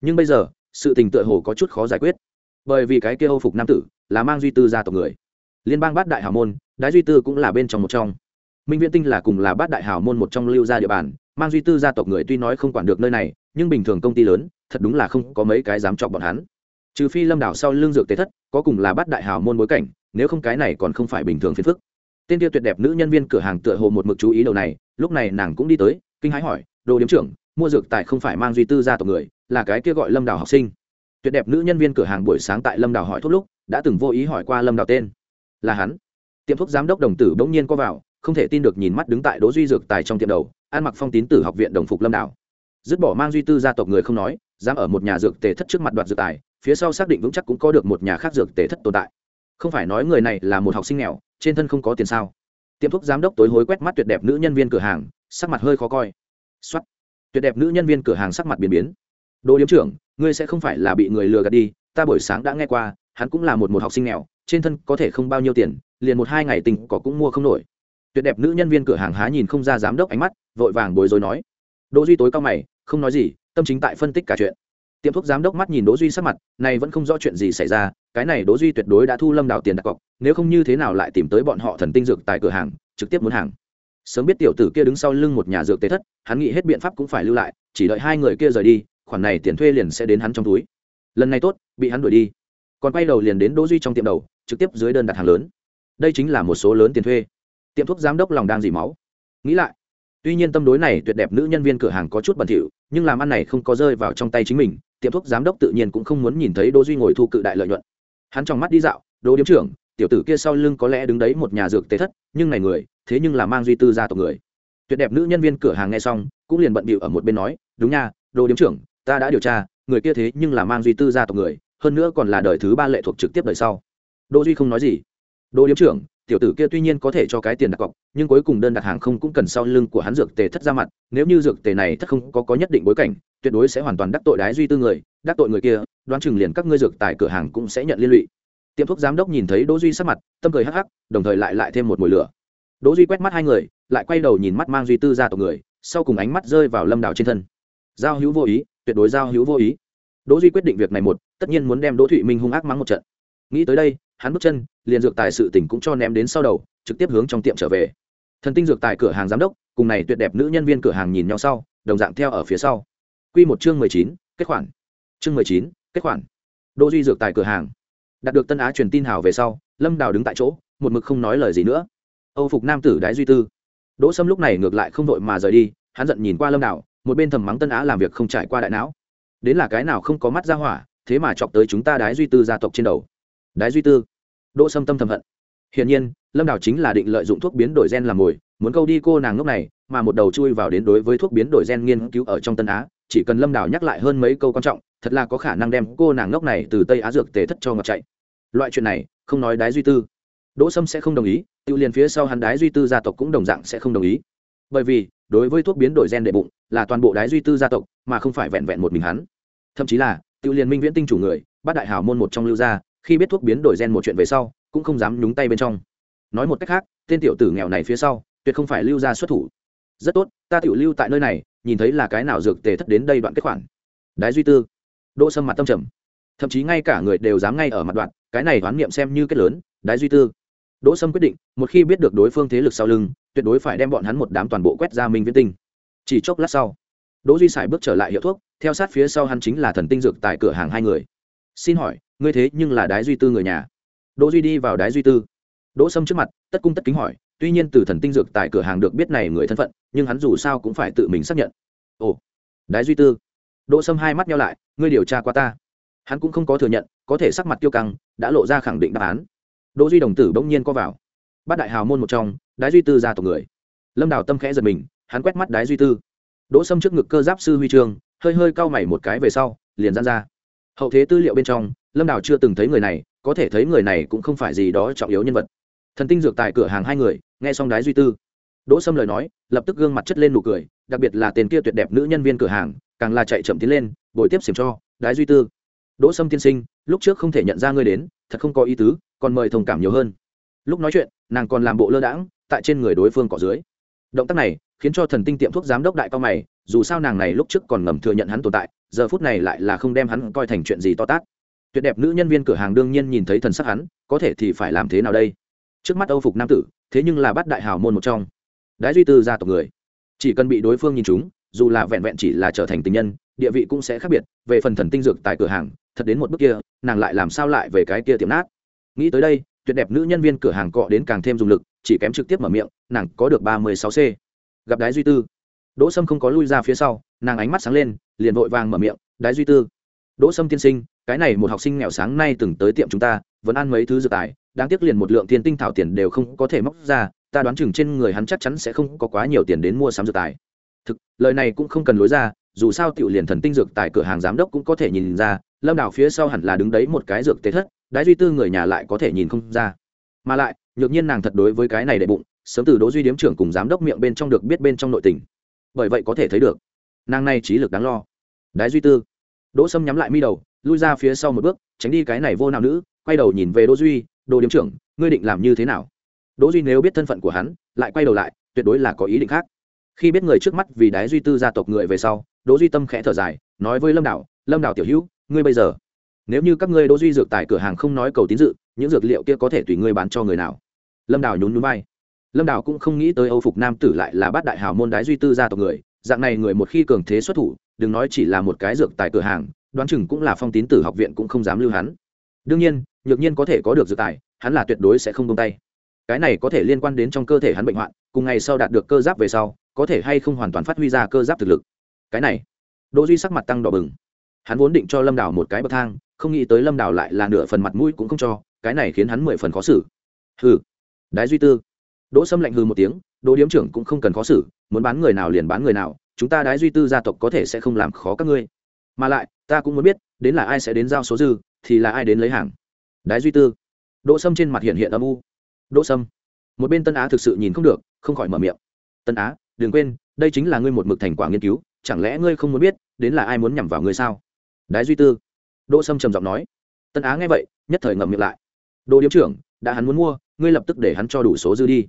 Nhưng bây giờ, sự tình tựa hồ có chút khó giải quyết. Bởi vì cái kia âu phục nam tử là mang duy tư gia tộc người. Liên bang bát đại hào môn, đái duy tư cũng là bên trong một trong. Minh viễn tinh là cùng là bát đại hào môn một trong lưu gia địa bàn, mang duy tư gia tộc người tuy nói không quản được nơi này, nhưng bình thường công ty lớn, thật đúng là không có mấy cái dám chọc bọn hắn trừ phi lâm đảo sau lương dược tế thất, có cùng là bát đại hào môn bối cảnh, nếu không cái này còn không phải bình thường phiền phức. Tên kia tuyệt đẹp nữ nhân viên cửa hàng tựa hồ một mực chú ý đầu này, lúc này nàng cũng đi tới, kinh hãi hỏi, đồ điếm trưởng, mua dược tại không phải mang duy tư gia tộc người, là cái kia gọi lâm đảo học sinh? Tuyệt đẹp nữ nhân viên cửa hàng buổi sáng tại lâm đảo hỏi thuốc lúc, đã từng vô ý hỏi qua lâm đảo tên. Là hắn. Tiệm thuốc giám đốc đồng tử bỗng nhiên có vào, không thể tin được nhìn mắt đứng tại đỗ duy dược tài trong tiệm đầu, ăn mặc phong tín tử học viện đồng phục lâm đảo. Dứt bỏ mang duy tư gia tộc người không nói, dám ở một nhà dược tề thất trước mặt đoạt dược tài phía sau xác định vững chắc cũng có được một nhà khác dược tề thất tồn tại. Không phải nói người này là một học sinh nghèo, trên thân không có tiền sao? Tiệm thuốc giám đốc tối hối quét mắt tuyệt đẹp nữ nhân viên cửa hàng, sắc mặt hơi khó coi. Xuất tuyệt đẹp nữ nhân viên cửa hàng sắc mặt biến biến. Đỗ điếm trưởng, ngươi sẽ không phải là bị người lừa gạt đi, ta buổi sáng đã nghe qua, hắn cũng là một một học sinh nghèo, trên thân có thể không bao nhiêu tiền, liền một hai ngày tình có cũng mua không nổi. Tuyệt đẹp nữ nhân viên cửa hàng há nhìn không ra giám đốc ánh mắt, vội vàng bối rối nói. Đỗ duy tối cao mày, không nói gì, tâm chính tại phân tích cả chuyện tiệm thuốc giám đốc mắt nhìn đỗ duy sắc mặt này vẫn không rõ chuyện gì xảy ra, cái này đỗ duy tuyệt đối đã thu lâm đào tiền đặt cọc, nếu không như thế nào lại tìm tới bọn họ thần tinh dược tại cửa hàng, trực tiếp muốn hàng. Sớm biết tiểu tử kia đứng sau lưng một nhà dược tế thất, hắn nghĩ hết biện pháp cũng phải lưu lại, chỉ đợi hai người kia rời đi, khoản này tiền thuê liền sẽ đến hắn trong túi. Lần này tốt, bị hắn đuổi đi. Còn quay đầu liền đến đỗ duy trong tiệm đầu, trực tiếp dưới đơn đặt hàng lớn. Đây chính là một số lớn tiền thuê. Tiệm thuốc giám đốc lòng đang dỉ máu. Nghĩ lại, tuy nhiên tâm đối này tuyệt đẹp nữ nhân viên cửa hàng có chút bẩn thỉu, nhưng làm ăn này không có rơi vào trong tay chính mình tiệm thuốc giám đốc tự nhiên cũng không muốn nhìn thấy đỗ duy ngồi thu cự đại lợi nhuận. Hắn trong mắt đi dạo, đỗ điếm trưởng, tiểu tử kia sau lưng có lẽ đứng đấy một nhà dược tế thất, nhưng này người, thế nhưng là mang duy tư gia tộc người. Tuyệt đẹp nữ nhân viên cửa hàng nghe xong, cũng liền bận bịu ở một bên nói, đúng nha, đỗ điếm trưởng, ta đã điều tra, người kia thế nhưng là mang duy tư gia tộc người, hơn nữa còn là đời thứ ba lệ thuộc trực tiếp đời sau. Đỗ duy không nói gì đỗ điếm trưởng, tiểu tử kia tuy nhiên có thể cho cái tiền đặt cọc, nhưng cuối cùng đơn đặt hàng không cũng cần sau lưng của hắn dược tề thất ra mặt, nếu như dược tề này thất không có có nhất định bối cảnh, tuyệt đối sẽ hoàn toàn đắc tội đái duy tư người, đắc tội người kia, đoán chừng liền các ngươi dược tại cửa hàng cũng sẽ nhận liên lụy. Tiệm thuốc giám đốc nhìn thấy đỗ duy sắc mặt, tâm cười hắc hắc, đồng thời lại lại thêm một mùi lửa. Đỗ duy quét mắt hai người, lại quay đầu nhìn mắt mang duy tư ra tộc người, sau cùng ánh mắt rơi vào lâm đào trên thân. Giao hữu vô ý, tuyệt đối giao hữu vô ý. Đỗ duy quyết định việc này một, tất nhiên muốn đem đỗ thụy minh hung ác mắng một trận. Nghĩ tới đây hắn bước chân, liền dược tài sự tỉnh cũng cho ném đến sau đầu, trực tiếp hướng trong tiệm trở về. Thần tinh dược tài cửa hàng giám đốc, cùng này tuyệt đẹp nữ nhân viên cửa hàng nhìn nhau sau, đồng dạng theo ở phía sau. Q một chương mười chín, kết khoản. Chương mười chín, kết khoản. Đỗ duy dược tài cửa hàng. Đạt được tân á truyền tin hào về sau, lâm đào đứng tại chỗ, một mực không nói lời gì nữa. Âu phục nam tử đái duy tư. Đỗ sâm lúc này ngược lại không vội mà rời đi, hắn giận nhìn qua lâm đào, một bên thầm mắng tân á làm việc không trải qua đại não. Đến là cái nào không có mắt ra hỏa, thế mà chọc tới chúng ta đái duy tư gia tộc trên đầu đái duy tư. Đỗ sâm tâm thầm hận. Hiển nhiên, lâm đào chính là định lợi dụng thuốc biến đổi gen làm mồi, muốn câu đi cô nàng ngốc này, mà một đầu chui vào đến đối với thuốc biến đổi gen nghiên cứu ở trong tân á, chỉ cần lâm đào nhắc lại hơn mấy câu quan trọng, thật là có khả năng đem cô nàng ngốc này từ tây á dược tề thất cho ngập chạy. Loại chuyện này, không nói đái duy tư. Đỗ sâm sẽ không đồng ý tự liền phía sau hắn đái duy tư gia tộc cũng đồng dạng sẽ không đồng ý. Bởi vì, đối với thuốc biến đổi gen đệ bụng, là toàn bộ đái duy tư gia tộc, mà không phải vẹn vẹn một mình hắn. Thậm chí là tự liền minh viễn tinh chủ người, bát đại hào môn một trong lưu gia khi biết thuốc biến đổi gen một chuyện về sau, cũng không dám nhúng tay bên trong. Nói một cách khác, tên tiểu tử nghèo này phía sau, tuyệt không phải lưu gia xuất thủ. Rất tốt, ta tiểu lưu tại nơi này, nhìn thấy là cái nào dược tề thất đến đây đoạn kết khoản. Đái duy tư. Đỗ sâm mặt tâm trầm. Thậm chí ngay cả người đều dám ngay ở mặt đoạn, cái này đoán niệm xem như kết lớn, đái duy tư. Đỗ sâm quyết định, một khi biết được đối phương thế lực sau lưng, tuyệt đối phải đem bọn hắn một đám toàn bộ quét ra minh viễn tinh. Chỉ chốc lát sau, đỗ duy sải bước trở lại hiệu thuốc, theo sát phía sau hắn chính là thần tinh dược tại cửa hàng hai người. Xin hỏi ngươi thế nhưng là đái duy tư người nhà. Đỗ duy đi vào đái duy tư. Đỗ sâm trước mặt, tất cung tất kính hỏi, tuy nhiên từ thần tinh dược tại cửa hàng được biết này người thân phận, nhưng hắn dù sao cũng phải tự mình xác nhận. Ồ, đái duy tư. Đỗ sâm hai mắt nhau lại, ngươi điều tra qua ta. Hắn cũng không có thừa nhận, có thể sắc mặt tiêu căng, đã lộ ra khẳng định đáp án. Đỗ duy đồng tử bỗng nhiên có vào. Bát đại hào môn một trong, đái duy tư ra tộc người. Lâm đào tâm khẽ giật mình, hắn quét mắt đái duy tư. Đỗ sâm trước ngực cơ giáp sư huy chương, hơi hơi cau mày một cái về sau, liền ra ra hậu thế tư liệu bên trong, lâm đào chưa từng thấy người này, có thể thấy người này cũng không phải gì đó trọng yếu nhân vật. Thần tinh dược tại cửa hàng hai người, nghe xong đái duy tư. Đỗ sâm lời nói, lập tức gương mặt chất lên nụ cười, đặc biệt là tên kia tuyệt đẹp nữ nhân viên cửa hàng, càng là chạy chậm tiến lên, bồi tiếp xiểm cho, đái duy tư, đỗ sâm tiên sinh, lúc trước không thể nhận ra ngươi đến, thật không có ý tứ, còn mời thông cảm nhiều hơn. Lúc nói chuyện, nàng còn làm bộ lơ đãng, tại trên người đối phương cỏ dưới. Động tác này, khiến cho thần tinh tiệm thuốc giám đốc đại cao mày dù sao nàng này lúc trước còn ngầm thừa nhận hắn tồn tại, giờ phút này lại là không đem hắn coi thành chuyện gì to tát. Tuyệt đẹp nữ nhân viên cửa hàng đương nhiên nhìn thấy thần sắc hắn, có thể thì phải làm thế nào đây? Trước mắt âu phục nam tử, thế nhưng là bắt đại hào môn một trong. Đái duy tư gia tộc người. Chỉ cần bị đối phương nhìn chúng dù là vẹn vẹn chỉ là trở thành tình nhân, địa vị cũng sẽ khác biệt, về phần thần tinh dược tại cửa hàng, thật đến một bước kia, nàng lại làm sao lại về cái kia tiệm nát? Nghĩ tới đây, tuyệt đẹp nữ nhân viên cửa hàng cọ đến càng thêm dùng lực, chỉ kém trực tiếp mở miệng, nàng có được ba mươi sáu c. Gặp đái duy tư đỗ sâm không có lui ra phía sau, nàng ánh mắt sáng lên, liền vội vàng mở miệng, đái duy tư, đỗ sâm tiên sinh, cái này một học sinh nghèo sáng nay từng tới tiệm chúng ta, vẫn ăn mấy thứ dược tài, đáng tiếc liền một lượng tiền tinh thảo tiền đều không có thể móc ra, ta đoán chừng trên người hắn chắc chắn sẽ không có quá nhiều tiền đến mua sắm dược tài. Thực, lời này cũng không cần lối ra, dù sao tiểu liền thần tinh dược tại cửa hàng giám đốc cũng có thể nhìn ra, lâm đảo phía sau hẳn là đứng đấy một cái dược tế thất, đái duy tư người nhà lại có thể nhìn không ra. Mà lại, nhược nhiên nàng thật đối với cái này đệ bụng, sớm từ đỗ duy điếm trưởng cùng giám đốc miệng bên trong được biết bên trong nội tình bởi vậy có thể thấy được. Nàng này trí lực đáng lo. Đái duy tư. Đỗ sâm nhắm lại mi đầu, lui ra phía sau một bước, tránh đi cái này vô nào nữ, quay đầu nhìn về đỗ duy đỗ điếm trưởng, ngươi định làm như thế nào? Đỗ duy nếu biết thân phận của hắn, lại quay đầu lại, tuyệt đối là có ý định khác. Khi biết người trước mắt vì đái duy tư gia tộc người về sau, đỗ duy tâm khẽ thở dài, nói với lâm đảo lâm đảo tiểu hữu, ngươi bây giờ, nếu như các ngươi đỗ duy dược tại cửa hàng không nói cầu tín dự, những dược liệu kia có thể tùy ngươi bán cho người nào? Lâm đảo nhún nhún vai lâm Đào cũng không nghĩ tới âu phục nam tử lại là bát đại hào môn đái duy tư gia tộc người, dạng này người một khi cường thế xuất thủ, đừng nói chỉ là một cái dược tại cửa hàng, đoán chừng cũng là phong tín tử học viện cũng không dám lưu hắn. Đương nhiên, nhược nhiên có thể có được dược tài, hắn là tuyệt đối sẽ không buông tay. Cái này có thể liên quan đến trong cơ thể hắn bệnh hoạn, cùng ngày sau đạt được cơ giáp về sau, có thể hay không hoàn toàn phát huy ra cơ giáp thực lực. Cái này, đỗ duy sắc mặt tăng đỏ bừng. Hắn vốn định cho lâm Đào một cái bậc thang, không nghĩ tới lâm Đào lại là nửa phần mặt mũi cũng không cho, cái này khiến hắn mười phần khó xử. Hừ, đái duy tư đỗ sâm lạnh hừ một tiếng, đỗ điếm trưởng cũng không cần khó xử, muốn bán người nào liền bán người nào, chúng ta đái duy tư gia tộc có thể sẽ không làm khó các ngươi. Mà lại, ta cũng muốn biết, đến là ai sẽ đến giao số dư, thì là ai đến lấy hàng? Đái duy tư. Đỗ sâm trên mặt hiện hiện âm u. Đỗ sâm. Một bên tân á thực sự nhìn không được, không khỏi mở miệng. Tân á, đừng quên, đây chính là ngươi một mực thành quả nghiên cứu, chẳng lẽ ngươi không muốn biết, đến là ai muốn nhằm vào ngươi sao? Đái duy tư. Đỗ sâm trầm giọng nói. Tân á nghe vậy, nhất thời ngậm miệng lại. Đỗ điếm trưởng, đã hắn muốn mua, ngươi lập tức để hắn cho đủ số dư đi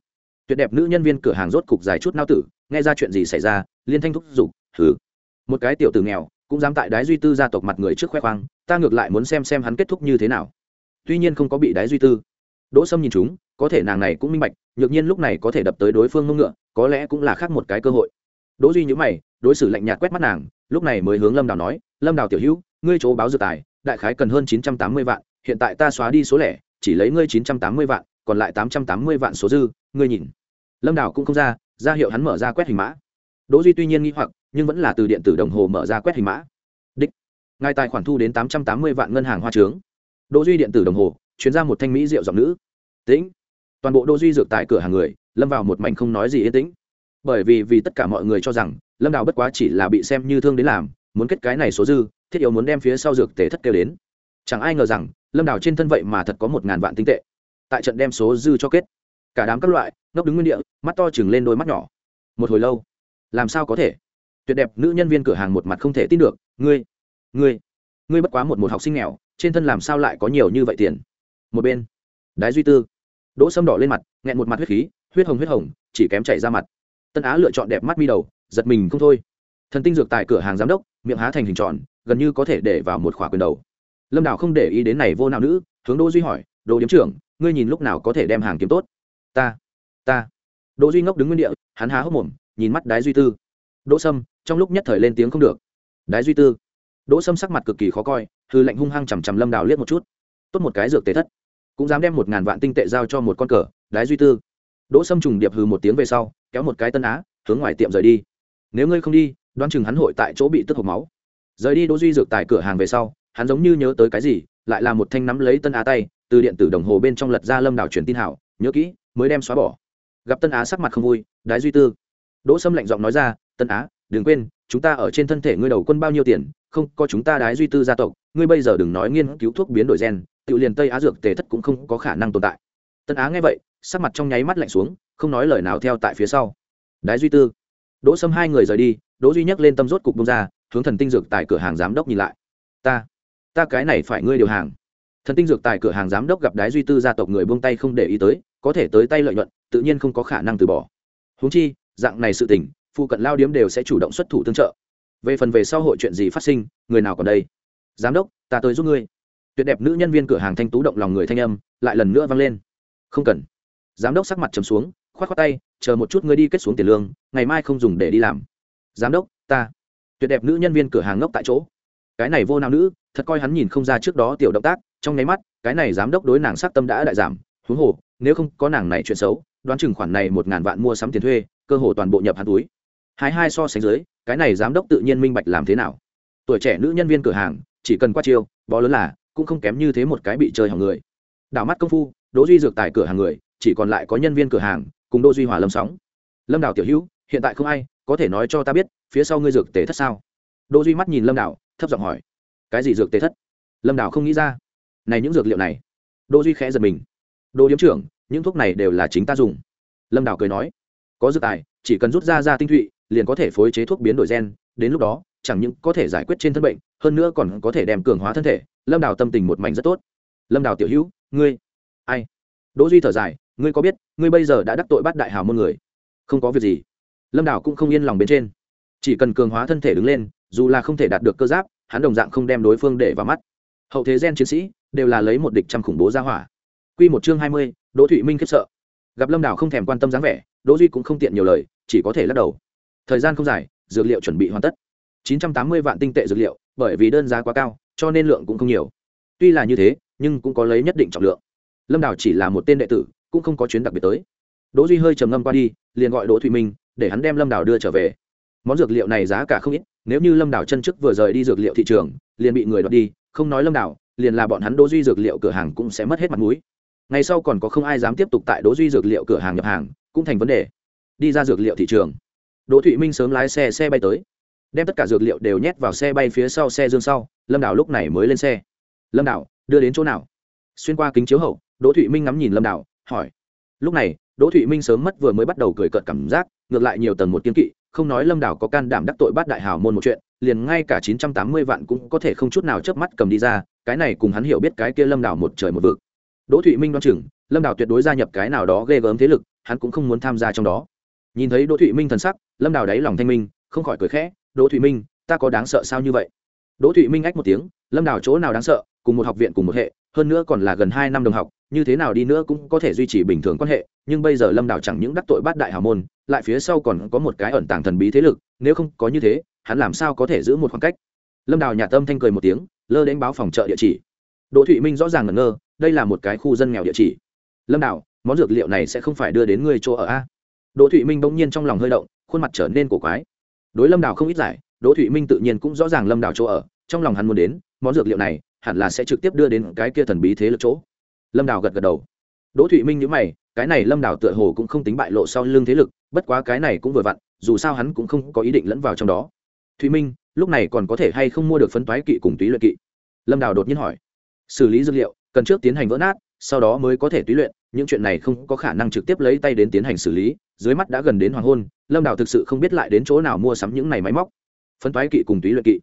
tuyệt đẹp nữ nhân viên cửa hàng rốt cục dài chút nao tử, nghe ra chuyện gì xảy ra, liên thanh thúc giục thử một cái tiểu tử nghèo, cũng dám tại đái duy tư gia tộc mặt người trước khoe khoang, ta ngược lại muốn xem xem hắn kết thúc như thế nào. Tuy nhiên không có bị đái duy tư. Đỗ sâm nhìn chúng, có thể nàng này cũng minh bạch, nhược nhiên lúc này có thể đập tới đối phương ngưng ngựa, có lẽ cũng là khác một cái cơ hội. Đỗ duy nhữ mày, đối xử lạnh nhạt quét mắt nàng, lúc này mới hướng lâm đào nói, lâm đào tiểu hữu, ngươi chỗ báo dự tài, đại khái cần hơn chín trăm tám mươi vạn, hiện tại ta xóa đi số lẻ, chỉ lấy ngươi chín trăm tám mươi vạn, còn lại tám trăm tám mươi vạn số dư ngươi nhìn. Lâm đào cũng không ra ra hiệu hắn mở ra quét hình mã. Đỗ duy tuy nhiên nghi hoặc, nhưng vẫn là từ điện tử đồng hồ mở ra quét hình mã. Đích. Ngài tài khoản thu đến tám trăm tám mươi vạn ngân hàng hoa trướng. Đỗ duy điện tử đồng hồ, chuyến ra một thanh mỹ rượu giọng nữ. Tĩnh. Toàn bộ đỗ duy dược tại cửa hàng người, lâm vào một mảnh không nói gì yên tĩnh. Bởi vì vì tất cả mọi người cho rằng, lâm đào bất quá chỉ là bị xem như thương đến làm, muốn kết cái này số dư, thiết yếu muốn đem phía sau dược tể thất kêu đến. Chẳng ai ngờ rằng, lâm đào trên thân vậy mà thật có một ngàn vạn tinh tệ. Tại trận đem số dư cho kết cả đám các loại, ngốc đứng nguyên địa, mắt to chừng lên đôi mắt nhỏ. Một hồi lâu, làm sao có thể? Tuyệt đẹp nữ nhân viên cửa hàng một mặt không thể tin được, ngươi ngươi ngươi bất quá một một học sinh nghèo, trên thân làm sao lại có nhiều như vậy tiền? Một bên, đái duy tư, đỗ sâm đỏ lên mặt, nghẹn một mặt huyết khí, huyết hồng huyết hồng, chỉ kém chảy ra mặt. Tân á lựa chọn đẹp mắt mi đầu, giật mình không thôi. Thần tinh dược tại cửa hàng giám đốc, miệng há thành hình tròn, gần như có thể để vào một khỏa quyền đầu. Lâm đào không để ý đến này vô nào nữ, hướng đỗ duy hỏi, đồ điếm trưởng, ngươi nhìn lúc nào có thể đem hàng kiếm tốt? Ta ta. Đỗ duy ngốc đứng nguyên địa, hắn há hốc mồm, nhìn mắt đái duy tư. Đỗ sâm, trong lúc nhất thời lên tiếng không được. Đái duy tư. Đỗ sâm sắc mặt cực kỳ khó coi, hư lệnh hung hăng chằm chằm lâm đào liếc một chút. Tốt một cái dược tế thất. Cũng dám đem một ngàn vạn tinh tệ giao cho một con cờ, đái duy tư. Đỗ sâm trùng điệp hừ một tiếng về sau, kéo một cái tân á, hướng ngoài tiệm rời đi. Nếu ngươi không đi, đoán chừng hắn hội tại chỗ bị tức hộc máu. Rời đi đỗ duy dược tại cửa hàng về sau, hắn giống như nhớ tới cái gì, lại là một thanh nắm lấy tân á tay, từ điện tử đồng hồ bên trong lật ra lâm đảo truyền tin hảo, nhớ kỹ mới đem xóa bỏ. Gặp tân á sắc mặt không vui, đái duy tư. Đỗ sâm lạnh giọng nói ra, tân á, đừng quên, chúng ta ở trên thân thể ngươi đầu quân bao nhiêu tiền, không có chúng ta đái duy tư gia tộc, ngươi bây giờ đừng nói nghiên cứu thuốc biến đổi gen tự liền tây á dược tề thất cũng không có khả năng tồn tại. Tân á nghe vậy, sắc mặt trong nháy mắt lạnh xuống, không nói lời nào theo tại phía sau. Đái duy tư. Đỗ sâm hai người rời đi, đỗ duy nhắc lên tâm rốt cục bông ra, hướng thần tinh dược tại cửa hàng giám đốc nhìn lại. Ta ta cái này phải ngươi điều hàng. Thần tinh dược tại cửa hàng giám đốc gặp đái duy tư gia tộc người buông tay không để ý tới có thể tới tay lợi nhuận, tự nhiên không có khả năng từ bỏ. Húng chi, dạng này sự tình, phụ cận lao điếm đều sẽ chủ động xuất thủ tương trợ. Về phần về sau hội chuyện gì phát sinh, người nào còn đây? Giám đốc, ta tới giúp ngươi. Tuyệt đẹp nữ nhân viên cửa hàng thanh tú động lòng người thanh âm, lại lần nữa vang lên. Không cần. Giám đốc sắc mặt trầm xuống k h o á t k tay, chờ một chút ngươi đi kết xuống tiền lương, ngày mai không dùng để đi làm. Giám đốc, ta. Tuyệt đẹp nữ nhân viên cửa hàng ngốc tại chỗ. Cái này vô nào nữ, thật coi hắn nhìn không ra trước đó tiểu động tác, trong nháy mắt, cái này giám đốc đối nàng sắc tâm đã đại giảm, huống hồ nếu không có nàng này chuyện xấu, đoán chừng khoản này một ngàn vạn mua sắm tiền thuê, cơ hồ toàn bộ nhập hắn túi. Hai hai so sánh dưới, cái này giám đốc tự nhiên minh bạch làm thế nào. Tuổi trẻ nữ nhân viên cửa hàng, chỉ cần qua chiêu, bó lớn là, cũng không kém như thế một cái bị chơi hỏng người. Đảo mắt công phu, đỗ duy dược tài cửa hàng người, chỉ còn lại có nhân viên cửa hàng, cùng đỗ duy hòa lâm sóng. Lâm đảo tiểu hữu, hiện tại không ai, có thể nói cho ta biết, phía sau ngươi dược tế thất sao? Đỗ duy mắt nhìn lâm đảo, thấp giọng hỏi. Cái gì dược tế thất? Lâm đảo không nghĩ ra. Này những dược liệu này. Đỗ duy khẽ giật mình đỗ điếm trưởng, những thuốc này đều là chính ta dùng. Lâm Đào cười nói, có dự tài, chỉ cần rút ra ra tinh thụy, liền có thể phối chế thuốc biến đổi gen, đến lúc đó, chẳng những có thể giải quyết trên thân bệnh, hơn nữa còn có thể đem cường hóa thân thể. Lâm đào tâm tình một mảnh rất tốt. Lâm đào tiểu hữu, ngươi, ai? Đỗ duy thở dài, ngươi có biết, ngươi bây giờ đã đắc tội bắt đại hào môn người? Không có việc gì. Lâm đào cũng không yên lòng bên trên. Chỉ cần cường hóa thân thể đứng lên, dù là không thể đạt được cơ giáp, hắn đồng dạng không đem đối phương để vào mắt. Hậu thế gen chiến sĩ đều là lấy một địch trăm khủng bố ra hỏa quy một chương hai mươi, đỗ thụy minh khiếp sợ. Gặp lâm đào không thèm quan tâm dáng vẻ đỗ duy cũng không tiện nhiều lời chỉ có thể lắc đầu. Thời gian không dài dược liệu chuẩn bị hoàn tất. 980 vạn tinh tệ dược liệu bởi vì đơn giá quá cao cho nên lượng cũng không nhiều. Tuy là như thế nhưng cũng có lấy nhất định trọng lượng. Lâm đào chỉ là một tên đệ tử cũng không có chuyến đặc biệt tới. Đỗ duy hơi trầm ngâm qua đi liền gọi đỗ thụy minh để hắn đem lâm đào đưa trở về. Món dược liệu này giá cả không ít nếu như lâm đào chân trước vừa rời đi dược liệu thị trường liền bị người đoạt đi không nói lâm đào liền là bọn hắn đỗ duy dược liệu cửa hàng cũng sẽ mất hết mặt mũi ngày sau còn có không ai dám tiếp tục tại đỗ duy dược liệu cửa hàng nhập hàng, cũng thành vấn đề. Đi ra dược liệu thị trường. Đỗ thụy minh sớm lái xe xe bay tới. Đem tất cả dược liệu đều nhét vào xe bay phía sau, xe dương sau, lâm đảo lúc này mới lên xe. Lâm đảo, đưa đến chỗ nào? Xuyên qua kính chiếu hậu, đỗ thụy minh ngắm nhìn lâm đảo, hỏi. Lúc này, đỗ thụy minh sớm mất vừa mới bắt đầu cười cợt cảm giác, ngược lại nhiều tầng một kiên kỵ, không nói lâm đảo có can đảm đắc tội bắt đại hào môn một chuyện, liền ngay cả chín trăm tám mươi vạn cũng có thể không chút nào chớp mắt cầm đi ra, cái này cùng hắn hiểu biết cái kia lâm đảo một trời một vực đỗ thụy minh đoán chừng, lâm Đào tuyệt đối gia nhập cái nào đó ghê gớm thế lực, hắn cũng không muốn tham gia trong đó. Nhìn thấy đỗ thụy minh thần sắc, lâm đào đáy lòng thanh minh, không khỏi cười khẽ, đỗ thụy minh, ta có đáng sợ sao như vậy? Đỗ thụy minh ách một tiếng, lâm đào chỗ nào đáng sợ, cùng một học viện cùng một hệ, hơn nữa còn là gần hai năm đồng học, như thế nào đi nữa cũng có thể duy trì bình thường quan hệ, nhưng bây giờ lâm đào chẳng những đắc tội bát đại hào môn, lại phía sau còn có một cái ẩn tàng thần bí thế lực, nếu không có như thế, hắn làm sao có thể giữ một khoảng cách? Lâm đào nhà tâm thanh cười một tiếng, lơ đến báo phòng chợ địa chỉ. Đỗ thụy minh rõ ràng ngẩn ngơ đây là một cái khu dân nghèo địa chỉ. Lâm đào, món dược liệu này sẽ không phải đưa đến ngươi chỗ ở a? Đỗ thụy minh bỗng nhiên trong lòng hơi động, khuôn mặt trở nên cổ quái. Đối lâm đào không ít giải, đỗ thụy minh tự nhiên cũng rõ ràng lâm đào chỗ ở, trong lòng hắn muốn đến, món dược liệu này hẳn là sẽ trực tiếp đưa đến cái kia thần bí thế lực chỗ. Lâm đào gật gật đầu. Đỗ thụy minh nhớ mày, cái này lâm đào tựa hồ cũng không tính bại lộ sau lưng thế lực, bất quá cái này cũng vừa vặn, dù sao hắn cũng không có ý định lẫn vào trong đó. Thụy minh, lúc này còn có thể hay không mua được phấn toái kỵ cùng túy luyện kỵ? Lâm đào đột nhiên hỏi. Xử lý dược liệu cần trước tiến hành vỡ nát, sau đó mới có thể tùy luyện, những chuyện này không có khả năng trực tiếp lấy tay đến tiến hành xử lý, dưới mắt đã gần đến hoàng hôn, lâm đào thực sự không biết lại đến chỗ nào mua sắm những này máy móc. Phân toái kỵ cùng túy luyện kỵ.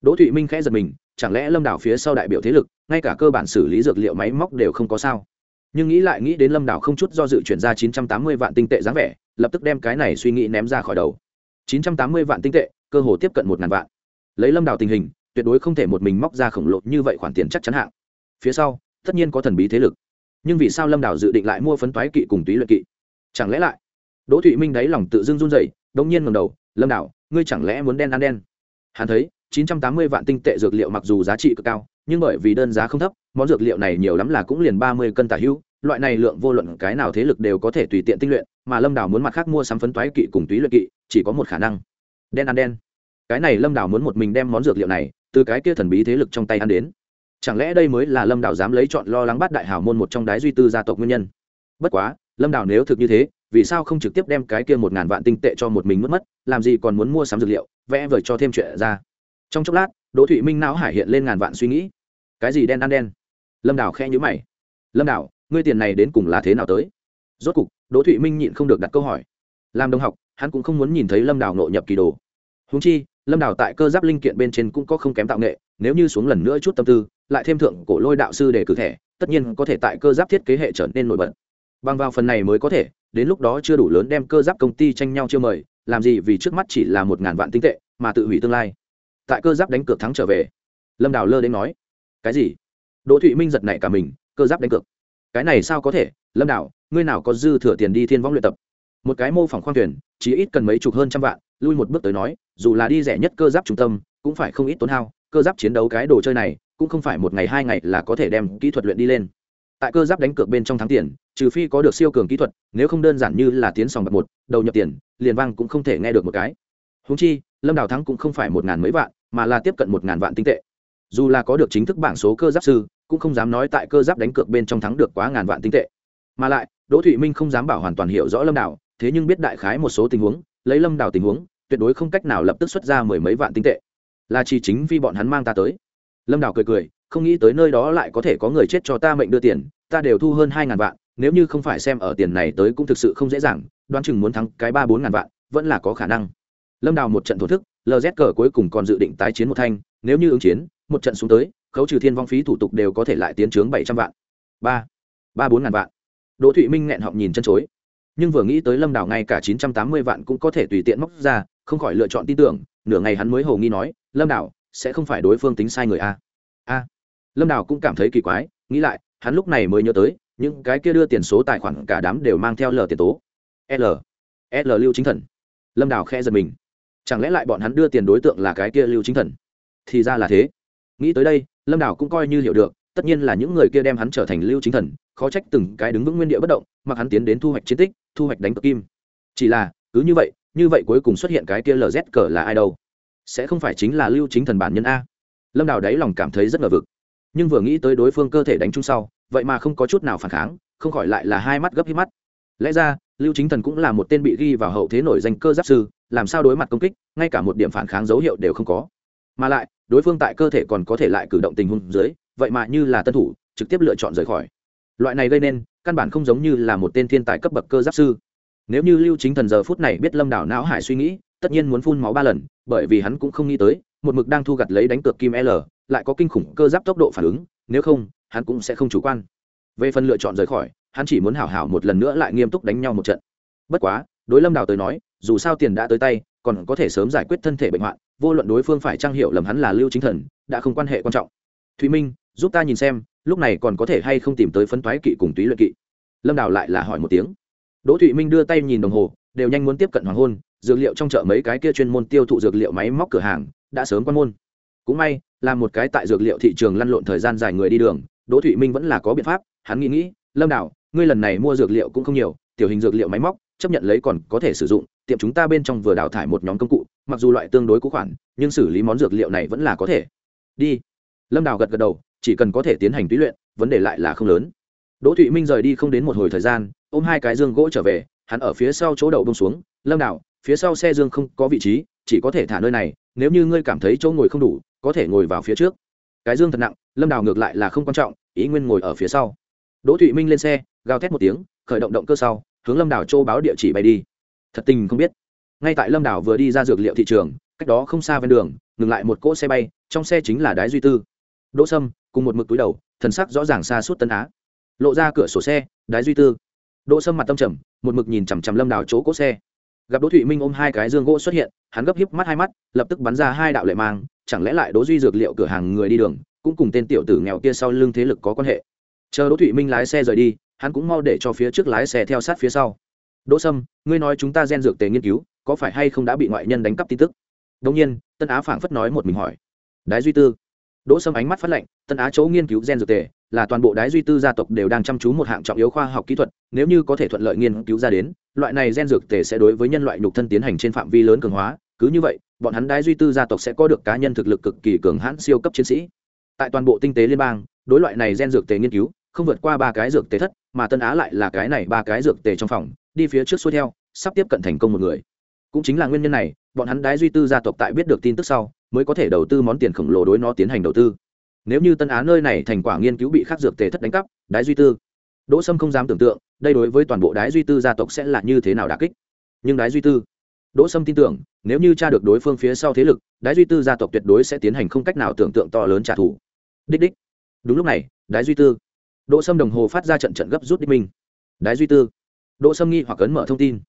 Đỗ thụy minh khẽ giật mình, chẳng lẽ lâm đào phía sau đại biểu thế lực, ngay cả cơ bản xử lý dược liệu máy móc đều không có sao? Nhưng nghĩ lại nghĩ đến lâm đảo không chút do dự chuyển ra chín trăm tám mươi vạn tinh tệ dáng vẻ, lập tức đem cái này suy nghĩ ném ra khỏi đầu. chín trăm tám mươi vạn tinh tệ, cơ hồ tiếp cận một ngàn vạn. Lấy lâm đảo tình hình, tuyệt đối không thể một mình móc ra khổng lồ như vậy khoản tiền chắc chắn hạng. Phía sau tất nhiên có thần bí thế lực. Nhưng vì sao lâm đảo dự định lại mua phấn toái kỵ cùng túy luyện kỵ? Chẳng lẽ lại? Đỗ thụy minh đáy lòng tự dưng run dậy đông nhiên ngầm đầu, lâm đảo ngươi chẳng lẽ muốn đen ăn đen? Hắn thấy, chín trăm tám mươi vạn tinh tệ dược liệu mặc dù giá trị cực cao, nhưng bởi vì đơn giá không thấp, món dược liệu này nhiều lắm là cũng liền ba mươi cân tả hữu loại này lượng vô luận cái nào thế lực đều có thể tùy tiện tinh luyện, mà lâm đảo muốn mặt khác mua sắm phấn toái kỵ cùng túy luyện kỵ, chỉ có một khả năng, đen ăn đen. Cái này lâm đảo muốn một mình đem món dược liệu này từ cái kia thần bí thế lực trong tay ăn đến chẳng lẽ đây mới là lâm đảo dám lấy chọn lo lắng bắt đại hào môn một trong đái duy tư gia tộc nguyên nhân? Bất quá, lâm đảo nếu thực như thế, vì sao không trực tiếp đem cái kia một ngàn vạn tinh tệ cho một mình mất mất, làm gì còn muốn mua sắm dược liệu, vẽ vời cho thêm chuyện ra? Trong chốc lát, đỗ thụy minh não hải hiện lên ngàn vạn suy nghĩ. Cái gì đen ăn đen? Lâm đảo khe nhữ mày. Lâm đảo, ngươi tiền này đến cùng là thế nào tới? Rốt cục, đỗ thụy minh nhịn không được đặt câu hỏi. Làm đồng học, hắn cũng không muốn nhìn thấy lâm đảo nội nhập kỳ đồ. Húng chi, lâm đảo tại cơ giáp linh kiện bên trên cũng có không kém tạo nghệ, nếu như xuống lần nữa chút tâm tư lại thêm thượng cổ lôi đạo sư để cử thẻ, tất nhiên có thể tại cơ giáp thiết kế hệ trở nên nổi bật. Bằng vào phần này mới có thể, đến lúc đó chưa đủ lớn đem cơ giáp công ty tranh nhau chưa mời, làm gì vì trước mắt chỉ là một ngàn vạn tinh tệ, mà tự hủy tương lai. Tại cơ giáp đánh cược thắng trở về. Lâm đào lơ đến nói, cái gì? Đỗ thụy minh giật nảy cả mình, cơ giáp đánh cược? Cái này sao có thể? Lâm đào, ngươi nào có dư thừa tiền đi thiên võng luyện tập? Một cái mô phỏng khoang thuyền, chỉ ít cần mấy chục hơn trăm vạn, lui một bước tới nói, dù là đi rẻ nhất cơ giáp trung tâm, cũng phải không ít tốn hao, cơ giáp chiến đấu cái đồ chơi này cũng không phải một ngày hai ngày là có thể đem kỹ thuật luyện đi lên. Tại cơ giáp đánh cược bên trong thắng tiền, trừ phi có được siêu cường kỹ thuật, nếu không đơn giản như là tiến sòng bạc một, đầu nhập tiền, liền vang cũng không thể nghe được một cái. Húng chi, lâm đào thắng cũng không phải một ngàn mấy vạn, mà là tiếp cận một ngàn vạn tinh tệ. Dù là có được chính thức bảng số cơ giáp sư, cũng không dám nói tại cơ giáp đánh cược bên trong thắng được quá ngàn vạn tinh tệ. Mà lại, đỗ thụy minh không dám bảo hoàn toàn hiểu rõ lâm đào, thế nhưng biết đại khái một số tình huống, lấy lâm đào tình huống, tuyệt đối không cách nào lập tức xuất ra mười mấy vạn tinh tệ. Là chỉ chính vì bọn hắn mang ta tới lâm đào cười cười, không nghĩ tới nơi đó lại có thể có người chết cho ta mệnh đưa tiền, ta đều thu hơn hai ngàn vạn, nếu như không phải xem ở tiền này tới cũng thực sự không dễ dàng, đoán chừng muốn thắng cái ba bốn ngàn vạn, vẫn là có khả năng. Lâm đào một trận thổ thức lz cờ cuối cùng còn dự định tái chiến một thanh, nếu như ứng chiến, một trận xuống tới, khấu trừ thiên vong phí thủ tục đều có thể lại tiến trướng bảy trăm vạn. Ba ba bốn ngàn vạn. Đỗ thụy minh nghẹn họng nhìn chân chối. Nhưng vừa nghĩ tới lâm đào ngay cả chín trăm tám mươi vạn cũng có thể tùy tiện móc ra, không khỏi lựa chọn tin tưởng, nửa ngày hắn mới hầu nghi nói, lâm đào sẽ không phải đối phương tính sai người a. A. Lâm đào cũng cảm thấy kỳ quái, nghĩ lại, hắn lúc này mới nhớ tới, những cái kia đưa tiền số tài khoản cả đám đều mang theo l tiền tố. L. L lưu chính thần. Lâm đào khe giật mình. Chẳng lẽ lại bọn hắn đưa tiền đối tượng là cái kia lưu chính thần? Thì ra là thế. Nghĩ tới đây, lâm đào cũng coi như hiểu được, tất nhiên là những người kia đem hắn trở thành lưu chính thần, khó trách từng cái đứng vững nguyên địa bất động, mặc hắn tiến đến thu hoạch chiến tích, thu hoạch đánh cực kim. Chỉ là, cứ như vậy như vậy cuối cùng xuất hiện cái kia lz cờ là ai đâu? Sẽ không phải chính là lưu chính thần bản nhân a. Lâm đào đáy lòng cảm thấy rất ngờ vực. Nhưng vừa nghĩ tới đối phương cơ thể đánh chung sau, vậy mà không có chút nào phản kháng, không khỏi lại là hai mắt gấp hít mắt. Lẽ ra, lưu chính thần cũng là một tên bị ghi vào hậu thế nổi danh cơ giáp sư, làm sao đối mặt công kích, ngay cả một điểm phản kháng dấu hiệu đều không có. Mà lại, đối phương tại cơ thể còn có thể lại cử động tình huống dưới, vậy mà như là tân thủ, trực tiếp lựa chọn rời khỏi. Loại này gây nên, căn bản không giống như là một tên thiên tài cấp bậc cơ giáp sư. Nếu như lưu chính thần giờ phút này biết lâm đảo não hải suy nghĩ tất nhiên muốn phun máu ba lần, bởi vì hắn cũng không nghĩ tới, một mực đang thu gặt lấy đánh cược kim l, lại có kinh khủng cơ giáp tốc độ phản ứng, nếu không, hắn cũng sẽ không chủ quan. Về phần lựa chọn rời khỏi, hắn chỉ muốn hảo hảo một lần nữa lại nghiêm túc đánh nhau một trận. Bất quá, đối lâm đào tới nói, dù sao tiền đã tới tay, còn có thể sớm giải quyết thân thể bệnh hoạn, vô luận đối phương phải trang hiệu lầm hắn là lưu chính thần, đã không quan hệ quan trọng. Thùy minh, giúp ta nhìn xem, lúc này còn có thể hay không tìm tới phấn toái kỵ cùng túy luyện kỵ? Lâm đào lại là hỏi một tiếng. Đỗ thụy minh đưa tay nhìn đồng hồ, đều nhanh muốn tiếp cận hoàng hôn dược liệu trong chợ mấy cái kia chuyên môn tiêu thụ dược liệu máy móc cửa hàng, đã sớm quan môn. Cũng may, là một cái tại dược liệu thị trường lăn lộn thời gian dài người đi đường, đỗ thụy minh vẫn là có biện pháp, hắn nghĩ nghĩ, lâm đạo ngươi lần này mua dược liệu cũng không nhiều, tiểu hình dược liệu máy móc, chấp nhận lấy còn có thể sử dụng, tiệm chúng ta bên trong vừa đào thải một nhóm công cụ, mặc dù loại tương đối cũ khoản, nhưng xử lý món dược liệu này vẫn là có thể. Đi. Lâm đào gật gật đầu, chỉ cần có thể tiến hành túy luyện, vấn đề lại là không lớn. Đỗ thụy minh rời đi không đến một hồi thời gian, ôm hai cái dương gỗ trở về, hắn ở phía sau chỗ đậu bông xuống, lâm đào phía sau xe dương không có vị trí, chỉ có thể thả nơi này, nếu như ngươi cảm thấy chỗ ngồi không đủ, có thể ngồi vào phía trước. Cái dương thật nặng, lâm đào ngược lại là không quan trọng, ý nguyên ngồi ở phía sau. Đỗ thụy minh lên xe, gào thét một tiếng, khởi động động cơ sau, hướng lâm đào châu báo địa chỉ bay đi. Thật tình không biết. Ngay tại lâm đào vừa đi ra dược liệu thị trường, cách đó không xa ven đường, ngừng lại một cỗ xe bay, trong xe chính là đái duy tư. Đỗ sâm, cùng một mực túi đầu, thần sắc rõ ràng xa suốt tân á. Lộ ra cửa sổ xe, đái duy tư. Đỗ sâm mặt tâm trầm, một mực nhìn chằm chằm lâm đào chỗ cỗ xe gặp đỗ thụy minh ôm hai cái dương gỗ xuất hiện, hắn gấp híp mắt hai mắt, lập tức bắn ra hai đạo lệ mang, chẳng lẽ lại đỗ duy dược liệu cửa hàng người đi đường, cũng cùng tên tiểu tử nghèo kia sau lưng thế lực có quan hệ? Chờ đỗ thụy minh lái xe rời đi, hắn cũng mau để cho phía trước lái xe theo sát phía sau. Đỗ sâm, ngươi nói chúng ta gen dược tề nghiên cứu, có phải hay không đã bị ngoại nhân đánh cắp tin tức? Đông nhiên, tân á phảng phất nói một mình hỏi. Đái duy tư. Đỗ sâm ánh mắt phát lệnh, tân á chỗ nghiên cứu gen dược tề là toàn bộ đái duy tư gia tộc đều đang chăm chú một hạng trọng yếu khoa học kỹ thuật, nếu như có thể thuận lợi nghiên cứu ra đến, loại này gen dược tề sẽ đối với nhân loại nhục thân tiến hành trên phạm vi lớn cường hóa, cứ như vậy, bọn hắn đái duy tư gia tộc sẽ có được cá nhân thực lực cực kỳ cường hãn siêu cấp chiến sĩ. Tại toàn bộ tinh tế liên bang, đối loại này gen dược tề nghiên cứu, không vượt qua ba cái dược tề thất, mà tân á lại là cái này ba cái dược tề trong phòng, đi phía trước xuôi theo, sắp tiếp cận thành công một người. Cũng chính là nguyên nhân này, bọn hắn đái duy tư gia tộc tại biết được tin tức sau, mới có thể đầu tư món tiền khổng lồ đối nó tiến hành đầu tư nếu như tân á nơi này thành quả nghiên cứu bị khắc dược tề thất đánh cắp, đái duy tư. Đỗ sâm không dám tưởng tượng, đây đối với toàn bộ đái duy tư gia tộc sẽ là như thế nào đà kích. Nhưng đái duy tư, đỗ sâm tin tưởng, nếu như tra được đối phương phía sau thế lực, đái duy tư gia tộc tuyệt đối sẽ tiến hành không cách nào tưởng tượng to lớn trả thù. Đích đích. Đúng lúc này, đái duy tư. Đỗ sâm đồng hồ phát ra trận trận gấp rút đích minh đái duy tư. Đỗ sâm nghi hoặc ấn mở thông tin.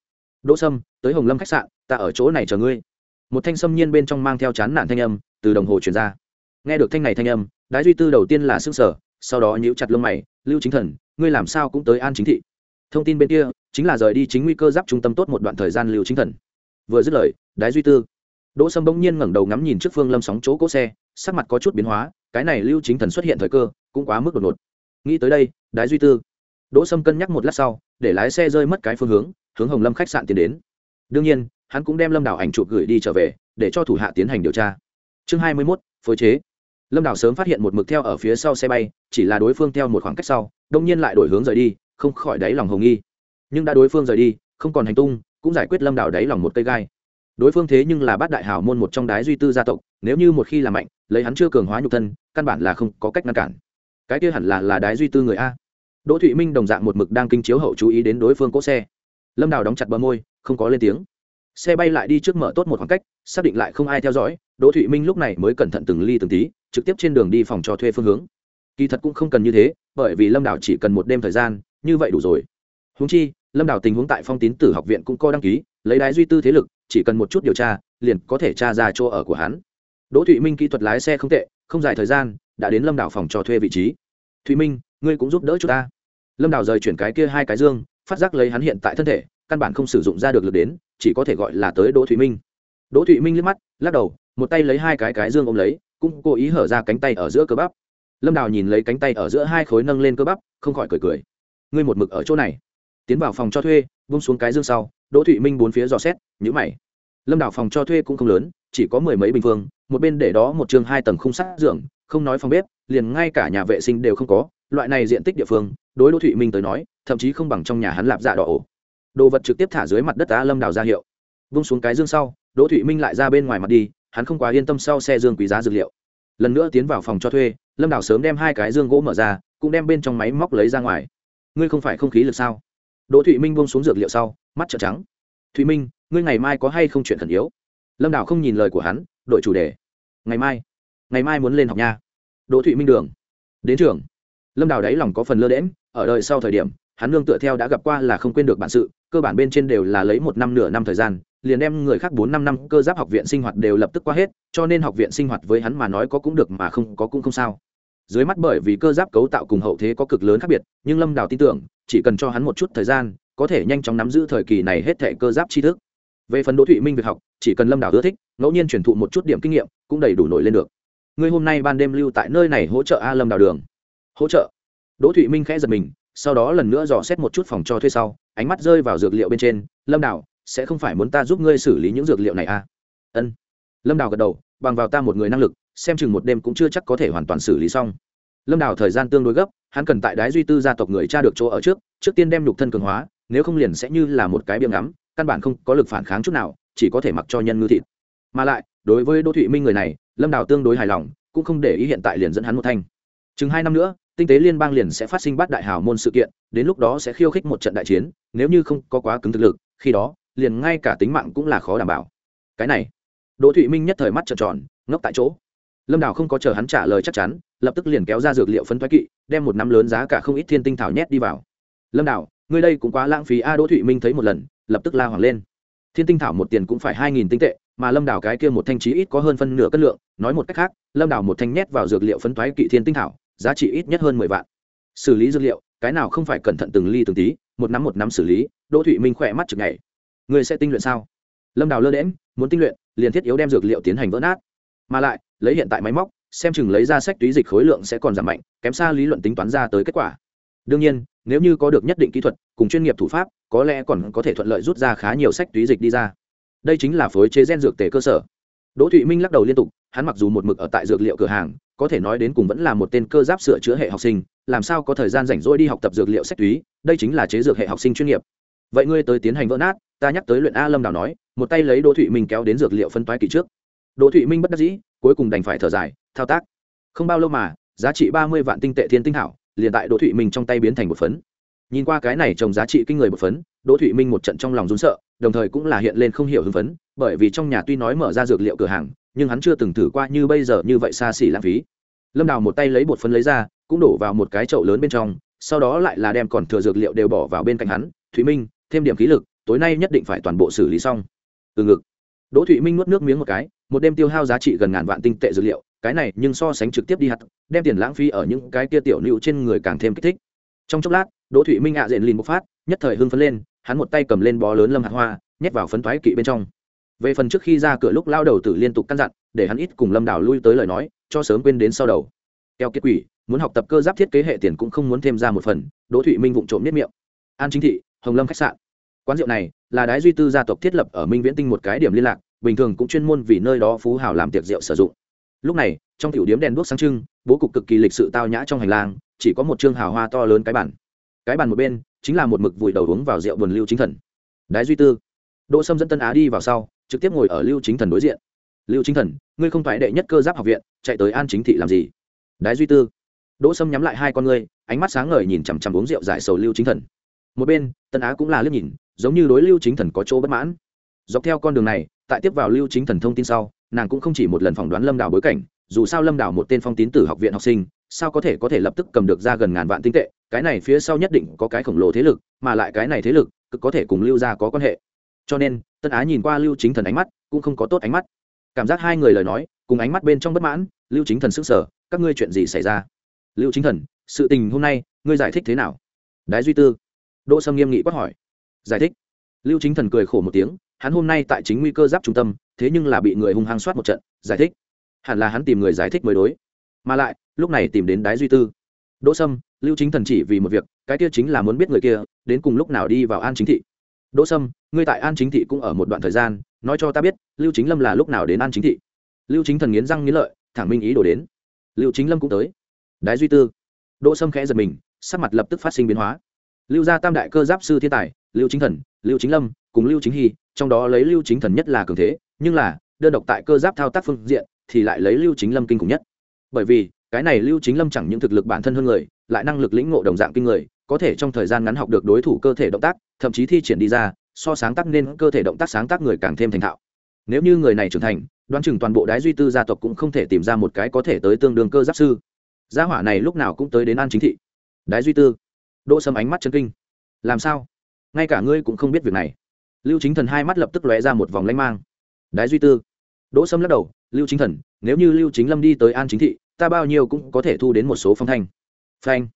Đỗ sâm, tới hồng lâm khách sạn, ta ở chỗ này chờ ngươi. Một thanh sâm nhiên bên trong mang theo chán nản thanh âm, từ đồng hồ truyền ra. Nghe được thanh này thanh âm đái duy tư đầu tiên là xương sở, sau đó nhíu chặt lông mày, lưu chính thần, ngươi làm sao cũng tới an chính thị. Thông tin bên kia chính là rời đi chính nguy cơ giáp trung tâm tốt một đoạn thời gian lưu chính thần. Vừa dứt lời, đái duy tư, đỗ sâm bỗng nhiên ngẩng đầu ngắm nhìn trước phương lâm sóng chỗ cỗ xe, sắc mặt có chút biến hóa, cái này lưu chính thần xuất hiện thời cơ cũng quá mức đột ngột. Nghĩ tới đây, đái duy tư, đỗ sâm cân nhắc một lát sau, để lái xe rơi mất cái phương hướng hướng hồng lâm khách sạn tiến đến. Đương nhiên, hắn cũng đem lâm đảo ảnh chụp gửi đi trở về, để cho thủ hạ tiến hành điều tra. Chương hai mươi mốt, phối chế lâm Đào sớm phát hiện một mực theo ở phía sau xe bay, chỉ là đối phương theo một khoảng cách sau, đông nhiên lại đổi hướng rời đi, không khỏi đáy lòng hồng nghi. Nhưng đã đối phương rời đi, không còn hành tung, cũng giải quyết lâm Đào đáy lòng một cây gai. Đối phương thế nhưng là bát đại hảo môn một trong đái duy tư gia tộc, nếu như một khi làm mạnh, lấy hắn chưa cường hóa nhục thân, căn bản là không có cách ngăn cản. Cái kia hẳn là là đái duy tư người a. Đỗ thụy minh đồng dạng một mực đang kinh chiếu hậu chú ý đến đối phương cỗ xe. Lâm đào đóng chặt bờ môi, không có lên tiếng xe bay lại đi trước mở tốt một khoảng cách, xác định lại không ai theo dõi, đỗ thụy minh lúc này mới cẩn thận từng ly từng tí, trực tiếp trên đường đi phòng cho thuê phương hướng. Kỳ thật cũng không cần như thế, bởi vì lâm đảo chỉ cần một đêm thời gian, như vậy đủ rồi. Húng chi, lâm đảo tình huống tại phong tín tử học viện cũng có đăng ký, lấy đái duy tư thế lực, chỉ cần một chút điều tra, liền có thể tra ra chỗ ở của hắn. Đỗ thụy minh kỹ thuật lái xe không tệ, không dài thời gian, đã đến lâm đảo phòng cho thuê vị trí. Thụy minh, ngươi cũng giúp đỡ chúng ta. Lâm đảo rời chuyển cái kia hai cái dương, phát giác lấy hắn hiện tại thân thể, căn bản không sử dụng ra được lực đến chỉ có thể gọi là tới đỗ thụy minh. Đỗ thụy minh liếc mắt, lắc đầu, một tay lấy hai cái cái dương ôm lấy, cũng cố ý hở ra cánh tay ở giữa cơ bắp. Lâm đào nhìn lấy cánh tay ở giữa hai khối nâng lên cơ bắp, không khỏi cười cười. Ngươi một mực ở chỗ này. Tiến vào phòng cho thuê vung xuống cái dương sau, đỗ thụy minh bốn phía dò xét nhữ mày. Lâm đào phòng cho thuê cũng không lớn, chỉ có mười mấy bình phương, một bên để đó một trường hai tầng khung sắt giường, không nói phòng bếp, liền ngay cả nhà vệ sinh đều không có. Loại này diện tích địa phương, đối đỗ thụy minh tới nói, thậm chí không bằng trong nhà hắn lạp dạ đỏ ổ đồ vật trực tiếp thả dưới mặt đất á lâm đào ra hiệu. Vung xuống cái dương sau, đỗ thụy minh lại ra bên ngoài mặt đi, hắn không quá yên tâm sau xe dương quý giá dược liệu. Lần nữa tiến vào phòng cho thuê, lâm đào sớm đem hai cái dương gỗ mở ra, cũng đem bên trong máy móc lấy ra ngoài. Ngươi không phải không khí lực sao? Đỗ thụy minh buông xuống dược liệu sau, mắt trợn trắng. Thụy minh, ngươi ngày mai có hay không chuyện khẩn yếu? Lâm đào không nhìn lời của hắn đội chủ đề. Ngày mai ngày mai muốn lên học nha. Đỗ thụy minh đường. Đến trường. Lâm đào đáy lòng có phần lơ đễm ở đời sau thời điểm hắn nương tựa theo đã gặp qua là không quên được bản sự, cơ bản bên trên đều là lấy một năm nửa năm thời gian, liền đem người khác bốn năm năm cơ giáp học viện sinh hoạt đều lập tức qua hết, cho nên học viện sinh hoạt với hắn mà nói có cũng được mà không có cũng không sao. Dưới mắt bởi vì cơ giáp cấu tạo cùng hậu thế có cực lớn khác biệt, nhưng lâm đào tin tưởng, chỉ cần cho hắn một chút thời gian, có thể nhanh chóng nắm giữ thời kỳ này hết thẻ cơ giáp tri thức. Về phần đỗ thụy minh việc học, chỉ cần lâm đào ưa thích, ngẫu nhiên truyền thụ một chút điểm kinh nghiệm, cũng đầy đủ nổi lên được. Ngươi hôm nay ban đêm lưu tại nơi này hỗ trợ a lâm đào đường. Hỗ trợ. Đỗ thụy minh khẽ giật mình sau đó lần nữa dò xét một chút phòng cho thuê sau, ánh mắt rơi vào dược liệu bên trên, lâm đào, sẽ không phải muốn ta giúp ngươi xử lý những dược liệu này à? Ân. Lâm đào gật đầu, bằng vào ta một người năng lực, xem chừng một đêm cũng chưa chắc có thể hoàn toàn xử lý xong. Lâm đào thời gian tương đối gấp, hắn cần tại đái duy tư gia tộc người cha được chỗ ở trước trước tiên đem nhục thân cường hóa, nếu không liền sẽ như là một cái biếng ngắm, căn bản không có lực phản kháng chút nào, chỉ có thể mặc cho nhân ngư thịt. Mà lại, đối với đỗ thụy minh người này, lâm đào tương đối hài lòng, cũng không để ý hiện tại liền dẫn hắn một thanh. Chừng hai năm nữa tinh tế liên bang liền sẽ phát sinh bát đại hào môn sự kiện, đến lúc đó sẽ khiêu khích một trận đại chiến, nếu như không có quá cứng thực lực, khi đó, liền ngay cả tính mạng cũng là khó đảm bảo. Cái này, đỗ thụy minh nhất thời mắt trợn tròn, ngốc tại chỗ. Lâm đào không có chờ hắn trả lời chắc chắn, lập tức liền kéo ra dược liệu phân thoái kỵ, đem một nắm lớn giá cả không ít thiên tinh thảo nhét đi vào. Lâm đào, ngươi đây cũng quá lãng phí a. Đỗ thụy minh thấy một lần, lập tức la hoàng lên. Thiên tinh thảo một tiền cũng phải hai nghìn tinh tệ, mà lâm đào cái kia một thanh trí ít có hơn phân nửa cân lượng, nói một cách khác, lâm đào một thanh nhét vào dược liệu phấn thoái kỵ thiên tinh thảo giá trị ít nhất hơn mười vạn. Xử lý dữ liệu, cái nào không phải cẩn thận từng ly từng tí, một năm một năm xử lý, đỗ thụy minh khỏe mắt chực ngày người sẽ tinh luyện sao? Lâm đào lơ đễm muốn tinh luyện, liền thiết yếu đem dược liệu tiến hành vỡ nát. Mà lại, lấy hiện tại máy móc, xem chừng lấy ra sách túy dịch khối lượng sẽ còn giảm mạnh, kém xa lý luận tính toán ra tới kết quả. Đương nhiên, nếu như có được nhất định kỹ thuật, cùng chuyên nghiệp thủ pháp, có lẽ còn có thể thuận lợi rút ra khá nhiều sách túy dịch đi ra. Đây chính là phối chế gen dược tề cơ sở. Đỗ thụy minh lắc đầu liên tục, hắn mặc dù một mực ở tại dược liệu cửa hàng có thể nói đến cùng vẫn là một tên cơ giáp sửa chữa hệ học sinh, làm sao có thời gian rảnh rỗi đi học tập dược liệu sách túy, đây chính là chế dược hệ học sinh chuyên nghiệp. Vậy ngươi tới tiến hành vỡ nát, ta nhắc tới luyện a lâm đào nói, một tay lấy đỗ thụy minh kéo đến dược liệu phân toái kỳ trước. Đỗ thụy minh bất đắc dĩ, cuối cùng đành phải thở dài, thao tác. Không bao lâu mà, giá trị ba mươi vạn tinh tệ thiên tinh hảo liền tại đỗ thụy minh trong tay biến thành một phấn. Nhìn qua cái này trồng giá trị kinh người một phấn, đỗ thụy minh một trận trong lòng rún sợ, đồng thời cũng là hiện lên không hiểu hưng phấn, bởi vì trong nhà tuy nói mở ra dược liệu cửa hàng nhưng hắn chưa từng thử qua như bây giờ như vậy xa xỉ lãng phí. Lâm đào một tay lấy bột phấn lấy ra, cũng đổ vào một cái chậu lớn bên trong, sau đó lại là đem còn thừa dược liệu đều bỏ vào bên cạnh hắn. Thụy minh, thêm điểm khí lực, tối nay nhất định phải toàn bộ xử lý xong. Từ ngực. Đỗ thụy minh nuốt nước miếng một cái, một đêm tiêu hao giá trị gần ngàn vạn tinh tệ dược liệu, cái này nhưng so sánh trực tiếp đi hạt, đem tiền lãng phí ở những cái kia tiểu nữu trên người càng thêm kích thích. Trong chốc lát, đỗ thụy minh ạ à diện lìn bộc phát, nhất thời hưng phấn lên, hắn một tay cầm lên bó lớn lâm hạt hoa, nhét vào phấn thoái kỵ bên trong về phần trước khi ra cửa lúc lao đầu tử liên tục căn dặn, để hắn ít cùng lâm đào lui tới lời nói, cho sớm quên đến sau đầu. Keo kiệt quỷ, muốn học tập cơ giáp thiết kế hệ tiền cũng không muốn thêm ra một phần, đỗ thụy minh vụng trộm nếp miệng. An chính thị, hồng lâm khách sạn. Quán rượu này là đái duy tư gia tộc thiết lập ở minh viễn tinh một cái điểm liên lạc, bình thường cũng chuyên môn vì nơi đó phú hào làm tiệc rượu sử dụng. Lúc này, trong tiểu điếm đèn đuốc sáng trưng, bố cục cực kỳ lịch sự tao nhã trong hành lang, chỉ có một chương hào hoa to lớn cái bản cái bàn một bên chính là một mực vùi đầu uống vào rượu buồn lưu chính thần. Đái duy tư. Đỗ sâm dẫn tân á đi vào sau trực tiếp ngồi ở lưu chính thần đối diện. Lưu chính thần, ngươi không phải đệ nhất cơ giáp học viện, chạy tới an chính thị làm gì? Đái duy tư. Đỗ sâm nhắm lại hai con ngươi, ánh mắt sáng ngời nhìn chằm chằm uống rượu giải sầu lưu chính thần. Một bên, tân á cũng là liếc nhìn, giống như đối lưu chính thần có chỗ bất mãn. Dọc theo con đường này, tại tiếp vào lưu chính thần thông tin sau, nàng cũng không chỉ một lần phỏng đoán lâm đảo bối cảnh, dù sao lâm đảo một tên phong tín tử học viện học sinh, sao có thể có thể lập tức cầm được ra gần ngàn vạn tinh tệ, cái này phía sau nhất định có cái khổng lồ thế lực, mà lại cái này thế lực cực có thể cùng lưu gia có quan hệ. Cho nên tân á nhìn qua lưu chính thần ánh mắt, cũng không có tốt ánh mắt. Cảm giác hai người lời nói, cùng ánh mắt bên trong bất mãn, lưu chính thần sức sở các ngươi chuyện gì xảy ra? Lưu chính thần, sự tình hôm nay, ngươi giải thích thế nào? Đái duy tư. Đỗ sâm nghiêm nghị quát hỏi. Giải thích. Lưu chính thần cười khổ một tiếng, hắn hôm nay tại chính nguy cơ giáp trung tâm, thế nhưng là bị người hung hăng soát một trận, giải thích. Hẳn là hắn tìm người giải thích mới đối. Mà lại, lúc này tìm đến đái duy tư. Đỗ sâm, lưu chính thần chỉ vì một việc, cái kia chính là muốn biết người kia, đến cùng lúc nào đi vào an chính thị? Đỗ sâm, ngươi tại an chính thị cũng ở một đoạn thời gian, nói cho ta biết, lưu chính lâm là lúc nào đến an chính thị? Lưu chính thần nghiến răng nghiến lợi, thẳng minh ý đổ đến. Lưu chính lâm cũng tới. Đái duy tư. Đỗ sâm khẽ giật mình, sắc mặt lập tức phát sinh biến hóa. Lưu gia tam đại cơ giáp sư thiên tài, lưu chính thần, lưu chính lâm, cùng lưu chính hy, trong đó lấy lưu chính thần nhất là cường thế, nhưng là, đơn độc tại cơ giáp thao tác phương diện, thì lại lấy lưu chính lâm kinh khủng nhất. Bởi vì cái này lưu chính lâm chẳng những thực lực bản thân hơn người, lại năng lực lĩnh ngộ đồng dạng kinh người, có thể trong thời gian ngắn học được đối thủ cơ thể động tác, thậm chí thi triển đi ra, so sáng tác nên cơ thể động tác sáng tác người càng thêm thành thạo. Nếu như người này trưởng thành, đoán chừng toàn bộ đái duy tư gia tộc cũng không thể tìm ra một cái có thể tới tương đương cơ giáp sư. Gia hỏa này lúc nào cũng tới đến an chính thị. Đái duy tư. Đỗ sâm ánh mắt chân kinh. Làm sao? Ngay cả ngươi cũng không biết việc này. Lưu chính thần hai mắt lập tức lóe ra một vòng lanh mang. Đái duy tư. Đỗ sâm lắc đầu. Lưu chính thần, nếu như lưu chính lâm đi tới an chính thị ta bao nhiêu cũng có thể thu đến một số phong thanh. Phanh.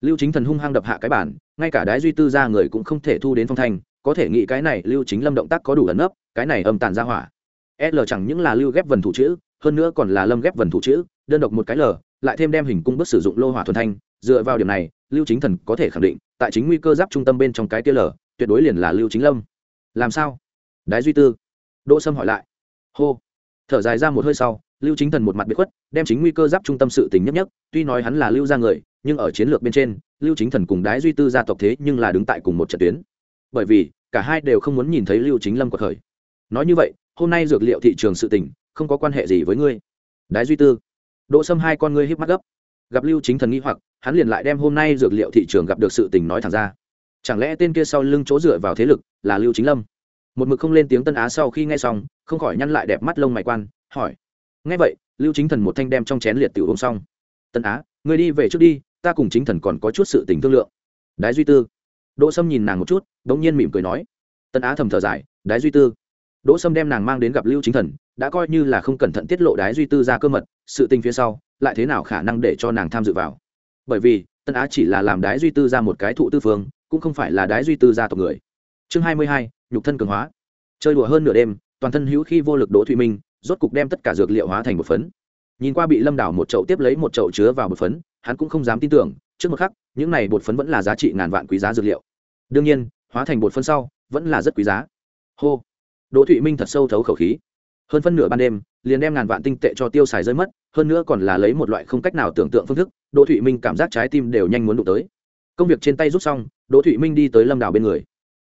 Lưu chính thần hung hăng đập hạ cái bản ngay cả đái duy tư ra người cũng không thể thu đến phong thanh, có thể nghĩ cái này lưu chính lâm động tác có đủ ẩn nấp, cái này âm tàn ra hỏa. L chẳng những là lưu ghép vần thủ chữ, hơn nữa còn là lâm ghép vần thủ chữ, đơn độc một cái l, lại thêm đem hình cung bức sử dụng lô hỏa thuần thanh, dựa vào điểm này, lưu chính thần có thể khẳng định, tại chính nguy cơ giáp trung tâm bên trong cái tia l, tuyệt đối liền là lưu chính lâm. Làm sao? Đái duy tư. Đỗ sâm hỏi lại. Hô. Thở dài ra một hơi sau lưu chính thần một mặt bị khuất, đem chính nguy cơ giáp trung tâm sự tình nhất nhất tuy nói hắn là lưu gia người, nhưng ở chiến lược bên trên, lưu chính thần cùng đái duy tư gia tộc thế nhưng là đứng tại cùng một trận tuyến. Bởi vì, cả hai đều không muốn nhìn thấy lưu chính lâm cuộc khởi. Nói như vậy, hôm nay dược liệu thị trường sự tình, không có quan hệ gì với ngươi. Đái duy tư, đỗ sâm hai con ngươi híp mắt gấp. Gặp lưu chính thần nghi hoặc, hắn liền lại đem hôm nay dược liệu thị trường gặp được sự tình nói thẳng ra. Chẳng lẽ tên kia sau lưng chỗ dựa vào thế lực là lưu chính lâm? Một mực không lên tiếng tân á sau khi nghe xong, không khỏi nhăn lại đẹp mắt lông mày quan, hỏi nghe vậy, lưu chính thần một thanh đem trong chén liệt tiểu uống xong. Tân á người đi về trước đi, ta cùng chính thần còn có chút sự tình thương lượng. Đái duy tư. Đỗ sâm nhìn nàng một chút đ ỗ n g nhiên mỉm cười nói. Tân á thầm thở dài, đái duy tư. Đỗ sâm đem nàng mang đến gặp lưu chính thần, đã coi như là không cẩn thận tiết lộ đái duy tư ra cơ mật, sự tình phía sau, lại thế nào khả năng để cho nàng tham dự vào? Bởi vì, tân á chỉ là làm đái duy tư ra một cái thụ tư phương, cũng không phải là đái duy tư gia tộc người. Chương hai mươi hai, nhục thân cường hóa. Chơi đùa hơn nửa đêm, toàn thân hữu khi vô lực đỗ thụy minh rốt cục đem tất cả dược liệu hóa thành một phấn. Nhìn qua bị lâm đảo một chậu tiếp lấy một chậu chứa vào một phấn, hắn cũng không dám tin tưởng, trước một khắc, những này bột phấn vẫn là giá trị ngàn vạn quý giá dược liệu. Đương nhiên, hóa thành bột phấn sau, vẫn là rất quý giá. Hô! Đỗ thụy minh thật sâu thấu khẩu khí. Hơn phân nửa ban đêm, liền đem ngàn vạn tinh tệ cho tiêu xài rơi mất, hơn nữa còn là lấy một loại không cách nào tưởng tượng phương thức, đỗ thụy minh cảm giác trái tim đều nhanh muốn đụng tới. Công việc trên tay rút xong, đỗ thụy minh đi tới lâm đảo bên người.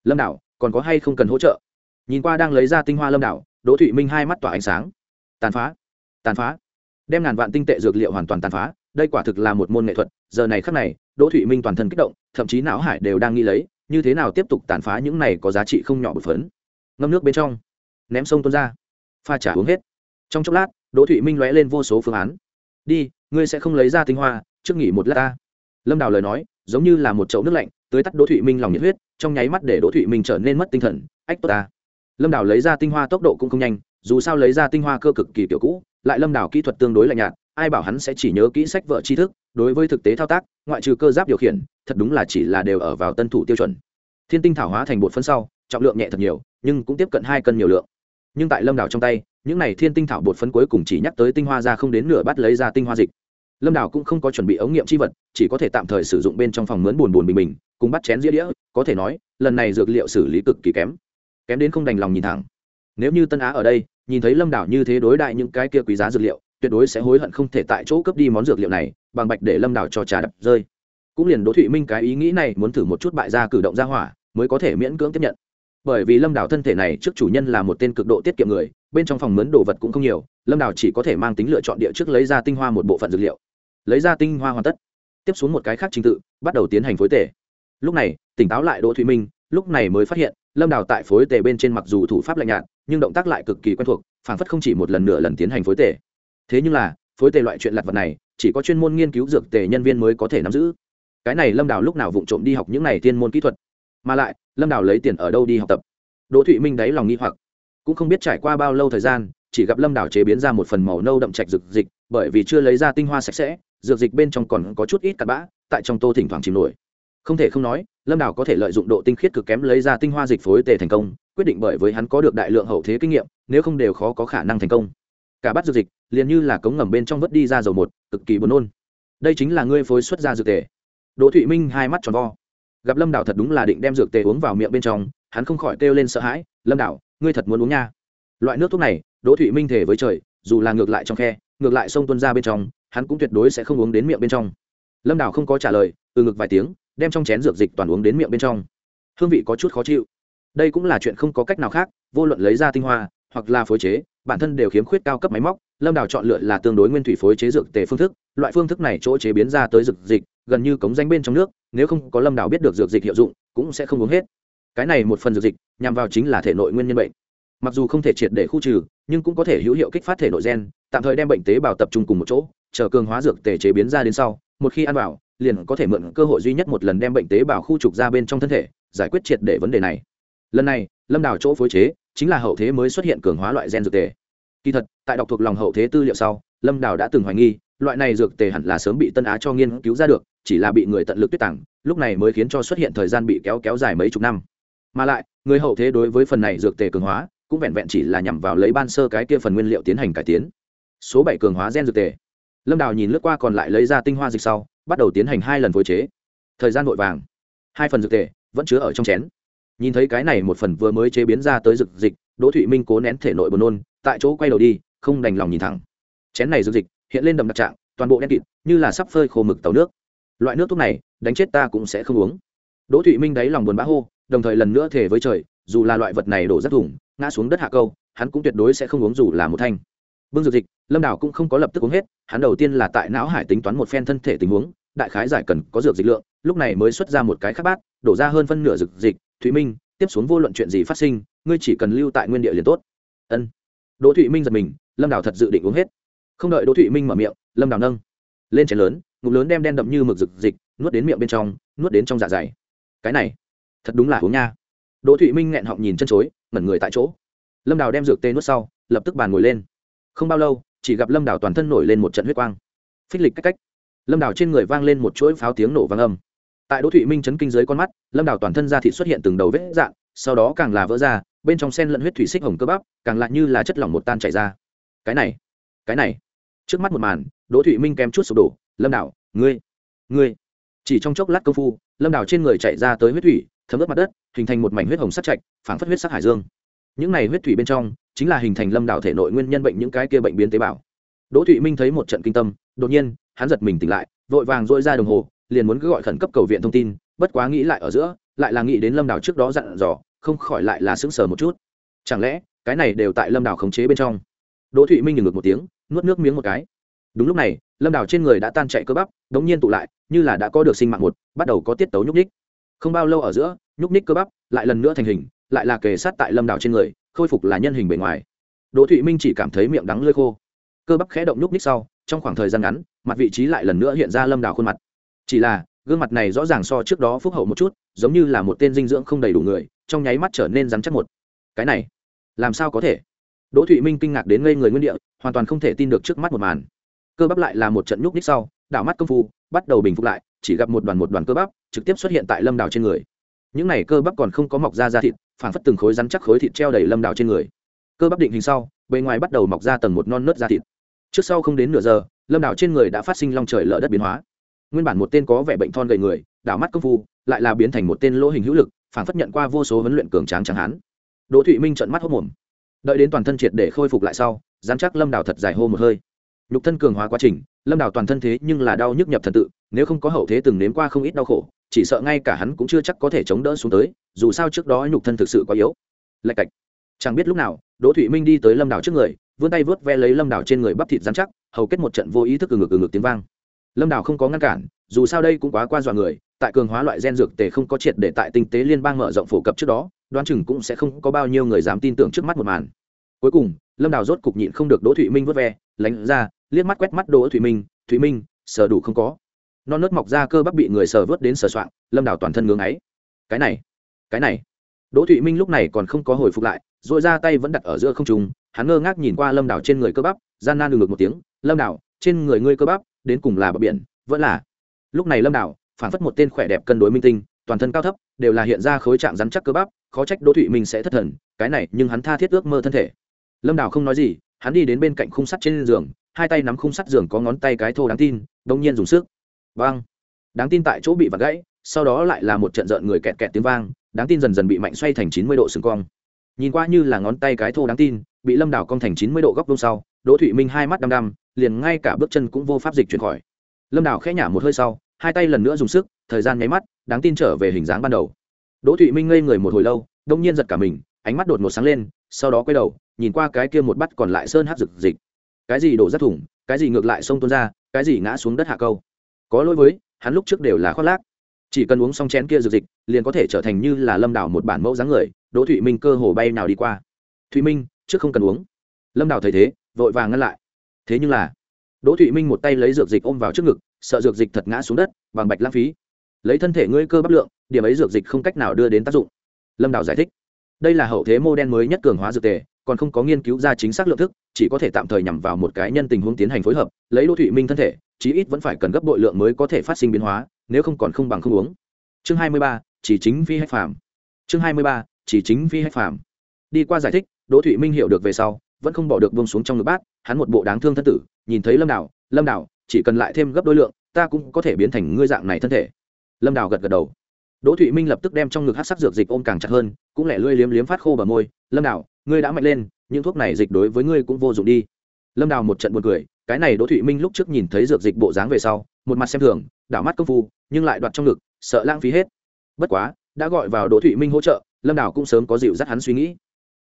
Lâm đảo, còn có hay không cần hỗ trợ? Nhìn qua đang lấy ra tinh hoa lâm đảo đỗ thụy minh hai mắt tỏa ánh sáng. Tàn phá tàn phá. Đem ngàn vạn tinh tệ dược liệu hoàn toàn tàn phá, đây quả thực là một môn nghệ thuật. Giờ này khắc này, đỗ thụy minh toàn thân kích động, thậm chí não hải đều đang nghĩ lấy, như thế nào tiếp tục tàn phá những này có giá trị không nhỏ bột phấn. Ngâm nước bên trong, ném sông tuôn ra, pha trả uống hết. Trong chốc lát, đỗ thụy minh lóe lên vô số phương án. Đi, ngươi sẽ không lấy ra tinh hoa, trước nghỉ một lát ta. Lâm đào lời nói, giống như là một chậu nước lạnh tới tắt đỗ thụy minh lòng nhiệt huyết, trong nháy mắt để đỗ thụy minh trở nên mất tinh thần. Ách tốt ta lâm Đảo lấy ra tinh hoa tốc độ cũng không nhanh, dù sao lấy ra tinh hoa cơ cực kỳ kiểu cũ, lại lâm đảo kỹ thuật tương đối lạnh nhạt, ai bảo hắn sẽ chỉ nhớ kỹ sách vợ tri thức, đối với thực tế thao tác, ngoại trừ cơ giáp điều khiển, thật đúng là chỉ là đều ở vào tân thủ tiêu chuẩn. Thiên tinh thảo hóa thành bột phân sau, trọng lượng nhẹ thật nhiều, nhưng cũng tiếp cận hai cân nhiều lượng. Nhưng tại lâm đảo trong tay, những này thiên tinh thảo bột phân cuối cùng chỉ nhắc tới tinh hoa ra không đến nửa bắt lấy ra tinh hoa dịch. Lâm đảo cũng không có chuẩn bị ống nghiệm c h i vật, chỉ có thể tạm thời sử dụng bên trong phòng mướn buồn buồn bình bình, cùng bắt chén dĩa đĩa, có thể nói, lần này dược liệu xử lý cực kỳ kém kém đến không đành lòng nhìn thẳng. Nếu như tân á ở đây, nhìn thấy lâm đảo như thế đối đại những cái kia quý giá dược liệu, tuyệt đối sẽ hối hận không thể tại chỗ cướp đi món dược liệu này, bằng bạch để lâm đảo cho trà đập rơi. Cũng liền đỗ thụy minh cái ý nghĩ này muốn thử một chút bại gia cử động ra hỏa, mới có thể miễn cưỡng tiếp nhận. Bởi vì lâm đảo thân thể này trước chủ nhân là một tên cực độ tiết kiệm người, bên trong phòng mướn đồ vật cũng không nhiều, lâm đảo chỉ có thể mang tính lựa chọn địa trước lấy ra tinh hoa một bộ phận dược liệu. Lấy ra tinh hoa hoàn tất, tiếp xuống một cái khác trình tự, bắt đầu tiến hành phối tể. Lúc này, tỉnh táo lại đỗ thụy minh, lúc này mới phát hiện lâm đào tại phối tề bên trên mặc dù thủ pháp lạnh nhạt, nhưng động tác lại cực kỳ quen thuộc phản phất không chỉ một lần nửa lần tiến hành phối tề. Thế nhưng là, phối tề loại chuyện lặt vật này, chỉ có chuyên môn nghiên cứu dược tề nhân viên mới có thể nắm giữ. Cái này lâm đào lúc nào vụng trộm đi học những này thiên môn kỹ thuật. Mà lại, lâm đào lấy tiền ở đâu đi học tập? Đỗ thụy minh đáy lòng nghi hoặc. Cũng không biết trải qua bao lâu thời gian, chỉ gặp lâm đào chế biến ra một phần màu nâu đậm chạch dược dịch, bởi vì chưa lấy ra tinh hoa sạch sẽ, dược dịch bên trong còn có chút ít cặn bã, tại trong tô thỉnh thoảng chìm nổi. Không thể không nói lâm đào có thể lợi dụng độ tinh khiết cực kém lấy ra tinh hoa dịch phối tề thành công, quyết định bởi với hắn có được đại lượng hậu thế kinh nghiệm, nếu không đều khó có khả năng thành công. Cả bắt dược dịch liền như là cống ngầm bên trong vớt đi ra dầu một, cực kỳ buồn nôn. Đây chính là ngươi phối xuất ra dược tề. Đỗ thụy minh hai mắt tròn vo. Gặp lâm đào thật đúng là định đem dược tề uống vào miệng bên trong, hắn không khỏi kêu lên sợ hãi, lâm đào, ngươi thật muốn uống nha. Loại nước thuốc này, đỗ thụy minh thể với trời, dù là ngược lại trong khe, ngược lại sông tuân ra bên trong, hắn cũng tuyệt đối sẽ không uống đến miệng bên trong. Lâm đào không có trả lời, từ ngực vài tiếng đem trong chén dược dịch toàn uống đến miệng bên trong. Hương vị có chút khó chịu. Đây cũng là chuyện không có cách nào khác, vô luận lấy ra tinh hoa, hoặc là phối chế, bản thân đều khiếm khuyết cao cấp máy móc, lâm đào chọn lựa là tương đối nguyên thủy phối chế dược tề phương thức, loại phương thức này chỗ chế biến ra tới dược dịch, gần như cống danh bên trong nước, nếu không có lâm đào biết được dược dịch hiệu dụng, cũng sẽ không uống hết. Cái này một phần dược dịch, nhằm vào chính là thể nội nguyên nhân bệnh. Mặc dù không thể triệt để khu trừ, nhưng cũng có thể hữu hiệu kích phát thể nội gen, tạm thời đem bệnh tế bào tập trung cùng một chỗ, chờ cường hóa dược tề chế biến ra đến sau, một khi ăn vào liền có thể mượn cơ hội duy nhất một lần đem bệnh tế bào khu trục ra bên trong thân thể, giải quyết triệt để vấn đề này. Lần này, lâm đào chỗ phối chế chính là hậu thế mới xuất hiện cường hóa loại gen dược tề. Kỳ thật, tại đọc thuộc lòng hậu thế tư liệu sau, lâm đào đã từng hoài nghi, loại này dược tề hẳn là sớm bị tân á cho nghiên cứu ra được, chỉ là bị người tận lực tuyết tặng lúc này mới khiến cho xuất hiện thời gian bị kéo kéo dài mấy chục năm. Mà lại, người hậu thế đối với phần này dược tề cường hóa cũng vẹn vẹn chỉ là nhằm vào lấy ban sơ cái kia phần nguyên liệu tiến hành cải tiến. Số bảy cường hóa gen dược tề. Lâm đào nhìn lướt qua còn lại lấy ra tinh hoa dịch sau bắt đầu tiến hành hai lần phối chế. Thời gian vội vàng. Hai phần dược tề vẫn chứa ở trong chén. Nhìn thấy cái này một phần vừa mới chế biến ra tới dược dịch, đỗ thụy minh cố nén thể nội buồn nôn, tại chỗ quay đầu đi, không đành lòng nhìn thẳng. Chén này dược dịch hiện lên đầm đặc trạng, toàn bộ đen kịt, như là sắp phơi khô mực tàu nước. Loại nước thuốc này, đánh chết ta cũng sẽ không uống. Đỗ thụy minh đáy lòng buồn bã hô, đồng thời lần nữa thể với trời, dù là loại vật này đổ rất thủng, ngã xuống đất hạ câu, hắn cũng tuyệt đối sẽ không uống dù là một thanh. Bưng dược dịch, lâm đào cũng không có lập tức uống hết, hắn đầu tiên là tại não hải tính toán một phen thân thể tình huống đại khái giải cần có dược dịch lượng, lúc này mới xuất ra một cái khắc bát, đổ ra hơn phân nửa dược dịch, thụy minh, tiếp xuống vô luận chuyện gì phát sinh, ngươi chỉ cần lưu tại nguyên địa liền tốt. Ân. Đỗ thụy minh giật mình, lâm đào thật dự định uống hết. Không đợi đỗ thụy minh mở miệng, lâm đào nâng lên chén lớn, ngụm lớn đem đen đậm như mực rực dịch, nuốt đến miệng bên trong, nuốt đến trong dạ dày. Cái này, thật đúng là uống nha. Đỗ thụy minh nghẹn họng nhìn chân chối, ngẩn người tại chỗ. Lâm đào đem dược tê nuốt sau, lập tức bàn ngồi lên. Không bao lâu, chỉ gặp lâm đào toàn thân nổi lên một trận huyết quang. Phích lịch cách cách lâm đào trên người vang lên một chuỗi pháo tiếng nổ vang âm. Tại đỗ thụy minh chấn kinh dưới con mắt, lâm đào toàn thân ra thịt xuất hiện từng đầu vết dạn sau đó càng là vỡ ra, bên trong sen lẫn huyết thủy xích hồng cơ bắp, càng lại như là chất lỏng một tan chảy ra. Cái này cái này. Trước mắt một màn, đỗ thụy minh kém chút sụp đổ, lâm đào, ngươi ngươi. Chỉ trong chốc lát công phu, lâm đào trên người chạy ra tới huyết thủy, thấm ướt mặt đất, hình thành một mảnh huyết hồng sắc chạch phảng phất huyết sắc hải dương. Những này huyết thủy bên trong, chính là hình thành lâm đào thể nội nguyên nhân bệnh những cái kia bệnh biến tế bào. Đỗ thụy minh thấy một trận kinh tâm, đột nhiên hắn giật mình tỉnh lại, vội vàng dội ra đồng hồ, liền muốn cứ gọi khẩn cấp cầu viện thông tin, bất quá nghĩ lại ở giữa, lại là nghĩ đến lâm đào trước đó dặn dò, không khỏi lại là sững sờ một chút. Chẳng lẽ, cái này đều tại lâm đào khống chế bên trong? Đỗ thụy minh nhường ngược một tiếng, nuốt nước miếng một cái. Đúng lúc này, lâm đào trên người đã tan chạy cơ bắp, đống nhiên tụ lại, như là đã có được sinh mạng một, bắt đầu có tiết tấu nhúc ních không bao lâu ở giữa, nhúc ních cơ bắp lại lần nữa thành hình, lại là kề sát tại lâm đào trên người, khôi phục là nhân hình bề ngoài. Đỗ thụy minh chỉ cảm thấy miệng đắng lơi khô. Cơ bắp khẽ động nhúc ních sau trong khoảng thời gian ngắn, mặt vị trí lại lần nữa hiện ra lâm đào khuôn mặt. Chỉ là, gương mặt này rõ ràng so trước đó phúc hậu một chút, giống như là một tên dinh dưỡng không đầy đủ người, trong nháy mắt trở nên rắn chắc một. Cái này, làm sao có thể? Đỗ thụy minh kinh ngạc đến ngây người nguyên địa, hoàn toàn không thể tin được trước mắt một màn. Cơ bắp lại là một trận nhúc ních sau, đảo mắt công phu, bắt đầu bình phục lại, chỉ gặp một đoàn một đoàn cơ bắp trực tiếp xuất hiện tại lâm đào trên người. Những này cơ bắp còn không có mọc ra da thịt phản phất từng khối rắn chắc khối thịt treo đầy lâm đào trên người. Cơ bắp định hình sau, bề ngoài bắt đầu mọc ra tầng một non nớt da thịt trước sau không đến nửa giờ, lâm đảo trên người đã phát sinh long trời lở đất biến hóa. Nguyên bản một tên có vẻ bệnh thon gầy người, đảo mắt công phu, lại là biến thành một tên lỗ hình hữu lực phản phất nhận qua vô số huấn luyện cường tráng chẳng hán đỗ thụy minh trận mắt hốc mồm đợi đến toàn thân triệt để khôi phục lại sau dám chắc lâm đảo thật dài hô một hơi. Nhục thân cường hóa quá trình, lâm đảo toàn thân thế nhưng là đau nhức nhập thần tự, nếu không có hậu thế từng nếm qua không ít đau khổ, chỉ sợ ngay cả hắn cũng chưa chắc có thể chống đỡ xuống tới, dù sao trước đó nhục thân thực sự quá yếu. Lạch cạch. Chẳng biết lúc nào, đỗ thụy minh đi tới lâm đảo trước người vươn tay vớt ve lấy lâm đảo trên người bắp thịt dán chắc, hầu kết một trận vô ý thức từ ngực từ ngực tiếng vang. Lâm đảo không có ngăn cản, dù sao đây cũng quá qua dọa người, tại cường hóa loại gen dược tề không có triệt để tại tinh tế liên bang mở rộng phổ cập trước đó, đoán chừng cũng sẽ không có bao nhiêu người dám tin tưởng trước mắt một màn. Cuối cùng, lâm đào rốt cục nhịn không được đỗ thụy minh vớt ve, lánh ra, liếc mắt quét mắt đỗ thụy minh thụy minh, sờ đủ không có? Non nớt mọc ra cơ bắp bị người sờ vớt đến sờ soạng, lâm đào toàn thân ngưỡng ấy cái này cái này. Đỗ thụy minh lúc này còn không có hồi phục lại dội ra tay vẫn đặt ở giữa không trung hắn ngơ ngác nhìn qua lâm đảo trên người cơ bắp, gian nan ngược một tiếng, lâm đảo, trên người ngươi cơ bắp, đến cùng là bờ biển, vẫn là. Lúc này lâm đảo, phản phất một tên khỏe đẹp cân đối minh tinh, toàn thân cao thấp, đều là hiện ra khối trạng rắn chắc cơ bắp, khó trách đỗ thụy minh sẽ thất thần, cái này nhưng hắn tha thiết ước mơ thân thể. Lâm đảo không nói gì, hắn đi đến bên cạnh khung sắt trên giường, hai tay nắm khung sắt giường có ngón tay cái thô đáng tin đông nhiên dùng sức. Vang! Đáng tin tại chỗ bị vặt gãy, sau đó lại là một trận rợn người kẹt kẹt tiếng vang, đáng tin dần dần bị mạnh xoay thành chín mươi độ sừng cong nhìn qua như là ngón tay cái thô đáng tin, bị lâm đảo cong thành chín mươi độ góc đông sau, đỗ thụy minh hai mắt đăm đăm, liền ngay cả bước chân cũng vô pháp dịch chuyển khỏi. Lâm đảo khẽ nhả một hơi sau, hai tay lần nữa dùng sức, thời gian nháy mắt, đáng tin trở về hình dáng ban đầu. Đỗ thụy minh ngây người một hồi lâu, đông nhiên giật cả mình, ánh mắt đột ngột sáng lên, sau đó quay đầu, nhìn qua cái kia một bắt còn lại sơn hát rực dịch cái gì đổ rác thủng, cái gì ngược lại sông tuôn ra, cái gì ngã xuống đất hạ câu. Có lỗi với, hắn lúc trước đều là khoác lác. Chỉ cần uống xong chén kia rực dịch liền có thể trở thành như là lâm đảo một bản mẫu dáng người đỗ thụy minh cơ hồ bay nào đi qua. Thụy minh, trước không cần uống. Lâm Đào thấy thế, vội vàng ngăn lại. Thế nhưng là, đỗ thụy minh một tay lấy dược dịch ôm vào trước ngực, sợ dược dịch thật ngã xuống đất, bằng bạch lãng phí. Lấy thân thể ngươi cơ bắp lượng, điểm ấy dược dịch không cách nào đưa đến tác dụng. Lâm Đào giải thích. Đây là hậu thế mô đen mới nhất cường hóa dược tề, còn không có nghiên cứu ra chính xác lượng thức, chỉ có thể tạm thời nhằm vào một cái nhân tình huống tiến hành phối hợp, lấy đỗ thụy minh thân thể, chí ít vẫn phải cần gấp bội lượng mới có thể phát sinh biến hóa, nếu không còn không bằng không uống. Chương hai mươi ba, chỉ chính vi hách phàm. Chương hai mươi ba chỉ chính phi hách phàm. Đi qua giải thích, đỗ thụy minh hiểu được về sau, vẫn không bỏ được bông xuống trong ngực bát, hắn một bộ đáng thương thân tử, nhìn thấy lâm Đào lâm Đào, chỉ cần lại thêm gấp đôi lượng, ta cũng có thể biến thành ngươi dạng này thân thể. Lâm Đào gật gật đầu. Đỗ thụy minh lập tức đem trong ngực hát sắc dược dịch ôm càng chặt hơn, cũng lẻ lươi liếm liếm phát khô bờ môi, lâm Đào, ngươi đã mạnh lên, những thuốc này dịch đối với ngươi cũng vô dụng đi. Lâm đào một trận buồn cười, cái này đỗ thụy minh lúc trước nhìn thấy dược dịch bộ dáng về sau, một mặt xem thường, đảo mắt công phu, nhưng lại đoạt trong ngực, sợ lãng phí hết. Bất quá, đã gọi vào đỗ thụy minh hỗ trợ lâm đảo cũng sớm có dịu dắt hắn suy nghĩ.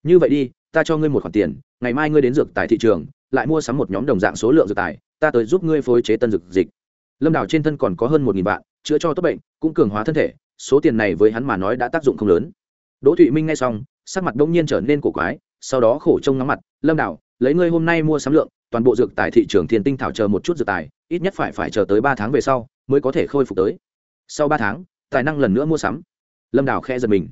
Như vậy đi, ta cho ngươi một khoản tiền, ngày mai ngươi đến dược tại thị trường, lại mua sắm một nhóm đồng dạng số lượng dược tài, ta tới giúp ngươi phối chế tân dược dịch. Lâm đảo trên thân còn có hơn một nghìn vạn, chữa cho tốt bệnh, cũng cường hóa thân thể, số tiền này với hắn mà nói đã tác dụng không lớn. Đỗ thụy minh nghe xong, sắc mặt đông nhiên trở nên cổ quái, sau đó khổ trông ngắm mặt, lâm đảo lấy ngươi hôm nay mua sắm lượng, toàn bộ dược tài thị trường thiên tinh thảo chờ một chút dược tài, ít nhất phải phải chờ tới ba tháng về sau, mới có thể khôi phục tới. Sau ba tháng, tài năng lần nữa mua sắm. Lâm đảo khe giật mình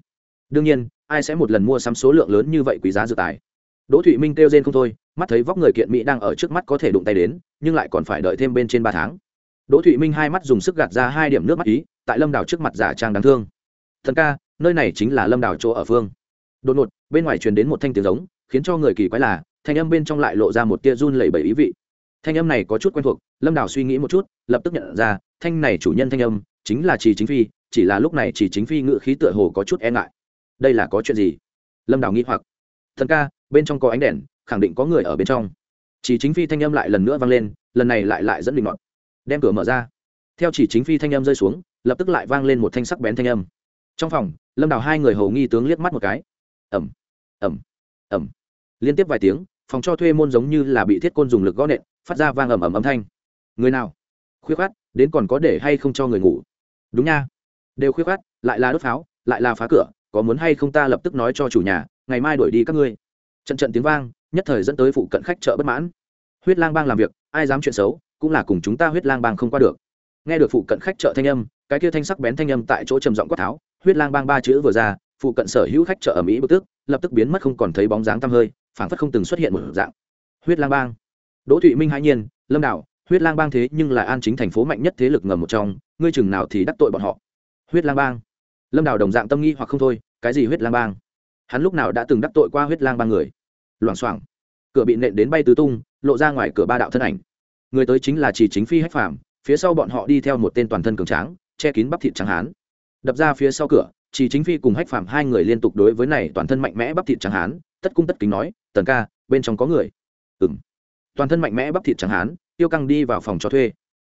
đương nhiên, ai sẽ một lần mua sắm số lượng lớn như vậy quý giá dược tài? Đỗ thụy minh kêu rên không thôi, mắt thấy vóc người kiện mỹ đang ở trước mắt có thể đụng tay đến, nhưng lại còn phải đợi thêm bên trên ba tháng. Đỗ thụy minh hai mắt dùng sức gạt ra hai điểm nước mắt ý, tại lâm đào trước mặt giả trang đáng thương. Thần ca, nơi này chính là lâm đào chỗ ở phương. Đột ngột, bên ngoài truyền đến một thanh tiếng giống, khiến cho người kỳ quái là, thanh âm bên trong lại lộ ra một tia run lẩy bẩy ý vị. Thanh âm này có chút quen thuộc, lâm đào suy nghĩ một chút, lập tức nhận ra, thanh này chủ nhân thanh âm, chính là trì chính phi, chỉ là lúc này trì chính phi ngự khí tựa hồ có chút e ngại đây là có chuyện gì? Lâm đào nghĩ hoặc. Thần ca, bên trong có ánh đèn, khẳng định có người ở bên trong. Chỉ chính phi thanh âm lại lần nữa vang lên, lần này lại lại dẫn định ngọn. Đem cửa mở ra. Theo chỉ chính phi thanh âm rơi xuống, lập tức lại vang lên một thanh sắc bén thanh âm. Trong phòng, lâm đào hai người hầu nghi tướng liếc mắt một cái. Ẩm ẩm ẩm liên tiếp vài tiếng, phòng cho thuê môn giống như là bị thiết côn dùng lực gõ nện, phát ra vang ầm ầm âm thanh. Người nào? Khuyết khát, đến còn có để hay không cho người ngủ? Đúng nha. Đều khuyết khát, lại là đốt pháo, lại là phá cửa có muốn hay không ta lập tức nói cho chủ nhà, ngày mai đuổi đi các ngươi. Trận trận tiếng vang, nhất thời dẫn tới phụ cận khách chợ bất mãn. Huyết lang bang làm việc, ai dám chuyện xấu, cũng là cùng chúng ta huyết lang bang không qua được. Nghe được phụ cận khách chợ thanh âm, cái kia thanh sắc bén thanh âm tại chỗ trầm giọng quát tháo, huyết lang bang ba chữ vừa ra, phụ cận sở hữu khách chợ ở mỹ bực tức, lập tức biến mất không còn thấy bóng dáng tăm hơi, phảng phất không từng xuất hiện một dạng. Huyết lang bang. Đỗ thụy minh hãi nhiên, lâm đạo, huyết lang bang thế nhưng là an chính thành phố mạnh nhất thế lực ngầm một trong, ngươi chừng nào thì đắc tội bọn họ? Huyết lang bang lâm đào đồng dạng tâm nghi hoặc không thôi, cái gì huyết lang bang? Hắn lúc nào đã từng đắc tội qua huyết lang bang người? Loảng xoảng. Cửa bị nện đến bay tứ tung, lộ ra ngoài cửa ba đạo thân ảnh. Người tới chính là chỉ chính phi hách phàm, phía sau bọn họ đi theo một tên toàn thân cường tráng, che kín bắp thịt trắng hán. Đập ra phía sau cửa, chỉ chính phi cùng hách phàm hai người liên tục đối với này toàn thân mạnh mẽ bắp thịt trắng hán, tất cung tất kính nói, tần ca, bên trong có người. Ừng toàn thân mạnh mẽ bắp thịt trắng hán, tiêu căng đi vào phòng cho thuê.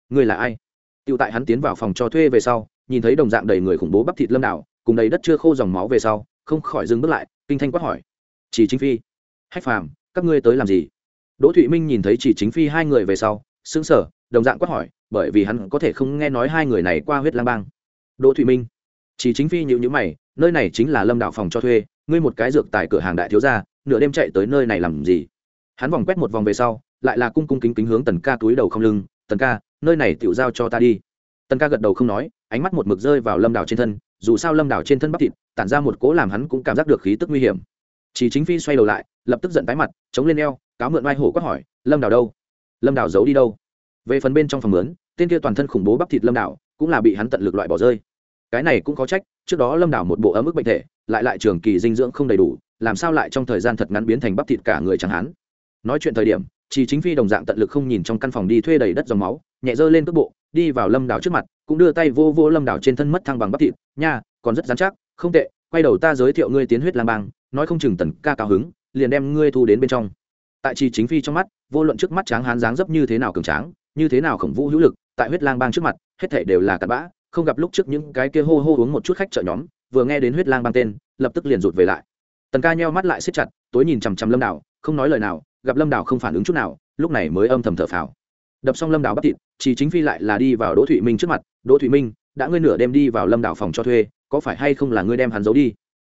Người là ai? Tiêu tại hắn tiến vào phòng cho thuê về sau nhìn thấy đồng dạng đầy người khủng bố bắp thịt lâm đảo, cùng đầy đất chưa khô dòng máu về sau, không khỏi dừng bước lại, kinh thanh quát hỏi. Chỉ chính phi. Hách phàm, các ngươi tới làm gì? Đỗ thụy minh nhìn thấy chỉ chính phi hai người về sau xứng sở đồng dạng quát hỏi, bởi vì hắn có thể không nghe nói hai người này qua huyết lang bang. Đỗ thụy minh. Chỉ chính phi nhịu nhữ mày, nơi này chính là lâm đạo phòng cho thuê, ngươi một cái dược tại cửa hàng đại thiếu gia, nửa đêm chạy tới nơi này làm gì? Hắn vòng quét một vòng về sau, lại là cung cung kính kính hướng tần ca túi đầu không lưng, tần ca, nơi này tiểu giao cho ta đi tần ca gật đầu không nói, ánh mắt một mực rơi vào lâm đảo trên thân, dù sao lâm đảo trên thân bắp thịt, tản ra một cố làm hắn cũng cảm giác được khí tức nguy hiểm. Chỉ chính phi xoay đầu lại, lập tức giận tái mặt, chống lên eo, cáo mượn vai hổ quát hỏi, lâm đảo đâu? Lâm đảo giấu đi đâu? Về phần bên trong phòng mướn tên kia toàn thân khủng bố bắp thịt lâm đảo cũng là bị hắn tận lực loại bỏ rơi. Cái này cũng có trách, trước đó lâm đảo một bộ ấm ức bệnh thể, lại lại trường kỳ dinh dưỡng không đầy đủ, làm sao lại trong thời gian thật ngắn biến thành bắp thịt cả người chẳng hắn nói chuyện thời điểm, chỉ chính phi đồng dạng tận lực không nhìn trong căn phòng đi thuê đầy đất dòng máu, nhẹ dơ lên cước bộ đi vào lâm đảo trước mặt, cũng đưa tay vô vô lâm đảo trên thân mất thăng bằng bắp thịt. Nha, còn rất dán chắc, không tệ, quay đầu ta giới thiệu ngươi tiến huyết lang bang, nói không chừng tần ca cao hứng, liền đem ngươi thu đến bên trong. Tại chi chính phi trong mắt, vô luận trước mắt tráng hán dáng dấp như thế nào cường tráng, như thế nào khổng vũ hữu lực, tại huyết lang bang trước mặt, hết thể đều là cặn bã, không gặp lúc trước những cái kia hô hô uống một chút khách chợ nhóm, vừa nghe đến huyết lang bang tên, lập tức liền rụt về lại. Tần ca nheo mắt lại xếp chặt, tối nhìn chằm chằm lâm đảo, không nói lời nào, gặp lâm đảo không phản ứng chút nào, lúc này mới âm thầm thở phào đập xong lâm đảo bắt thịt chỉ chính phi lại là đi vào đỗ thụy minh trước mặt. Đỗ thụy minh đã ngươi nửa đêm đi vào lâm đảo phòng cho thuê có phải hay không là ngươi đem hắn giấu đi?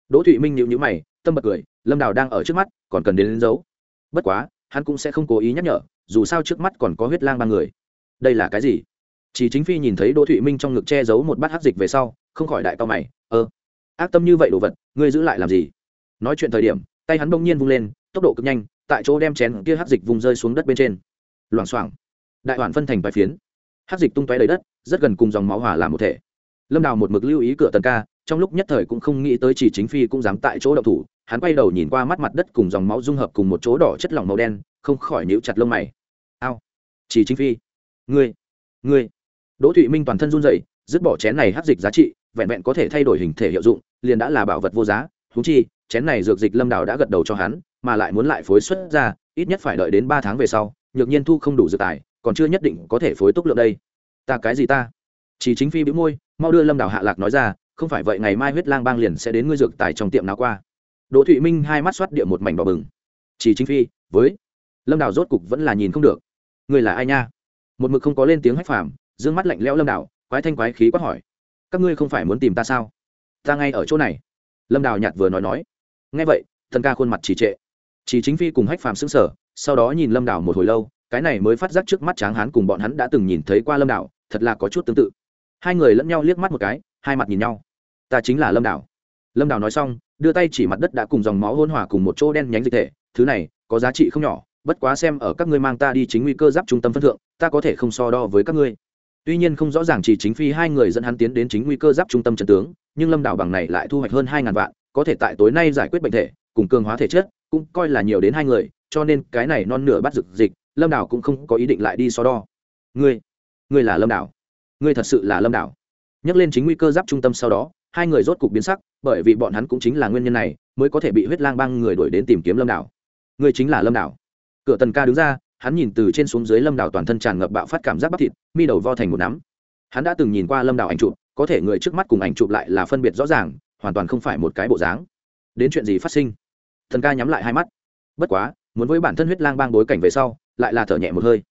Đỗ thụy minh nhịu nhữ mày tâm bật cười lâm đảo đang ở trước mắt còn cần đến, đến giấu. Bất quá hắn cũng sẽ không cố ý nhắc nhở dù sao trước mắt còn có huyết lang ba người. Đây là cái gì? Chỉ chính phi nhìn thấy đỗ thụy minh trong ngực che giấu một bát hắc dịch về sau không khỏi đại cao mày ơ ác tâm như vậy đồ vật ngươi giữ lại làm gì? Nói chuyện thời điểm tay hắn bỗng nhiên vung lên tốc độ cực nhanh tại chỗ đem chén kia hắc dịch vùng rơi xuống đất bên trên. Loảng xoảng đại hoàn phân thành vài phiến. Hắc dịch tung tóe đầy đất, rất gần cùng dòng máu hỏa làm một thể. Lâm đào một mực lưu ý cửa tần ca, trong lúc nhất thời cũng không nghĩ tới chỉ chính phi cũng dám tại chỗ đậu thủ, hắn quay đầu nhìn qua mắt mặt đất cùng dòng máu dung hợp cùng một chỗ đỏ chất lỏng màu đen, không khỏi níu chặt lông mày. Ao, chỉ chính phi. Ngươi ngươi. Đỗ thụy minh toàn thân run rẩy, dứt bỏ chén này hắc dịch giá trị, vẹn vẹn có thể thay đổi hình thể hiệu dụng, liền đã là bảo vật vô giá. Thú chi, chén này dược dịch lâm đào đã gật đầu cho hắn, mà lại muốn lại phối xuất ra, ít nhất phải đợi đến ba tháng về sau, nhược nhiên thu không đủ dược tài còn chưa nhất định có thể phối túc lượng đây. Ta cái gì ta? Chỉ chính phi bĩu môi, mau đưa lâm đào hạ lạc nói ra, không phải vậy ngày mai huyết lang bang liền sẽ đến ngươi dược tài trong tiệm nào qua. Đỗ thụy minh hai mắt xoát địa một mảnh đỏ bừng. Chỉ chính phi, với. Lâm đào rốt cục vẫn là nhìn không được. Người là ai nha? Một mực không có lên tiếng hách phàm, dương mắt lạnh lẽo lâm đào quái thanh quái khí quát hỏi. Các ngươi không phải muốn tìm ta sao? Ta ngay ở chỗ này. Lâm đào nhạt vừa nói nói. Ngay vậy, thần ca khuôn mặt trì trệ. Chỉ chính phi cùng hách phàm xứng sở sau đó nhìn lâm đào một hồi lâu cái này mới phát giác trước mắt tráng hán cùng bọn hắn đã từng nhìn thấy qua lâm đảo, thật là có chút tương tự. Hai người lẫn nhau liếc mắt một cái, hai mặt nhìn nhau. Ta chính là lâm đảo. Lâm đảo nói xong, đưa tay chỉ mặt đất đã cùng dòng máu hôn hòa cùng một chỗ đen nhánh dịch thể. Thứ này, có giá trị không nhỏ, bất quá xem ở các ngươi mang ta đi chính nguy cơ giáp trung tâm phân thượng, ta có thể không so đo với các ngươi. Tuy nhiên không rõ ràng chỉ chính phi hai người dẫn hắn tiến đến chính nguy cơ giáp trung tâm trận tướng, nhưng lâm đảo bằng này lại thu hoạch hơn hai ngàn vạn, có thể tại tối nay giải quyết bệnh thể, cùng cường hóa thể chất, cũng coi là nhiều đến hai người, cho nên cái này non nửa bắt rực dịch lâm đảo cũng không có ý định lại đi so đo. Ngươi ngươi là lâm đảo. Ngươi thật sự là lâm đảo. Nhắc lên chính nguy cơ giáp trung tâm sau đó, hai người rốt cục biến sắc, bởi vì bọn hắn cũng chính là nguyên nhân này, mới có thể bị huyết lang băng người đuổi đến tìm kiếm lâm đảo. Ngươi chính là lâm đảo. Cửa tần ca đứng ra, hắn nhìn từ trên xuống dưới lâm đảo toàn thân tràn ngập bạo phát cảm giác bắp thịt, mi đầu vo thành một nắm. Hắn đã từng nhìn qua lâm đảo ảnh chụp, có thể người trước mắt cùng ảnh chụp lại là phân biệt rõ ràng, hoàn toàn không phải một cái bộ dáng. Đến chuyện gì phát sinh? Thần ca nhắm lại hai mắt. Bất quá, muốn với bản thân huyết lang bang bối cảnh về sau lại là thở nhẹ một hơi.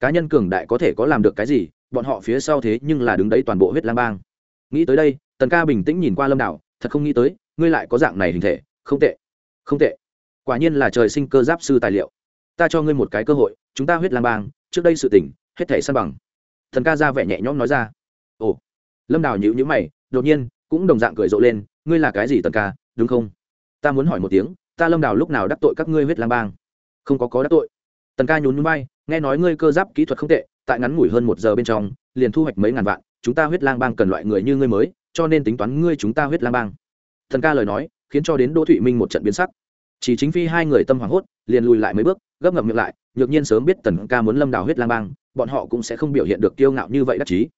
Cá nhân cường đại có thể có làm được cái gì, bọn họ phía sau thế nhưng là đứng đấy toàn bộ huyết lang bang. Nghĩ tới đây, tần ca bình tĩnh nhìn qua lâm đảo, thật không nghĩ tới, ngươi lại có dạng này hình thể, không tệ. Không tệ. Quả nhiên là trời sinh cơ giáp sư tài liệu. Ta cho ngươi một cái cơ hội, chúng ta huyết lang bang, trước đây sự tỉnh hết thể săn bằng. Thần ca ra vẻ nhẹ nhõm nói ra. Ồ. Lâm đào nhữ nhữ mày, đột nhiên, cũng đồng dạng cười rộ lên, ngươi là cái gì tần ca, đúng không? Ta muốn hỏi một tiếng, ta lâm đào lúc nào đắc tội các ngươi huyết lang bang? Không có có đắc tội tần ca nhún nhún bay nghe nói ngươi cơ giáp kỹ thuật không tệ, tại ngắn ngủi hơn một giờ bên trong, liền thu hoạch mấy ngàn vạn, chúng ta huyết lang bang cần loại người như ngươi mới, cho nên tính toán ngươi chúng ta huyết lang bang. Thần ca lời nói, khiến cho đến đỗ thụy minh một trận biến sắc. Chỉ chính phi hai người tâm hoảng hốt, liền lùi lại mấy bước, gấp ngậm miệng lại, nhược nhiên sớm biết tần ca muốn lâm đào huyết lang bang, bọn họ cũng sẽ không biểu hiện được kiêu ngạo như vậy đắc chí.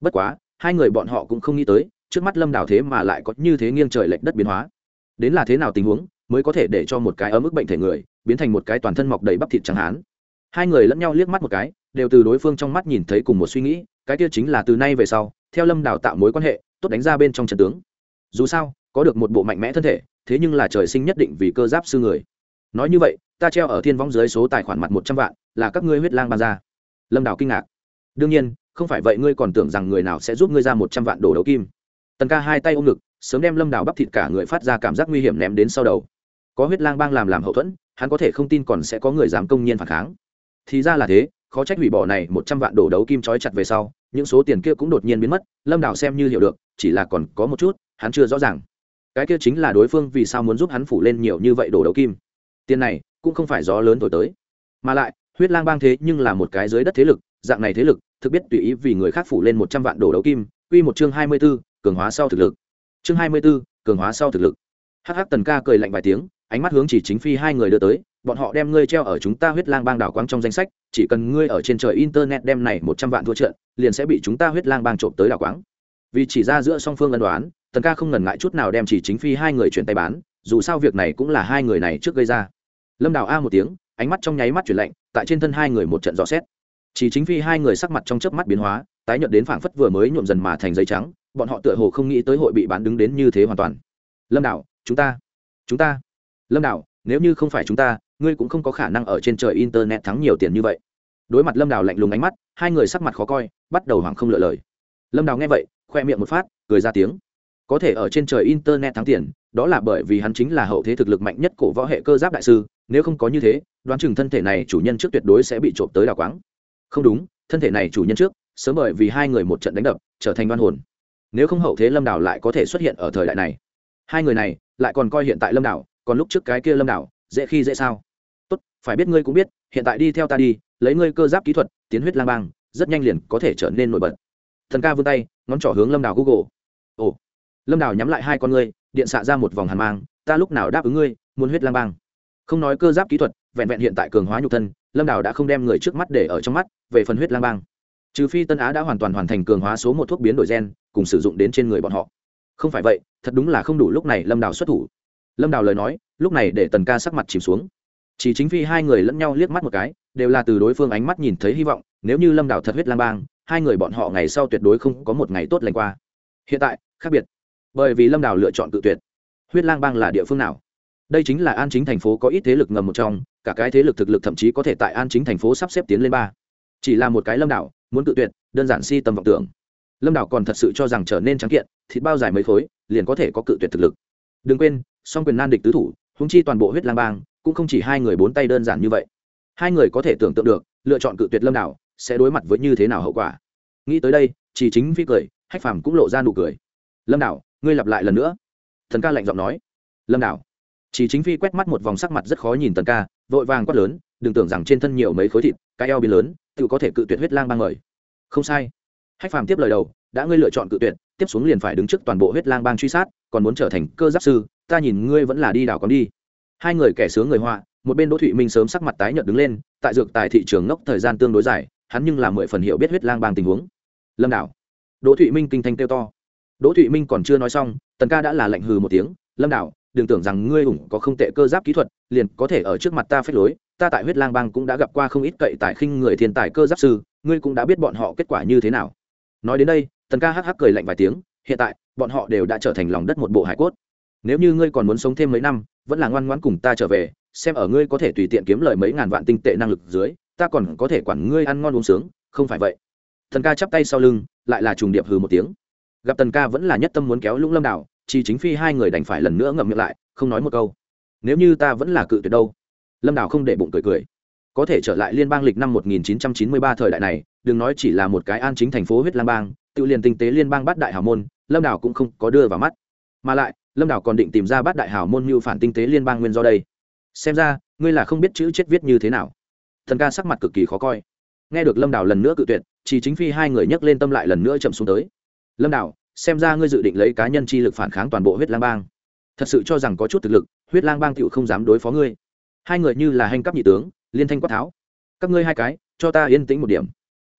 Bất quá, hai người bọn họ cũng không nghĩ tới, trước mắt lâm đào thế mà lại có như thế nghiêng trời lệch đất biến hóa. Đến là thế nào tình huống, mới có thể để cho một cái ở mức bệnh thể người biến thành một cái toàn thân mọc đầy bắp thịt chẳng hán. Hai người lẫn nhau liếc mắt một cái, đều từ đối phương trong mắt nhìn thấy cùng một suy nghĩ, cái kia chính là từ nay về sau, theo lâm đào tạo mối quan hệ, tốt đánh ra bên trong trận tướng. Dù sao, có được một bộ mạnh mẽ thân thể, thế nhưng là trời sinh nhất định vì cơ giáp sư người. Nói như vậy, ta treo ở thiên võng dưới số tài khoản mặt một trăm vạn, là các ngươi huyết lang ban ra. Lâm đào kinh ngạc. Đương nhiên, không phải vậy ngươi còn tưởng rằng người nào sẽ giúp ngươi ra một trăm vạn đồ đấu kim. Tần ca hai tay ôm ngực, sớm đem lâm đào bắp thịt cả người phát ra cảm giác nguy hiểm ném đến sau đầu. Có huyết lang bang làm làm hậu thuẫn hắn có thể không tin còn sẽ có người dám công nhiên phản kháng. Thì ra là thế khó trách hủy bỏ này một trăm vạn đồ đấu kim trói chặt về sau những số tiền kia cũng đột nhiên biến mất lâm đào xem như hiểu được chỉ là còn có một chút hắn chưa rõ ràng. Cái kia chính là đối phương vì sao muốn giúp hắn phủ lên nhiều như vậy đồ đấu kim. Tiền này cũng không phải gió lớn thổi tới. Mà lại huyết lang bang thế nhưng là một cái dưới đất thế lực dạng này thế lực thực biết tùy ý vì người khác phủ lên một trăm vạn đồ đấu kim quy một chương hai mươi 24, cường hóa sau thực lực. Chương hai mươi 24, cường hóa sau thực lực. Hh hắc tần ca cười lạnh vài tiếng ánh mắt hướng chỉ chính phi hai người đưa tới, bọn họ đem ngươi treo ở chúng ta huyết lang bang đảo quang trong danh sách, chỉ cần ngươi ở trên trời internet đem này một trăm vạn thua trận, liền sẽ bị chúng ta huyết lang bang trộm tới đảo quáng vì chỉ ra giữa song phương ân đoán, tần ca không ngần ngại chút nào đem chỉ chính phi hai người chuyển tay bán, dù sao việc này cũng là hai người này trước gây ra. Lâm đào a một tiếng, ánh mắt trong nháy mắt chuyển lạnh, tại trên thân hai người một trận dò xét. Chỉ chính phi hai người sắc mặt trong chớp mắt biến hóa, tái nhợt đến phảng phất vừa mới nhuộm dần mà thành giấy trắng, bọn họ tựa hồ không nghĩ tới hội bị bán đứng đến như thế hoàn toàn. Lâm đảo chúng ta chúng ta lâm đảo nếu như không phải chúng ta, ngươi cũng không có khả năng ở trên trời internet thắng nhiều tiền như vậy. Đối mặt lâm đào lạnh lùng ánh mắt, hai người sắc mặt khó coi, bắt đầu hoảng không lựa lời. Lâm đào nghe vậy, khoe miệng một phát, cười ra tiếng. Có thể ở trên trời internet thắng tiền, đó là bởi vì hắn chính là hậu thế thực lực mạnh nhất cổ võ hệ cơ giáp đại sư, nếu không có như thế, đoán chừng thân thể này chủ nhân trước tuyệt đối sẽ bị trộm tới đào quáng. Không đúng, thân thể này chủ nhân trước, sớm bởi vì hai người một trận đánh đập, trở thành đoan hồn. Nếu không hậu thế lâm đào lại có thể xuất hiện ở thời đại này. Hai người này, lại còn coi hiện tại lâm đào còn lúc trước cái kia lâm đảo, dễ khi dễ sao? Tốt, phải biết ngươi cũng biết, hiện tại đi theo ta đi, lấy ngươi cơ giáp kỹ thuật, tiến huyết lang bang, rất nhanh liền có thể trở nên nổi bật. Thần ca vươn tay, ngón trỏ hướng lâm đảo google. Ồ, lâm đảo nhắm lại hai con ngươi, điện xạ ra một vòng hàn mang, ta lúc nào đáp ứng ngươi, muốn huyết lang bang? Không nói cơ giáp kỹ thuật, vẹn vẹn hiện tại cường hóa nhục thân, lâm đảo đã không đem người trước mắt để ở trong mắt, về phần huyết lang bang. Trừ phi tân á đã hoàn toàn hoàn thành cường hóa số một thuốc biến đổi gen, cùng sử dụng đến trên người bọn họ. Không phải vậy, thật đúng là không đủ lúc này lâm đảo xuất thủ lâm đào lời nói, lúc này để tần ca sắc mặt chìm xuống. Chỉ chính vì hai người lẫn nhau liếc mắt một cái, đều là từ đối phương ánh mắt nhìn thấy hy vọng, nếu như lâm đào thật huyết lang bang, hai người bọn họ ngày sau tuyệt đối không có một ngày tốt lành qua. Hiện tại, khác biệt. Bởi vì lâm đào lựa chọn tự tuyệt. Huyết lang bang là địa phương nào? Đây chính là an chính thành phố có ít thế lực ngầm một trong, cả cái thế lực thực lực thậm chí có thể tại an chính thành phố sắp xếp tiến lên ba. Chỉ là một cái lâm đảo muốn tự tuyệt, đơn giản si tầm vọng tưởng. Lâm đảo còn thật sự cho rằng trở nên trắng kiện, thịt bao dài mấy khối, liền có thể có cự tuyệt thực lực. Đừng quên song quyền nan địch tứ thủ húng chi toàn bộ huyết lang bang, cũng không chỉ hai người bốn tay đơn giản như vậy. Hai người có thể tưởng tượng được, lựa chọn cự tuyệt lâm đảo sẽ đối mặt với như thế nào hậu quả. Nghĩ tới đây, chỉ chính phi cười, hách phàm cũng lộ ra nụ cười. Lâm đảo, ngươi lặp lại lần nữa. Thần ca lạnh giọng nói. Lâm đảo. Chỉ chính phi quét mắt một vòng sắc mặt rất khó nhìn tần ca, vội vàng quát lớn, đừng tưởng rằng trên thân nhiều mấy khối thịt, cái eo biến lớn, tự có thể cự tuyệt huyết lang bang mời. Không sai. Hách phàm tiếp lời đầu, đã ngươi lựa chọn cự tuyệt, tiếp xuống liền phải đứng trước toàn bộ huyết lang bang truy sát, còn muốn trở thành cơ giáp sư ta nhìn ngươi vẫn là đi đảo con đi. Hai người kẻ sướng người họa, một bên đỗ thụy minh sớm sắc mặt tái nhợt đứng lên, tại dược tại thị trường ngốc thời gian tương đối dài, hắn nhưng là mười phần hiểu biết huyết lang bang tình huống. Lâm đảo. Đỗ thụy minh kinh thanh kêu to. Đỗ thụy minh còn chưa nói xong, tần ca đã là lạnh hừ một tiếng, lâm đảo, đừng tưởng rằng ngươi ủng có không tệ cơ giáp kỹ thuật, liền có thể ở trước mặt ta phép lối, ta tại huyết lang bang cũng đã gặp qua không ít cậy tại khinh người thiên tài cơ giáp sư, ngươi cũng đã biết bọn họ kết quả như thế nào. Nói đến đây, tần ca hắc hắc cười lạnh vài tiếng, hiện tại, bọn họ đều đã trở thành lòng đất một bộ hải cốt nếu như ngươi còn muốn sống thêm mấy năm, vẫn là ngoan ngoãn cùng ta trở về, xem ở ngươi có thể tùy tiện kiếm lời mấy ngàn vạn tinh tệ năng lực dưới, ta còn có thể quản ngươi ăn ngon uống sướng, không phải vậy? Thần ca chắp tay sau lưng, lại là trùng điệp hừ một tiếng. Gặp tần ca vẫn là nhất tâm muốn kéo lũng lâm đảo chỉ chính phi hai người đành phải lần nữa ngậm miệng lại, không nói một câu. Nếu như ta vẫn là cự tuyệt đâu? Lâm đảo không để bụng cười cười. Có thể trở lại liên bang lịch năm 1993 thời đại này, đừng nói chỉ là một cái an chính thành phố huyết lang bang, tự liền tinh tế liên bang bát đại hào môn, lâm đảo cũng không có đưa vào mắt. Mà lại lâm đảo còn định tìm ra bát đại hào môn mưu phản tinh tế liên bang nguyên do đây. Xem ra, ngươi là không biết chữ chết viết như thế nào. Thần ca sắc mặt cực kỳ khó coi. Nghe được lâm đảo lần nữa cự tuyệt chỉ chính phi hai người nhấc lên tâm lại lần nữa chậm xuống tới. Lâm đảo xem ra ngươi dự định lấy cá nhân chi lực phản kháng toàn bộ huyết lang bang. Thật sự cho rằng có chút thực lực, huyết lang bang tựu không dám đối phó ngươi. Hai người như là hành cấp nhị tướng, liên thanh quát tháo. Các ngươi hai cái, cho ta yên tĩnh một điểm.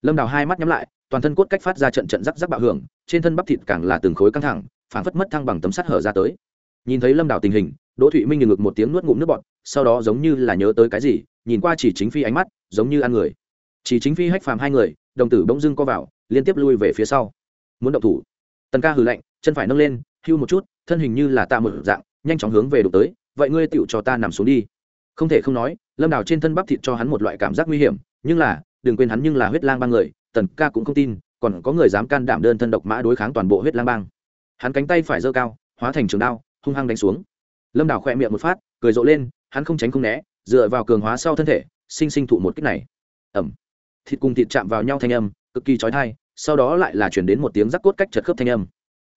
Lâm đào hai mắt nhắm lại, toàn thân cốt cách phát ra trận trận rắc rắc bạo hưởng, trên thân bắp thịt càng là từng khối căng thẳng phản phất mất thăng bằng tấm sắt hở ra tới. Nhìn thấy lâm đào tình hình, đỗ thụy minh ngực một tiếng nuốt ngụm nước bọt, sau đó giống như là nhớ tới cái gì, nhìn qua chỉ chính phi ánh mắt, giống như ăn người. Chỉ chính phi hách phàm hai người, đồng tử bỗng dưng co vào, liên tiếp lui về phía sau. Muốn động thủ. Tần ca hừ lạnh, chân phải nâng lên, hưu một chút, thân hình như là tạ một dạng, nhanh chóng hướng về đục tới, vậy ngươi tựu cho ta nằm xuống đi. Không thể không nói, lâm đào trên thân bắp thịt cho hắn một loại cảm giác nguy hiểm, nhưng là, đừng quên hắn nhưng là huyết lang ba người, tần ca cũng không tin, còn có người dám can đảm đơn thân độc mã đối kháng toàn bộ huyết lang bang hắn cánh tay phải giơ cao, hóa thành trường đao, hung hăng đánh xuống. Lâm đào khỏe miệng một phát, cười rộ lên, hắn không tránh không né, dựa vào cường hóa sau thân thể, sinh sinh thụ một kích này. Ẩm. Thịt cùng thịt chạm vào nhau thanh âm, cực kỳ trói thai sau đó lại là chuyển đến một tiếng rắc cốt cách chật khớp thanh âm.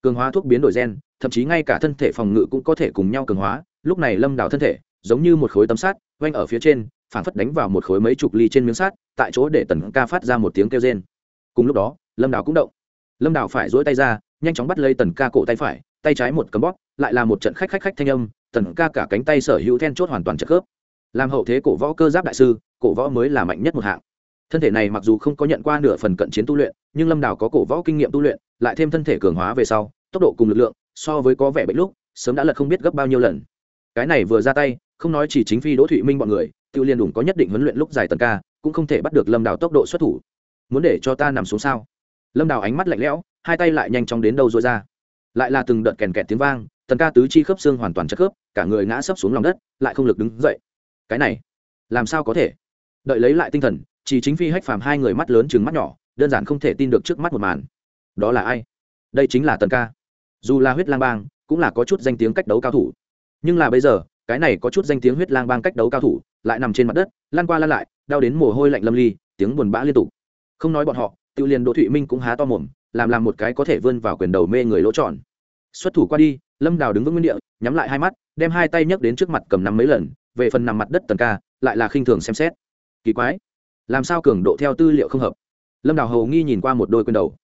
Cường hóa thuốc biến đổi gen, thậm chí ngay cả thân thể phòng ngự cũng có thể cùng nhau cường hóa, lúc này lâm đào thân thể, giống như một khối tấm sắt oanh ở phía trên phản phất đánh vào một khối mấy chục ly trên miếng sắt, tại chỗ để tần ca phát ra một tiếng kêu rên. Cùng lúc đó, lâm đào cũng động. Lâm đào phải dỗi tay ra nhanh chóng bắt lấy tần ca cổ tay phải, tay trái một cấm bóp, lại là một trận khách khách khách thanh âm, tần ca cả cánh tay sở hữu then chốt hoàn toàn trợ khớp. Làm hậu thế cổ võ cơ giáp đại sư, cổ võ mới là mạnh nhất một hạng. Thân thể này mặc dù không có nhận qua nửa phần cận chiến tu luyện, nhưng lâm đào có cổ võ kinh nghiệm tu luyện, lại thêm thân thể cường hóa về sau, tốc độ cùng lực lượng, so với có vẻ bệnh lúc, sớm đã lật không biết gấp bao nhiêu lần. Cái này vừa ra tay, không nói chỉ chính phi đỗ thụy minh bọn người tự liên đủng có nhất định huấn luyện lúc dài tần ca, cũng không thể bắt được lâm đào tốc độ xuất thủ. Muốn để cho ta nằm xuống sao? Lâm đào ánh mắt lạnh lẽo hai tay lại nhanh chóng đến đâu rồi ra. Lại là từng đợt kèn kẹt tiếng vang, tần ca tứ chi khớp xương hoàn toàn chất khớp, cả người ngã sấp xuống lòng đất, lại không lực đứng dậy. Cái này, làm sao có thể? Đợi lấy lại tinh thần chỉ chính phi hách phàm hai người mắt lớn chừng mắt nhỏ, đơn giản không thể tin được trước mắt một màn. Đó là ai? Đây chính là tần ca. Dù là huyết lang bang, cũng là có chút danh tiếng cách đấu cao thủ. Nhưng là bây giờ, cái này có chút danh tiếng huyết lang bang cách đấu cao thủ, lại nằm trên mặt đất lan qua lan lại, đau đến mồ hôi lạnh lâm ly, tiếng buồn bã liên tục. Không nói bọn họ tự liền đỗ thụy minh cũng há to mồm làm làm một cái có thể vươn vào quyền đầu mê người lỗ tròn. Xuất thủ qua đi, lâm đào đứng vững nguyên địa, nhắm lại hai mắt, đem hai tay nhấc đến trước mặt cầm nắm mấy lần, về phần nằm mặt đất tần ca, lại là khinh thường xem xét. Kỳ quái, làm sao cường độ theo tư liệu không hợp? Lâm đào hầu nghi nhìn qua một đôi quyền đầu.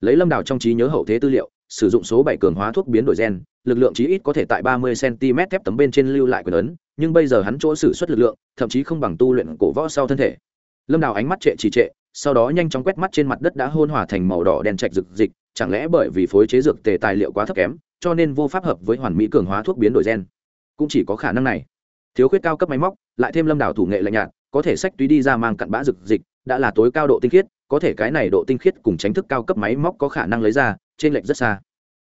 Lấy lâm đào trong trí nhớ hậu thế tư liệu, sử dụng số bảy cường hóa thuốc biến đổi gen, lực lượng chí ít có thể tại ba mươi cm thép tấm bên trên lưu lại quyền ấn, nhưng bây giờ hắn chỗ sử suất lực lượng, thậm chí không bằng tu luyện cổ võ sau thân thể. Lâm đào ánh mắt trệ trì trệ sau đó nhanh chóng quét mắt trên mặt đất đã hôn hòa thành màu đỏ đen trạch rực dịch chẳng lẽ bởi vì phối chế dược tề tài liệu quá thấp kém, cho nên vô pháp hợp với hoàn mỹ cường hóa thuốc biến đổi gen? Cũng chỉ có khả năng này. Thiếu khuyết cao cấp máy móc, lại thêm lâm đảo thủ nghệ lạnh nhạt, có thể sách túy đi ra mang cặn bã rực dịch đã là tối cao độ tinh khiết, có thể cái này độ tinh khiết cùng tránh thức cao cấp máy móc có khả năng lấy ra, trên lệnh rất xa.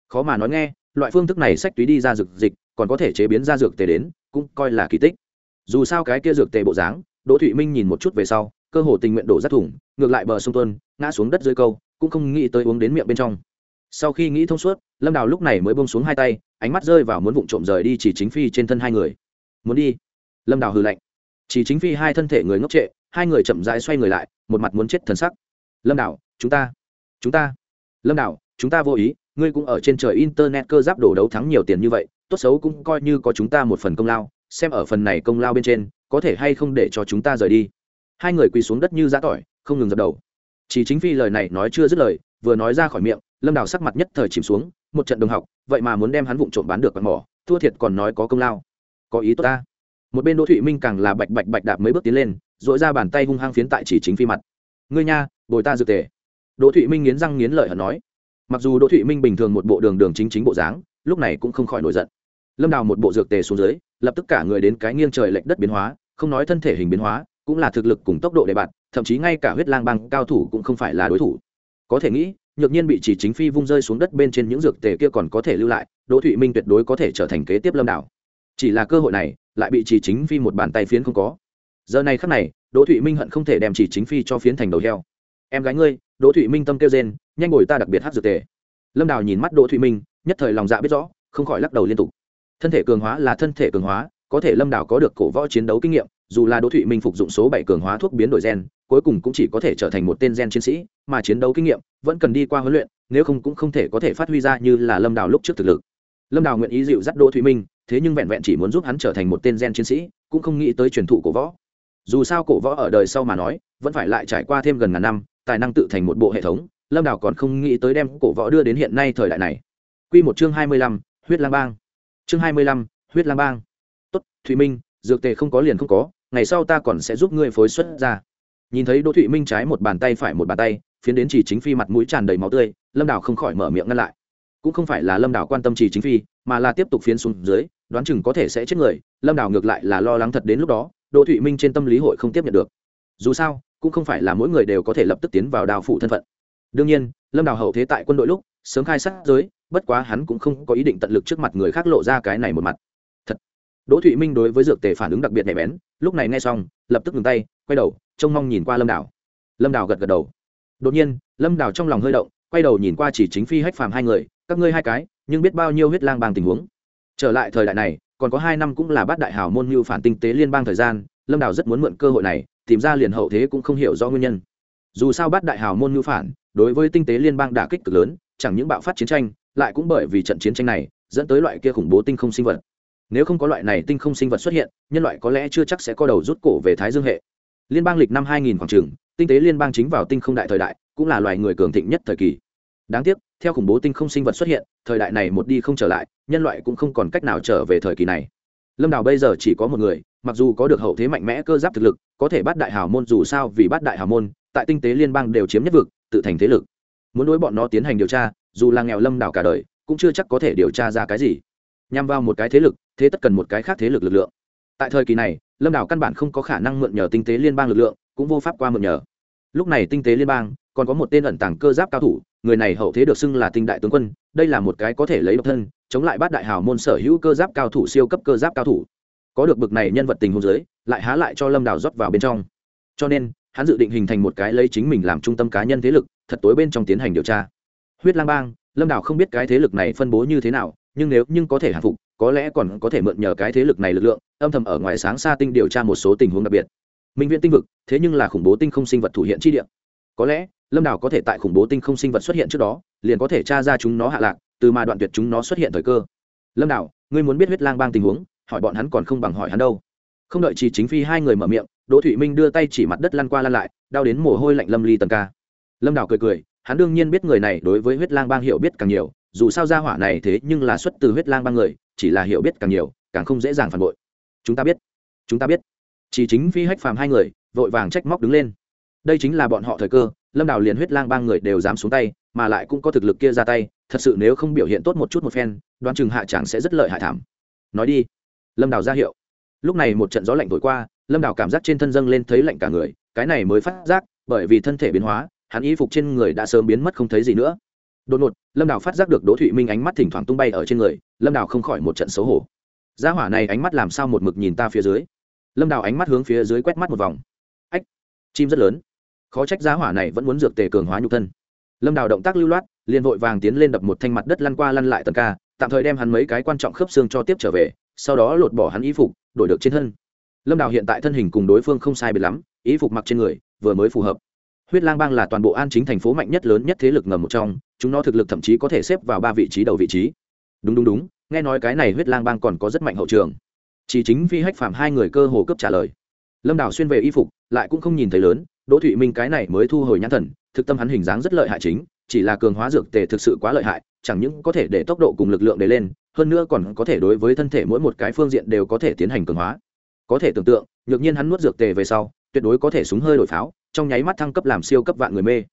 Khó mà nói nghe, loại phương thức này sách túy đi ra dược dịch còn có thể chế biến ra dược tề đến, cũng coi là kỳ tích. Dù sao cái kia dược tề bộ dáng, đỗ thụy minh nhìn một chút về sau cơ hồ tình nguyện đổ rác thủng ngược lại bờ sông tuân ngã xuống đất dưới câu cũng không nghĩ tới uống đến miệng bên trong. Sau khi nghĩ thông suốt lâm đào lúc này mới bông xuống hai tay ánh mắt rơi vào muốn vụng trộm rời đi chỉ chính phi trên thân hai người. Muốn đi. Lâm đào hừ lạnh. Chỉ chính phi hai thân thể người ngốc trệ hai người chậm rãi xoay người lại một mặt muốn chết thần sắc. Lâm đào, chúng ta chúng ta lâm đào, chúng ta vô ý ngươi cũng ở trên trời internet cơ giáp đổ đấu thắng nhiều tiền như vậy tốt xấu cũng coi như có chúng ta một phần công lao xem ở phần này công lao bên trên có thể hay không để cho chúng ta rời đi hai người quỳ xuống đất như giã tỏi, không ngừng dập đầu. Chỉ chính phi lời này nói chưa dứt lời, vừa nói ra khỏi miệng, lâm đào sắc mặt nhất thời chìm xuống, một trận đồng học, vậy mà muốn đem hắn vụng trộm bán được bằng mỏ, thua thiệt còn nói có công lao. Có ý tốt ta. Một bên đỗ thụy minh càng là bạch bạch bạch đạp mấy bước tiến lên dội ra bàn tay hung hăng phiến tại chỉ chính phi mặt. Ngươi nha, bồi ta dược tề. Đỗ thụy minh nghiến răng nghiến lợi hận nói. Mặc dù đỗ thụy minh bình thường một bộ đường đường chính chính bộ dáng, lúc này cũng không khỏi nổi giận. Lâm đào một bộ dược tề xuống dưới, lập tức cả người đến cái nghiêng trời lệch đất biến hóa, không nói thân thể hình biến hóa cũng là thực lực cùng tốc độ để bạn thậm chí ngay cả huyết lang băng cao thủ cũng không phải là đối thủ. Có thể nghĩ, nhược nhiên bị chỉ chính phi vung rơi xuống đất bên trên những dược tề kia còn có thể lưu lại, đỗ thụy minh tuyệt đối có thể trở thành kế tiếp lâm đảo chỉ là cơ hội này, lại bị chỉ chính phi một bàn tay phiến không có. Giờ này khắc này, đỗ thụy minh hận không thể đem chỉ chính phi cho phiến thành đầu heo. Em gái ngươi, đỗ thụy minh tâm kêu rên, nhanh ngồi ta đặc biệt hát dược tề. Lâm đào nhìn mắt đỗ thụy minh, nhất thời lòng dạ biết rõ, không khỏi lắc đầu liên tục. Thân thể cường hóa là thân thể cường hóa, có thể lâm đảo có được cổ võ chiến đấu kinh nghiệm dù là đỗ thụy minh phục dụng số bảy cường hóa thuốc biến đổi gen, cuối cùng cũng chỉ có thể trở thành một tên gen chiến sĩ mà chiến đấu kinh nghiệm vẫn cần đi qua huấn luyện, nếu không cũng không thể có thể phát huy ra như là lâm Đào lúc trước thực lực. Lâm Đào nguyện ý dịu dắt đỗ thụy minh, thế nhưng vẹn vẹn chỉ muốn giúp hắn trở thành một tên gen chiến sĩ, cũng không nghĩ tới truyền thụ cổ võ. Dù sao cổ võ ở đời sau mà nói, vẫn phải lại trải qua thêm gần ngàn năm, tài năng tự thành một bộ hệ thống, lâm Đào còn không nghĩ tới đem cổ võ đưa đến hiện nay thời đại này. Quy một chương hai mươi lăm, huyết lang bang. Chương hai mươi lăm, huyết lang bang. Tốt, thụy minh, dược tề không có liền không có ngày sau ta còn sẽ giúp ngươi phối xuất ra. Nhìn thấy đỗ thụy minh trái một bàn tay phải một bàn tay, phiến đến chỉ chính phi mặt mũi tràn đầy máu tươi, lâm đào không khỏi mở miệng ngăn lại. Cũng không phải là lâm đào quan tâm chỉ chính phi, mà là tiếp tục phiến xuống dưới, đoán chừng có thể sẽ chết người, lâm đào ngược lại là lo lắng thật đến lúc đó, đỗ thụy minh trên tâm lý hội không tiếp nhận được. Dù sao, cũng không phải là mỗi người đều có thể lập tức tiến vào đào phụ thân phận. Đương nhiên, lâm đào hậu thế tại quân đội lúc, sớm khai sát giới, bất quá hắn cũng không có ý định tận lực trước mặt người khác lộ ra cái này một mặt đỗ thụy minh đối với dược tề phản ứng đặc biệt nhạy bén, lúc này nghe xong, lập tức ngừng tay, quay đầu, trông mong nhìn qua lâm đảo lâm đảo gật gật đầu. Đột nhiên, lâm đảo trong lòng hơi động, quay đầu nhìn qua chỉ chính phi hách phàm hai người, các ngươi hai cái, nhưng biết bao nhiêu huyết lang bang tình huống. Trở lại thời đại này, còn có hai năm cũng là bát đại hào môn mưu phản tinh tế liên bang thời gian, lâm đảo rất muốn mượn cơ hội này, tìm ra liền hậu thế cũng không hiểu do nguyên nhân. Dù sao bát đại hào môn mưu phản, đối với tinh tế liên bang đả kích cực lớn, chẳng những bạo phát chiến tranh, lại cũng bởi vì trận chiến tranh này, dẫn tới loại kia khủng bố tinh không sinh vật nếu không có loại này tinh không sinh vật xuất hiện, nhân loại có lẽ chưa chắc sẽ có đầu rút cổ về thái dương hệ. Liên bang lịch năm 2000 khoảng trường tinh tế liên bang chính vào tinh không đại thời đại, cũng là loài người cường thịnh nhất thời kỳ. Đáng tiếc, theo khủng bố tinh không sinh vật xuất hiện, thời đại này một đi không trở lại, nhân loại cũng không còn cách nào trở về thời kỳ này. Lâm đào bây giờ chỉ có một người, mặc dù có được hậu thế mạnh mẽ cơ giáp thực lực, có thể bắt đại hào môn dù sao vì bắt đại hào môn, tại tinh tế liên bang đều chiếm nhất vực, tự thành thế lực. Muốn đối bọn nó tiến hành điều tra, dù là nghèo lâm đảo cả đời, cũng chưa chắc có thể điều tra ra cái gì. Nhằm vào một cái thế lực thế tất cần một cái khác thế lực lực lượng. Tại thời kỳ này, lâm đảo căn bản không có khả năng mượn nhờ tinh tế liên bang lực lượng, cũng vô pháp qua mượn nhờ. Lúc này tinh tế liên bang, còn có một tên ẩn tàng cơ giáp cao thủ, người này hậu thế được xưng là tinh đại tướng quân, đây là một cái có thể lấy độc thân, chống lại bát đại hào môn sở hữu cơ giáp cao thủ siêu cấp cơ giáp cao thủ. Có được bực này nhân vật tình hôn giới lại há lại cho lâm đảo rót vào bên trong. Cho nên, hắn dự định hình thành một cái lấy chính mình làm trung tâm cá nhân thế lực, thật tối bên trong tiến hành điều tra. Huyết lang bang, lâm đảo không biết cái thế lực này phân bố như thế nào, nhưng nếu nhưng có thể hạ phục có lẽ còn có thể mượn nhờ cái thế lực này lực lượng, âm thầm ở ngoài sáng xa tinh điều tra một số tình huống đặc biệt. Minh viện tinh vực, thế nhưng là khủng bố tinh không sinh vật thủ hiện chi địa. Có lẽ, lâm đảo có thể tại khủng bố tinh không sinh vật xuất hiện trước đó, liền có thể tra ra chúng nó hạ lạc, từ mà đoạn tuyệt chúng nó xuất hiện thời cơ. Lâm đảo ngươi muốn biết huyết lang bang tình huống, hỏi bọn hắn còn không bằng hỏi hắn đâu. Không đợi chỉ chính phi hai người mở miệng, đỗ thụy minh đưa tay chỉ mặt đất lăn qua lăn lại, đau đến mồ hôi lạnh lâm ly tần ca. Lâm đảo cười cười, hắn đương nhiên biết người này đối với huyết lang bang hiểu biết càng nhiều, dù sao gia hỏa này thế nhưng là xuất từ huyết lang bang người chỉ là hiểu biết càng nhiều, càng không dễ dàng phản bội. Chúng ta biết. Chúng ta biết. Chỉ chính phi hách phàm hai người, vội vàng trách móc đứng lên. Đây chính là bọn họ thời cơ, lâm đào liền huyết lang bang người đều dám xuống tay, mà lại cũng có thực lực kia ra tay, thật sự nếu không biểu hiện tốt một chút một phen, đoán chừng hạ chẳng sẽ rất lợi hại thảm. Nói đi. Lâm đào ra hiệu. Lúc này một trận gió lạnh thổi qua, lâm đào cảm giác trên thân dâng lên thấy lạnh cả người, cái này mới phát giác, bởi vì thân thể biến hóa, hắn y phục trên người đã sớm biến mất không thấy gì nữa đột ngột, lâm đào phát giác được đỗ thụy minh ánh mắt thỉnh thoảng tung bay ở trên người, lâm đào không khỏi một trận xấu hổ. Gia hỏa này ánh mắt làm sao một mực nhìn ta phía dưới? Lâm đào ánh mắt hướng phía dưới quét mắt một vòng. Ách, chim rất lớn. Khó trách gia hỏa này vẫn muốn dược tề cường hóa nhục thân. Lâm đào động tác lưu loát, liền vội vàng tiến lên đập một thanh mặt đất lăn qua lăn lại tần ca, tạm thời đem hắn mấy cái quan trọng khớp xương cho tiếp trở về, sau đó lột bỏ hắn y phục, đổi được trên thân. Lâm đào hiện tại thân hình cùng đối phương không sai biệt lắm, y phục mặc trên người, vừa mới phù hợp huyết lang bang là toàn bộ an chính thành phố mạnh nhất lớn nhất thế lực ngầm một trong, chúng nó thực lực thậm chí có thể xếp vào ba vị trí đầu vị trí. Đúng đúng đúng, nghe nói cái này huyết lang bang còn có rất mạnh hậu trường. Chỉ chính phi hách phạm hai người cơ hồ cấp trả lời. Lâm đào xuyên về y phục, lại cũng không nhìn thấy lớn, đỗ thụy minh cái này mới thu hồi nhãn thần, thực tâm hắn hình dáng rất lợi hại chính, chỉ là cường hóa dược tề thực sự quá lợi hại, chẳng những có thể để tốc độ cùng lực lượng để lên, hơn nữa còn có thể đối với thân thể mỗi một cái phương diện đều có thể tiến hành cường hóa. Có thể tưởng tượng, nhược nhiên hắn nuốt dược tề về sau, tuyệt đối có thể súng hơi đổi pháo trong nháy mắt thăng cấp làm siêu cấp vạn người mê.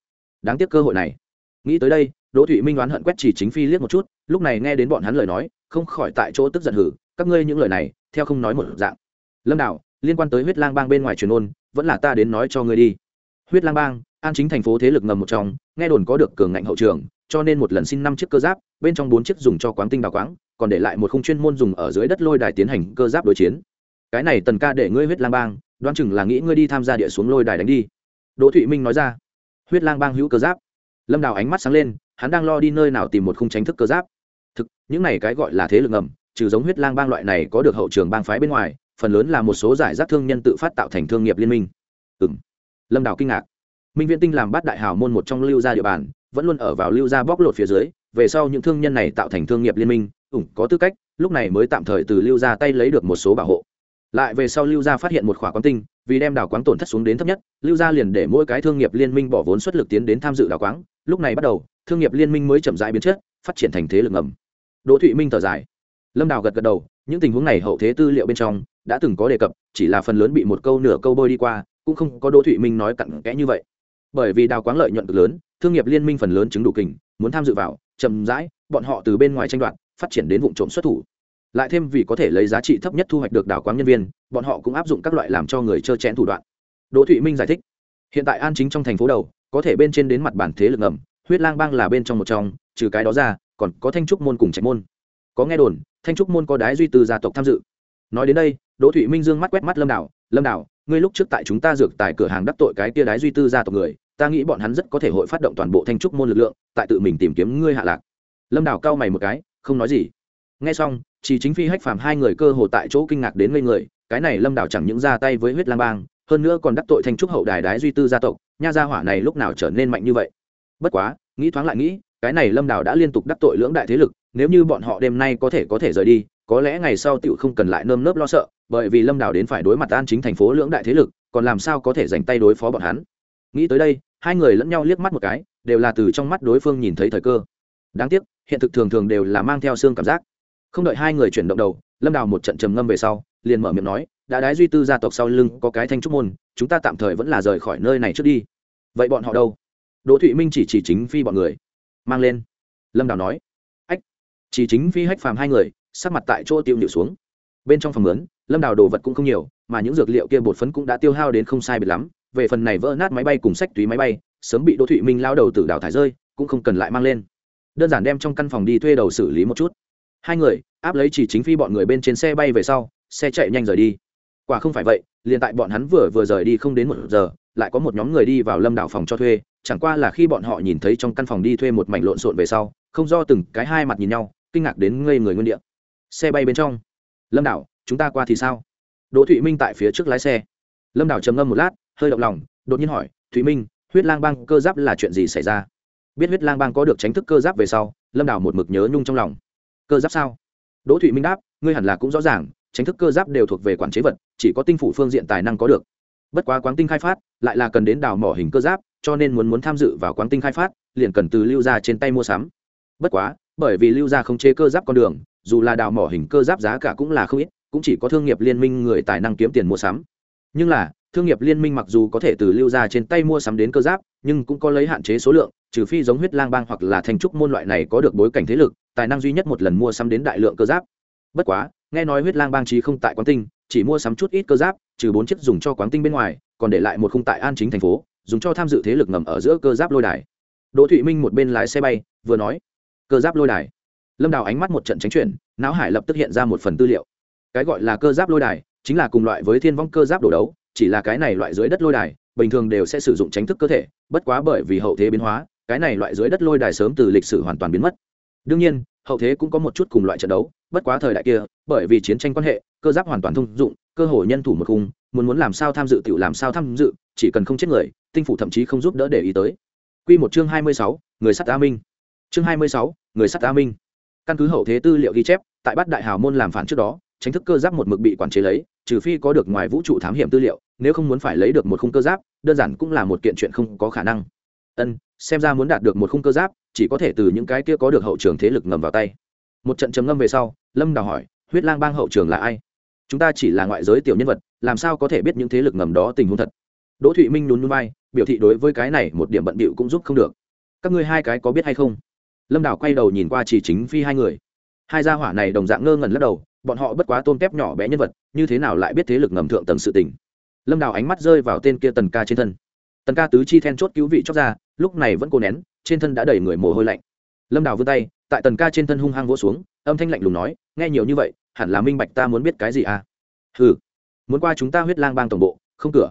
Đáng tiếc cơ hội này. Nghĩ tới đây, đỗ thụy minh đoán hận quét chỉ chính phi liếc một chút, lúc này nghe đến bọn hắn lời nói, không khỏi tại chỗ tức giận hử, các ngươi những lời này, theo không nói một dạng. Lâm đạo liên quan tới huyết lang bang bên ngoài truyền ôn, vẫn là ta đến nói cho ngươi đi. Huyết lang bang, an chính thành phố thế lực ngầm một trong, nghe đồn có được cường ngạnh hậu trường, cho nên một lần xin năm chiếc cơ giáp, bên trong bốn chiếc dùng cho quáng tinh đào quáng, còn để lại một khung chuyên môn dùng ở dưới đất lôi đài tiến hành cơ giáp đối chiến. Cái này tần ca để ngươi huyết lang bang, đoán chừng là nghĩ ngươi đi tham gia địa xuống lôi đài đánh đi đỗ thụy minh nói ra. Huyết lang bang hữu cơ giáp. Lâm đào ánh mắt sáng lên, hắn đang lo đi nơi nào tìm một khung tránh thức cơ giáp. Thực, những này cái gọi là thế lực ngầm, trừ giống huyết lang bang loại này có được hậu trường bang phái bên ngoài, phần lớn là một số giải rác thương nhân tự phát tạo thành thương nghiệp liên minh. Ừ m lâm đào kinh ngạc. Minh viễn tinh làm bát đại hào môn một trong lưu gia địa bàn, vẫn luôn ở vào lưu gia bóc lột phía dưới, về sau những thương nhân này tạo thành thương nghiệp liên minh ủng có tư cách, lúc này mới tạm thời từ lưu gia tay lấy được một số bảo hộ. Lại về sau lưu gia phát hiện một khỏa quán tinh vì đem đào quáng tổn thất xuống đến thấp nhất, lưu gia liền để mỗi cái thương nghiệp liên minh bỏ vốn xuất lực tiến đến tham dự đào quáng. Lúc này bắt đầu, thương nghiệp liên minh mới chậm rãi biến chất, phát triển thành thế lực ngầm. Đỗ thụy minh thở dài. Lâm đào gật gật đầu, những tình huống này hậu thế tư liệu bên trong đã từng có đề cập, chỉ là phần lớn bị một câu nửa câu bôi đi qua, cũng không có đỗ thụy minh nói cặn kẽ như vậy. Bởi vì đào quáng lợi nhuận cực lớn, thương nghiệp liên minh phần lớn chứng đủ kình, muốn tham dự vào, chậm rãi, bọn họ từ bên ngoài tranh đoạt, phát triển đến vụ trộm xuất thủ lại thêm vì có thể lấy giá trị thấp nhất thu hoạch được đào quáng nhân viên, bọn họ cũng áp dụng các loại làm cho người trơ chẽn thủ đoạn. Đỗ thụy minh giải thích, hiện tại an chính trong thành phố đầu, có thể bên trên đến mặt bản thế lực ngầm, huyết lang bang là bên trong một trong, trừ cái đó ra, còn có thanh trúc môn cùng trạch môn. Có nghe đồn, thanh trúc môn có đái duy từ gia tộc tham dự. Nói đến đây, đỗ thụy minh dương mắt quét mắt lâm đảo lâm đảo, ngươi lúc trước tại chúng ta dược tại cửa hàng đắc tội cái tia đái duy tư gia tộc người, ta nghĩ bọn hắn rất có thể hội phát động toàn bộ thanh trúc môn lực lượng, tại tự mình tìm kiếm ngươi hạ lạc. Lâm đảo cao mày một cái, không nói gì. Nghe xong chỉ chính phi hách phàm hai người cơ hồ tại chỗ kinh ngạc đến ngây người, cái này lâm đảo chẳng những ra tay với huyết lang bang, hơn nữa còn đắc tội thanh trúc hậu đài đái duy tư gia tộc, nha gia hỏa này lúc nào trở nên mạnh như vậy? Bất quá, nghĩ thoáng lại nghĩ, cái này lâm đảo đã liên tục đắc tội lưỡng đại thế lực, nếu như bọn họ đêm nay có thể có thể rời đi, có lẽ ngày sau tựu không cần lại nơm nớp lo sợ, bởi vì lâm đảo đến phải đối mặt an chính thành phố lưỡng đại thế lực, còn làm sao có thể dành tay đối phó bọn hắn? Nghĩ tới đây, hai người lẫn nhau liếc mắt một cái, đều là từ trong mắt đối phương nhìn thấy thời cơ. Đáng tiếc, hiện thực thường thường đều là mang theo xương cảm giác không đợi hai người chuyển động đầu lâm đào một trận trầm ngâm về sau liền mở miệng nói đã đái duy tư gia tộc sau lưng có cái thanh trúc môn chúng ta tạm thời vẫn là rời khỏi nơi này trước đi. Vậy bọn họ đâu? Đỗ thụy minh chỉ chỉ chính phi bọn người. Mang lên. Lâm đào nói. Ách. Chỉ chính phi hách phàm hai người sắc mặt tại chỗ tiêu nhịu xuống. Bên trong phòng lớn, lâm đào đồ vật cũng không nhiều mà những dược liệu kia bột phấn cũng đã tiêu hao đến không sai biệt lắm. Về phần này vỡ nát máy bay cùng sách túy máy bay sớm bị đỗ thụy minh lao đầu từ đào thải rơi cũng không cần lại mang lên. Đơn giản đem trong căn phòng đi thuê đầu xử lý một chút hai người, áp lấy chỉ chính phi bọn người bên trên xe bay về sau, xe chạy nhanh rời đi. Quả không phải vậy, liền tại bọn hắn vừa vừa rời đi không đến một giờ, lại có một nhóm người đi vào lâm đảo phòng cho thuê, chẳng qua là khi bọn họ nhìn thấy trong căn phòng đi thuê một mảnh lộn xộn về sau, không do từng cái hai mặt nhìn nhau, kinh ngạc đến ngây người nguyên địa. Xe bay bên trong. Lâm đảo chúng ta qua thì sao? Đỗ thụy minh tại phía trước lái xe. Lâm đảo trầm ngâm một lát, hơi động lòng, đột nhiên hỏi, thụy minh, huyết lang bang cơ giáp là chuyện gì xảy ra? Biết huyết lang bang có được tránh thức cơ giáp về sau, lâm đảo một mực nhớ nhung trong lòng cơ giáp sao? Đỗ thụy minh đáp, ngươi hẳn là cũng rõ ràng, tránh thức cơ giáp đều thuộc về quản chế vật, chỉ có tinh phủ phương diện tài năng có được. Bất quá quán tinh khai phát, lại là cần đến đào mỏ hình cơ giáp, cho nên muốn muốn tham dự vào quán tinh khai phát, liền cần từ lưu ra trên tay mua sắm. Bất quá, bởi vì lưu ra không chế cơ giáp con đường, dù là đào mỏ hình cơ giáp giá cả cũng là không ít, cũng chỉ có thương nghiệp liên minh người tài năng kiếm tiền mua sắm. Nhưng là, thương nghiệp liên minh mặc dù có thể từ lưu ra trên tay mua sắm đến cơ giáp, nhưng cũng có lấy hạn chế số lượng, trừ phi giống huyết lang bang hoặc là thành trúc môn loại này có được bối cảnh thế lực tài năng duy nhất một lần mua sắm đến đại lượng cơ giáp. Bất quá, nghe nói huyết lang bang trí không tại quán tinh, chỉ mua sắm chút ít cơ giáp, trừ bốn chiếc dùng cho quán tinh bên ngoài, còn để lại một khung tại an chính thành phố, dùng cho tham dự thế lực ngầm ở giữa cơ giáp lôi đài. Đỗ thụy minh một bên lái xe bay, vừa nói, cơ giáp lôi đài. Lâm đào ánh mắt một trận tránh chuyển, não hải lập tức hiện ra một phần tư liệu. Cái gọi là cơ giáp lôi đài, chính là cùng loại với thiên vong cơ giáp đổ đấu, chỉ là cái này loại dưới đất lôi đài, bình thường đều sẽ sử dụng tránh thức cơ thể, bất quá bởi vì hậu thế biến hóa, cái này loại dưới đất lôi đài sớm từ lịch sử hoàn toàn biến mất nhiên hậu thế cũng có một chút cùng loại trận đấu bất quá thời đại kia bởi vì chiến tranh quan hệ cơ giáp hoàn toàn thông dụng cơ hội nhân thủ một khung muốn muốn làm sao tham dự tự làm sao tham dự chỉ cần không chết người tinh phủ thậm chí không giúp đỡ để ý tới Quy một chương hai mươi sáu, người sắt A Minh. Chương hai mươi sáu, người sắt A Minh. Căn cứ hậu thế tư liệu ghi chép, tại Bát Đại Hào môn làm phản trước đó, tránh thức cơ giáp một mực bị quản chế lấy, trừ phi có được ngoài vũ trụ thám hiểm tư liệu, nếu không muốn phải lấy được một khung cơ giáp, đơn giản cũng là một kiện chuyện không có khả năng. Ân, xem ra muốn đạt được một khung cơ giáp, chỉ có thể từ những cái kia có được hậu trường thế lực ngầm vào tay. Một trận trầm ngâm về sau, Lâm Đào hỏi, huyết lang bang hậu trường là ai? Chúng ta chỉ là ngoại giới tiểu nhân vật, làm sao có thể biết những thế lực ngầm đó tình huống thật? Đỗ Thụy Minh nhún nhún vai, biểu thị đối với cái này một điểm bận bịu cũng giúp không được các ngươi hai cái có biết hay không lâm đào quay đầu nhìn qua chỉ chính phi hai người hai gia hỏa này đồng dạng ngơ ngẩn lắc đầu bọn họ bất quá tôm tép nhỏ bé nhân vật như thế nào lại biết thế lực ngầm thượng tầng sự tình lâm đào ánh mắt rơi vào tên kia tần ca trên thân tần ca tứ chi then chốt cứu vị chót ra lúc này vẫn cố nén trên thân đã đầy người mồ hôi lạnh. Lâm đào vươn tay, tại tần ca trên thân hung hăng vỗ xuống, âm thanh lạnh lùng nói, nghe nhiều như vậy, hẳn là minh bạch ta muốn biết cái gì à? Ừ muốn qua chúng ta huyết lang bang tổng bộ, không cửa.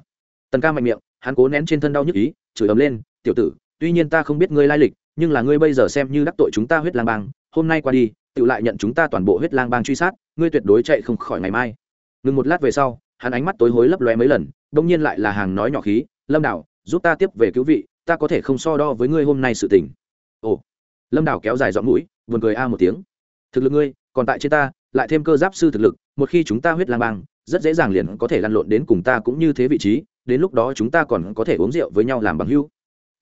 Tần ca mạnh miệng, hắn cố nén trên thân đau nhức ý, chửi ấm lên, tiểu tử, tuy nhiên ta không biết ngươi lai lịch, nhưng là ngươi bây giờ xem như đắc tội chúng ta huyết lang bang, hôm nay qua đi, tự lại nhận chúng ta toàn bộ huyết lang bang truy sát, ngươi tuyệt đối chạy không khỏi ngày mai. Ngừng một lát về sau, hắn ánh mắt tối hối lấp lóe mấy lần đông nhiên lại là hàng nói nhỏ khí, lâm đảo giúp ta tiếp về cứu vị ta có thể không so đo với ngươi hôm nay sự tình. Ồ. Lâm đảo kéo dài dọn mũi, buồn cười a một tiếng. Thực lực ngươi, còn tại trên ta, lại thêm cơ giáp sư thực lực, một khi chúng ta huyết lang bang, rất dễ dàng liền có thể lăn lộn đến cùng ta cũng như thế vị trí, đến lúc đó chúng ta còn có thể uống rượu với nhau làm bằng hữu.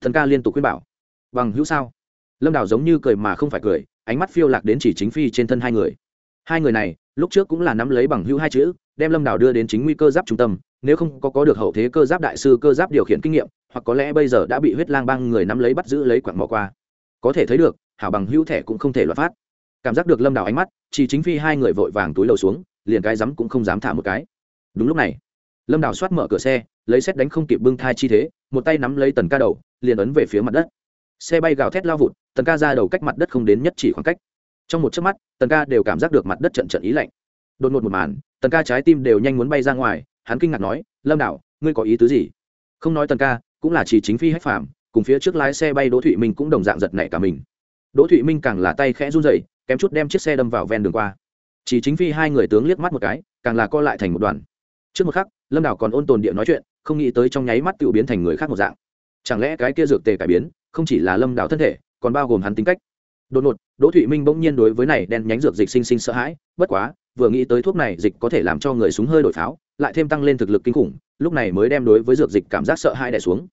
Thần ca liên tục khuyên bảo. Bằng hữu sao? Lâm đào giống như cười mà không phải cười, ánh mắt phiêu lạc đến chỉ chính phi trên thân hai người. Hai người này lúc trước cũng là nắm lấy bằng hữu hai chữ, đem lâm đào đưa đến chính nguy cơ giáp trung tâm, nếu không có có được hậu thế cơ giáp đại sư cơ giáp điều khiển kinh nghiệm, hoặc có lẽ bây giờ đã bị huyết lang băng người nắm lấy bắt giữ lấy quặng mò qua. Có thể thấy được, hảo bằng hữu thẻ cũng không thể loạt phát. Cảm giác được lâm đào ánh mắt, chỉ chính phi hai người vội vàng túi lầu xuống, liền cái rắm cũng không dám thả một cái. Đúng lúc này, lâm đào soát mở cửa xe, lấy xét đánh không kịp bưng thai chi thế, một tay nắm lấy tần ca đầu, liền ấn về phía mặt đất. Xe bay gào thét lao vụt, tần ca ra đầu cách mặt đất không đến nhất chỉ khoảng cách trong một chớp mắt, tần ca đều cảm giác được mặt đất trận trận ý lạnh. Đột ngột một màn, tần ca trái tim đều nhanh muốn bay ra ngoài, hắn kinh ngạc nói, lâm đạo, ngươi có ý tứ gì? Không nói tần ca, cũng là chỉ chính phi hách phàm, cùng phía trước lái xe bay đỗ thụy minh cũng đồng dạng giật nảy cả mình. Đỗ thụy minh càng là tay khẽ run dậy kém chút đem chiếc xe đâm vào ven đường qua. Chỉ chính phi hai người tướng liếc mắt một cái, càng là co lại thành một đoàn. Trước một khắc, lâm đảo còn ôn tồn địa nói chuyện, không nghĩ tới trong nháy mắt tự biến thành người khác một dạng. Chẳng lẽ cái kia dược tề cải biến, không chỉ là lâm đảo thân thể, còn bao gồm hắn tính cách? Đột ngột, đỗ thụy minh bỗng nhiên đối với này đen nhánh dược dịch sinh sinh sợ hãi, bất quá, vừa nghĩ tới thuốc này dịch có thể làm cho người súng hơi đổi pháo, lại thêm tăng lên thực lực kinh khủng, lúc này mới đem đối với dược dịch cảm giác sợ hãi đẻ xuống.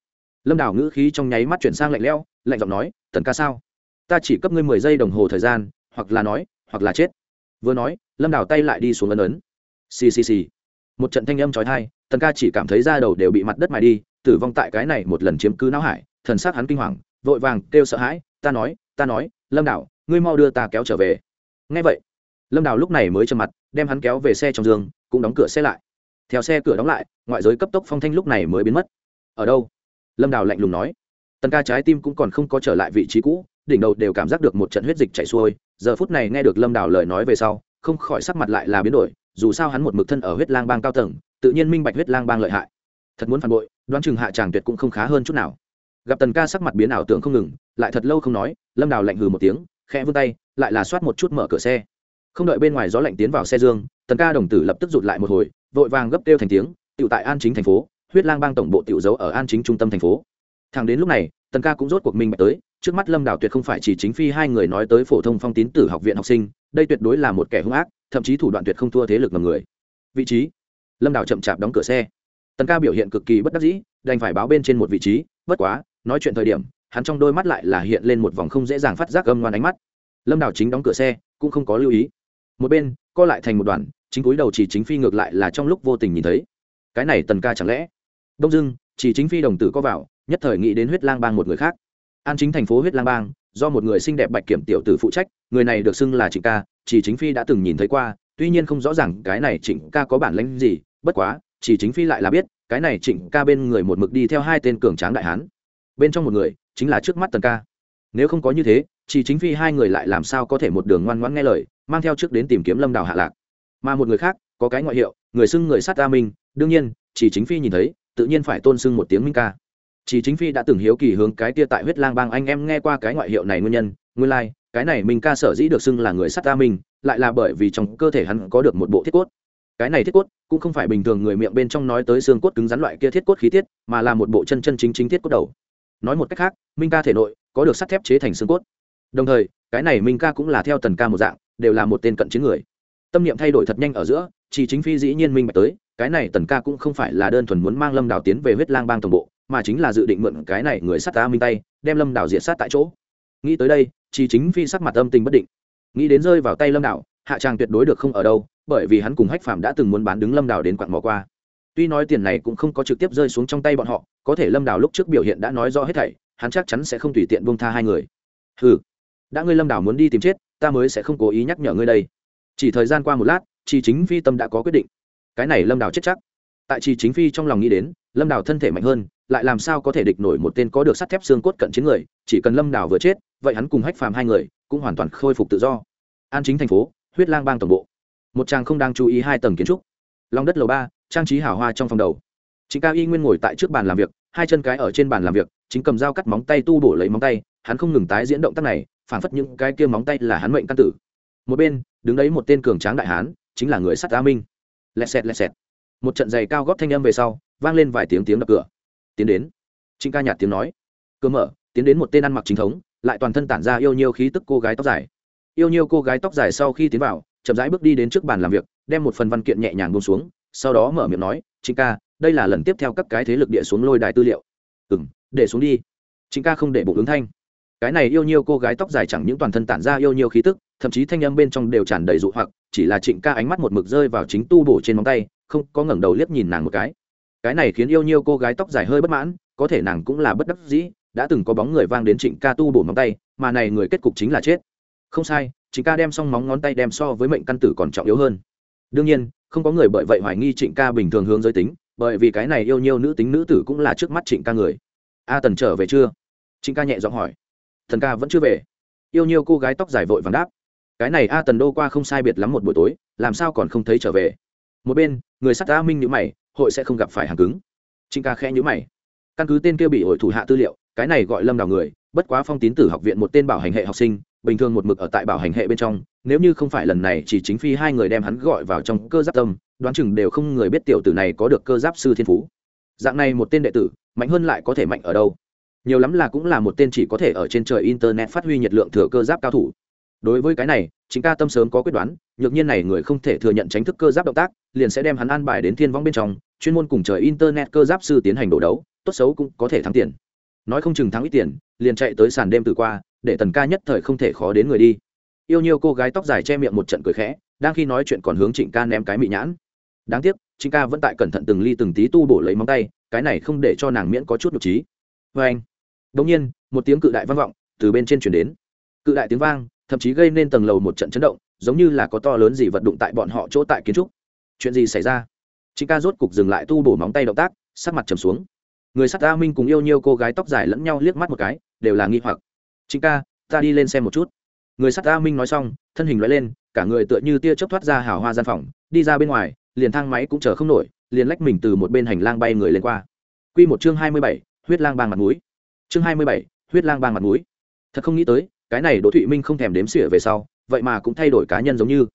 Lâm đảo ngữ khí trong nháy mắt chuyển sang lạnh lẽo, lạnh giọng nói, tần ca sao? Ta chỉ cấp ngươi mười giây đồng hồ thời gian, hoặc là nói, hoặc là chết. Vừa nói, lâm đảo tay lại đi xuống ấn ấn. Xì xì xì. Một trận thanh âm trói thai tần ca chỉ cảm thấy da đầu đều bị mặt đất mài đi, tử vong tại cái này một lần chiếm cứ não hải, thần sát hắn kinh hoàng, vội vàng kêu sợ hãi, ta nói ta nói lâm đảo, ngươi mau đưa ta kéo trở về. Ngay vậy, lâm đảo lúc này mới trầm mặt, đem hắn kéo về xe trong giường, cũng đóng cửa xe lại. Theo xe cửa đóng lại, ngoại giới cấp tốc phong thanh lúc này mới biến mất. Ở đâu? Lâm đảo lạnh lùng nói. Tần ca trái tim cũng còn không có trở lại vị trí cũ, đỉnh đầu đều cảm giác được một trận huyết dịch chảy xuôi. Giờ phút này nghe được lâm đảo lời nói về sau, không khỏi sắc mặt lại là biến đổi, dù sao hắn một mực thân ở huyết lang bang cao tầng, tự nhiên minh bạch huyết lang bang lợi hại. Thật muốn phản bội, đoán chừng hạ tràng tuyệt cũng không khá hơn chút nào gặp tần ca sắc mặt biến ảo tưởng không ngừng, lại thật lâu không nói, lâm đào lạnh hừ một tiếng, khẽ vươn tay, lại là soát một chút mở cửa xe. Không đợi bên ngoài gió lạnh tiến vào xe dương, tần ca đồng tử lập tức rụt lại một hồi, vội vàng gấp kêu thành tiếng tựu tại an chính thành phố, huyết lang bang tổng bộ tiểu giấu ở an chính trung tâm thành phố. Thằng đến lúc này, tần ca cũng rốt cuộc minh bạch tới, trước mắt lâm đào tuyệt không phải chỉ chính phi hai người nói tới phổ thông phong tín tử học viện học sinh, đây tuyệt đối là một kẻ hung ác, thậm chí thủ đoạn tuyệt không thua thế lực ngầm người. Vị trí, lâm đào chậm chạp đóng cửa xe. Tần ca biểu hiện cực kỳ bất đắc dĩ, đành phải báo bên trên một vị trí, bất quá nói chuyện thời điểm, hắn trong đôi mắt lại là hiện lên một vòng không dễ dàng phát giác âm ngoan ánh mắt. Lâm đào chính đóng cửa xe, cũng không có lưu ý. Một bên, co lại thành một đoàn, chính cúi đầu chỉ chính phi ngược lại là trong lúc vô tình nhìn thấy. Cái này tần ca chẳng lẽ? Đông dưng chỉ chính phi đồng tử có vào, nhất thời nghĩ đến huyết lang bang một người khác. An chính thành phố huyết lang bang, do một người xinh đẹp bạch kiểm tiểu tử phụ trách, người này được xưng là trịnh ca, chỉ chính phi đã từng nhìn thấy qua, tuy nhiên không rõ ràng cái này trịnh ca có bản lãnh gì, bất quá, chỉ chính phi lại là biết, cái này trịnh ca bên người một mực đi theo hai tên cường tráng đại hán bên trong một người chính là trước mắt tần ca. Nếu không có như thế chỉ chính phi hai người lại làm sao có thể một đường ngoan ngoãn nghe lời mang theo trước đến tìm kiếm lâm đào hạ lạc. Mà một người khác có cái ngoại hiệu người xưng người sát ta minh đương nhiên chỉ chính phi nhìn thấy tự nhiên phải tôn xưng một tiếng minh ca. Chỉ chính phi đã từng hiếu kỳ hướng cái kia tại huyết lang bang anh em nghe qua cái ngoại hiệu này nguyên nhân nguyên lai、like, cái này minh ca sở dĩ được xưng là người sát ta minh lại là bởi vì trong cơ thể hắn có được một bộ thiết cốt. Cái này thiết cốt cũng không phải bình thường người miệng bên trong nói tới xương cốt cứng rắn loại kia thiết cốt khí tiết mà là một bộ chân chân chính chính thiết cốt đầu nói một cách khác, minh ca thể nội có được sắt thép chế thành xương cốt. Đồng thời, cái này minh ca cũng là theo tần ca một dạng, đều là một tên cận chiến người. Tâm niệm thay đổi thật nhanh ở giữa chỉ chính phi dĩ nhiên minh bạch tới, cái này tần ca cũng không phải là đơn thuần muốn mang lâm đào tiến về huyết lang bang tổng bộ, mà chính là dự định mượn cái này người sát ta minh tay, đem lâm đào diện sát tại chỗ. Nghĩ tới đây chỉ chính phi sắc mặt âm tình bất định. Nghĩ đến rơi vào tay lâm đào hạ tràng tuyệt đối được không ở đâu, bởi vì hắn cùng hách phạm đã từng muốn bán đứng lâm đào đến quặn mỏ qua tuy nói tiền này cũng không có trực tiếp rơi xuống trong tay bọn họ, có thể lâm đào lúc trước biểu hiện đã nói rõ hết thảy, hắn chắc chắn sẽ không tùy tiện buông tha hai người. Ừ đã ngươi lâm đào muốn đi tìm chết, ta mới sẽ không cố ý nhắc nhở ngươi đây. Chỉ thời gian qua một lát chỉ chính phi tâm đã có quyết định. Cái này lâm đào chết chắc. Tại chỉ chính phi trong lòng nghĩ đến, lâm đào thân thể mạnh hơn, lại làm sao có thể địch nổi một tên có được sắt thép xương cốt cận chiến người, chỉ cần lâm đào vừa chết, vậy hắn cùng hách phàm hai người cũng hoàn toàn khôi phục tự do. An chính thành phố, huyết lang bang tổng bộ. Một trang không đang chú ý hai tầng kiến trúc. Lòng đất lầu ba trang trí hào hoa trong phòng đầu. Chính ca y nguyên ngồi tại trước bàn làm việc, hai chân cái ở trên bàn làm việc, chính cầm dao cắt móng tay tu bổ lấy móng tay, hắn không ngừng tái diễn động tác này phản phất những cái kia móng tay là hắn mệnh căn tử. Một bên, đứng đấy một tên cường tráng đại hán, chính là người sắt a minh. Lẹt xẹt lẹt xẹt. Một trận giày cao góp thanh âm về sau, vang lên vài tiếng tiếng đập cửa. Tiến đến. Chính ca nhạt tiếng nói. Cơ mở, tiến đến một tên ăn mặc chính thống, lại toàn thân tản ra yêu nhiêu khí tức cô gái tóc dài. Yêu nhiêu cô gái tóc dài sau khi tiến vào, chậm rãi bước đi đến trước bàn làm việc, đem một phần văn kiện nhẹ nhàng buông xuống sau đó mở miệng nói, Trịnh ca, đây là lần tiếp theo các cái thế lực địa xuống lôi đài tư liệu. Ừ m để xuống đi. Trịnh ca không để bụng ứng thanh. Cái này yêu nhiêu cô gái tóc dài chẳng những toàn thân tản ra yêu nhiêu khí tức, thậm chí thanh âm bên trong đều tràn đầy dụ hoặc, chỉ là trịnh ca ánh mắt một mực rơi vào chính tu bổ trên móng tay, không có ngẩng đầu liếc nhìn nàng một cái. Cái này khiến yêu nhiêu cô gái tóc dài hơi bất mãn, có thể nàng cũng là bất đắc dĩ, đã từng có bóng người vang đến trịnh ca tu bổ móng tay, mà này người kết cục chính là chết. Không sai, trịnh ca đem xong móng ngón tay đem so với mệnh căn tử còn trọng yếu hơn. Đương nhiên không có người bởi vậy hoài nghi trịnh ca bình thường hướng giới tính, bởi vì cái này yêu nhiêu nữ tính nữ tử cũng là trước mắt trịnh ca người. A tần trở về chưa? Trịnh ca nhẹ giọng hỏi. Thần ca vẫn chưa về. Yêu nhiêu cô gái tóc dài vội vàng đáp. Cái này a tần đô qua không sai biệt lắm một buổi tối, làm sao còn không thấy trở về? Một bên, người sắt a minh nhữ mày, hội sẽ không gặp phải hàng cứng. Trịnh ca khẽ nhữ mày. Căn cứ tên kia bị hội thủ hạ tư liệu, cái này gọi lâm đào người, bất quá phong tín tử học viện một tên bảo hành hệ học sinh bình thường một mực ở tại bảo hành hệ bên trong, nếu như không phải lần này chỉ chính phi hai người đem hắn gọi vào trong cơ giáp tâm, đoán chừng đều không người biết tiểu tử này có được cơ giáp sư thiên phú. Dạng này một tên đệ tử, mạnh hơn lại có thể mạnh ở đâu? Nhiều lắm là cũng là một tên chỉ có thể ở trên trời internet phát huy nhiệt lượng thừa cơ giáp cao thủ. Đối với cái này, chính ca tâm sớm có quyết đoán, nhược nhiên này người không thể thừa nhận tránh thức cơ giáp động tác, liền sẽ đem hắn an bài đến thiên vong bên trong, chuyên môn cùng trời internet cơ giáp sư tiến hành đổ đấu, tốt xấu cũng có thể thắng tiền. Nói không chừng thắng ít tiền, liền chạy tới sàn đêm từ qua để tần ca nhất thời không thể khó đến người đi. Yêu nhiều cô gái tóc dài che miệng một trận cười khẽ, đang khi nói chuyện còn hướng trịnh ca ném cái mị nhãn. Đáng tiếc, trịnh ca vẫn tại cẩn thận từng ly từng tí tu bổ lấy móng tay, cái này không để cho nàng miễn có chút nhục trí. Vê anh đông nhiên, một tiếng cự đại vang vọng từ bên trên chuyển đến. Cự đại tiếng vang, thậm chí gây nên tầng lầu một trận chấn động, giống như là có to lớn gì vật đụng tại bọn họ chỗ tại kiến trúc. Chuyện gì xảy ra? Trịnh ca rốt cục dừng lại tu bổ móng tay động tác, sắc mặt trầm xuống. Người sắt a minh cùng yêu nhiều cô gái tóc dài lẫn nhau liếc mắt một cái, đều là nghi hoặc trịnh ca, ta đi lên xem một chút. Người sắt a minh nói xong, thân hình loại lên, cả người tựa như tia chớp thoát ra hào hoa gian phòng, đi ra bên ngoài, liền thang máy cũng chờ không nổi, liền lách mình từ một bên hành lang bay người lên qua. Q một chương hai mươi bảy, huyết lang bang mặt mũi. Chương hai mươi bảy, huyết lang bang mặt mũi. Thật không nghĩ tới, cái này đỗ thụy minh không thèm đếm xỉa về sau, vậy mà cũng thay đổi cá nhân giống như.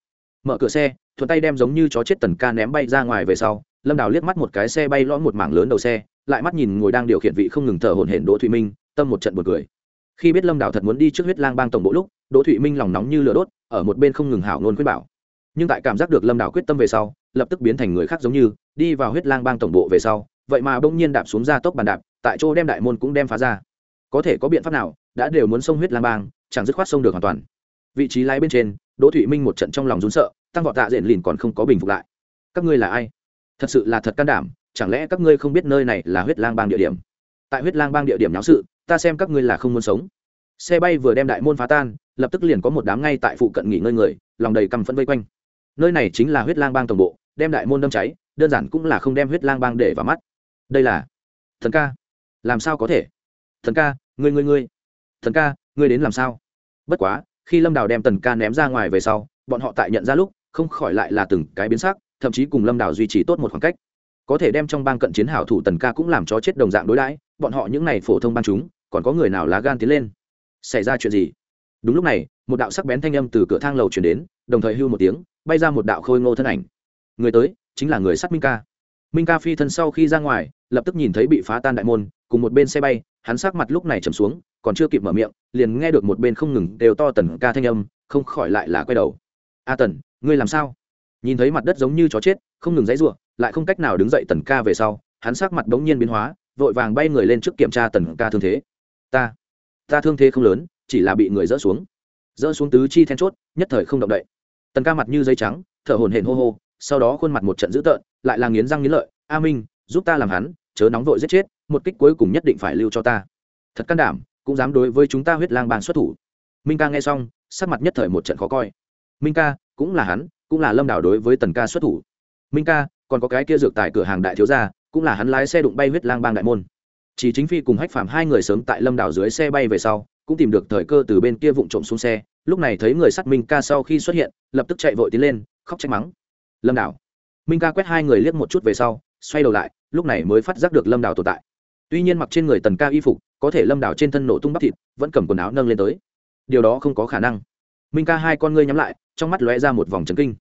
Mở cửa xe, thuận tay đem giống như chó chết tần ca ném bay ra ngoài về sau, lâm đào liếc mắt một cái xe bay lõm một mảng lớn đầu xe, lại mắt nhìn ngồi đang điều khiển vị không ngừng thở hổn hển đỗ thụy minh, tâm một trận buồn cười khi biết lâm đào thật muốn đi trước huyết lang bang tổng bộ lúc, đỗ thụy minh lòng nóng như lửa đốt, ở một bên không ngừng hảo ngôn khuyết bảo. Nhưng tại cảm giác được lâm đào quyết tâm về sau, lập tức biến thành người khác giống như, đi vào huyết lang bang tổng bộ về sau, vậy mà bỗng nhiên đạp xuống ra tốc bàn đạp, tại chỗ đem đại môn cũng đem phá ra. Có thể có biện pháp nào, đã đều muốn xông huyết lang bang, chẳng dứt khoát xông được hoàn toàn. Vị trí lái bên trên, đỗ thụy minh một trận trong lòng rún sợ, tăng vọt tạ diện lìn còn không có bình phục lại. Các ngươi là ai? Thật sự là thật can đảm, chẳng lẽ các ngươi không biết nơi này là huyết lang bang địa điểm? Tại huyết lang bang địa điểm nháo sự ta xem các ngươi là không muốn sống. Xe bay vừa đem đại môn phá tan, lập tức liền có một đám ngay tại phụ cận nghỉ ngơi người, lòng đầy căm phẫn vây quanh. Nơi này chính là huyết lang bang tổng bộ, đem đại môn đâm cháy, đơn giản cũng là không đem huyết lang bang để vào mắt. Đây là thần ca. Làm sao có thể? Thần ca, ngươi ngươi ngươi. Thần ca, ngươi đến làm sao? Bất quá, khi lâm đào đem tần ca ném ra ngoài về sau, bọn họ tại nhận ra lúc, không khỏi lại là từng cái biến sắc, thậm chí cùng lâm đào duy trì tốt một khoảng cách. Có thể đem trong bang cận chiến hảo thủ tần ca cũng làm cho chết đồng dạng đối đãi, bọn họ những n à y phổ thông bang chúng còn có người nào lá gan tiến lên? Xảy ra chuyện gì? Đúng lúc này, một đạo sắc bén thanh âm từ cửa thang lầu chuyển đến, đồng thời hưu một tiếng, bay ra một đạo khôi ngô thân ảnh. Người tới, chính là người sắt minh ca. Minh ca phi thân sau khi ra ngoài, lập tức nhìn thấy bị phá tan đại môn, cùng một bên xe bay, hắn sắc mặt lúc này trầm xuống, còn chưa kịp mở miệng, liền nghe được một bên không ngừng đều to tần ca thanh âm, không khỏi lại là quay đầu. A tần, ngươi làm sao? Nhìn thấy mặt đất giống như chó chết, không ngừng dãy ruộng lại không cách nào đứng dậy tần ca về sau, hắn sắc mặt bỗng nhiên biến hóa, vội vàng bay người lên trước kiểm tra tần ca thương thế ta ta thương thế không lớn, chỉ là bị người dỡ xuống. Dỡ xuống tứ chi then chốt, nhất thời không động đậy. Tần ca mặt như dây trắng, thở hổn hển hô hô, sau đó khuôn mặt một trận dữ tợn, lại là nghiến răng nghiến lợi. A minh, giúp ta làm hắn, chớ nóng vội giết chết, một kích cuối cùng nhất định phải lưu cho ta. Thật can đảm, cũng dám đối với chúng ta huyết lang bang xuất thủ. Minh ca nghe xong, sắc mặt nhất thời một trận khó coi. Minh ca, cũng là hắn, cũng là lâm đảo đối với tần ca xuất thủ. Minh ca, còn có cái kia dược tại cửa hàng đại thiếu gia, cũng là hắn lái xe đụng bay huyết lang bang đại môn chỉ chính phi cùng hách phạm hai người sớm tại lâm đảo dưới xe bay về sau, cũng tìm được thời cơ từ bên kia vụng trộm xuống xe. Lúc này thấy người sắt minh ca sau khi xuất hiện, lập tức chạy vội tiến lên, khóc trách mắng. Lâm đảo. Minh ca quét hai người liếc một chút về sau, xoay đầu lại, lúc này mới phát giác được lâm đảo tồn tại. Tuy nhiên mặc trên người tần ca y phục, có thể lâm đảo trên thân nổ tung bắp thịt, vẫn cầm quần áo nâng lên tới. Điều đó không có khả năng. Minh ca hai con ngươi nhắm lại, trong mắt lóe ra một vòng trấn kinh.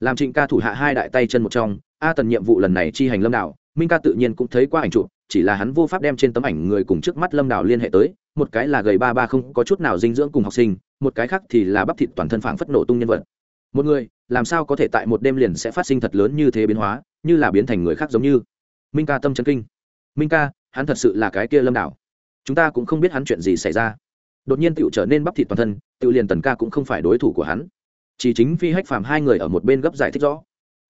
Làm trịnh ca thủ hạ hai đại tay chân một trong, a tần nhiệm vụ lần này chi hành lâm đảo minh ca tự nhiên cũng thấy qua ảnh chụp, chỉ là hắn vô pháp đem trên tấm ảnh người cùng trước mắt lâm đào liên hệ tới, một cái là gầy ba ba không có chút nào dinh dưỡng cùng học sinh, một cái khác thì là bắp thịt toàn thân phảng phất nổ tung nhân vật. Một người, làm sao có thể tại một đêm liền sẽ phát sinh thật lớn như thế biến hóa, như là biến thành người khác giống như? Minh ca tâm chân kinh. Minh ca, hắn thật sự là cái kia lâm đảo chúng ta cũng không biết hắn chuyện gì xảy ra. Đột nhiên tựu trở nên bắp thịt toàn thân tựu liền tần ca cũng không phải đối thủ của hắn. Chỉ chính phi hách phàm hai người ở một bên gấp giải thích rõ.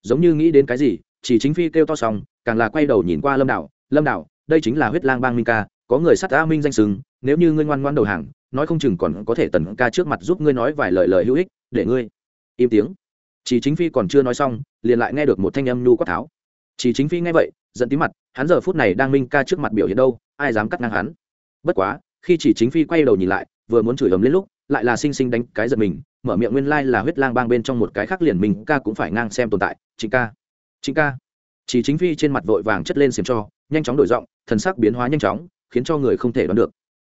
Giống như nghĩ đến cái gì chỉ chính phi kêu to xong, càng là quay đầu nhìn qua lâm đảo lâm đảo đây chính là huyết lang bang minh ca, có người sát a minh danh sừng nếu như ngươi ngoan ngoan đầu hàng, nói không chừng còn có thể tần ca trước mặt giúp ngươi nói vài lời lời hữu ích, để ngươi. Im tiếng. Chỉ chính phi còn chưa nói xong, liền lại nghe được một thanh âm nhu quát tháo. Chỉ chính phi nghe vậy, giận tí mặt, hắn giờ phút này đang minh ca trước mặt biểu hiện đâu, ai dám cắt ngang hắn? Bất quá, khi chỉ chính phi quay đầu nhìn lại, vừa muốn chửi ấm lên lúc, lại là sinh sinh đánh cái giật mình, mở miệng nguyên lai là huyết lang bang bên trong một cái khác liền mình ca cũng phải ngang xem tồn tại chính ca chính ca. Chỉ chính phi trên mặt vội vàng chất lên xiềm cho, nhanh chóng đổi giọng, thần sắc biến hóa nhanh chóng, khiến cho người không thể đoán được.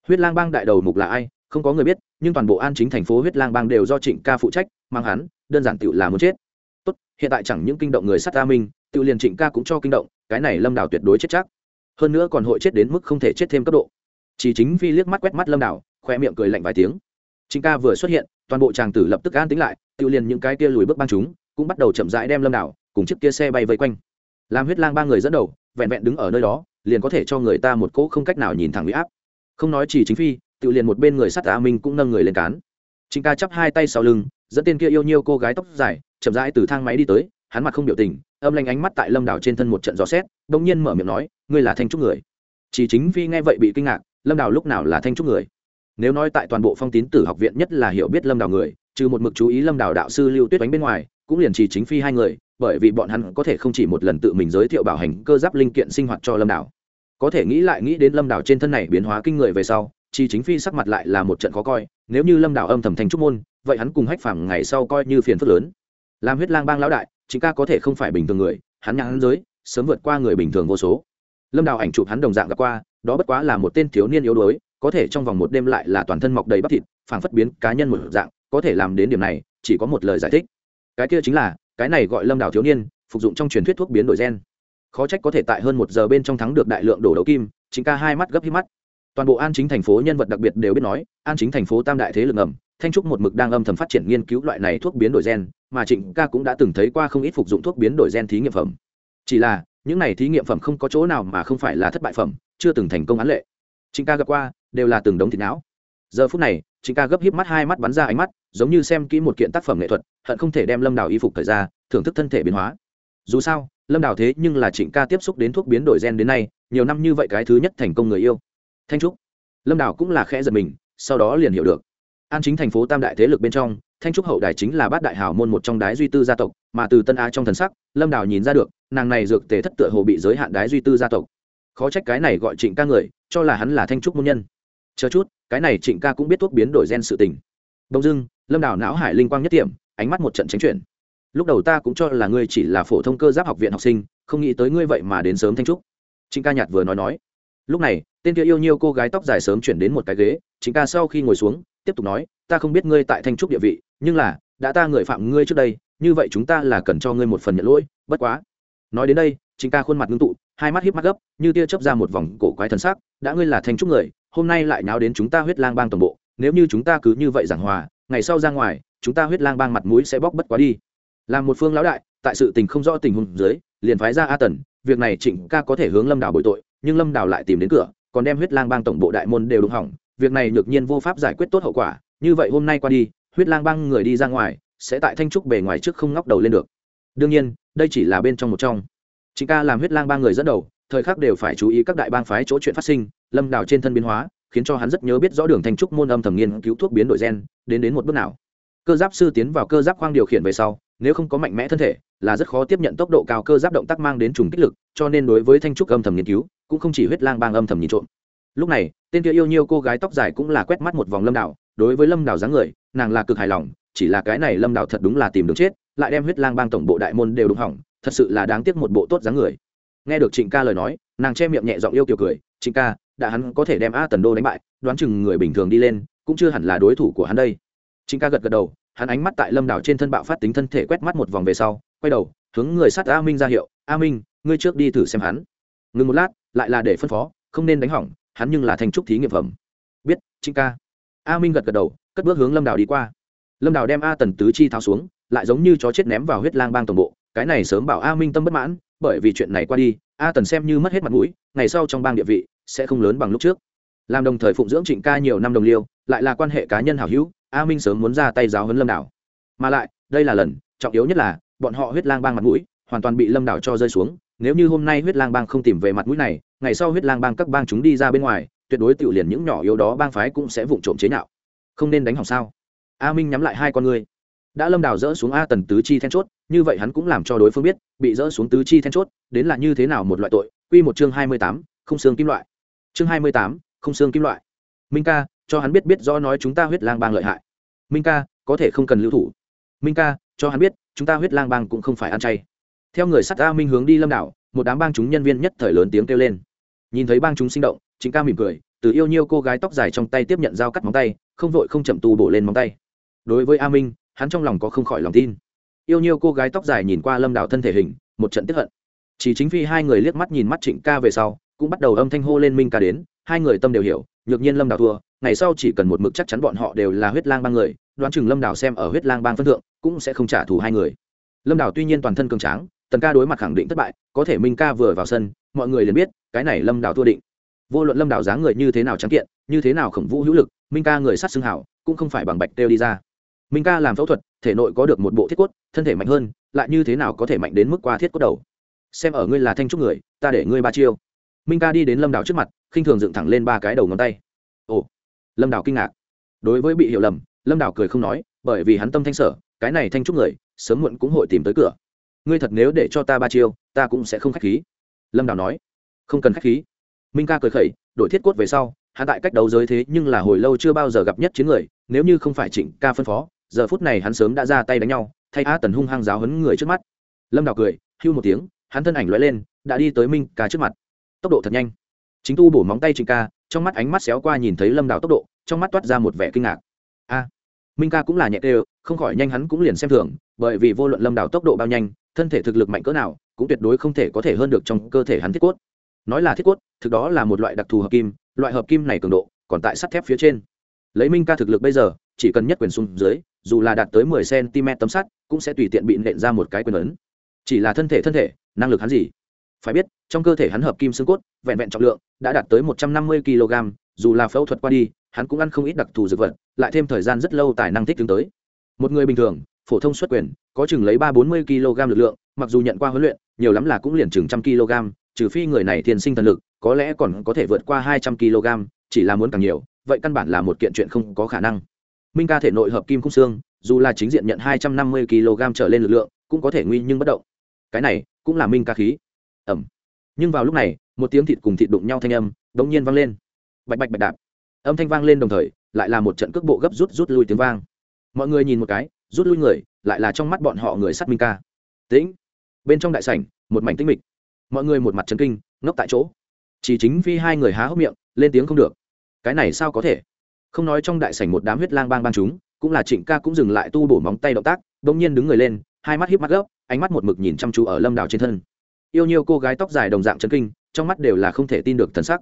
Huyết lang bang đại đầu mục là ai, không có người biết, nhưng toàn bộ an chính thành phố huyết lang bang đều do trịnh ca phụ trách, mang hắn, đơn giản tự là muốn chết. Tốt, hiện tại chẳng những kinh động người sát ta minh tự liền trịnh ca cũng cho kinh động, cái này lâm đảo tuyệt đối chết chắc. Hơn nữa còn hội chết đến mức không thể chết thêm cấp độ. Chỉ chính phi liếc mắt quét mắt lâm đảo khoe miệng cười lạnh vài tiếng. Trịnh ca vừa xuất hiện, toàn bộ tràng tử lập tức an tính lại tự liền những cái kia lùi bước băng chúng, cũng bắt đầu chậm rãi đem lâm đảo cùng chiếc kia xe bay vây quanh. Làm huyết lang ba người dẫn đầu, vẹn vẹn đứng ở nơi đó, liền có thể cho người ta một cỗ không cách nào nhìn thẳng huy áp. Không nói chỉ chính phi, tự liền một bên người sát a minh cũng nâng người lên cán. Chính ca chắp hai tay sau lưng, dẫn tên kia yêu nhiêu cô gái tóc dài, chậm rãi từ thang máy đi tới, hắn mặt không biểu tình, âm lanh ánh mắt tại lâm đảo trên thân một trận gió xét đông nhiên mở miệng nói, ngươi là thanh trúc người? Chỉ chính phi nghe vậy bị kinh ngạc, lâm đảo lúc nào là thanh trúc người? Nếu nói tại toàn bộ phong tín tử học viện nhất là hiểu biết lâm đảo người, trừ một mực chú ý lâm đảo đạo sư lưu tuyết đánh bên ngoài, cũng liền chỉ chính phi hai người bởi vì bọn hắn có thể không chỉ một lần tự mình giới thiệu bảo hành cơ giáp linh kiện sinh hoạt cho lâm đảo. Có thể nghĩ lại nghĩ đến lâm đảo trên thân này biến hóa kinh người về sau chỉ chính phi sắc mặt lại là một trận khó coi, nếu như lâm đảo âm thầm thành trúc môn, vậy hắn cùng hách phàm ngày sau coi như phiền phức lớn. Làm huyết lang bang lão đại, chính ca có thể không phải bình thường người, hắn nhãn giới, sớm vượt qua người bình thường vô số. Lâm đào ảnh chụp hắn đồng dạng gặp qua, đó bất quá là một tên thiếu niên yếu đuối, có thể trong vòng một đêm lại là toàn thân mọc đầy bắp thịt, phảng phất biến cá nhân một dạng, có thể làm đến điểm này, chỉ có một lời giải thích. Cái kia chính là cái này gọi lâm đào thiếu niên, phục dụng trong truyền thuyết thuốc biến đổi gen. Khó trách có thể tại hơn một giờ bên trong thắng được đại lượng đổ đấu kim, chính ca hai mắt gấp hít mắt. Toàn bộ an chính thành phố nhân vật đặc biệt đều biết nói, an chính thành phố tam đại thế lực ngầm, thanh trúc một mực đang âm thầm phát triển nghiên cứu loại này thuốc biến đổi gen, mà trịnh ca cũng đã từng thấy qua không ít phục dụng thuốc biến đổi gen thí nghiệm phẩm. Chỉ là, những này thí nghiệm phẩm không có chỗ nào mà không phải là thất bại phẩm, chưa từng thành công án lệ. Trịnh ca gặp qua, đều là từng đống thịt não. Giờ phút này trịnh ca gấp híp mắt hai mắt bắn ra ánh mắt, giống như xem kỹ một kiện tác phẩm nghệ thuật, hận không thể đem lâm đào y phục thời ra, thưởng thức thân thể biến hóa. Dù sao, lâm đào thế nhưng là trịnh ca tiếp xúc đến thuốc biến đổi gen đến nay, nhiều năm như vậy cái thứ nhất thành công người yêu. Thanh trúc. Lâm đào cũng là khẽ giật mình, sau đó liền hiểu được. An chính thành phố tam đại thế lực bên trong, thanh trúc hậu đài chính là bát đại hào môn một trong đái duy tư gia tộc, mà từ tân á trong thần sắc, lâm đào nhìn ra được, nàng này dược tề thất tựa hồ bị giới hạn đái duy tư gia tộc. Khó trách cái này gọi trịnh ca người, cho là hắn là thanh trúc môn nhân chờ chút, cái này trịnh ca cũng biết thuốc biến đổi gen sự tình. Đông dưng lâm đào não hải linh quang nhất điểm ánh mắt một trận tránh chuyển. Lúc đầu ta cũng cho là ngươi chỉ là phổ thông cơ giáp học viện học sinh, không nghĩ tới ngươi vậy mà đến sớm thanh trúc. Trịnh ca nhạt vừa nói nói. Lúc này, tên kia yêu nhiêu cô gái tóc dài sớm chuyển đến một cái ghế, trịnh ca sau khi ngồi xuống, tiếp tục nói, ta không biết ngươi tại thanh trúc địa vị, nhưng là, đã ta người phạm ngươi trước đây, như vậy chúng ta là cần cho ngươi một phần nhận lỗi, bất quá. Nói đến đây, trịnh ca khuôn mặt ngưng tụ, hai mắt hiếp mắt gấp, như tia chớp ra một vòng cổ quái thần sắc, đã ngươi là thanh trúc người hôm nay lại nháo đến chúng ta huyết lang bang toàn bộ, nếu như chúng ta cứ như vậy giảng hòa, ngày sau ra ngoài, chúng ta huyết lang bang mặt mũi sẽ bóc bất quá đi. Làm một phương lão đại, tại sự tình không rõ tình huống dưới, liền phái ra a tần, việc này trịnh ca có thể hướng lâm đào bội tội, nhưng lâm đào lại tìm đến cửa, còn đem huyết lang bang tổng bộ đại môn đều đụng hỏng, việc này nhược nhiên vô pháp giải quyết tốt hậu quả, như vậy hôm nay qua đi, huyết lang bang người đi ra ngoài, sẽ tại thanh trúc bề ngoài trước không ngóc đầu lên được. Đương nhiên, đây chỉ là bên trong một trong. Trịnh ca làm huyết lang bang người dẫn đầu thời khắc đều phải chú ý các đại bang phái chỗ chuyện phát sinh, lâm đào trên thân biến hóa, khiến cho hắn rất nhớ biết rõ đường thanh trúc môn âm thầm nghiên cứu thuốc biến đổi gen, đến đến một bước nào. Cơ giáp sư tiến vào cơ giáp khoang điều khiển về sau, nếu không có mạnh mẽ thân thể, là rất khó tiếp nhận tốc độ cao cơ giáp động tác mang đến trùng kích lực, cho nên đối với thanh trúc âm thầm nghiên cứu, cũng không chỉ huyết lang bang âm thầm nhìn trộm. Lúc này, tên kia yêu nhiêu cô gái tóc dài cũng là quét mắt một vòng lâm đảo, đối với lâm đảo dáng người, nàng là cực hài lòng, chỉ là cái này lâm đảo thật đúng là tìm đường chết, lại đem huyết lang bang tổng bộ đại môn đều đụng hỏng, thật sự là đáng tiếc một bộ tốt dáng người nghe được trịnh ca lời nói, nàng che miệng nhẹ giọng yêu kiểu cười, trịnh ca, đã hắn có thể đem a tần đô đánh bại, đoán chừng người bình thường đi lên, cũng chưa hẳn là đối thủ của hắn đây. Trịnh ca gật gật đầu, hắn ánh mắt tại lâm đảo trên thân bạo phát tính thân thể quét mắt một vòng về sau, quay đầu, hướng người sát a minh ra hiệu, a minh, ngươi trước đi thử xem hắn. Ngừng một lát, lại là để phân phó, không nên đánh hỏng, hắn nhưng là thành trúc thí nghiệm phẩm. Biết, trịnh ca. A minh gật gật đầu, cất bước hướng lâm đảo đi qua. Lâm đảo đem a tần tứ chi tháo xuống, lại giống như chó chết ném vào huyết lang bang tổng bộ, cái này sớm bảo a minh tâm bất mãn bởi vì chuyện này qua đi, a tần xem như mất hết mặt mũi, ngày sau trong bang địa vị sẽ không lớn bằng lúc trước. Làm đồng thời phụng dưỡng trịnh ca nhiều năm đồng liêu, lại là quan hệ cá nhân hảo hữu, a minh sớm muốn ra tay giáo huấn lâm đảo. Mà lại, đây là lần, trọng yếu nhất là, bọn họ huyết lang bang mặt mũi, hoàn toàn bị lâm đảo cho rơi xuống, nếu như hôm nay huyết lang bang không tìm về mặt mũi này, ngày sau huyết lang bang các bang chúng đi ra bên ngoài, tuyệt đối tự liền những nhỏ yếu đó bang phái cũng sẽ vụng trộm chế nhạo. Không nên đánh hỏng sao? A minh nhắm lại hai con ngươi đã lâm đào dỡ xuống a tần tứ chi then chốt, như vậy hắn cũng làm cho đối phương biết, bị dỡ xuống tứ chi then chốt, đến là như thế nào một loại tội, quy một chương hai mươi tám, không xương kim loại. Chương hai mươi tám, không xương kim loại. Minh ca, cho hắn biết biết rõ nói chúng ta huyết lang bang lợi hại. Minh ca, có thể không cần lưu thủ. Minh ca, cho hắn biết, chúng ta huyết lang bang cũng không phải ăn chay. Theo người sắt a minh hướng đi lâm đảo một đám bang chúng nhân viên nhất thời lớn tiếng kêu lên. Nhìn thấy bang chúng sinh động chính ca mỉm cười, từ yêu nhiêu cô gái tóc dài trong tay tiếp nhận dao cắt móng tay, không vội không chậm tu bổ lên móng tay. Đối với a minh hắn trong lòng có không khỏi lòng tin. Yêu nhiều cô gái tóc dài nhìn qua lâm đảo thân thể hình, một trận tiếp hận. Chỉ chính phi hai người liếc mắt nhìn mắt trịnh ca về sau, cũng bắt đầu âm thanh hô lên minh ca đến, hai người tâm đều hiểu, nhược nhiên lâm đảo thua, ngày sau chỉ cần một mực chắc chắn bọn họ đều là huyết lang bang người, đoán chừng lâm đảo xem ở huyết lang bang phân thượng, cũng sẽ không trả thù hai người. Lâm đảo tuy nhiên toàn thân cường tráng, tần ca đối mặt khẳng định thất bại, có thể minh ca vừa vào sân, mọi người liền biết, cái này lâm đảo thua định. Vô luận lâm đảo dáng người như thế nào trắng kiện, như thế nào khổng vũ hữu lực, minh ca người sát xương hảo, cũng không phải bằng bạch têu đi ra minh ca làm phẫu thuật, thể nội có được một bộ thiết cốt, thân thể mạnh hơn, lại như thế nào có thể mạnh đến mức qua thiết cốt đầu? Xem ở ngươi là thanh trúc người, ta để ngươi ba chiêu. Minh ca đi đến lâm đào trước mặt, khinh thường dựng thẳng lên ba cái đầu ngón tay. Ồ, lâm đào kinh ngạc. Đối với bị hiểu lầm, lâm đào cười không nói, bởi vì hắn tâm thanh sở, cái này thanh trúc người, sớm muộn cũng hội tìm tới cửa. Ngươi thật nếu để cho ta ba chiêu, ta cũng sẽ không k h á c h khí. Lâm đào nói. Không cần k h á c h khí. Minh ca cười khẩy, đổi thiết cốt về sau hạ tại cách đấu giới thế nhưng là hồi lâu chưa bao giờ gặp nhất chiến người, nếu như không phải trịnh ca phân phó giờ phút này hắn sớm đã ra tay đánh nhau, thay a tần hung hăng giáo hấn người trước mắt. Lâm đào cười, hưu một tiếng, hắn thân ảnh l lên, đã đi tới minh ca trước mặt. Tốc độ thật nhanh. Chính tu bổ móng tay trịnh ca, trong mắt ánh mắt xéo qua nhìn thấy lâm đào tốc độ, trong mắt toát ra một vẻ kinh ngạc. A, minh ca cũng là nhẹ tê không khỏi nhanh hắn cũng liền xem thường, bởi vì vô luận lâm đào tốc độ bao nhanh, thân thể thực lực mạnh cỡ nào, cũng tuyệt đối không thể có thể hơn được trong cơ thể hắn thiết cốt. Nói là thiết cốt, thực đó là một loại đặc thù hợp kim, loại hợp kim này cường độ còn tại sắt thép phía trên. Lấy minh ca thực lực bây giờ, chỉ cần nhất quyền xuống dưới dù là đạt tới mười cm tấm sắt, cũng sẽ tùy tiện bị nện ra một cái quyền ấn. Chỉ là thân thể thân thể, năng lực hắn gì? Phải biết, trong cơ thể hắn hợp kim xương cốt, vẹn vẹn trọng lượng, đã đạt tới một trăm năm mươi kg, dù là phẫu thuật qua đi, hắn cũng ăn không ít đặc thù dược vật, lại thêm thời gian rất lâu tài năng thích ứng tới. Một người bình thường, phổ thông xuất quyền, có chừng lấy ba bốn mươi kg lực lượng, mặc dù nhận qua huấn luyện, nhiều lắm là cũng liền chừng trăm kg, trừ phi người này thiên sinh thần lực, có lẽ còn có thể vượt qua hai trăm kg, chỉ là muốn càng nhiều, vậy căn bản là một kiện chuyện không có khả năng minh ca thể nội hợp kim khung xương, dù là chính diện nhận hai trăm năm mươi kg trở lên lực lượng, cũng có thể nguy nhưng bất động. Cái này cũng là minh ca khí. Ẩm. Nhưng vào lúc này, một tiếng thịt cùng thịt đụng nhau thanh âm đ ỗ n g nhiên vang lên. Bạch bạch bạch đạp. Âm thanh vang lên đồng thời, lại là một trận cước bộ gấp rút rút lui tiếng vang. Mọi người nhìn một cái, rút lui người, lại là trong mắt bọn họ người sắt minh ca. Tĩnh. Bên trong đại sảnh, một mảnh tinh mịch. Mọi người một mặt trấn kinh, ngốc tại chỗ. Chỉ chính phi hai người há hốc miệng, lên tiếng không được. Cái này sao có thể? Không nói trong đại sảnh một đám huyết lang bang bang chúng, cũng là trịnh ca cũng dừng lại tu bổ móng tay động tác đ ỗ n g nhiên đứng người lên, hai mắt hiếp mắt gấp, ánh mắt một mực nhìn chăm chú ở lâm đào trên thân. Yêu nhiều cô gái tóc dài đồng dạng chân kinh, trong mắt đều là không thể tin được thần sắc.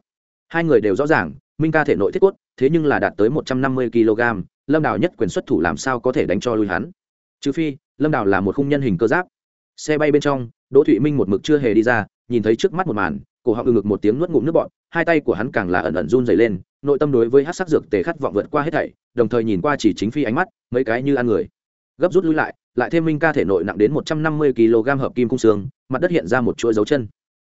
Hai người đều rõ ràng, minh ca thể nội thiết quất thế nhưng là đạt tới một trăm năm mươi kg, lâm đào nhất quyền xuất thủ làm sao có thể đánh cho lui hắn? Trừ phi, lâm đào là một khung nhân hình cơ giáp. Xe bay bên trong, đỗ thụy minh một mực chưa hề đi ra, nhìn thấy trước mắt một màn, cổ họng ngực một tiếng nuốt ngụm nước bọn hai tay của hắn càng là ẩn ẩn run dày lên, nội tâm đối với hát sắc dược tề khát vọng vượt qua hết thảy, đồng thời nhìn qua chỉ chính phi ánh mắt, mấy cái như ăn người. Gấp rút lui lại lại thêm minh ca thể nội nặng đến một trăm năm mươi kg hợp kim cung xương, mặt đất hiện ra một chuỗi dấu chân.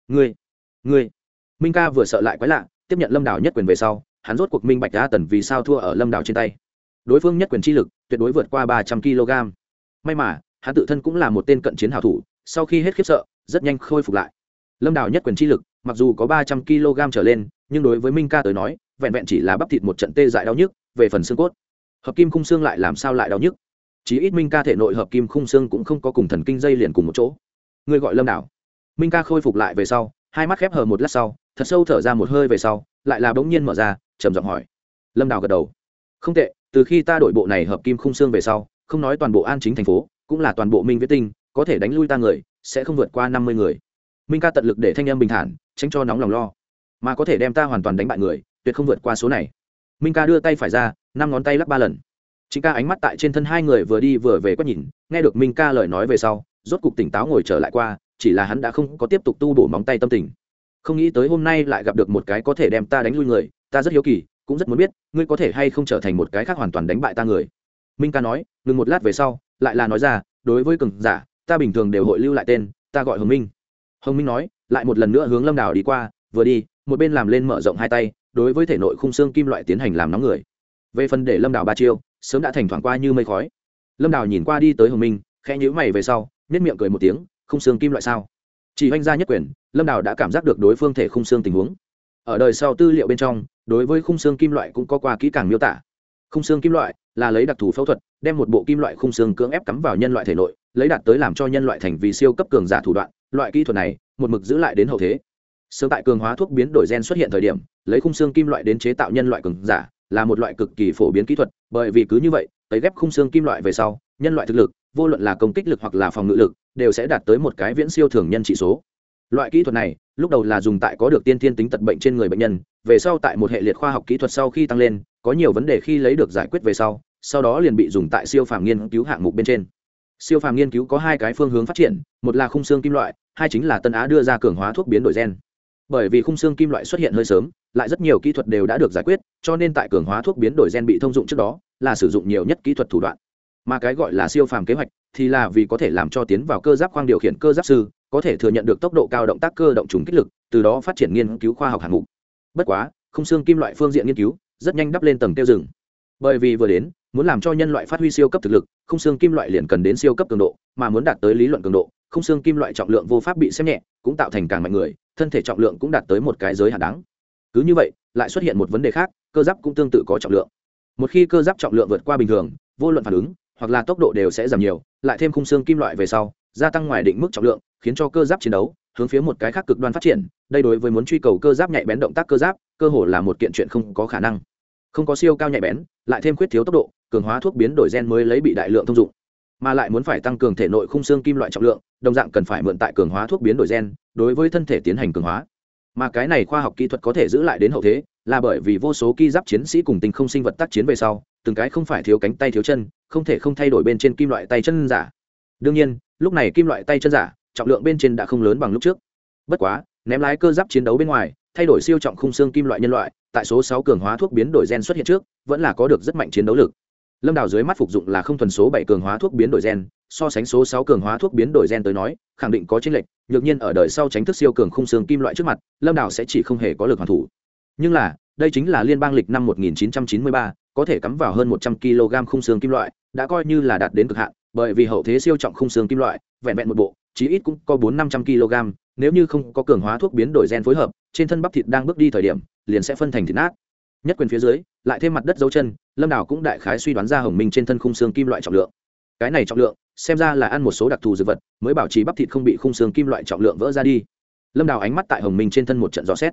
Ngươi ngươi. Minh ca vừa sợ lại quái lạ, tiếp nhận lâm đảo nhất quyền về sau, hắn rốt cuộc minh bạch đa tần vì sao thua ở lâm đảo trên tay. Đối phương nhất quyền chi lực tuyệt đối vượt qua ba trăm kg. May mà, hắn tự thân cũng là một tên cận chiến hảo thủ, sau khi hết khiếp sợ, rất nhanh khôi phục lại. Lâm đảo nhất quyền chi lực mặc dù có ba trăm kg trở lên, nhưng đối với minh ca tới nói, vẹn vẹn chỉ là bắp thịt một trận tê dại đau nhức, về phần xương cốt. Hợp kim khung xương lại làm sao lại đau nhức? Chí ít minh ca thể nội hợp kim khung xương cũng không có cùng thần kinh dây liền cùng một chỗ. Người gọi lâm đảo. Minh ca khôi phục lại về sau, hai mắt khép hờ một lát sau, thật sâu thở ra một hơi về sau, lại là bỗng nhiên mở ra, trầm giọng hỏi. Lâm đào gật đầu. Không tệ, từ khi ta đổi bộ này hợp kim khung xương về sau, không nói toàn bộ an chính thành phố, cũng là toàn bộ minh viết tinh, có thể đánh lui ta người, sẽ không vượt qua năm mươi người. Minh ca tận lực để thanh em bình thản tránh cho nóng lòng lo. Mà có thể đem ta hoàn toàn đánh bại người, tuyệt không vượt qua số này. Minh ca đưa tay phải ra, năm ngón tay lắc ba lần. Chính ca ánh mắt tại trên thân hai người vừa đi vừa về quét nhìn, nghe được minh ca lời nói về sau, rốt cục tỉnh táo ngồi trở lại qua, chỉ là hắn đã không có tiếp tục tu bổ móng tay tâm tình. Không nghĩ tới hôm nay lại gặp được một cái có thể đem ta đánh lui người, ta rất hiếu kỳ, cũng rất muốn biết, ngươi có thể hay không trở thành một cái khác hoàn toàn đánh bại ta người. Minh ca nói, ngừng một lát về sau, lại là nói ra, đối với cường giả, ta bình thường đều hội lưu lại tên, ta gọi hồng minh. Hồng minh nói lại một lần nữa hướng lâm đào đi qua, vừa đi, một bên làm lên mở rộng hai tay, đối với thể nội khung xương kim loại tiến hành làm nóng người. Về phần để lâm đào ba chiêu, sớm đã thành thoảng qua như mây khói. Lâm đào nhìn qua đi tới hồng minh, khẽ nhíu mày về sau nhất miệng cười một tiếng, khung xương kim loại sao? Chỉ oanh ra nhất quyền, lâm đào đã cảm giác được đối phương thể khung xương tình huống. Ở đời sau tư liệu bên trong, đối với khung xương kim loại cũng có qua kỹ càng miêu tả. Khung xương kim loại là lấy đặc thù phẫu thuật, đem một bộ kim loại khung xương cưỡng ép cắm vào nhân loại thể nội, lấy đạt tới làm cho nhân loại thành vì siêu cấp cường giả thủ đoạn. Loại kỹ thuật này một mực giữ lại đến hậu thế. Sớm tại cường hóa thuốc biến đổi gen xuất hiện thời điểm, lấy khung xương kim loại đến chế tạo nhân loại cường giả là một loại cực kỳ phổ biến kỹ thuật, bởi vì cứ như vậy, tấy ghép khung xương kim loại về sau, nhân loại thực lực, vô luận là công kích lực hoặc là phòng ngự lực, đều sẽ đạt tới một cái viễn siêu thường nhân trị số. Loại kỹ thuật này, lúc đầu là dùng tại có được tiên thiên tính tật bệnh trên người bệnh nhân, về sau tại một hệ liệt khoa học kỹ thuật sau khi tăng lên, có nhiều vấn đề khi lấy được giải quyết về sau sau đó liền bị dùng tại siêu phàm nghiên cứu hạng mục bên trên. Siêu phàm nghiên cứu có hai cái phương hướng phát triển, một là khung xương kim loại hai chính là tân á đưa ra cường hóa thuốc biến đổi gen. Bởi vì khung xương kim loại xuất hiện hơi sớm, lại rất nhiều kỹ thuật đều đã được giải quyết, cho nên tại cường hóa thuốc biến đổi gen bị thông dụng trước đó, là sử dụng nhiều nhất kỹ thuật thủ đoạn. Mà cái gọi là siêu phàm kế hoạch, thì là vì có thể làm cho tiến vào cơ giáp khoang điều khiển cơ giáp sư, có thể thừa nhận được tốc độ cao động tác cơ động trùng kích lực, từ đó phát triển nghiên cứu khoa học hạng mục. Bất quá không xương kim loại phương diện nghiên cứu rất nhanh đắp lên tầng tiêu rừng bởi vì vừa đến, muốn làm cho nhân loại phát huy siêu cấp thực lực không xương kim loại liền cần đến siêu cấp cường độ, mà muốn đạt tới lý luận cường độ không xương kim loại trọng lượng vô pháp bị xem nhẹ, cũng tạo thành càng mạnh người, thân thể trọng lượng cũng đạt tới một cái giới hạn đáng. Cứ như vậy, lại xuất hiện một vấn đề khác, cơ giáp cũng tương tự có trọng lượng. Một khi cơ giáp trọng lượng vượt qua bình thường, vô luận phản ứng, hoặc là tốc độ đều sẽ giảm nhiều, lại thêm khung xương kim loại về sau, gia tăng ngoài định mức trọng lượng, khiến cho cơ giáp chiến đấu, hướng phía một cái khác cực đoan phát triển, đây đối với muốn truy cầu cơ giáp nhạy bén động tác cơ giáp, cơ hồ là một kiện chuyện không có khả năng. Không có siêu cao nhạy bén, lại thêm khuyết thiếu tốc độ, cường hóa thuốc biến đổi gen mới lấy bị đại lượng thông dụng mà lại muốn phải tăng cường thể nội khung xương kim loại trọng lượng, đồng dạng cần phải mượn tại cường hóa thuốc biến đổi gen, đối với thân thể tiến hành cường hóa. Mà cái này khoa học kỹ thuật có thể giữ lại đến hậu thế, là bởi vì vô số ki giáp chiến sĩ cùng tình không sinh vật tác chiến về sau, từng cái không phải thiếu cánh tay thiếu chân, không thể không thay đổi bên trên kim loại tay chân giả. Đương nhiên, lúc này kim loại tay chân giả, trọng lượng bên trên đã không lớn bằng lúc trước. Bất quá, ném lái cơ giáp chiến đấu bên ngoài, thay đổi siêu trọng khung xương kim loại nhân loại, tại số sáu cường hóa thuốc biến đổi gen xuất hiện trước, vẫn là có được rất mạnh chiến đấu lực lâm đào dưới mắt phục dụng là không thuần số bảy cường hóa thuốc biến đổi gen so sánh số sáu cường hóa thuốc biến đổi gen tới nói khẳng định có chênh lệch nhược nhiên ở đời sau tránh thức siêu cường khung xương kim loại trước mặt lâm đào sẽ chỉ không hề có lực hoàn thủ. Nhưng là đây chính là liên bang lịch năm 1993, có thể cắm vào hơn 100 kg khung xương kim loại đã coi như là đạt đến cực hạn bởi vì hậu thế siêu trọng khung xương kim loại vẹn vẹn một bộ chí ít cũng có bốn năm trăm kg nếu như không có cường hóa thuốc biến đổi gen phối hợp trên thân bắp thịt đang bước đi thời điểm liền sẽ phân thành thịt nát. Nhất quyền phía dưới lại thêm mặt đất dấu chân, lâm đào cũng đại khái suy đoán ra hồng minh trên thân khung xương kim loại trọng lượng. Cái này trọng lượng, xem ra là ăn một số đặc thù dược vật, mới bảo trì bắp thịt không bị khung xương kim loại trọng lượng vỡ ra đi. Lâm đào ánh mắt tại hồng minh trên thân một trận dò xét.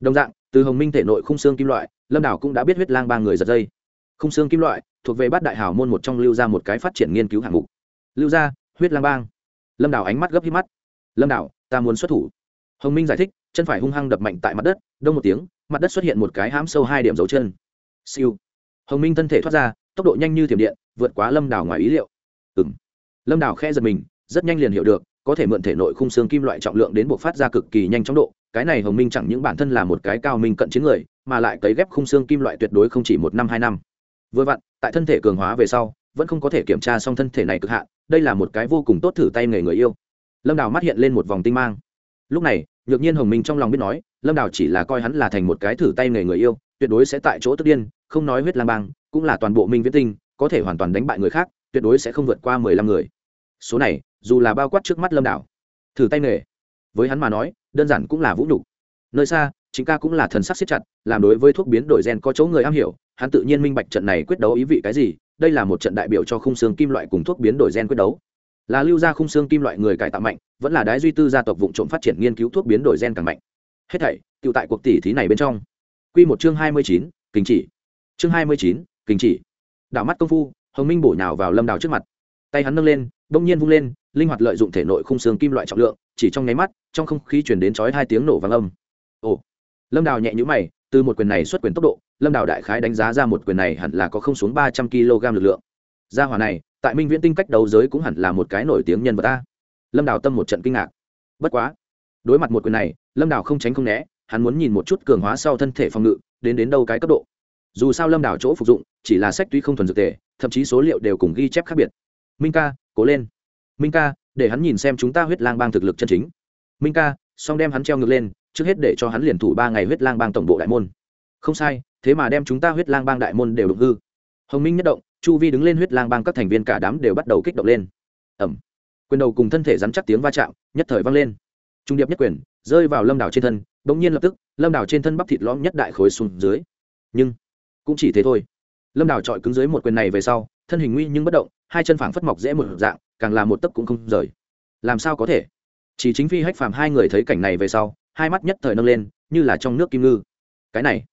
Đồng dạng, từ hồng minh thể nội khung xương kim loại, lâm đào cũng đã biết huyết lang ba người giật dây. Khung xương kim loại, thuộc về bát đại hào môn một trong lưu ra một cái phát triển nghiên cứu hạng mục. Lưu gia, huyết lang bang. Lâm đào ánh mắt gấp hít mắt. Lâm đào, ta muốn xuất thủ. Hồng minh giải thích, chân phải hung hăng đập mạnh tại mặt đất, đông một tiếng, mặt đất xuất hiện một cái hãm sâu hai điểm dấu chân siêu. Hồng minh thân thể thoát ra, tốc độ nhanh như thiểm điện, vượt quá lâm đào ngoài ý liệu. Ừng lâm đào khe giật mình, rất nhanh liền hiểu được, có thể mượn thể nội khung xương kim loại trọng lượng đến buộc phát ra cực kỳ nhanh chóng độ, cái này hồng minh chẳng những bản thân là một cái cao minh cận chiến người, mà lại cấy ghép khung xương kim loại tuyệt đối không chỉ một năm, hai năm. Vừa vặn, tại thân thể cường hóa về sau, vẫn không có thể kiểm tra xong thân thể này cực hạn, đây là một cái vô cùng tốt thử tay nghề người yêu. Lâm đào mắt hiện lên một vòng tinh mang. Lúc này, nhược nhiên hồng minh trong lòng biết nói, lâm đào chỉ là coi hắn là thành một cái thử tay nghề người yêu, tuyệt đối sẽ tại chỗ tức điên không nói huyết lang bang, cũng là toàn bộ minh viễn tinh, có thể hoàn toàn đánh bại người khác, tuyệt đối sẽ không vượt qua mười lăm người. Số này, dù là bao quát trước mắt lâm đảo, thử tay nghề. Với hắn mà nói, đơn giản cũng là vũ nhục. Nơi xa, chính ca cũng là thần sắc siết chặt, làm đối với thuốc biến đổi gen có chỗ người am hiểu, hắn tự nhiên minh bạch trận này quyết đấu ý vị cái gì, đây là một trận đại biểu cho khung xương kim loại cùng thuốc biến đổi gen quyết đấu. Là lưu ra khung xương kim loại người cải tạo mạnh, vẫn là đái duy tư gia tộc vụ trộm phát triển nghiên cứu thuốc biến đổi gen càng mạnh. Hết thảy tự tại cuộc tỷ thí này bên trong. Quy một chương hai mươi chín kính chỉ chương hai mươi chín kính chỉ. Đảo mắt công phu, hồng minh bổ nhào vào lâm đào trước mặt. Tay hắn nâng lên, bỗng nhiên vung lên, linh hoạt lợi dụng thể nội khung xương kim loại trọng lượng, chỉ trong nháy mắt, trong không khí chuyển đến chói hai tiếng nổ vang âm. Ồ. Lâm đào nhẹ nhũ mày, từ một quyền này xuất quyền tốc độ, lâm đào đại khái đánh giá ra một quyền này hẳn là có không xuống ba trăm kg lực lượng. Gia hỏa này, tại minh viễn tinh cách đấu giới cũng hẳn là một cái nổi tiếng nhân vật ta. Lâm đào tâm một trận kinh ngạc. Bất quá, đối mặt một quyền này, lâm đào không tránh không né, hắn muốn nhìn một chút cường hóa sau thân thể phòng ngự, đến đến đâu cái cấp độ dù sao lâm đảo chỗ phục dụng, chỉ là sách tuy không thuần dược tề, thậm chí số liệu đều cùng ghi chép khác biệt. Minh ca, cố lên. Minh ca, để hắn nhìn xem chúng ta huyết lang bang thực lực chân chính. Minh ca, xong đem hắn treo ngược lên, trước hết để cho hắn liền thủ ba ngày huyết lang bang tổng bộ đại môn. Không sai, thế mà đem chúng ta huyết lang bang đại môn đều đục hư. Hồng minh nhất động, chu vi đứng lên huyết lang bang các thành viên cả đám đều bắt đầu kích động lên. Ẩm quyền đầu cùng thân thể rắn chắc tiếng va chạm, nhất thời vang lên. Trung điệp nhất quyền, rơi vào lâm đảo trên thân đ ỗ n g nhiên lập tức, lâm đảo trên thân bắp thịt lõm nhất đại khối xuống dưới. Nhưng cũng chỉ thế thôi. Lâm Đào trọi cứng dưới một quyền này về sau, thân hình nguy nhưng bất động, hai chân phảng phất mọc dễ một dạng, càng là một tấc cũng không rời. Làm sao có thể? Chỉ chính phi hách phàm hai người thấy cảnh này về sau, hai mắt nhất thời nâng lên, như là trong nước kim ngư. Cái này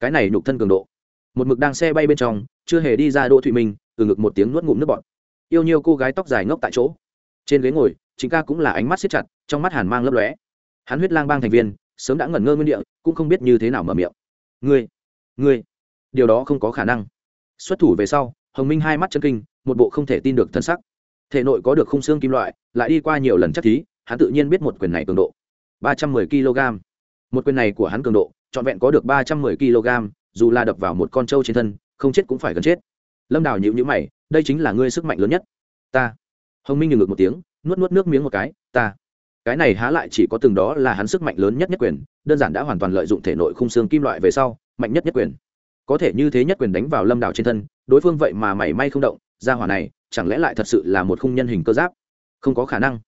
cái này nhục thân cường độ. Một mực đang xe bay bên trong, chưa hề đi ra đỗ thụy minh, từ ngực một tiếng nuốt ngụm nước bọt. Yêu nhiều cô gái tóc dài ngốc tại chỗ. Trên ghế ngồi, chính ca cũng là ánh mắt siết chặt, trong mắt hàn mang lấp lóe. Hắn huyết lang bang thành viên, sớm đã ngẩn ngơ nguyên địa, cũng không biết như thế nào mở miệng. Ngươi ngươi điều đó không có khả năng. Xuất thủ về sau, hồng minh hai mắt chân kinh, một bộ không thể tin được thân sắc. Thể nội có được khung xương kim loại, lại đi qua nhiều lần chắc thí, hắn tự nhiên biết một quyền này cường độ. ba trăm mười kg. Một quyền này của hắn cường độ, trọn vẹn có được ba trăm mười kg, dù là đập vào một con trâu trên thân, không chết cũng phải gần chết. Lâm đào nhịu nhữ mày, đây chính là ngươi sức mạnh lớn nhất. Ta. Hồng minh ngừng ngược một tiếng, nuốt nuốt nước miếng một cái, ta. Cái này há lại chỉ có từng đó là hắn sức mạnh lớn nhất nhất quyền, đơn giản đã hoàn toàn lợi dụng thể nội khung xương kim loại về sau, mạnh nhất nhất quyền có thể như thế nhất quyền đánh vào lâm đảo trên thân, đối phương vậy mà mảy may không động, ra hỏa này, chẳng lẽ lại thật sự là một khung nhân hình cơ giáp? Không có khả năng.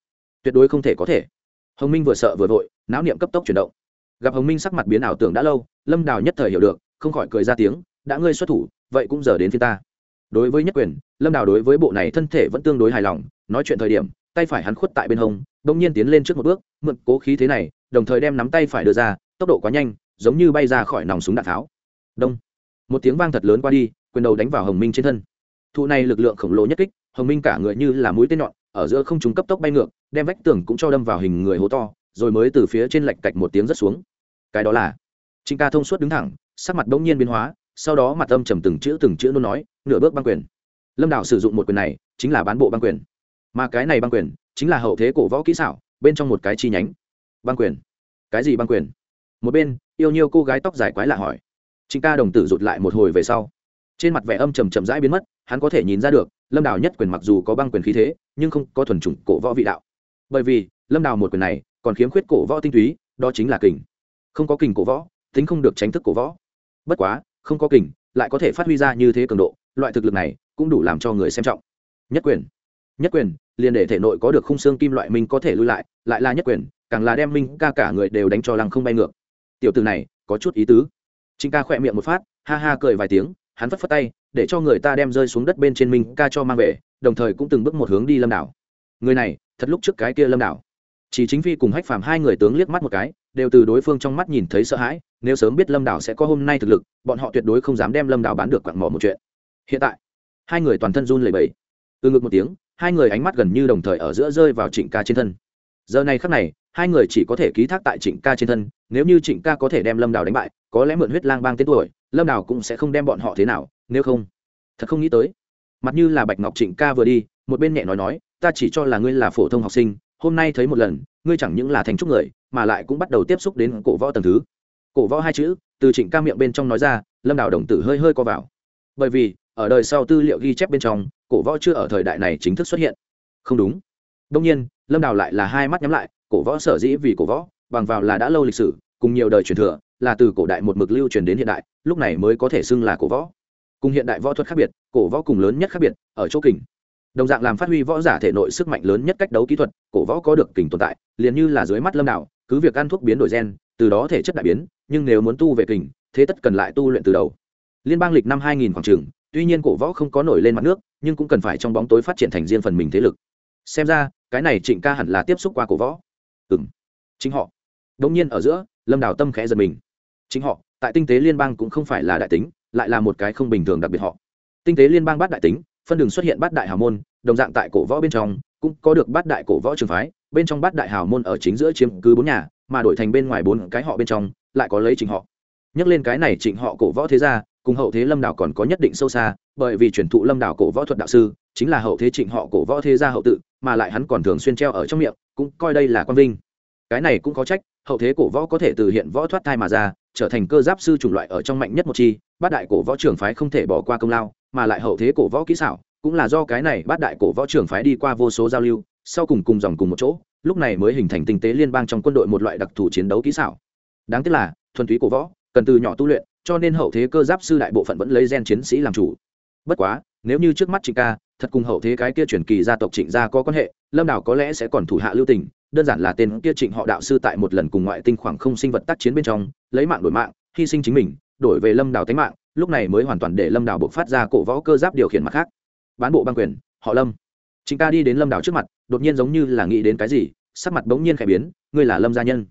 Tuyệt đối không thể có thể. Hồng minh vừa sợ vừa vội, não niệm cấp tốc chuyển động. Gặp hồng minh sắc mặt biến ảo tưởng đã lâu, lâm đào nhất thời hiểu được, không khỏi cười ra tiếng, đã ngươi xuất thủ, vậy cũng giờ đến phía ta. Đối với nhất quyền, lâm đào đối với bộ này thân thể vẫn tương đối hài lòng, nói chuyện thời điểm, tay phải hắn khuất tại bên hông đ ỗ n g nhiên tiến lên trước một bước, mượn cố khí thế này, đồng thời đem nắm tay phải đưa ra, tốc độ quá nhanh, giống như bay ra khỏi nòng súng đạn tháo. Đông một tiếng vang thật lớn qua đi, quyền đầu đánh vào hồng minh trên thân. Thụ này lực lượng khổng lồ nhất kích, hồng minh cả người như là mũi tên nhọn, ở giữa không chúng cấp tốc bay ngược, đem vách tường cũng cho đâm vào hình người hố to, rồi mới từ phía trên lạch cạch một tiếng rất xuống. Cái đó là trịnh ca thông suốt đứng thẳng, sắc mặt bỗng nhiên biến hóa, sau đó mặt âm trầm từng chữ từng chữ luôn nói, nửa bước băng quyền. Lâm đạo sử dụng một quyền này, chính là bán bộ băng quyền. Mà cái này băng quyền, chính là hậu thế cổ võ kỹ xảo, bên trong một cái chi nhánh. Băng quyền. Cái gì băng quyền? Một bên, yêu nhiều cô gái tóc dài quái lạ hỏi. Trịnh ca đồng tử rụt lại một hồi về sau, trên mặt vẻ âm trầm trầm rãi biến mất, hắn có thể nhìn ra được, lâm đào nhất quyền mặc dù có băng quyền khí thế, nhưng không có thuần chủng cổ võ vị đạo. Bởi vì, lâm đào một quyền này còn khiếm khuyết cổ võ tinh túy, đó chính là kình. Không có kình cổ võ, tính không được tránh thức cổ võ. Bất quá, không có kình, lại có thể phát huy ra như thế cường độ, loại thực lực này cũng đủ làm cho người xem trọng. Nhất quyền. Nhất quyền, liền để thể nội có được khung xương kim loại minh có thể lui lại lại là nhất quyền, càng là đem minh ca cả người đều đánh cho lăng không bay ngược. Tiểu tử này, có chút ý tứ. Trịnh ca khỏe miệng một phát, ha ha cười vài tiếng, hắn phất phất tay, để cho người ta đem rơi xuống đất bên trên mình ca cho mang về, đồng thời cũng từng bước một hướng đi Lâm đảo. Người này, thật lúc trước cái kia Lâm đảo. Chỉ chính phi cùng Hách Phàm hai người tướng liếc mắt một cái, đều từ đối phương trong mắt nhìn thấy sợ hãi, nếu sớm biết Lâm đảo sẽ có hôm nay thực lực, bọn họ tuyệt đối không dám đem Lâm đảo bán được quặng mỏ một chuyện. Hiện tại, hai người toàn thân run lẩy bẩy. Từ ngực một tiếng, hai người ánh mắt gần như đồng thời ở giữa rơi vào trịnh ca trên thân giờ này khắc này hai người chỉ có thể ký thác tại trịnh ca trên thân, nếu như trịnh ca có thể đem lâm đào đánh bại, có lẽ mượn huyết lang bang tên tuổi, lâm đào cũng sẽ không đem bọn họ thế nào, nếu không, thật không nghĩ tới. Mặt như là bạch ngọc trịnh ca vừa đi, một bên nhẹ nói nói, ta chỉ cho là ngươi là phổ thông học sinh, hôm nay thấy một lần, ngươi chẳng những là thành trúc người, mà lại cũng bắt đầu tiếp xúc đến cổ võ tầng thứ. Cổ võ hai chữ, từ trịnh ca miệng bên trong nói ra, lâm đào đồng tử hơi hơi co vào. Bởi vì, ở đời sau tư liệu ghi chép bên trong, cổ võ chưa ở thời đại này chính thức xuất hiện. Không đúng. Đông nhiên lâm đào lại là hai mắt nhắm lại cổ võ sở dĩ vì cổ võ bằng vào là đã lâu lịch sử cùng nhiều đời truyền thừa là từ cổ đại một mực lưu truyền đến hiện đại lúc này mới có thể xưng là cổ võ. Cùng hiện đại võ thuật khác biệt cổ võ cùng lớn nhất khác biệt ở chỗ kình. Đồng dạng làm phát huy võ giả thể nội sức mạnh lớn nhất cách đấu kỹ thuật cổ võ có được kình tồn tại liền như là dưới mắt lâm Đào, cứ việc ăn thuốc biến đổi gen từ đó thể chất đại biến nhưng nếu muốn tu về kình thế tất cần lại tu luyện từ đầu. Liên bang lịch năm 2000 khoảng trường tuy nhiên cổ võ không có nổi lên mặt nước nhưng cũng cần phải trong bóng tối phát triển thành riêng phần mình thế lực. Xem ra cái này trịnh ca hẳn là tiếp xúc qua cổ võ. Ừ m chính họ. Đông nhiên ở giữa, lâm đào tâm khẽ giật mình. Chính họ, tại tinh tế liên bang cũng không phải là đại tính, lại là một cái không bình thường đặc biệt họ. Tinh tế liên bang bát đại tính, phân đường xuất hiện bát đại hào môn, đồng dạng tại cổ võ bên trong, cũng có được bát đại cổ võ trường phái, bên trong bát đại hào môn ở chính giữa chiếm cứ bốn nhà, mà đổi thành bên ngoài bốn cái họ bên trong, lại có lấy trịnh họ. Nhắc lên cái này trịnh họ cổ võ thế gia, cùng hậu thế lâm đảo còn có nhất định sâu xa, bởi vì truyền thụ lâm đảo cổ võ thuật đạo sư chính là hậu thế trịnh họ cổ võ thế gia hậu tự, mà lại hắn còn thường xuyên treo ở trong miệng, cũng coi đây là quan vinh. Cái này cũng có trách, hậu thế cổ võ có thể từ hiện võ thoát thai mà ra, trở thành cơ giáp sư chủng loại ở trong mạnh nhất một chi, bát đại cổ võ trưởng phái không thể bỏ qua công lao, mà lại hậu thế cổ võ kỹ xảo, cũng là do cái này bát đại cổ võ trưởng phái đi qua vô số giao lưu, sau cùng cùng dòng cùng một chỗ, lúc này mới hình thành tinh tế liên bang trong quân đội một loại đặc thù chiến đấu kỹ xảo. Đáng tiếc là, thuần túy cổ võ, cần từ nhỏ tu luyện, cho nên hậu thế cơ giáp sư đại bộ phận vẫn lấy gen chiến sĩ làm chủ. Bất quá nếu như trước mắt trịnh ca, thật cùng hậu thế cái kia truyền kỳ gia tộc trịnh gia có quan hệ, lâm đảo có lẽ sẽ còn thủ hạ lưu tình, đơn giản là tên kia trịnh họ đạo sư tại một lần cùng ngoại tinh khoảng không sinh vật tác chiến bên trong, lấy mạng đổi mạng, hy sinh chính mình, đổi về lâm đảo tánh mạng, lúc này mới hoàn toàn để lâm đảo buộc phát ra cổ võ cơ giáp điều khiển mặt khác. Bán bộ ban quyền, họ lâm. Trịnh ca đi đến lâm đảo trước mặt, đột nhiên giống như là nghĩ đến cái gì, sắc mặt bỗng nhiên khẽ biến, ngươi là lâm gia nhân.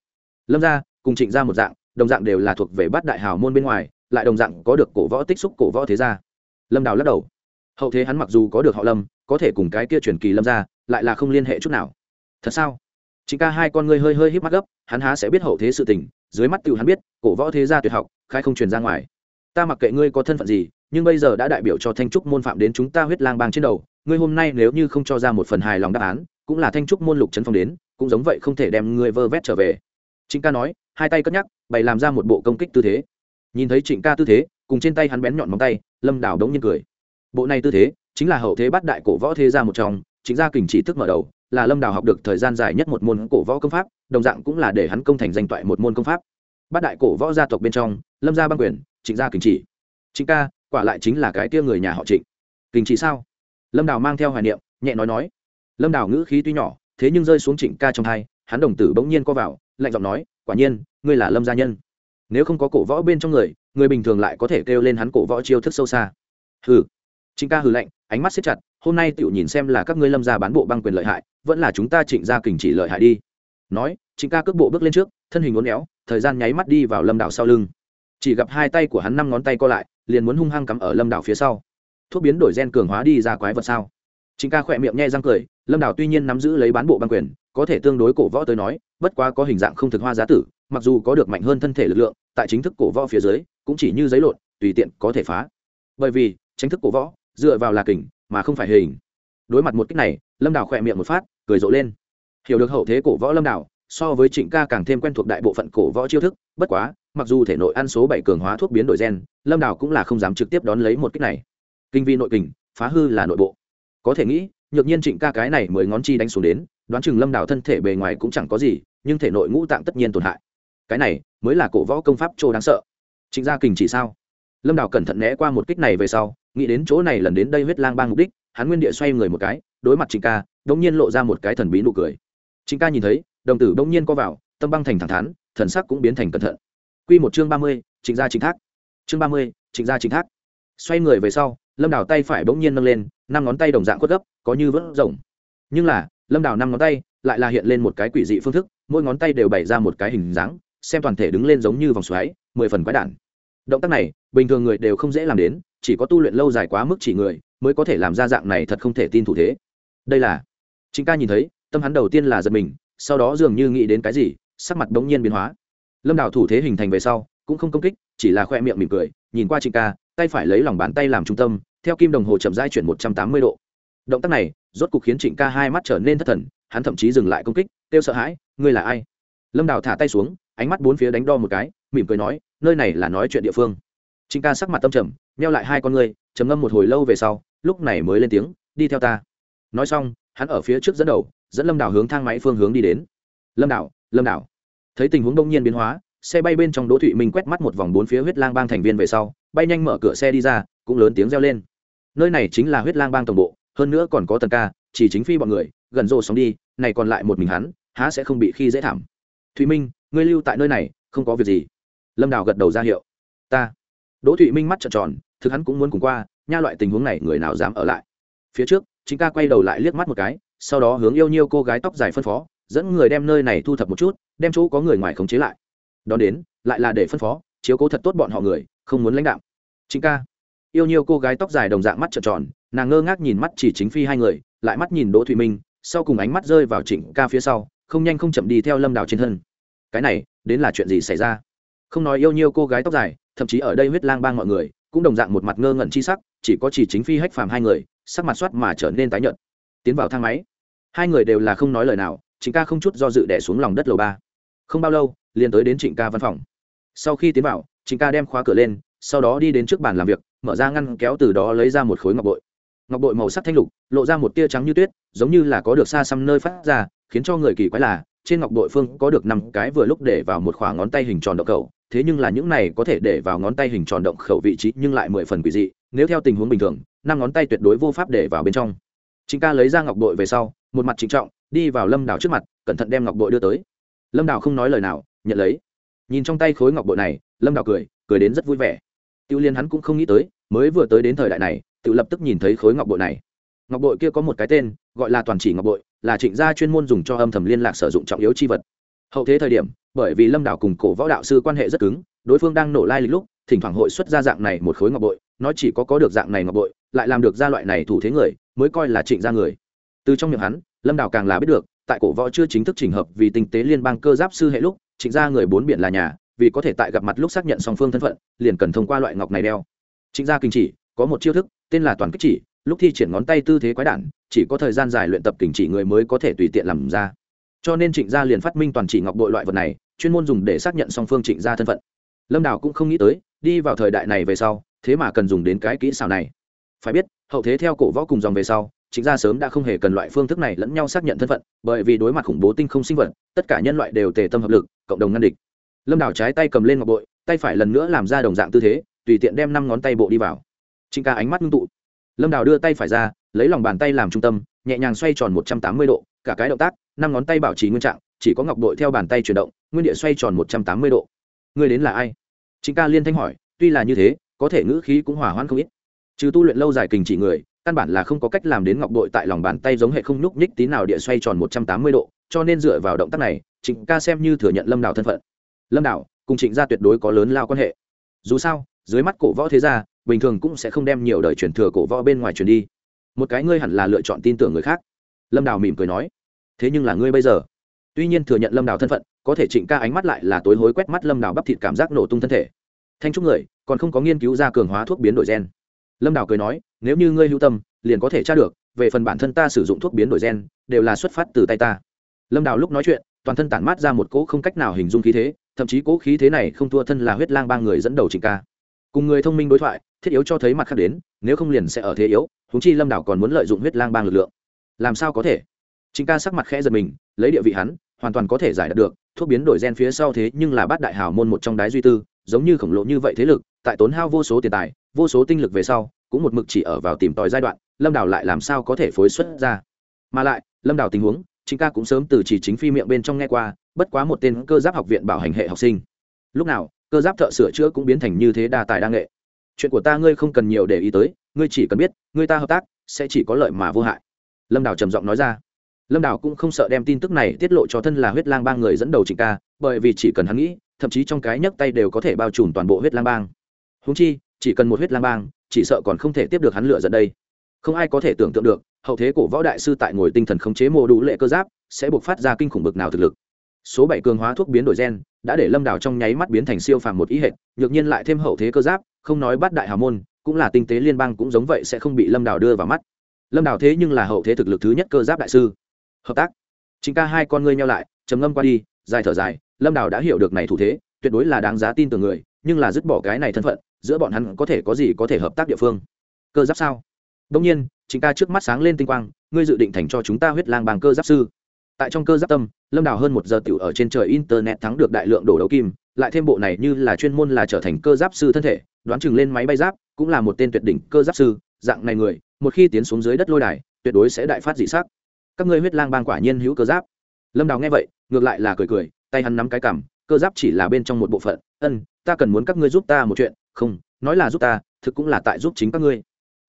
Lâm gia, cùng trịnh gia một dạng, đồng dạng đều là thuộc về bát đại hào môn bên ngoài, lại đồng dạng có được cổ võ tích xúc cổ võ thế gia. Lâm đào lắc đầu hậu thế hắn mặc dù có được họ lâm, có thể cùng cái kia truyền kỳ lâm ra, lại là không liên hệ chút nào. Thật sao? Chính ca hai con ngươi hơi hơi híp mắt gấp, hắn há sẽ biết hậu thế sự tình, dưới mắt tiểu hắn biết, cổ võ thế gia tuyệt học, khai không truyền ra ngoài. Ta mặc kệ ngươi có thân phận gì, nhưng bây giờ đã đại biểu cho thanh trúc môn phạm đến chúng ta huyết lang bang trên đầu, ngươi hôm nay nếu như không cho ra một phần hài lòng đáp án, cũng là thanh trúc môn lục trấn phong đến, cũng giống vậy không thể đem ngươi vơ vét trở về. Chính ca nói, hai tay cất nhắc, bày làm ra một bộ công kích tư thế. Nhìn thấy trịnh ca tư thế, cùng trên tay hắn bén nhọn móng tay, lâm đảo đống nhiên cười bộ này tư thế chính là hậu thế bát đại cổ võ thế gia một trong, chính gia kình chỉ thức mở đầu, là lâm đào học được thời gian dài nhất một môn cổ võ công pháp, đồng dạng cũng là để hắn công thành danh toại một môn công pháp. Bát đại cổ võ gia tộc bên trong, lâm gia băng quyền, trịnh gia kình chỉ. Trịnh ca, quả lại chính là cái tia người nhà họ trịnh. Kình chỉ sao? Lâm đào mang theo hoài niệm, nhẹ nói nói. Lâm đào ngữ khí tuy nhỏ, thế nhưng rơi xuống trịnh ca trong hai hắn đồng tử bỗng nhiên co vào, lạnh giọng nói, quả nhiên, ngươi là lâm gia nhân. Nếu không có cổ võ bên trong người người bình thường lại có thể kêu lên hắn cổ võ chiêu thức sâu xa. Hừ. Trịnh ca hừ lạnh, ánh mắt siết chặt, hôm nay tựu nhìn xem là các ngươi lâm gia bán bộ băng quyền lợi hại, vẫn là chúng ta trịnh gia kình chỉ lợi hại đi. Nói, trịnh ca cước bộ bước lên trước, thân hình uốn éo, thời gian nháy mắt đi vào lâm đảo sau lưng. Chỉ gặp hai tay của hắn năm ngón tay co lại, liền muốn hung hăng cắm ở lâm đảo phía sau. Thuốc biến đổi gen cường hóa đi ra quái vật sao? Trịnh ca khẽ miệng nhe răng cười, lâm đảo tuy nhiên nắm giữ lấy bán bộ băng quyền, có thể tương đối cổ võ tới nói, bất quá có hình dạng không thực hoa giá tử, mặc dù có được mạnh hơn thân thể lực lượng, tại chính thức cổ võ phía dưới, cũng chỉ như giấy lộn, tùy tiện có thể phá. Bởi vì tranh thức cổ võ dựa vào là kình, mà không phải hình. Đối mặt một cách này, lâm đào khỏe miệng một phát, cười rộ lên. Hiểu được hậu thế cổ võ lâm đào, so với trịnh ca càng thêm quen thuộc đại bộ phận cổ võ chiêu thức, bất quá, mặc dù thể nội ăn số bảy cường hóa thuốc biến đổi gen, lâm đào cũng là không dám trực tiếp đón lấy một cách này. Kinh vi nội kình, phá hư là nội bộ. Có thể nghĩ, nhược nhiên trịnh ca cái này mười ngón chi đánh xuống đến, đoán chừng lâm đào thân thể bề ngoài cũng chẳng có gì, nhưng thể nội ngũ tạng tất nhiên tổn hại. Cái này, mới là cổ võ công pháp trô đáng sợ. Trịnh gia kình chỉ sao? Lâm đào cẩn thận né qua một kích này về sau nghĩ đến chỗ này lần đến đây huyết lang bang mục đích, hắn nguyên địa xoay người một cái, đối mặt trịnh ca, đống nhiên lộ ra một cái thần bí nụ cười. Trịnh ca nhìn thấy, đồng tử đống nhiên co vào, tâm băng thành thẳng thắn, thần sắc cũng biến thành cẩn thận. Q một chương ba mươi, trịnh gia trịnh thác. Chương ba mươi, trịnh gia trịnh thác. Xoay người về sau, lâm đào tay phải bỗng nhiên nâng lên, năm ngón tay đồng dạng khuất gấp, có như vớt rồng. Nhưng là, lâm đào năm ngón tay lại là hiện lên một cái quỷ dị phương thức, mỗi ngón tay đều bày ra một cái hình dáng, xem toàn thể đứng lên giống như vòng xoáy, mười phần quái đản. Động tác này, bình thường người đều không dễ làm đến chỉ có tu luyện lâu dài quá mức chỉ người mới có thể làm ra dạng này thật không thể tin thủ thế. Đây là trịnh ca nhìn thấy, tâm hắn đầu tiên là giật mình, sau đó dường như nghĩ đến cái gì, sắc mặt đống nhiên biến hóa. Lâm đào thủ thế hình thành về sau, cũng không công kích, chỉ là khoe miệng mỉm cười, nhìn qua trịnh ca, tay phải lấy lòng bàn tay làm trung tâm, theo kim đồng hồ chậm rãi chuyển một trăm tám mươi độ. Động tác này, rốt cục khiến trịnh ca hai mắt trở nên thất thần, hắn thậm chí dừng lại công kích, kêu sợ hãi, ngươi là ai? Lâm đào thả tay xuống, ánh mắt bốn phía đánh đo một cái, mỉm cười nói, nơi này là nói chuyện địa phương. Trịnh ca sắc mặt tâm trầm neo lại hai con người, trầm ngâm một hồi lâu về sau lúc này mới lên tiếng đi theo ta. Nói xong hắn ở phía trước dẫn đầu dẫn lâm đảo hướng thang máy phương hướng đi đến. Lâm đảo lâm đảo. Thấy tình huống đông nhiên biến hóa xe bay bên trong đỗ thụy minh quét mắt một vòng bốn phía huyết lang bang thành viên về sau bay nhanh mở cửa xe đi ra cũng lớn tiếng reo lên. Nơi này chính là huyết lang bang tổng bộ hơn nữa còn có tần ca chỉ chính phi bọn người gần rồ sóng đi này còn lại một mình hắn há sẽ không bị khi dễ thảm. Thụy minh ngươi lưu tại nơi này không có việc gì. Lâm đào gật đầu ra hiệu. Ta. Đỗ thụy minh mắt trợn tròn thực hắn cũng muốn cùng qua, nha loại tình huống này người nào dám ở lại? Phía trước, chính ca quay đầu lại liếc mắt một cái, sau đó hướng yêu nhiêu cô gái tóc dài phân phó, dẫn người đem nơi này thu thập một chút, đem chỗ có người ngoài khống chế lại. Đón đến, lại là để phân phó, chiếu cố thật tốt bọn họ người, không muốn lãnh đạo chính ca. Yêu nhiêu cô gái tóc dài đồng dạng mắt trợn tròn, nàng ngơ ngác nhìn mắt chỉ chính phi hai người, lại mắt nhìn đỗ thụy minh, sau cùng ánh mắt rơi vào trịnh ca phía sau, không nhanh không chậm đi theo lâm đào trên thân. Cái này, đến là chuyện gì xảy ra? Không nói yêu nhiêu cô gái tóc dài, thậm chí ở đây huyết lang bang mọi người cũng đồng dạng một mặt ngơ ngẩn chi sắc, chỉ có chỉ chính phi hách phàm hai người, sắc mặt soát mà trở nên tái nhợt. Tiến vào thang máy, hai người đều là không nói lời nào, trịnh ca không chút do dự đẻ xuống lòng đất lầu ba. Không bao lâu, liền tới đến trịnh ca văn phòng. Sau khi tiến vào, trịnh ca đem khóa cửa lên, sau đó đi đến trước bàn làm việc, mở ra ngăn kéo từ đó lấy ra một khối ngọc bội. Ngọc bội màu sắc thanh lục, lộ ra một tia trắng như tuyết, giống như là có được xa xăm nơi phát ra, khiến cho người kỳ quái là trên ngọc bội phương có được năm cái vừa lúc để vào một khoảng ngón tay hình tròn động khẩu, thế nhưng là những này có thể để vào ngón tay hình tròn động khẩu vị trí nhưng lại mười phần quỷ dị, nếu theo tình huống bình thường, năm ngón tay tuyệt đối vô pháp để vào bên trong. Chính ca lấy ra ngọc bội về sau, một mặt trịnh trọng, đi vào lâm đảo trước mặt, cẩn thận đem ngọc bội đưa tới. Lâm đảo không nói lời nào, nhận lấy. Nhìn trong tay khối ngọc bội này, lâm đảo cười cười đến rất vui vẻ. Tiêu liên hắn cũng không nghĩ tới, mới vừa tới đến thời đại này tự lập tức nhìn thấy khối ngọc bội này. Ngọc bội kia có một cái tên, gọi là toàn chỉ ngọc bội là trịnh gia chuyên môn dùng cho âm thầm liên lạc sử dụng trọng yếu chi vật. Hậu thế thời điểm, bởi vì lâm đảo cùng cổ võ đạo sư quan hệ rất cứng, đối phương đang nổ lai lịch lúc, thỉnh thoảng hội xuất ra dạng này một khối ngọc bội nó chỉ có có được dạng này ngọc bội, lại làm được gia loại này thủ thế người, mới coi là trịnh gia người. Từ trong miệng hắn, lâm đảo càng là biết được, tại cổ võ chưa chính thức trình hợp vì tinh tế liên bang cơ giáp sư hệ lúc, trịnh gia người bốn biển là nhà, vì có thể tại gặp mặt lúc xác nhận song phương thân phận, liền cần thông qua loại ngọc này đeo. Trịnh gia kinh chỉ, có một chiêu thức, tên là toàn kích chỉ lúc thi triển ngón tay tư thế quái đản, chỉ có thời gian dài luyện tập kình chỉ người mới có thể tùy tiện làm ra. Cho nên trịnh gia liền phát minh toàn chỉ ngọc bội loại vật này, chuyên môn dùng để xác nhận song phương trịnh gia thân phận. Lâm đào cũng không nghĩ tới, đi vào thời đại này về sau, thế mà cần dùng đến cái kỹ xảo này. Phải biết, hậu thế theo cổ võ cùng dòng về sau, trịnh gia sớm đã không hề cần loại phương thức này lẫn nhau xác nhận thân phận, bởi vì đối mặt khủng bố tinh không sinh vật, tất cả nhân loại đều tề tâm hợp lực, cộng đồng ngăn địch. Lâm đào trái tay cầm lên ngọc bội, tay phải lần nữa làm ra đồng dạng tư thế, tùy tiện đem năm ngón tay bộ đi vào. Trịnh ca ánh mắt ngưng tụ lâm đào đưa tay phải ra lấy lòng bàn tay làm trung tâm nhẹ nhàng xoay tròn một trăm tám mươi độ cả cái động tác năm ngón tay bảo trì nguyên trạng chỉ có ngọc Đội theo bàn tay chuyển động nguyên địa xoay tròn một trăm tám mươi độ. Người đến là ai? Chính ca liên thanh hỏi tuy là như thế có thể ngữ khí cũng hỏa hoãn không ít. Trừ tu luyện lâu dài kình chỉ người căn bản là không có cách làm đến ngọc Đội tại lòng bàn tay giống hệ không nhúc nhích tí nào địa xoay tròn một trăm tám mươi độ cho nên dựa vào động tác này trịnh ca xem như thừa nhận lâm Đào thân phận. Lâm Đào, cùng trịnh gia tuyệt đối có lớn lao quan hệ. Dù sao dưới mắt cổ võ thế gia bình thường cũng sẽ không đem nhiều đời truyền thừa cổ võ bên ngoài truyền đi. Một cái ngươi hẳn là lựa chọn tin tưởng người khác. Lâm đào mỉm cười nói. Thế nhưng là ngươi bây giờ. Tuy nhiên thừa nhận lâm đào thân phận, có thể trịnh ca ánh mắt lại là tối hối quét mắt lâm đào bắp thịt cảm giác nổ tung thân thể. Thanh trúc người, còn không có nghiên cứu ra cường hóa thuốc biến đổi gen. Lâm đào cười nói, nếu như ngươi hữu tâm, liền có thể tra được, về phần bản thân ta sử dụng thuốc biến đổi gen, đều là xuất phát từ tay ta. Lâm đào lúc nói chuyện, toàn thân tản mát ra một cỗ không cách nào hình dung khí thế, thậm chí cỗ khí thế này không thua thân là huyết lang ba người dẫn đầu trịnh ca cùng người thông minh đối thoại, thiết yếu cho thấy mặt khác đến, nếu không liền sẽ ở thế yếu húng chi lâm đảo còn muốn lợi dụng huyết lang bang lực lượng. Làm sao có thể? Chính ca sắc mặt khẽ giật mình, lấy địa vị hắn, hoàn toàn có thể giải đạt được, thuốc biến đổi gen phía sau thế nhưng là bát đại hào môn một trong đái duy tư, giống như khổng lồ như vậy thế lực, tại tốn hao vô số tiền tài, vô số tinh lực về sau, cũng một mực chỉ ở vào tìm tòi giai đoạn, lâm đảo lại làm sao có thể phối xuất ra? Mà lại, lâm đảo tình huống chính ca cũng sớm từ chỉ chính phi miệng bên trong nghe qua, bất quá một tên cơ giáp học viện bảo hành hệ học sinh. Lúc nào cơ giáp thợ sửa chữa cũng biến thành như thế đa tài đa nghệ. Chuyện của ta ngươi không cần nhiều để ý tới, ngươi chỉ cần biết, ngươi ta hợp tác, sẽ chỉ có lợi mà vô hại. Lâm đào trầm giọng nói ra. Lâm đào cũng không sợ đem tin tức này tiết lộ cho thân là huyết lang bang người dẫn đầu trịnh ca, bởi vì chỉ cần hắn nghĩ, thậm chí trong cái nhấc tay đều có thể bao trùm toàn bộ huyết lang bang. Húng chi, chỉ cần một huyết lang bang, chỉ sợ còn không thể tiếp được hắn lựa dẫn đây. Không ai có thể tưởng tượng được, hậu thế cổ võ đại sư tại ngồi tinh thần khống chế mô đủ lệ cơ giáp, sẽ buộc phát ra kinh khủng bực nào thực lực. Số bảy cường hóa thuốc biến đổi gen đã để lâm đào trong nháy mắt biến thành siêu phàm một ý hệ nhược nhiên lại thêm hậu thế cơ giáp, không nói bắt đại hào môn, cũng là tinh tế liên bang cũng giống vậy sẽ không bị lâm đào đưa vào mắt. Lâm đào thế nhưng là hậu thế thực lực thứ nhất cơ giáp đại sư. Hợp tác. Chính ca hai con ngươi nhau lại, trầm ngâm qua đi, dài thở dài, lâm đào đã hiểu được này thủ thế, tuyệt đối là đáng giá tin tưởng người, nhưng là dứt bỏ cái này thân phận, giữa bọn hắn có thể có gì có thể hợp tác địa phương? Cơ giáp sao? Đông nhiên, chính ca trước mắt sáng lên tinh quang, ngươi dự định thành cho chúng ta huyết lang bằng cơ giáp sư tại trong cơ giáp tâm, lâm đào hơn một giờ tiểu ở trên trời internet thắng được đại lượng đổ đấu kim, lại thêm bộ này như là chuyên môn là trở thành cơ giáp sư thân thể, đoán chừng lên máy bay giáp, cũng là một tên tuyệt đỉnh cơ giáp sư, dạng này người, một khi tiến xuống dưới đất lôi đài, tuyệt đối sẽ đại phát dị sắc. Các ngươi huyết lang bang quả nhiên hữu cơ giáp. Lâm đào nghe vậy, ngược lại là cười cười, tay hắn nắm cái cảm cơ giáp chỉ là bên trong một bộ phận, ân, ta cần muốn các ngươi giúp ta một chuyện. Không, nói là giúp ta, thực cũng là tại giúp chính các ngươi.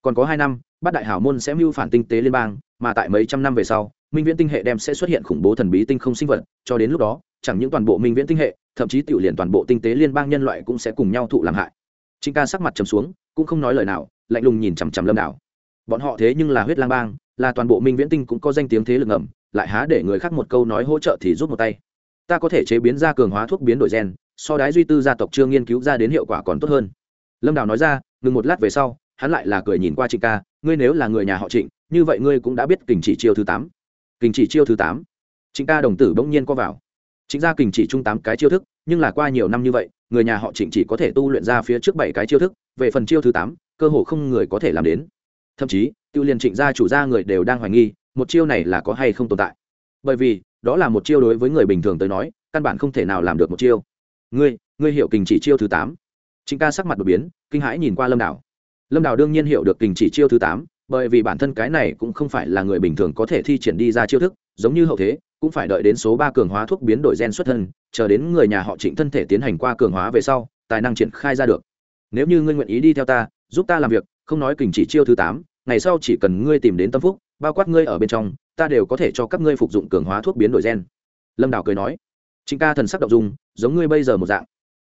Còn có hai năm, bát đại hảo môn sẽ mưu phản tinh tế liên bang, mà tại mấy trăm năm về sau minh viễn tinh hệ đem sẽ xuất hiện khủng bố thần bí tinh không sinh vật, cho đến lúc đó, chẳng những toàn bộ minh viễn tinh hệ, thậm chí tiểu liền toàn bộ tinh tế liên bang nhân loại cũng sẽ cùng nhau thụ làm hại. Trinh ca sắc mặt trầm xuống, cũng không nói lời nào, lạnh lùng nhìn chằm chằm lâm đảo. Bọn họ thế nhưng là huyết lang bang, là toàn bộ minh viễn tinh cũng có danh tiếng thế lực ngầm, lại há để người khác một câu nói hỗ trợ thì rút một tay. Ta có thể chế biến ra cường hóa thuốc biến đổi gen, so đái duy tư gia tộc chưa nghiên cứu ra đến hiệu quả còn tốt hơn. Lâm đào nói ra, ngừng một lát về sau, hắn lại là cười nhìn qua trịnh ca, ngươi nếu là người nhà họ trịnh, như vậy ngươi cũng đã biết kình chỉ chiêu thứ tám kình chỉ chiêu thứ tám. Trịnh ca đồng tử bỗng nhiên qua vào. Chính ra kình chỉ chung tám cái chiêu thức, nhưng là qua nhiều năm như vậy, người nhà họ trịnh chỉ có thể tu luyện ra phía trước bảy cái chiêu thức, về phần chiêu thứ tám, cơ hồ không người có thể làm đến. Thậm chí, tiêu liên trịnh gia chủ gia người đều đang hoài nghi, một chiêu này là có hay không tồn tại. Bởi vì, đó là một chiêu đối với người bình thường tới nói, căn bản không thể nào làm được một chiêu. Ngươi ngươi hiểu kình chỉ chiêu thứ tám? Trịnh ca sắc mặt đột biến, kinh hãi nhìn qua lâm đảo lâm đảo đương nhiên hiểu được kình chỉ chiêu thứ tám bởi vì bản thân cái này cũng không phải là người bình thường có thể thi triển đi ra chiêu thức, giống như hậu thế, cũng phải đợi đến số ba cường hóa thuốc biến đổi gen xuất thân, chờ đến người nhà họ trịnh thân thể tiến hành qua cường hóa về sau, tài năng triển khai ra được. Nếu như ngươi nguyện ý đi theo ta, giúp ta làm việc, không nói kình chỉ chiêu thứ tám, ngày sau chỉ cần ngươi tìm đến tâm phúc, bao quát ngươi ở bên trong, ta đều có thể cho các ngươi phục dụng cường hóa thuốc biến đổi gen. Lâm đào cười nói. Chính ca thần sắc động dung, giống ngươi bây giờ một dạng.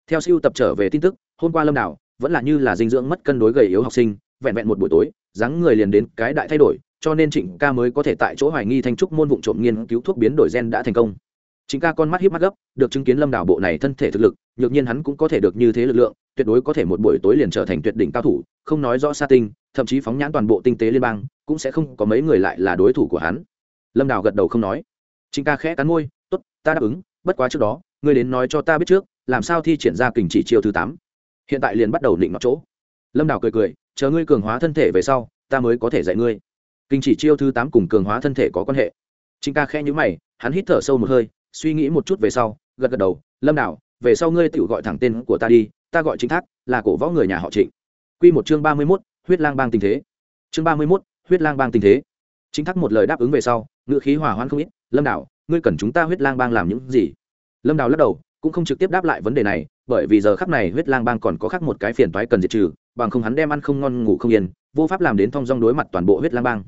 Theo siêu tập trở về tin tức, hôm qua lâm đào vẫn là như là dinh dưỡng mất cân đối gầy yếu học sinh, vẹn vẹn một buổi tối dáng người liền đến cái đại thay đổi, cho nên trịnh ca mới có thể tại chỗ hoài nghi thanh trúc môn vụ trộm nghiên cứu thuốc biến đổi gen đã thành công. Trịnh ca con mắt hiếp mắt gấp, được chứng kiến lâm đảo bộ này thân thể thực lực, nhược nhiên hắn cũng có thể được như thế lực lượng, tuyệt đối có thể một buổi tối liền trở thành tuyệt đỉnh cao thủ, không nói rõ sa tinh, thậm chí phóng nhãn toàn bộ tinh tế liên bang, cũng sẽ không có mấy người lại là đối thủ của hắn. Lâm đào gật đầu không nói. Trịnh ca khẽ cắn môi t ố t ta đáp ứng, bất quá trước đó, ngươi đến nói cho ta biết trước, làm sao thi triển ra kình chỉ chiêu thứ tám. Hiện tại liền bắt đầu định mặc chỗ. Lâm đào cười cười chờ ngươi cường hóa thân thể về sau, ta mới có thể dạy ngươi. Kinh chỉ chiêu thứ tám cùng cường hóa thân thể có quan hệ. Trịnh ca khẽ nhữ mày, hắn hít thở sâu một hơi, suy nghĩ một chút về sau, gật gật đầu, lâm đảo, về sau ngươi tự gọi thẳng tên của ta đi, ta gọi chính thác, là cổ võ người nhà họ trịnh. Q một chương ba mươi mốt, huyết lang bang tình thế. Chương ba mươi mốt, huyết lang bang tình thế. Chính thắc một lời đáp ứng về sau, ngữ khí hỏa hoãn không ít, lâm đảo, ngươi cần chúng ta huyết lang bang làm những gì? Lâm đào lắc đầu, cũng không trực tiếp đáp lại vấn đề này, bởi vì giờ khắc này huyết lang bang còn có khác một cái phiền toái cần diệt trừ bằng không hắn đem ăn không ngon ngủ không yên, vô pháp làm đến thong dong đối mặt toàn bộ huyết lang bang.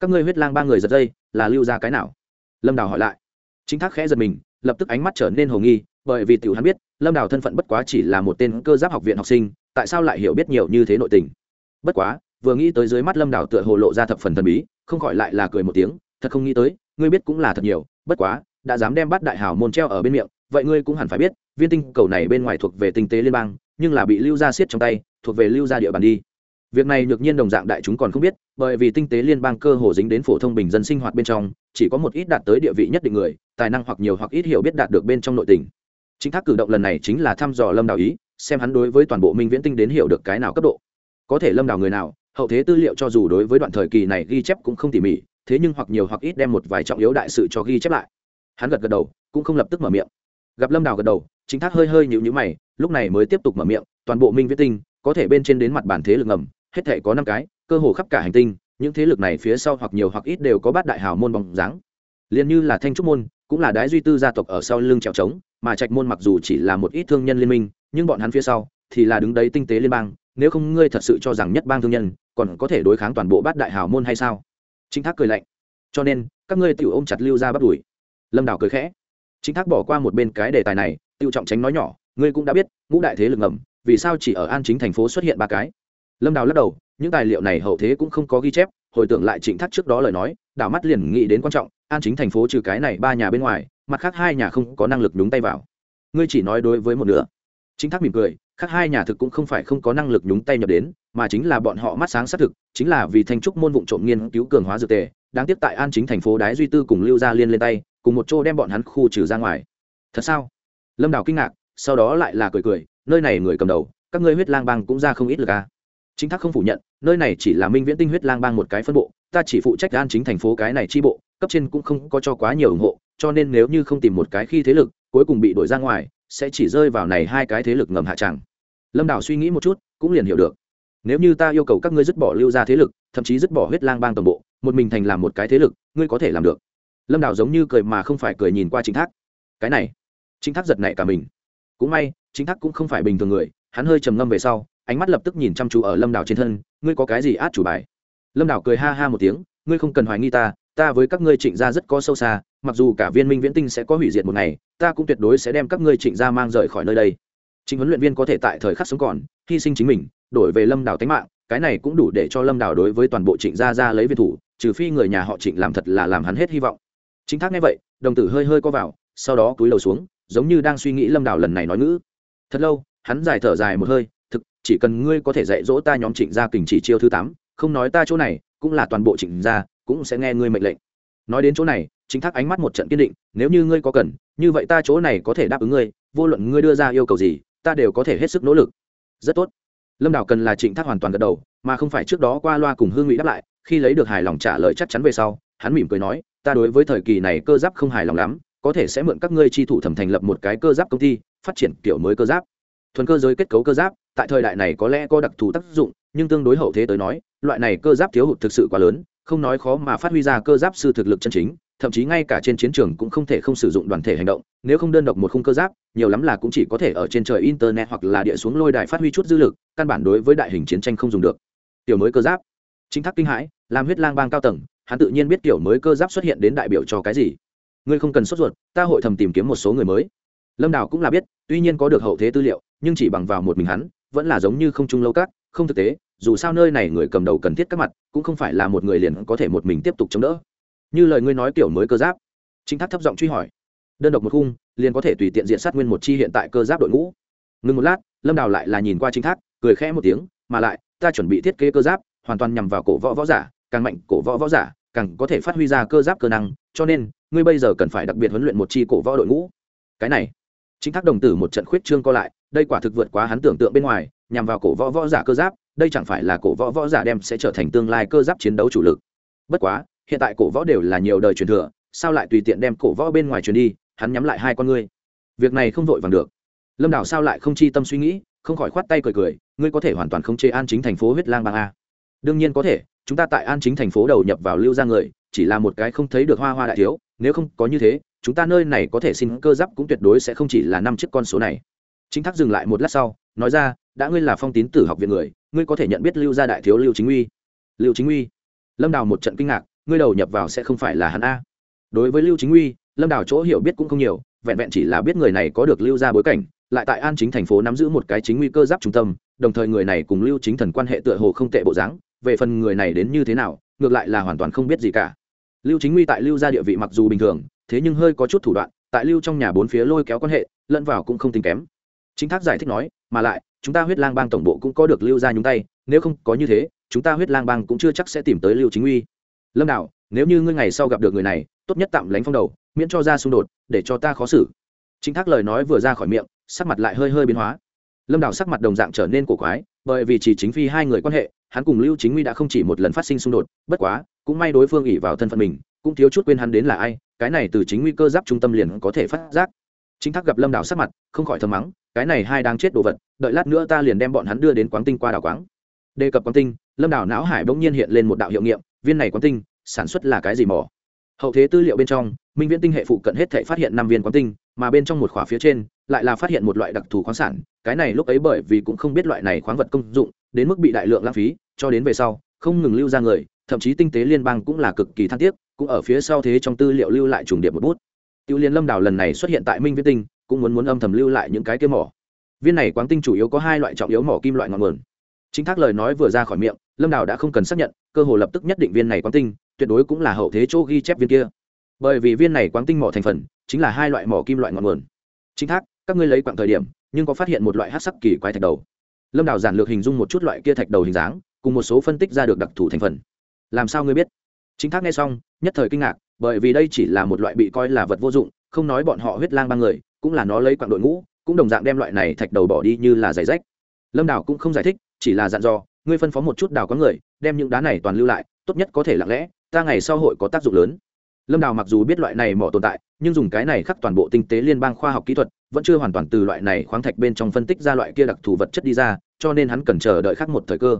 Các ngươi huyết lang bang người giật dây, là lưu ra cái nào? Lâm đào hỏi lại. Chính thác khẽ giật mình, lập tức ánh mắt trở nên hồ nghi, bởi vì tiểu hắn biết, lâm đào thân phận bất quá chỉ là một tên cơ giáp học viện học sinh, tại sao lại hiểu biết nhiều như thế nội tình? Bất quá, vừa nghĩ tới dưới mắt lâm đào tựa hồ lộ ra thập phần thần bí, không khỏi lại là cười một tiếng, thật không nghĩ tới, ngươi biết cũng là thật nhiều, bất quá, đã dám đem bắt đại hào môn treo ở bên miệng, vậy ngươi cũng hẳn phải biết, viên tinh cầu này bên ngoài thuộc về tinh tế liên bang nhưng là bị lưu gia siết trong tay, thuộc về lưu gia địa bàn đi. Việc này nhược nhiên đồng dạng đại chúng còn không biết, bởi vì tinh tế liên bang cơ hồ dính đến phổ thông bình dân sinh hoạt bên trong, chỉ có một ít đạt tới địa vị nhất định người, tài năng hoặc nhiều hoặc ít hiểu biết đạt được bên trong nội tình. Chính thác cử động lần này chính là thăm dò lâm đào ý, xem hắn đối với toàn bộ minh viễn tinh đến hiểu được cái nào cấp độ. Có thể lâm đào người nào, hậu thế tư liệu cho dù đối với đoạn thời kỳ này ghi chép cũng không tỉ mỉ, thế nhưng hoặc nhiều hoặc ít đem một vài trọng yếu đại sự cho ghi chép lại. Hắn gật gật đầu, cũng không lập tức mở miệng gặp lâm đào gật đầu chính thác hơi hơi nhịu nhữ mày lúc này mới tiếp tục mở miệng toàn bộ minh viết tinh có thể bên trên đến mặt bản thế lực ngầm hết thể có năm cái cơ hồ khắp cả hành tinh những thế lực này phía sau hoặc nhiều hoặc ít đều có bát đại hào môn bóng dáng liền như là thanh trúc môn cũng là đái duy tư gia tộc ở sau lưng trèo trống mà trạch môn mặc dù chỉ là một ít thương nhân liên minh nhưng bọn hắn phía sau thì là đứng đấy tinh tế liên bang nếu không ngươi thật sự cho rằng nhất bang thương nhân còn có thể đối kháng toàn bộ bát đại hào môn hay sao chính thác cười lạnh cho nên các ngươi tự ôm chặt lưu ra bắt đuổi lâm đảo cười khẽ chính thác bỏ qua một bên cái đề tài này tự trọng tránh nói nhỏ, ngươi cũng đã biết, ngũ đại thế lực ngầm, vì sao chỉ ở an chính thành phố xuất hiện ba cái? Lâm đào lắc đầu, những tài liệu này hậu thế cũng không có ghi chép, hồi tưởng lại trịnh thác trước đó lời nói, đảo mắt liền nghĩ đến quan trọng, an chính thành phố trừ cái này ba nhà bên ngoài, mặt khác hai nhà không có năng lực nhúng tay vào. Ngươi chỉ nói đối với một nửa. Chính thác mỉm cười, khác hai nhà thực cũng không phải không có năng lực nhúng tay nhập đến, mà chính là bọn họ mắt sáng xác thực, chính là vì thanh trúc môn vụ trộm nghiên cứu cường hóa dược tề, đáng tiếc tại an chính thành phố đái duy tư cùng lưu gia liên lên tay cùng một chỗ đem bọn hắn khu trừ ra ngoài. Thật sao? Lâm đào kinh ngạc, sau đó lại là cười cười, nơi này người cầm đầu, các ngươi huyết lang bang cũng ra không ít lực à. chính thác không phủ nhận, nơi này chỉ là minh viễn tinh huyết lang bang một cái phân bộ, ta chỉ phụ trách an chính thành phố cái này chi bộ, cấp trên cũng không có cho quá nhiều ủng hộ, cho nên nếu như không tìm một cái khi thế lực, cuối cùng bị đuổi ra ngoài, sẽ chỉ rơi vào này hai cái thế lực ngầm hạ tràng. Lâm đào suy nghĩ một chút, cũng liền hiểu được. Nếu như ta yêu cầu các ngươi dứt bỏ lưu ra thế lực, thậm chí dứt bỏ huyết lang bang toàn bộ, một mình thành làm một cái thế lực, ngươi có thể làm được lâm đào giống như cười mà không phải cười nhìn qua chính thác. cái này, chính thác giật nảy cả mình. cũng may, chính thác cũng không phải bình thường người, hắn hơi trầm ngâm về sau, ánh mắt lập tức nhìn chăm chú ở lâm đào trên thân, ngươi có cái gì át chủ bài? lâm đào cười ha ha một tiếng, ngươi không cần hoài nghi ta ta với các ngươi trịnh gia rất có sâu xa, mặc dù cả viên minh viễn tinh sẽ có hủy diệt một ngày, ta cũng tuyệt đối sẽ đem các ngươi trịnh gia mang rời khỏi nơi đây. chính huấn luyện viên có thể tại thời khắc sống còn, hy sinh chính mình, đổi về lâm đào tánh mạng, cái này cũng đủ để cho lâm đào đối với toàn bộ trịnh gia ra lấy viên thủ, trừ phi người nhà họ trịnh làm thật là làm hắn hết hy vọng chính thác nghe vậy, đồng tử hơi hơi co vào, sau đó cúi đầu xuống, giống như đang suy nghĩ lâm Đảo lần này nói ngữ. Thật lâu, hắn dài thở dài một hơi, thực, chỉ cần ngươi có thể dạy dỗ ta nhóm trịnh gia kình chỉ chiêu thứ tám, không nói ta chỗ này, cũng là toàn bộ trịnh gia, cũng sẽ nghe ngươi mệnh lệnh. Nói đến chỗ này, chính thác ánh mắt một trận kiên định, nếu như ngươi có cần, như vậy ta chỗ này có thể đáp ứng ngươi, vô luận ngươi đưa ra yêu cầu gì, ta đều có thể hết sức nỗ lực. Rất tốt. Lâm đảo cần là trịnh thác hoàn toàn gật đầu, mà không phải trước đó qua loa cùng hương ngụy đáp lại, khi lấy được hài lòng trả lời chắc chắn về sau, hắn mỉm cười nói ta đối với thời kỳ này cơ giáp không hài lòng lắm, có thể sẽ mượn các ngươi chi thủ thẩm thành lập một cái cơ giáp công ty, phát triển kiểu mới cơ giáp. Thuần cơ giới kết cấu cơ giáp, tại thời đại này có lẽ có đặc thù tác dụng, nhưng tương đối hậu thế tới nói, loại này cơ giáp thiếu hụt thực sự quá lớn, không nói khó mà phát huy ra cơ giáp sư thực lực chân chính, thậm chí ngay cả trên chiến trường cũng không thể không sử dụng đoàn thể hành động, nếu không đơn độc một khung cơ giáp, nhiều lắm là cũng chỉ có thể ở trên trời internet hoặc là địa xuống lôi đài phát huy chút dư lực, căn bản đối với đại hình chiến tranh không dùng được. Tiểu mới cơ giáp. Chính thác kinh hãi, làm huyết lang bang cao tầng hắn tự nhiên biết kiểu mới cơ giáp xuất hiện đến đại biểu cho cái gì. Ngươi không cần sốt ruột, ta hội thầm tìm kiếm một số người mới. Lâm đào cũng là biết, tuy nhiên có được hậu thế tư liệu, nhưng chỉ bằng vào một mình hắn, vẫn là giống như không trung lâu các, không thực tế, dù sao nơi này người cầm đầu cần thiết các mặt, cũng không phải là một người liền có thể một mình tiếp tục chống đỡ. Như lời ngươi nói kiểu mới cơ giáp. Chính thác thấp giọng truy hỏi. Đơn độc một khung, liền có thể tùy tiện diện sát nguyên một chi hiện tại cơ giáp đội ngũ. Ngừng một lát, lâm đào lại là nhìn qua chính thác, cười khẽ một tiếng, mà lại, ta chuẩn bị thiết kế cơ giáp, hoàn toàn nhằm vào cổ võ võ giả càng mạnh cổ võ võ giả, càng có thể phát huy ra cơ giáp cơ năng, cho nên, ngươi bây giờ cần phải đặc biệt huấn luyện một chi cổ võ đội ngũ. Cái này, chính thác đồng tử một trận khuyết trương co lại, đây quả thực vượt quá hắn tưởng tượng bên ngoài, nhằm vào cổ võ võ giả cơ giáp, đây chẳng phải là cổ võ võ giả đem sẽ trở thành tương lai cơ giáp chiến đấu chủ lực. Bất quá, hiện tại cổ võ đều là nhiều đời truyền thừa, sao lại tùy tiện đem cổ võ bên ngoài truyền đi, hắn nhắm lại hai con ngươi. Việc này không vội vàng được. Lâm đảo sao lại không chi tâm suy nghĩ, không khỏi khoát tay cười cười, ngươi có thể hoàn toàn không chế an chính thành phố huyết lang bang a. Đương nhiên có thể chúng ta tại an chính thành phố đầu nhập vào lưu ra người, chỉ là một cái không thấy được hoa hoa đại thiếu, nếu không có như thế, chúng ta nơi này có thể xin cơ giáp cũng tuyệt đối sẽ không chỉ là năm chiếc con số này. Chính thác dừng lại một lát sau, nói ra, đã ngươi là phong tín tử học viện người, ngươi có thể nhận biết lưu gia đại thiếu lưu chính uy. Lưu chính uy? Lâm đào một trận kinh ngạc, ngươi đầu nhập vào sẽ không phải là hắn a? Đối với lưu chính uy, lâm đào chỗ hiểu biết cũng không nhiều, vẹn vẹn chỉ là biết người này có được lưu ra bối cảnh, lại tại an chính thành phố nắm giữ một cái chính nguy cơ giáp trung tâm, đồng thời người này cùng lưu chính thần quan hệ tựa hồ không tệ bộ dáng về phần người này đến như thế nào, ngược lại là hoàn toàn không biết gì cả. Lưu chính nguy tại lưu gia địa vị mặc dù bình thường, thế nhưng hơi có chút thủ đoạn, tại lưu trong nhà bốn phía lôi kéo quan hệ, lẫn vào cũng không tính kém. Chính thác giải thích nói, mà lại, chúng ta huyết lang bang tổng bộ cũng có được lưu ra nhúng tay, nếu không có như thế, chúng ta huyết lang bang cũng chưa chắc sẽ tìm tới lưu chính uy lâm đạo, nếu như ngươi ngày sau gặp được người này, tốt nhất tạm lánh phong đầu, miễn cho ra xung đột, để cho ta khó xử. Chính thác lời nói vừa ra khỏi miệng, sắc mặt lại hơi hơi biến hóa. Lâm Đạo sắc mặt đồng dạng trở nên cổ quái bởi vì chỉ chính phi hai người quan hệ, hắn cùng lưu chính uy đã không chỉ một lần phát sinh xung đột, bất quá, cũng may đối phương ỉ vào thân phận mình, cũng thiếu chút quên hắn đến là ai, cái này từ chính nguy cơ giáp trung tâm liền có thể phát giác. Chính thác gặp lâm đảo sắc mặt, không khỏi thầm mắng, cái này hai đang chết đồ vật, đợi lát nữa ta liền đem bọn hắn đưa đến quán tinh qua đảo quáng. Đề cập quán tinh, lâm đảo não hải bỗng nhiên hiện lên một đạo hiệu nghiệm, viên này quán tinh, sản xuất là cái gì mỏ? Hậu thế tư liệu bên trong, minh viễn tinh hệ phụ cận hết thể phát hiện năm viên quán tinh, mà bên trong một khỏa phía trên, lại là phát hiện một loại đặc thù khoáng sản cái này lúc ấy bởi vì cũng không biết loại này khoáng vật công dụng, đến mức bị đại lượng lãng phí, cho đến về sau, không ngừng lưu ra người, thậm chí tinh tế liên bang cũng là cực kỳ thăng tiếc, cũng ở phía sau thế trong tư liệu lưu lại trùng điệp một bút. Tiêu liên lâm đảo lần này xuất hiện tại minh Viết tinh, cũng muốn muốn âm thầm lưu lại những cái kia mỏ. Viên này quáng tinh chủ yếu có hai loại trọng yếu mỏ kim loại ngọn nguồn. Chính thác lời nói vừa ra khỏi miệng, lâm đào đã không cần xác nhận, cơ hồ lập tức nhất định viên này quáng tinh, tuyệt đối cũng là hậu thế chỗ ghi chép viên kia. Bởi vì viên này quáng tinh mỏ thành phần, chính là hai loại mỏ kim loại ngọn nguồn. Chính thác, các ngươi lấy quãng thời điểm nhưng có phát hiện một loại hát sắc kỳ quái thạch đầu. Lâm đào giản lược hình dung một chút loại kia thạch đầu hình dáng, cùng một số phân tích ra được đặc thù thành phần. Làm sao ngươi biết? Chính thác nghe xong, nhất thời kinh ngạc, bởi vì đây chỉ là một loại bị coi là vật vô dụng, không nói bọn họ huyết lang ba người, cũng là nó lấy quặng đội ngũ, cũng đồng dạng đem loại này thạch đầu bỏ đi như là giày rách. Lâm đào cũng không giải thích, chỉ là dặn dò, ngươi phân phó một chút đào có người, đem những đá này toàn lưu lại, tốt nhất có thể lặng lẽ, ta ngày sau hội có tác dụng lớn lâm đào mặc dù biết loại này mỏ tồn tại, nhưng dùng cái này khắc toàn bộ tinh tế liên bang khoa học kỹ thuật, vẫn chưa hoàn toàn từ loại này khoáng thạch bên trong phân tích ra loại kia đặc thù vật chất đi ra, cho nên hắn cần chờ đợi khắc một thời cơ.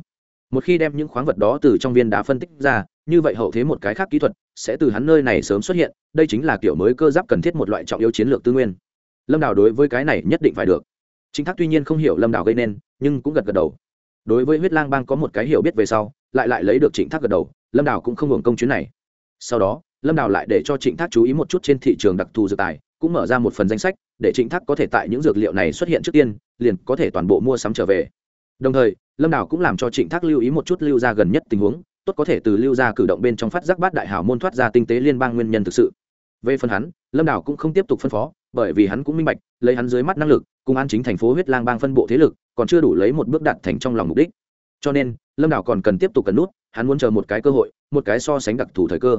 Một khi đem những khoáng vật đó từ trong viên đá phân tích ra, như vậy hậu thế một cái khác kỹ thuật sẽ từ hắn nơi này sớm xuất hiện, đây chính là kiểu mới cơ giáp cần thiết một loại trọng yếu chiến lược tư nguyên. Lâm đào đối với cái này nhất định phải được. Chính thác tuy nhiên không hiểu lâm đào gây nên, nhưng cũng gật gật đầu. Đối với huyết lang bang có một cái hiểu biết về sau, lại lại lấy được trịnh thác gật đầu, lâm đào cũng không hưởng công chuyến này. Sau đó lâm đào lại để cho trịnh thác chú ý một chút trên thị trường đặc thù dược tài, cũng mở ra một phần danh sách, để trịnh thác có thể tại những dược liệu này xuất hiện trước tiên, liền có thể toàn bộ mua sắm trở về. Đồng thời, lâm đào cũng làm cho trịnh thác lưu ý một chút lưu ra gần nhất tình huống, tốt có thể từ lưu ra cử động bên trong phát giác bát đại hào môn thoát ra tinh tế liên bang nguyên nhân thực sự. Về phần hắn, lâm đào cũng không tiếp tục phân phó, bởi vì hắn cũng minh bạch, lấy hắn dưới mắt năng lực, cùng an chính thành phố huyết lang bang phân bộ thế lực, còn chưa đủ lấy một bước đạt thành trong lòng mục đích. Cho nên, lâm đào còn cần tiếp tục cần nút, hắn muốn chờ một cái cơ hội, một cái so sánh đặc thù thời cơ.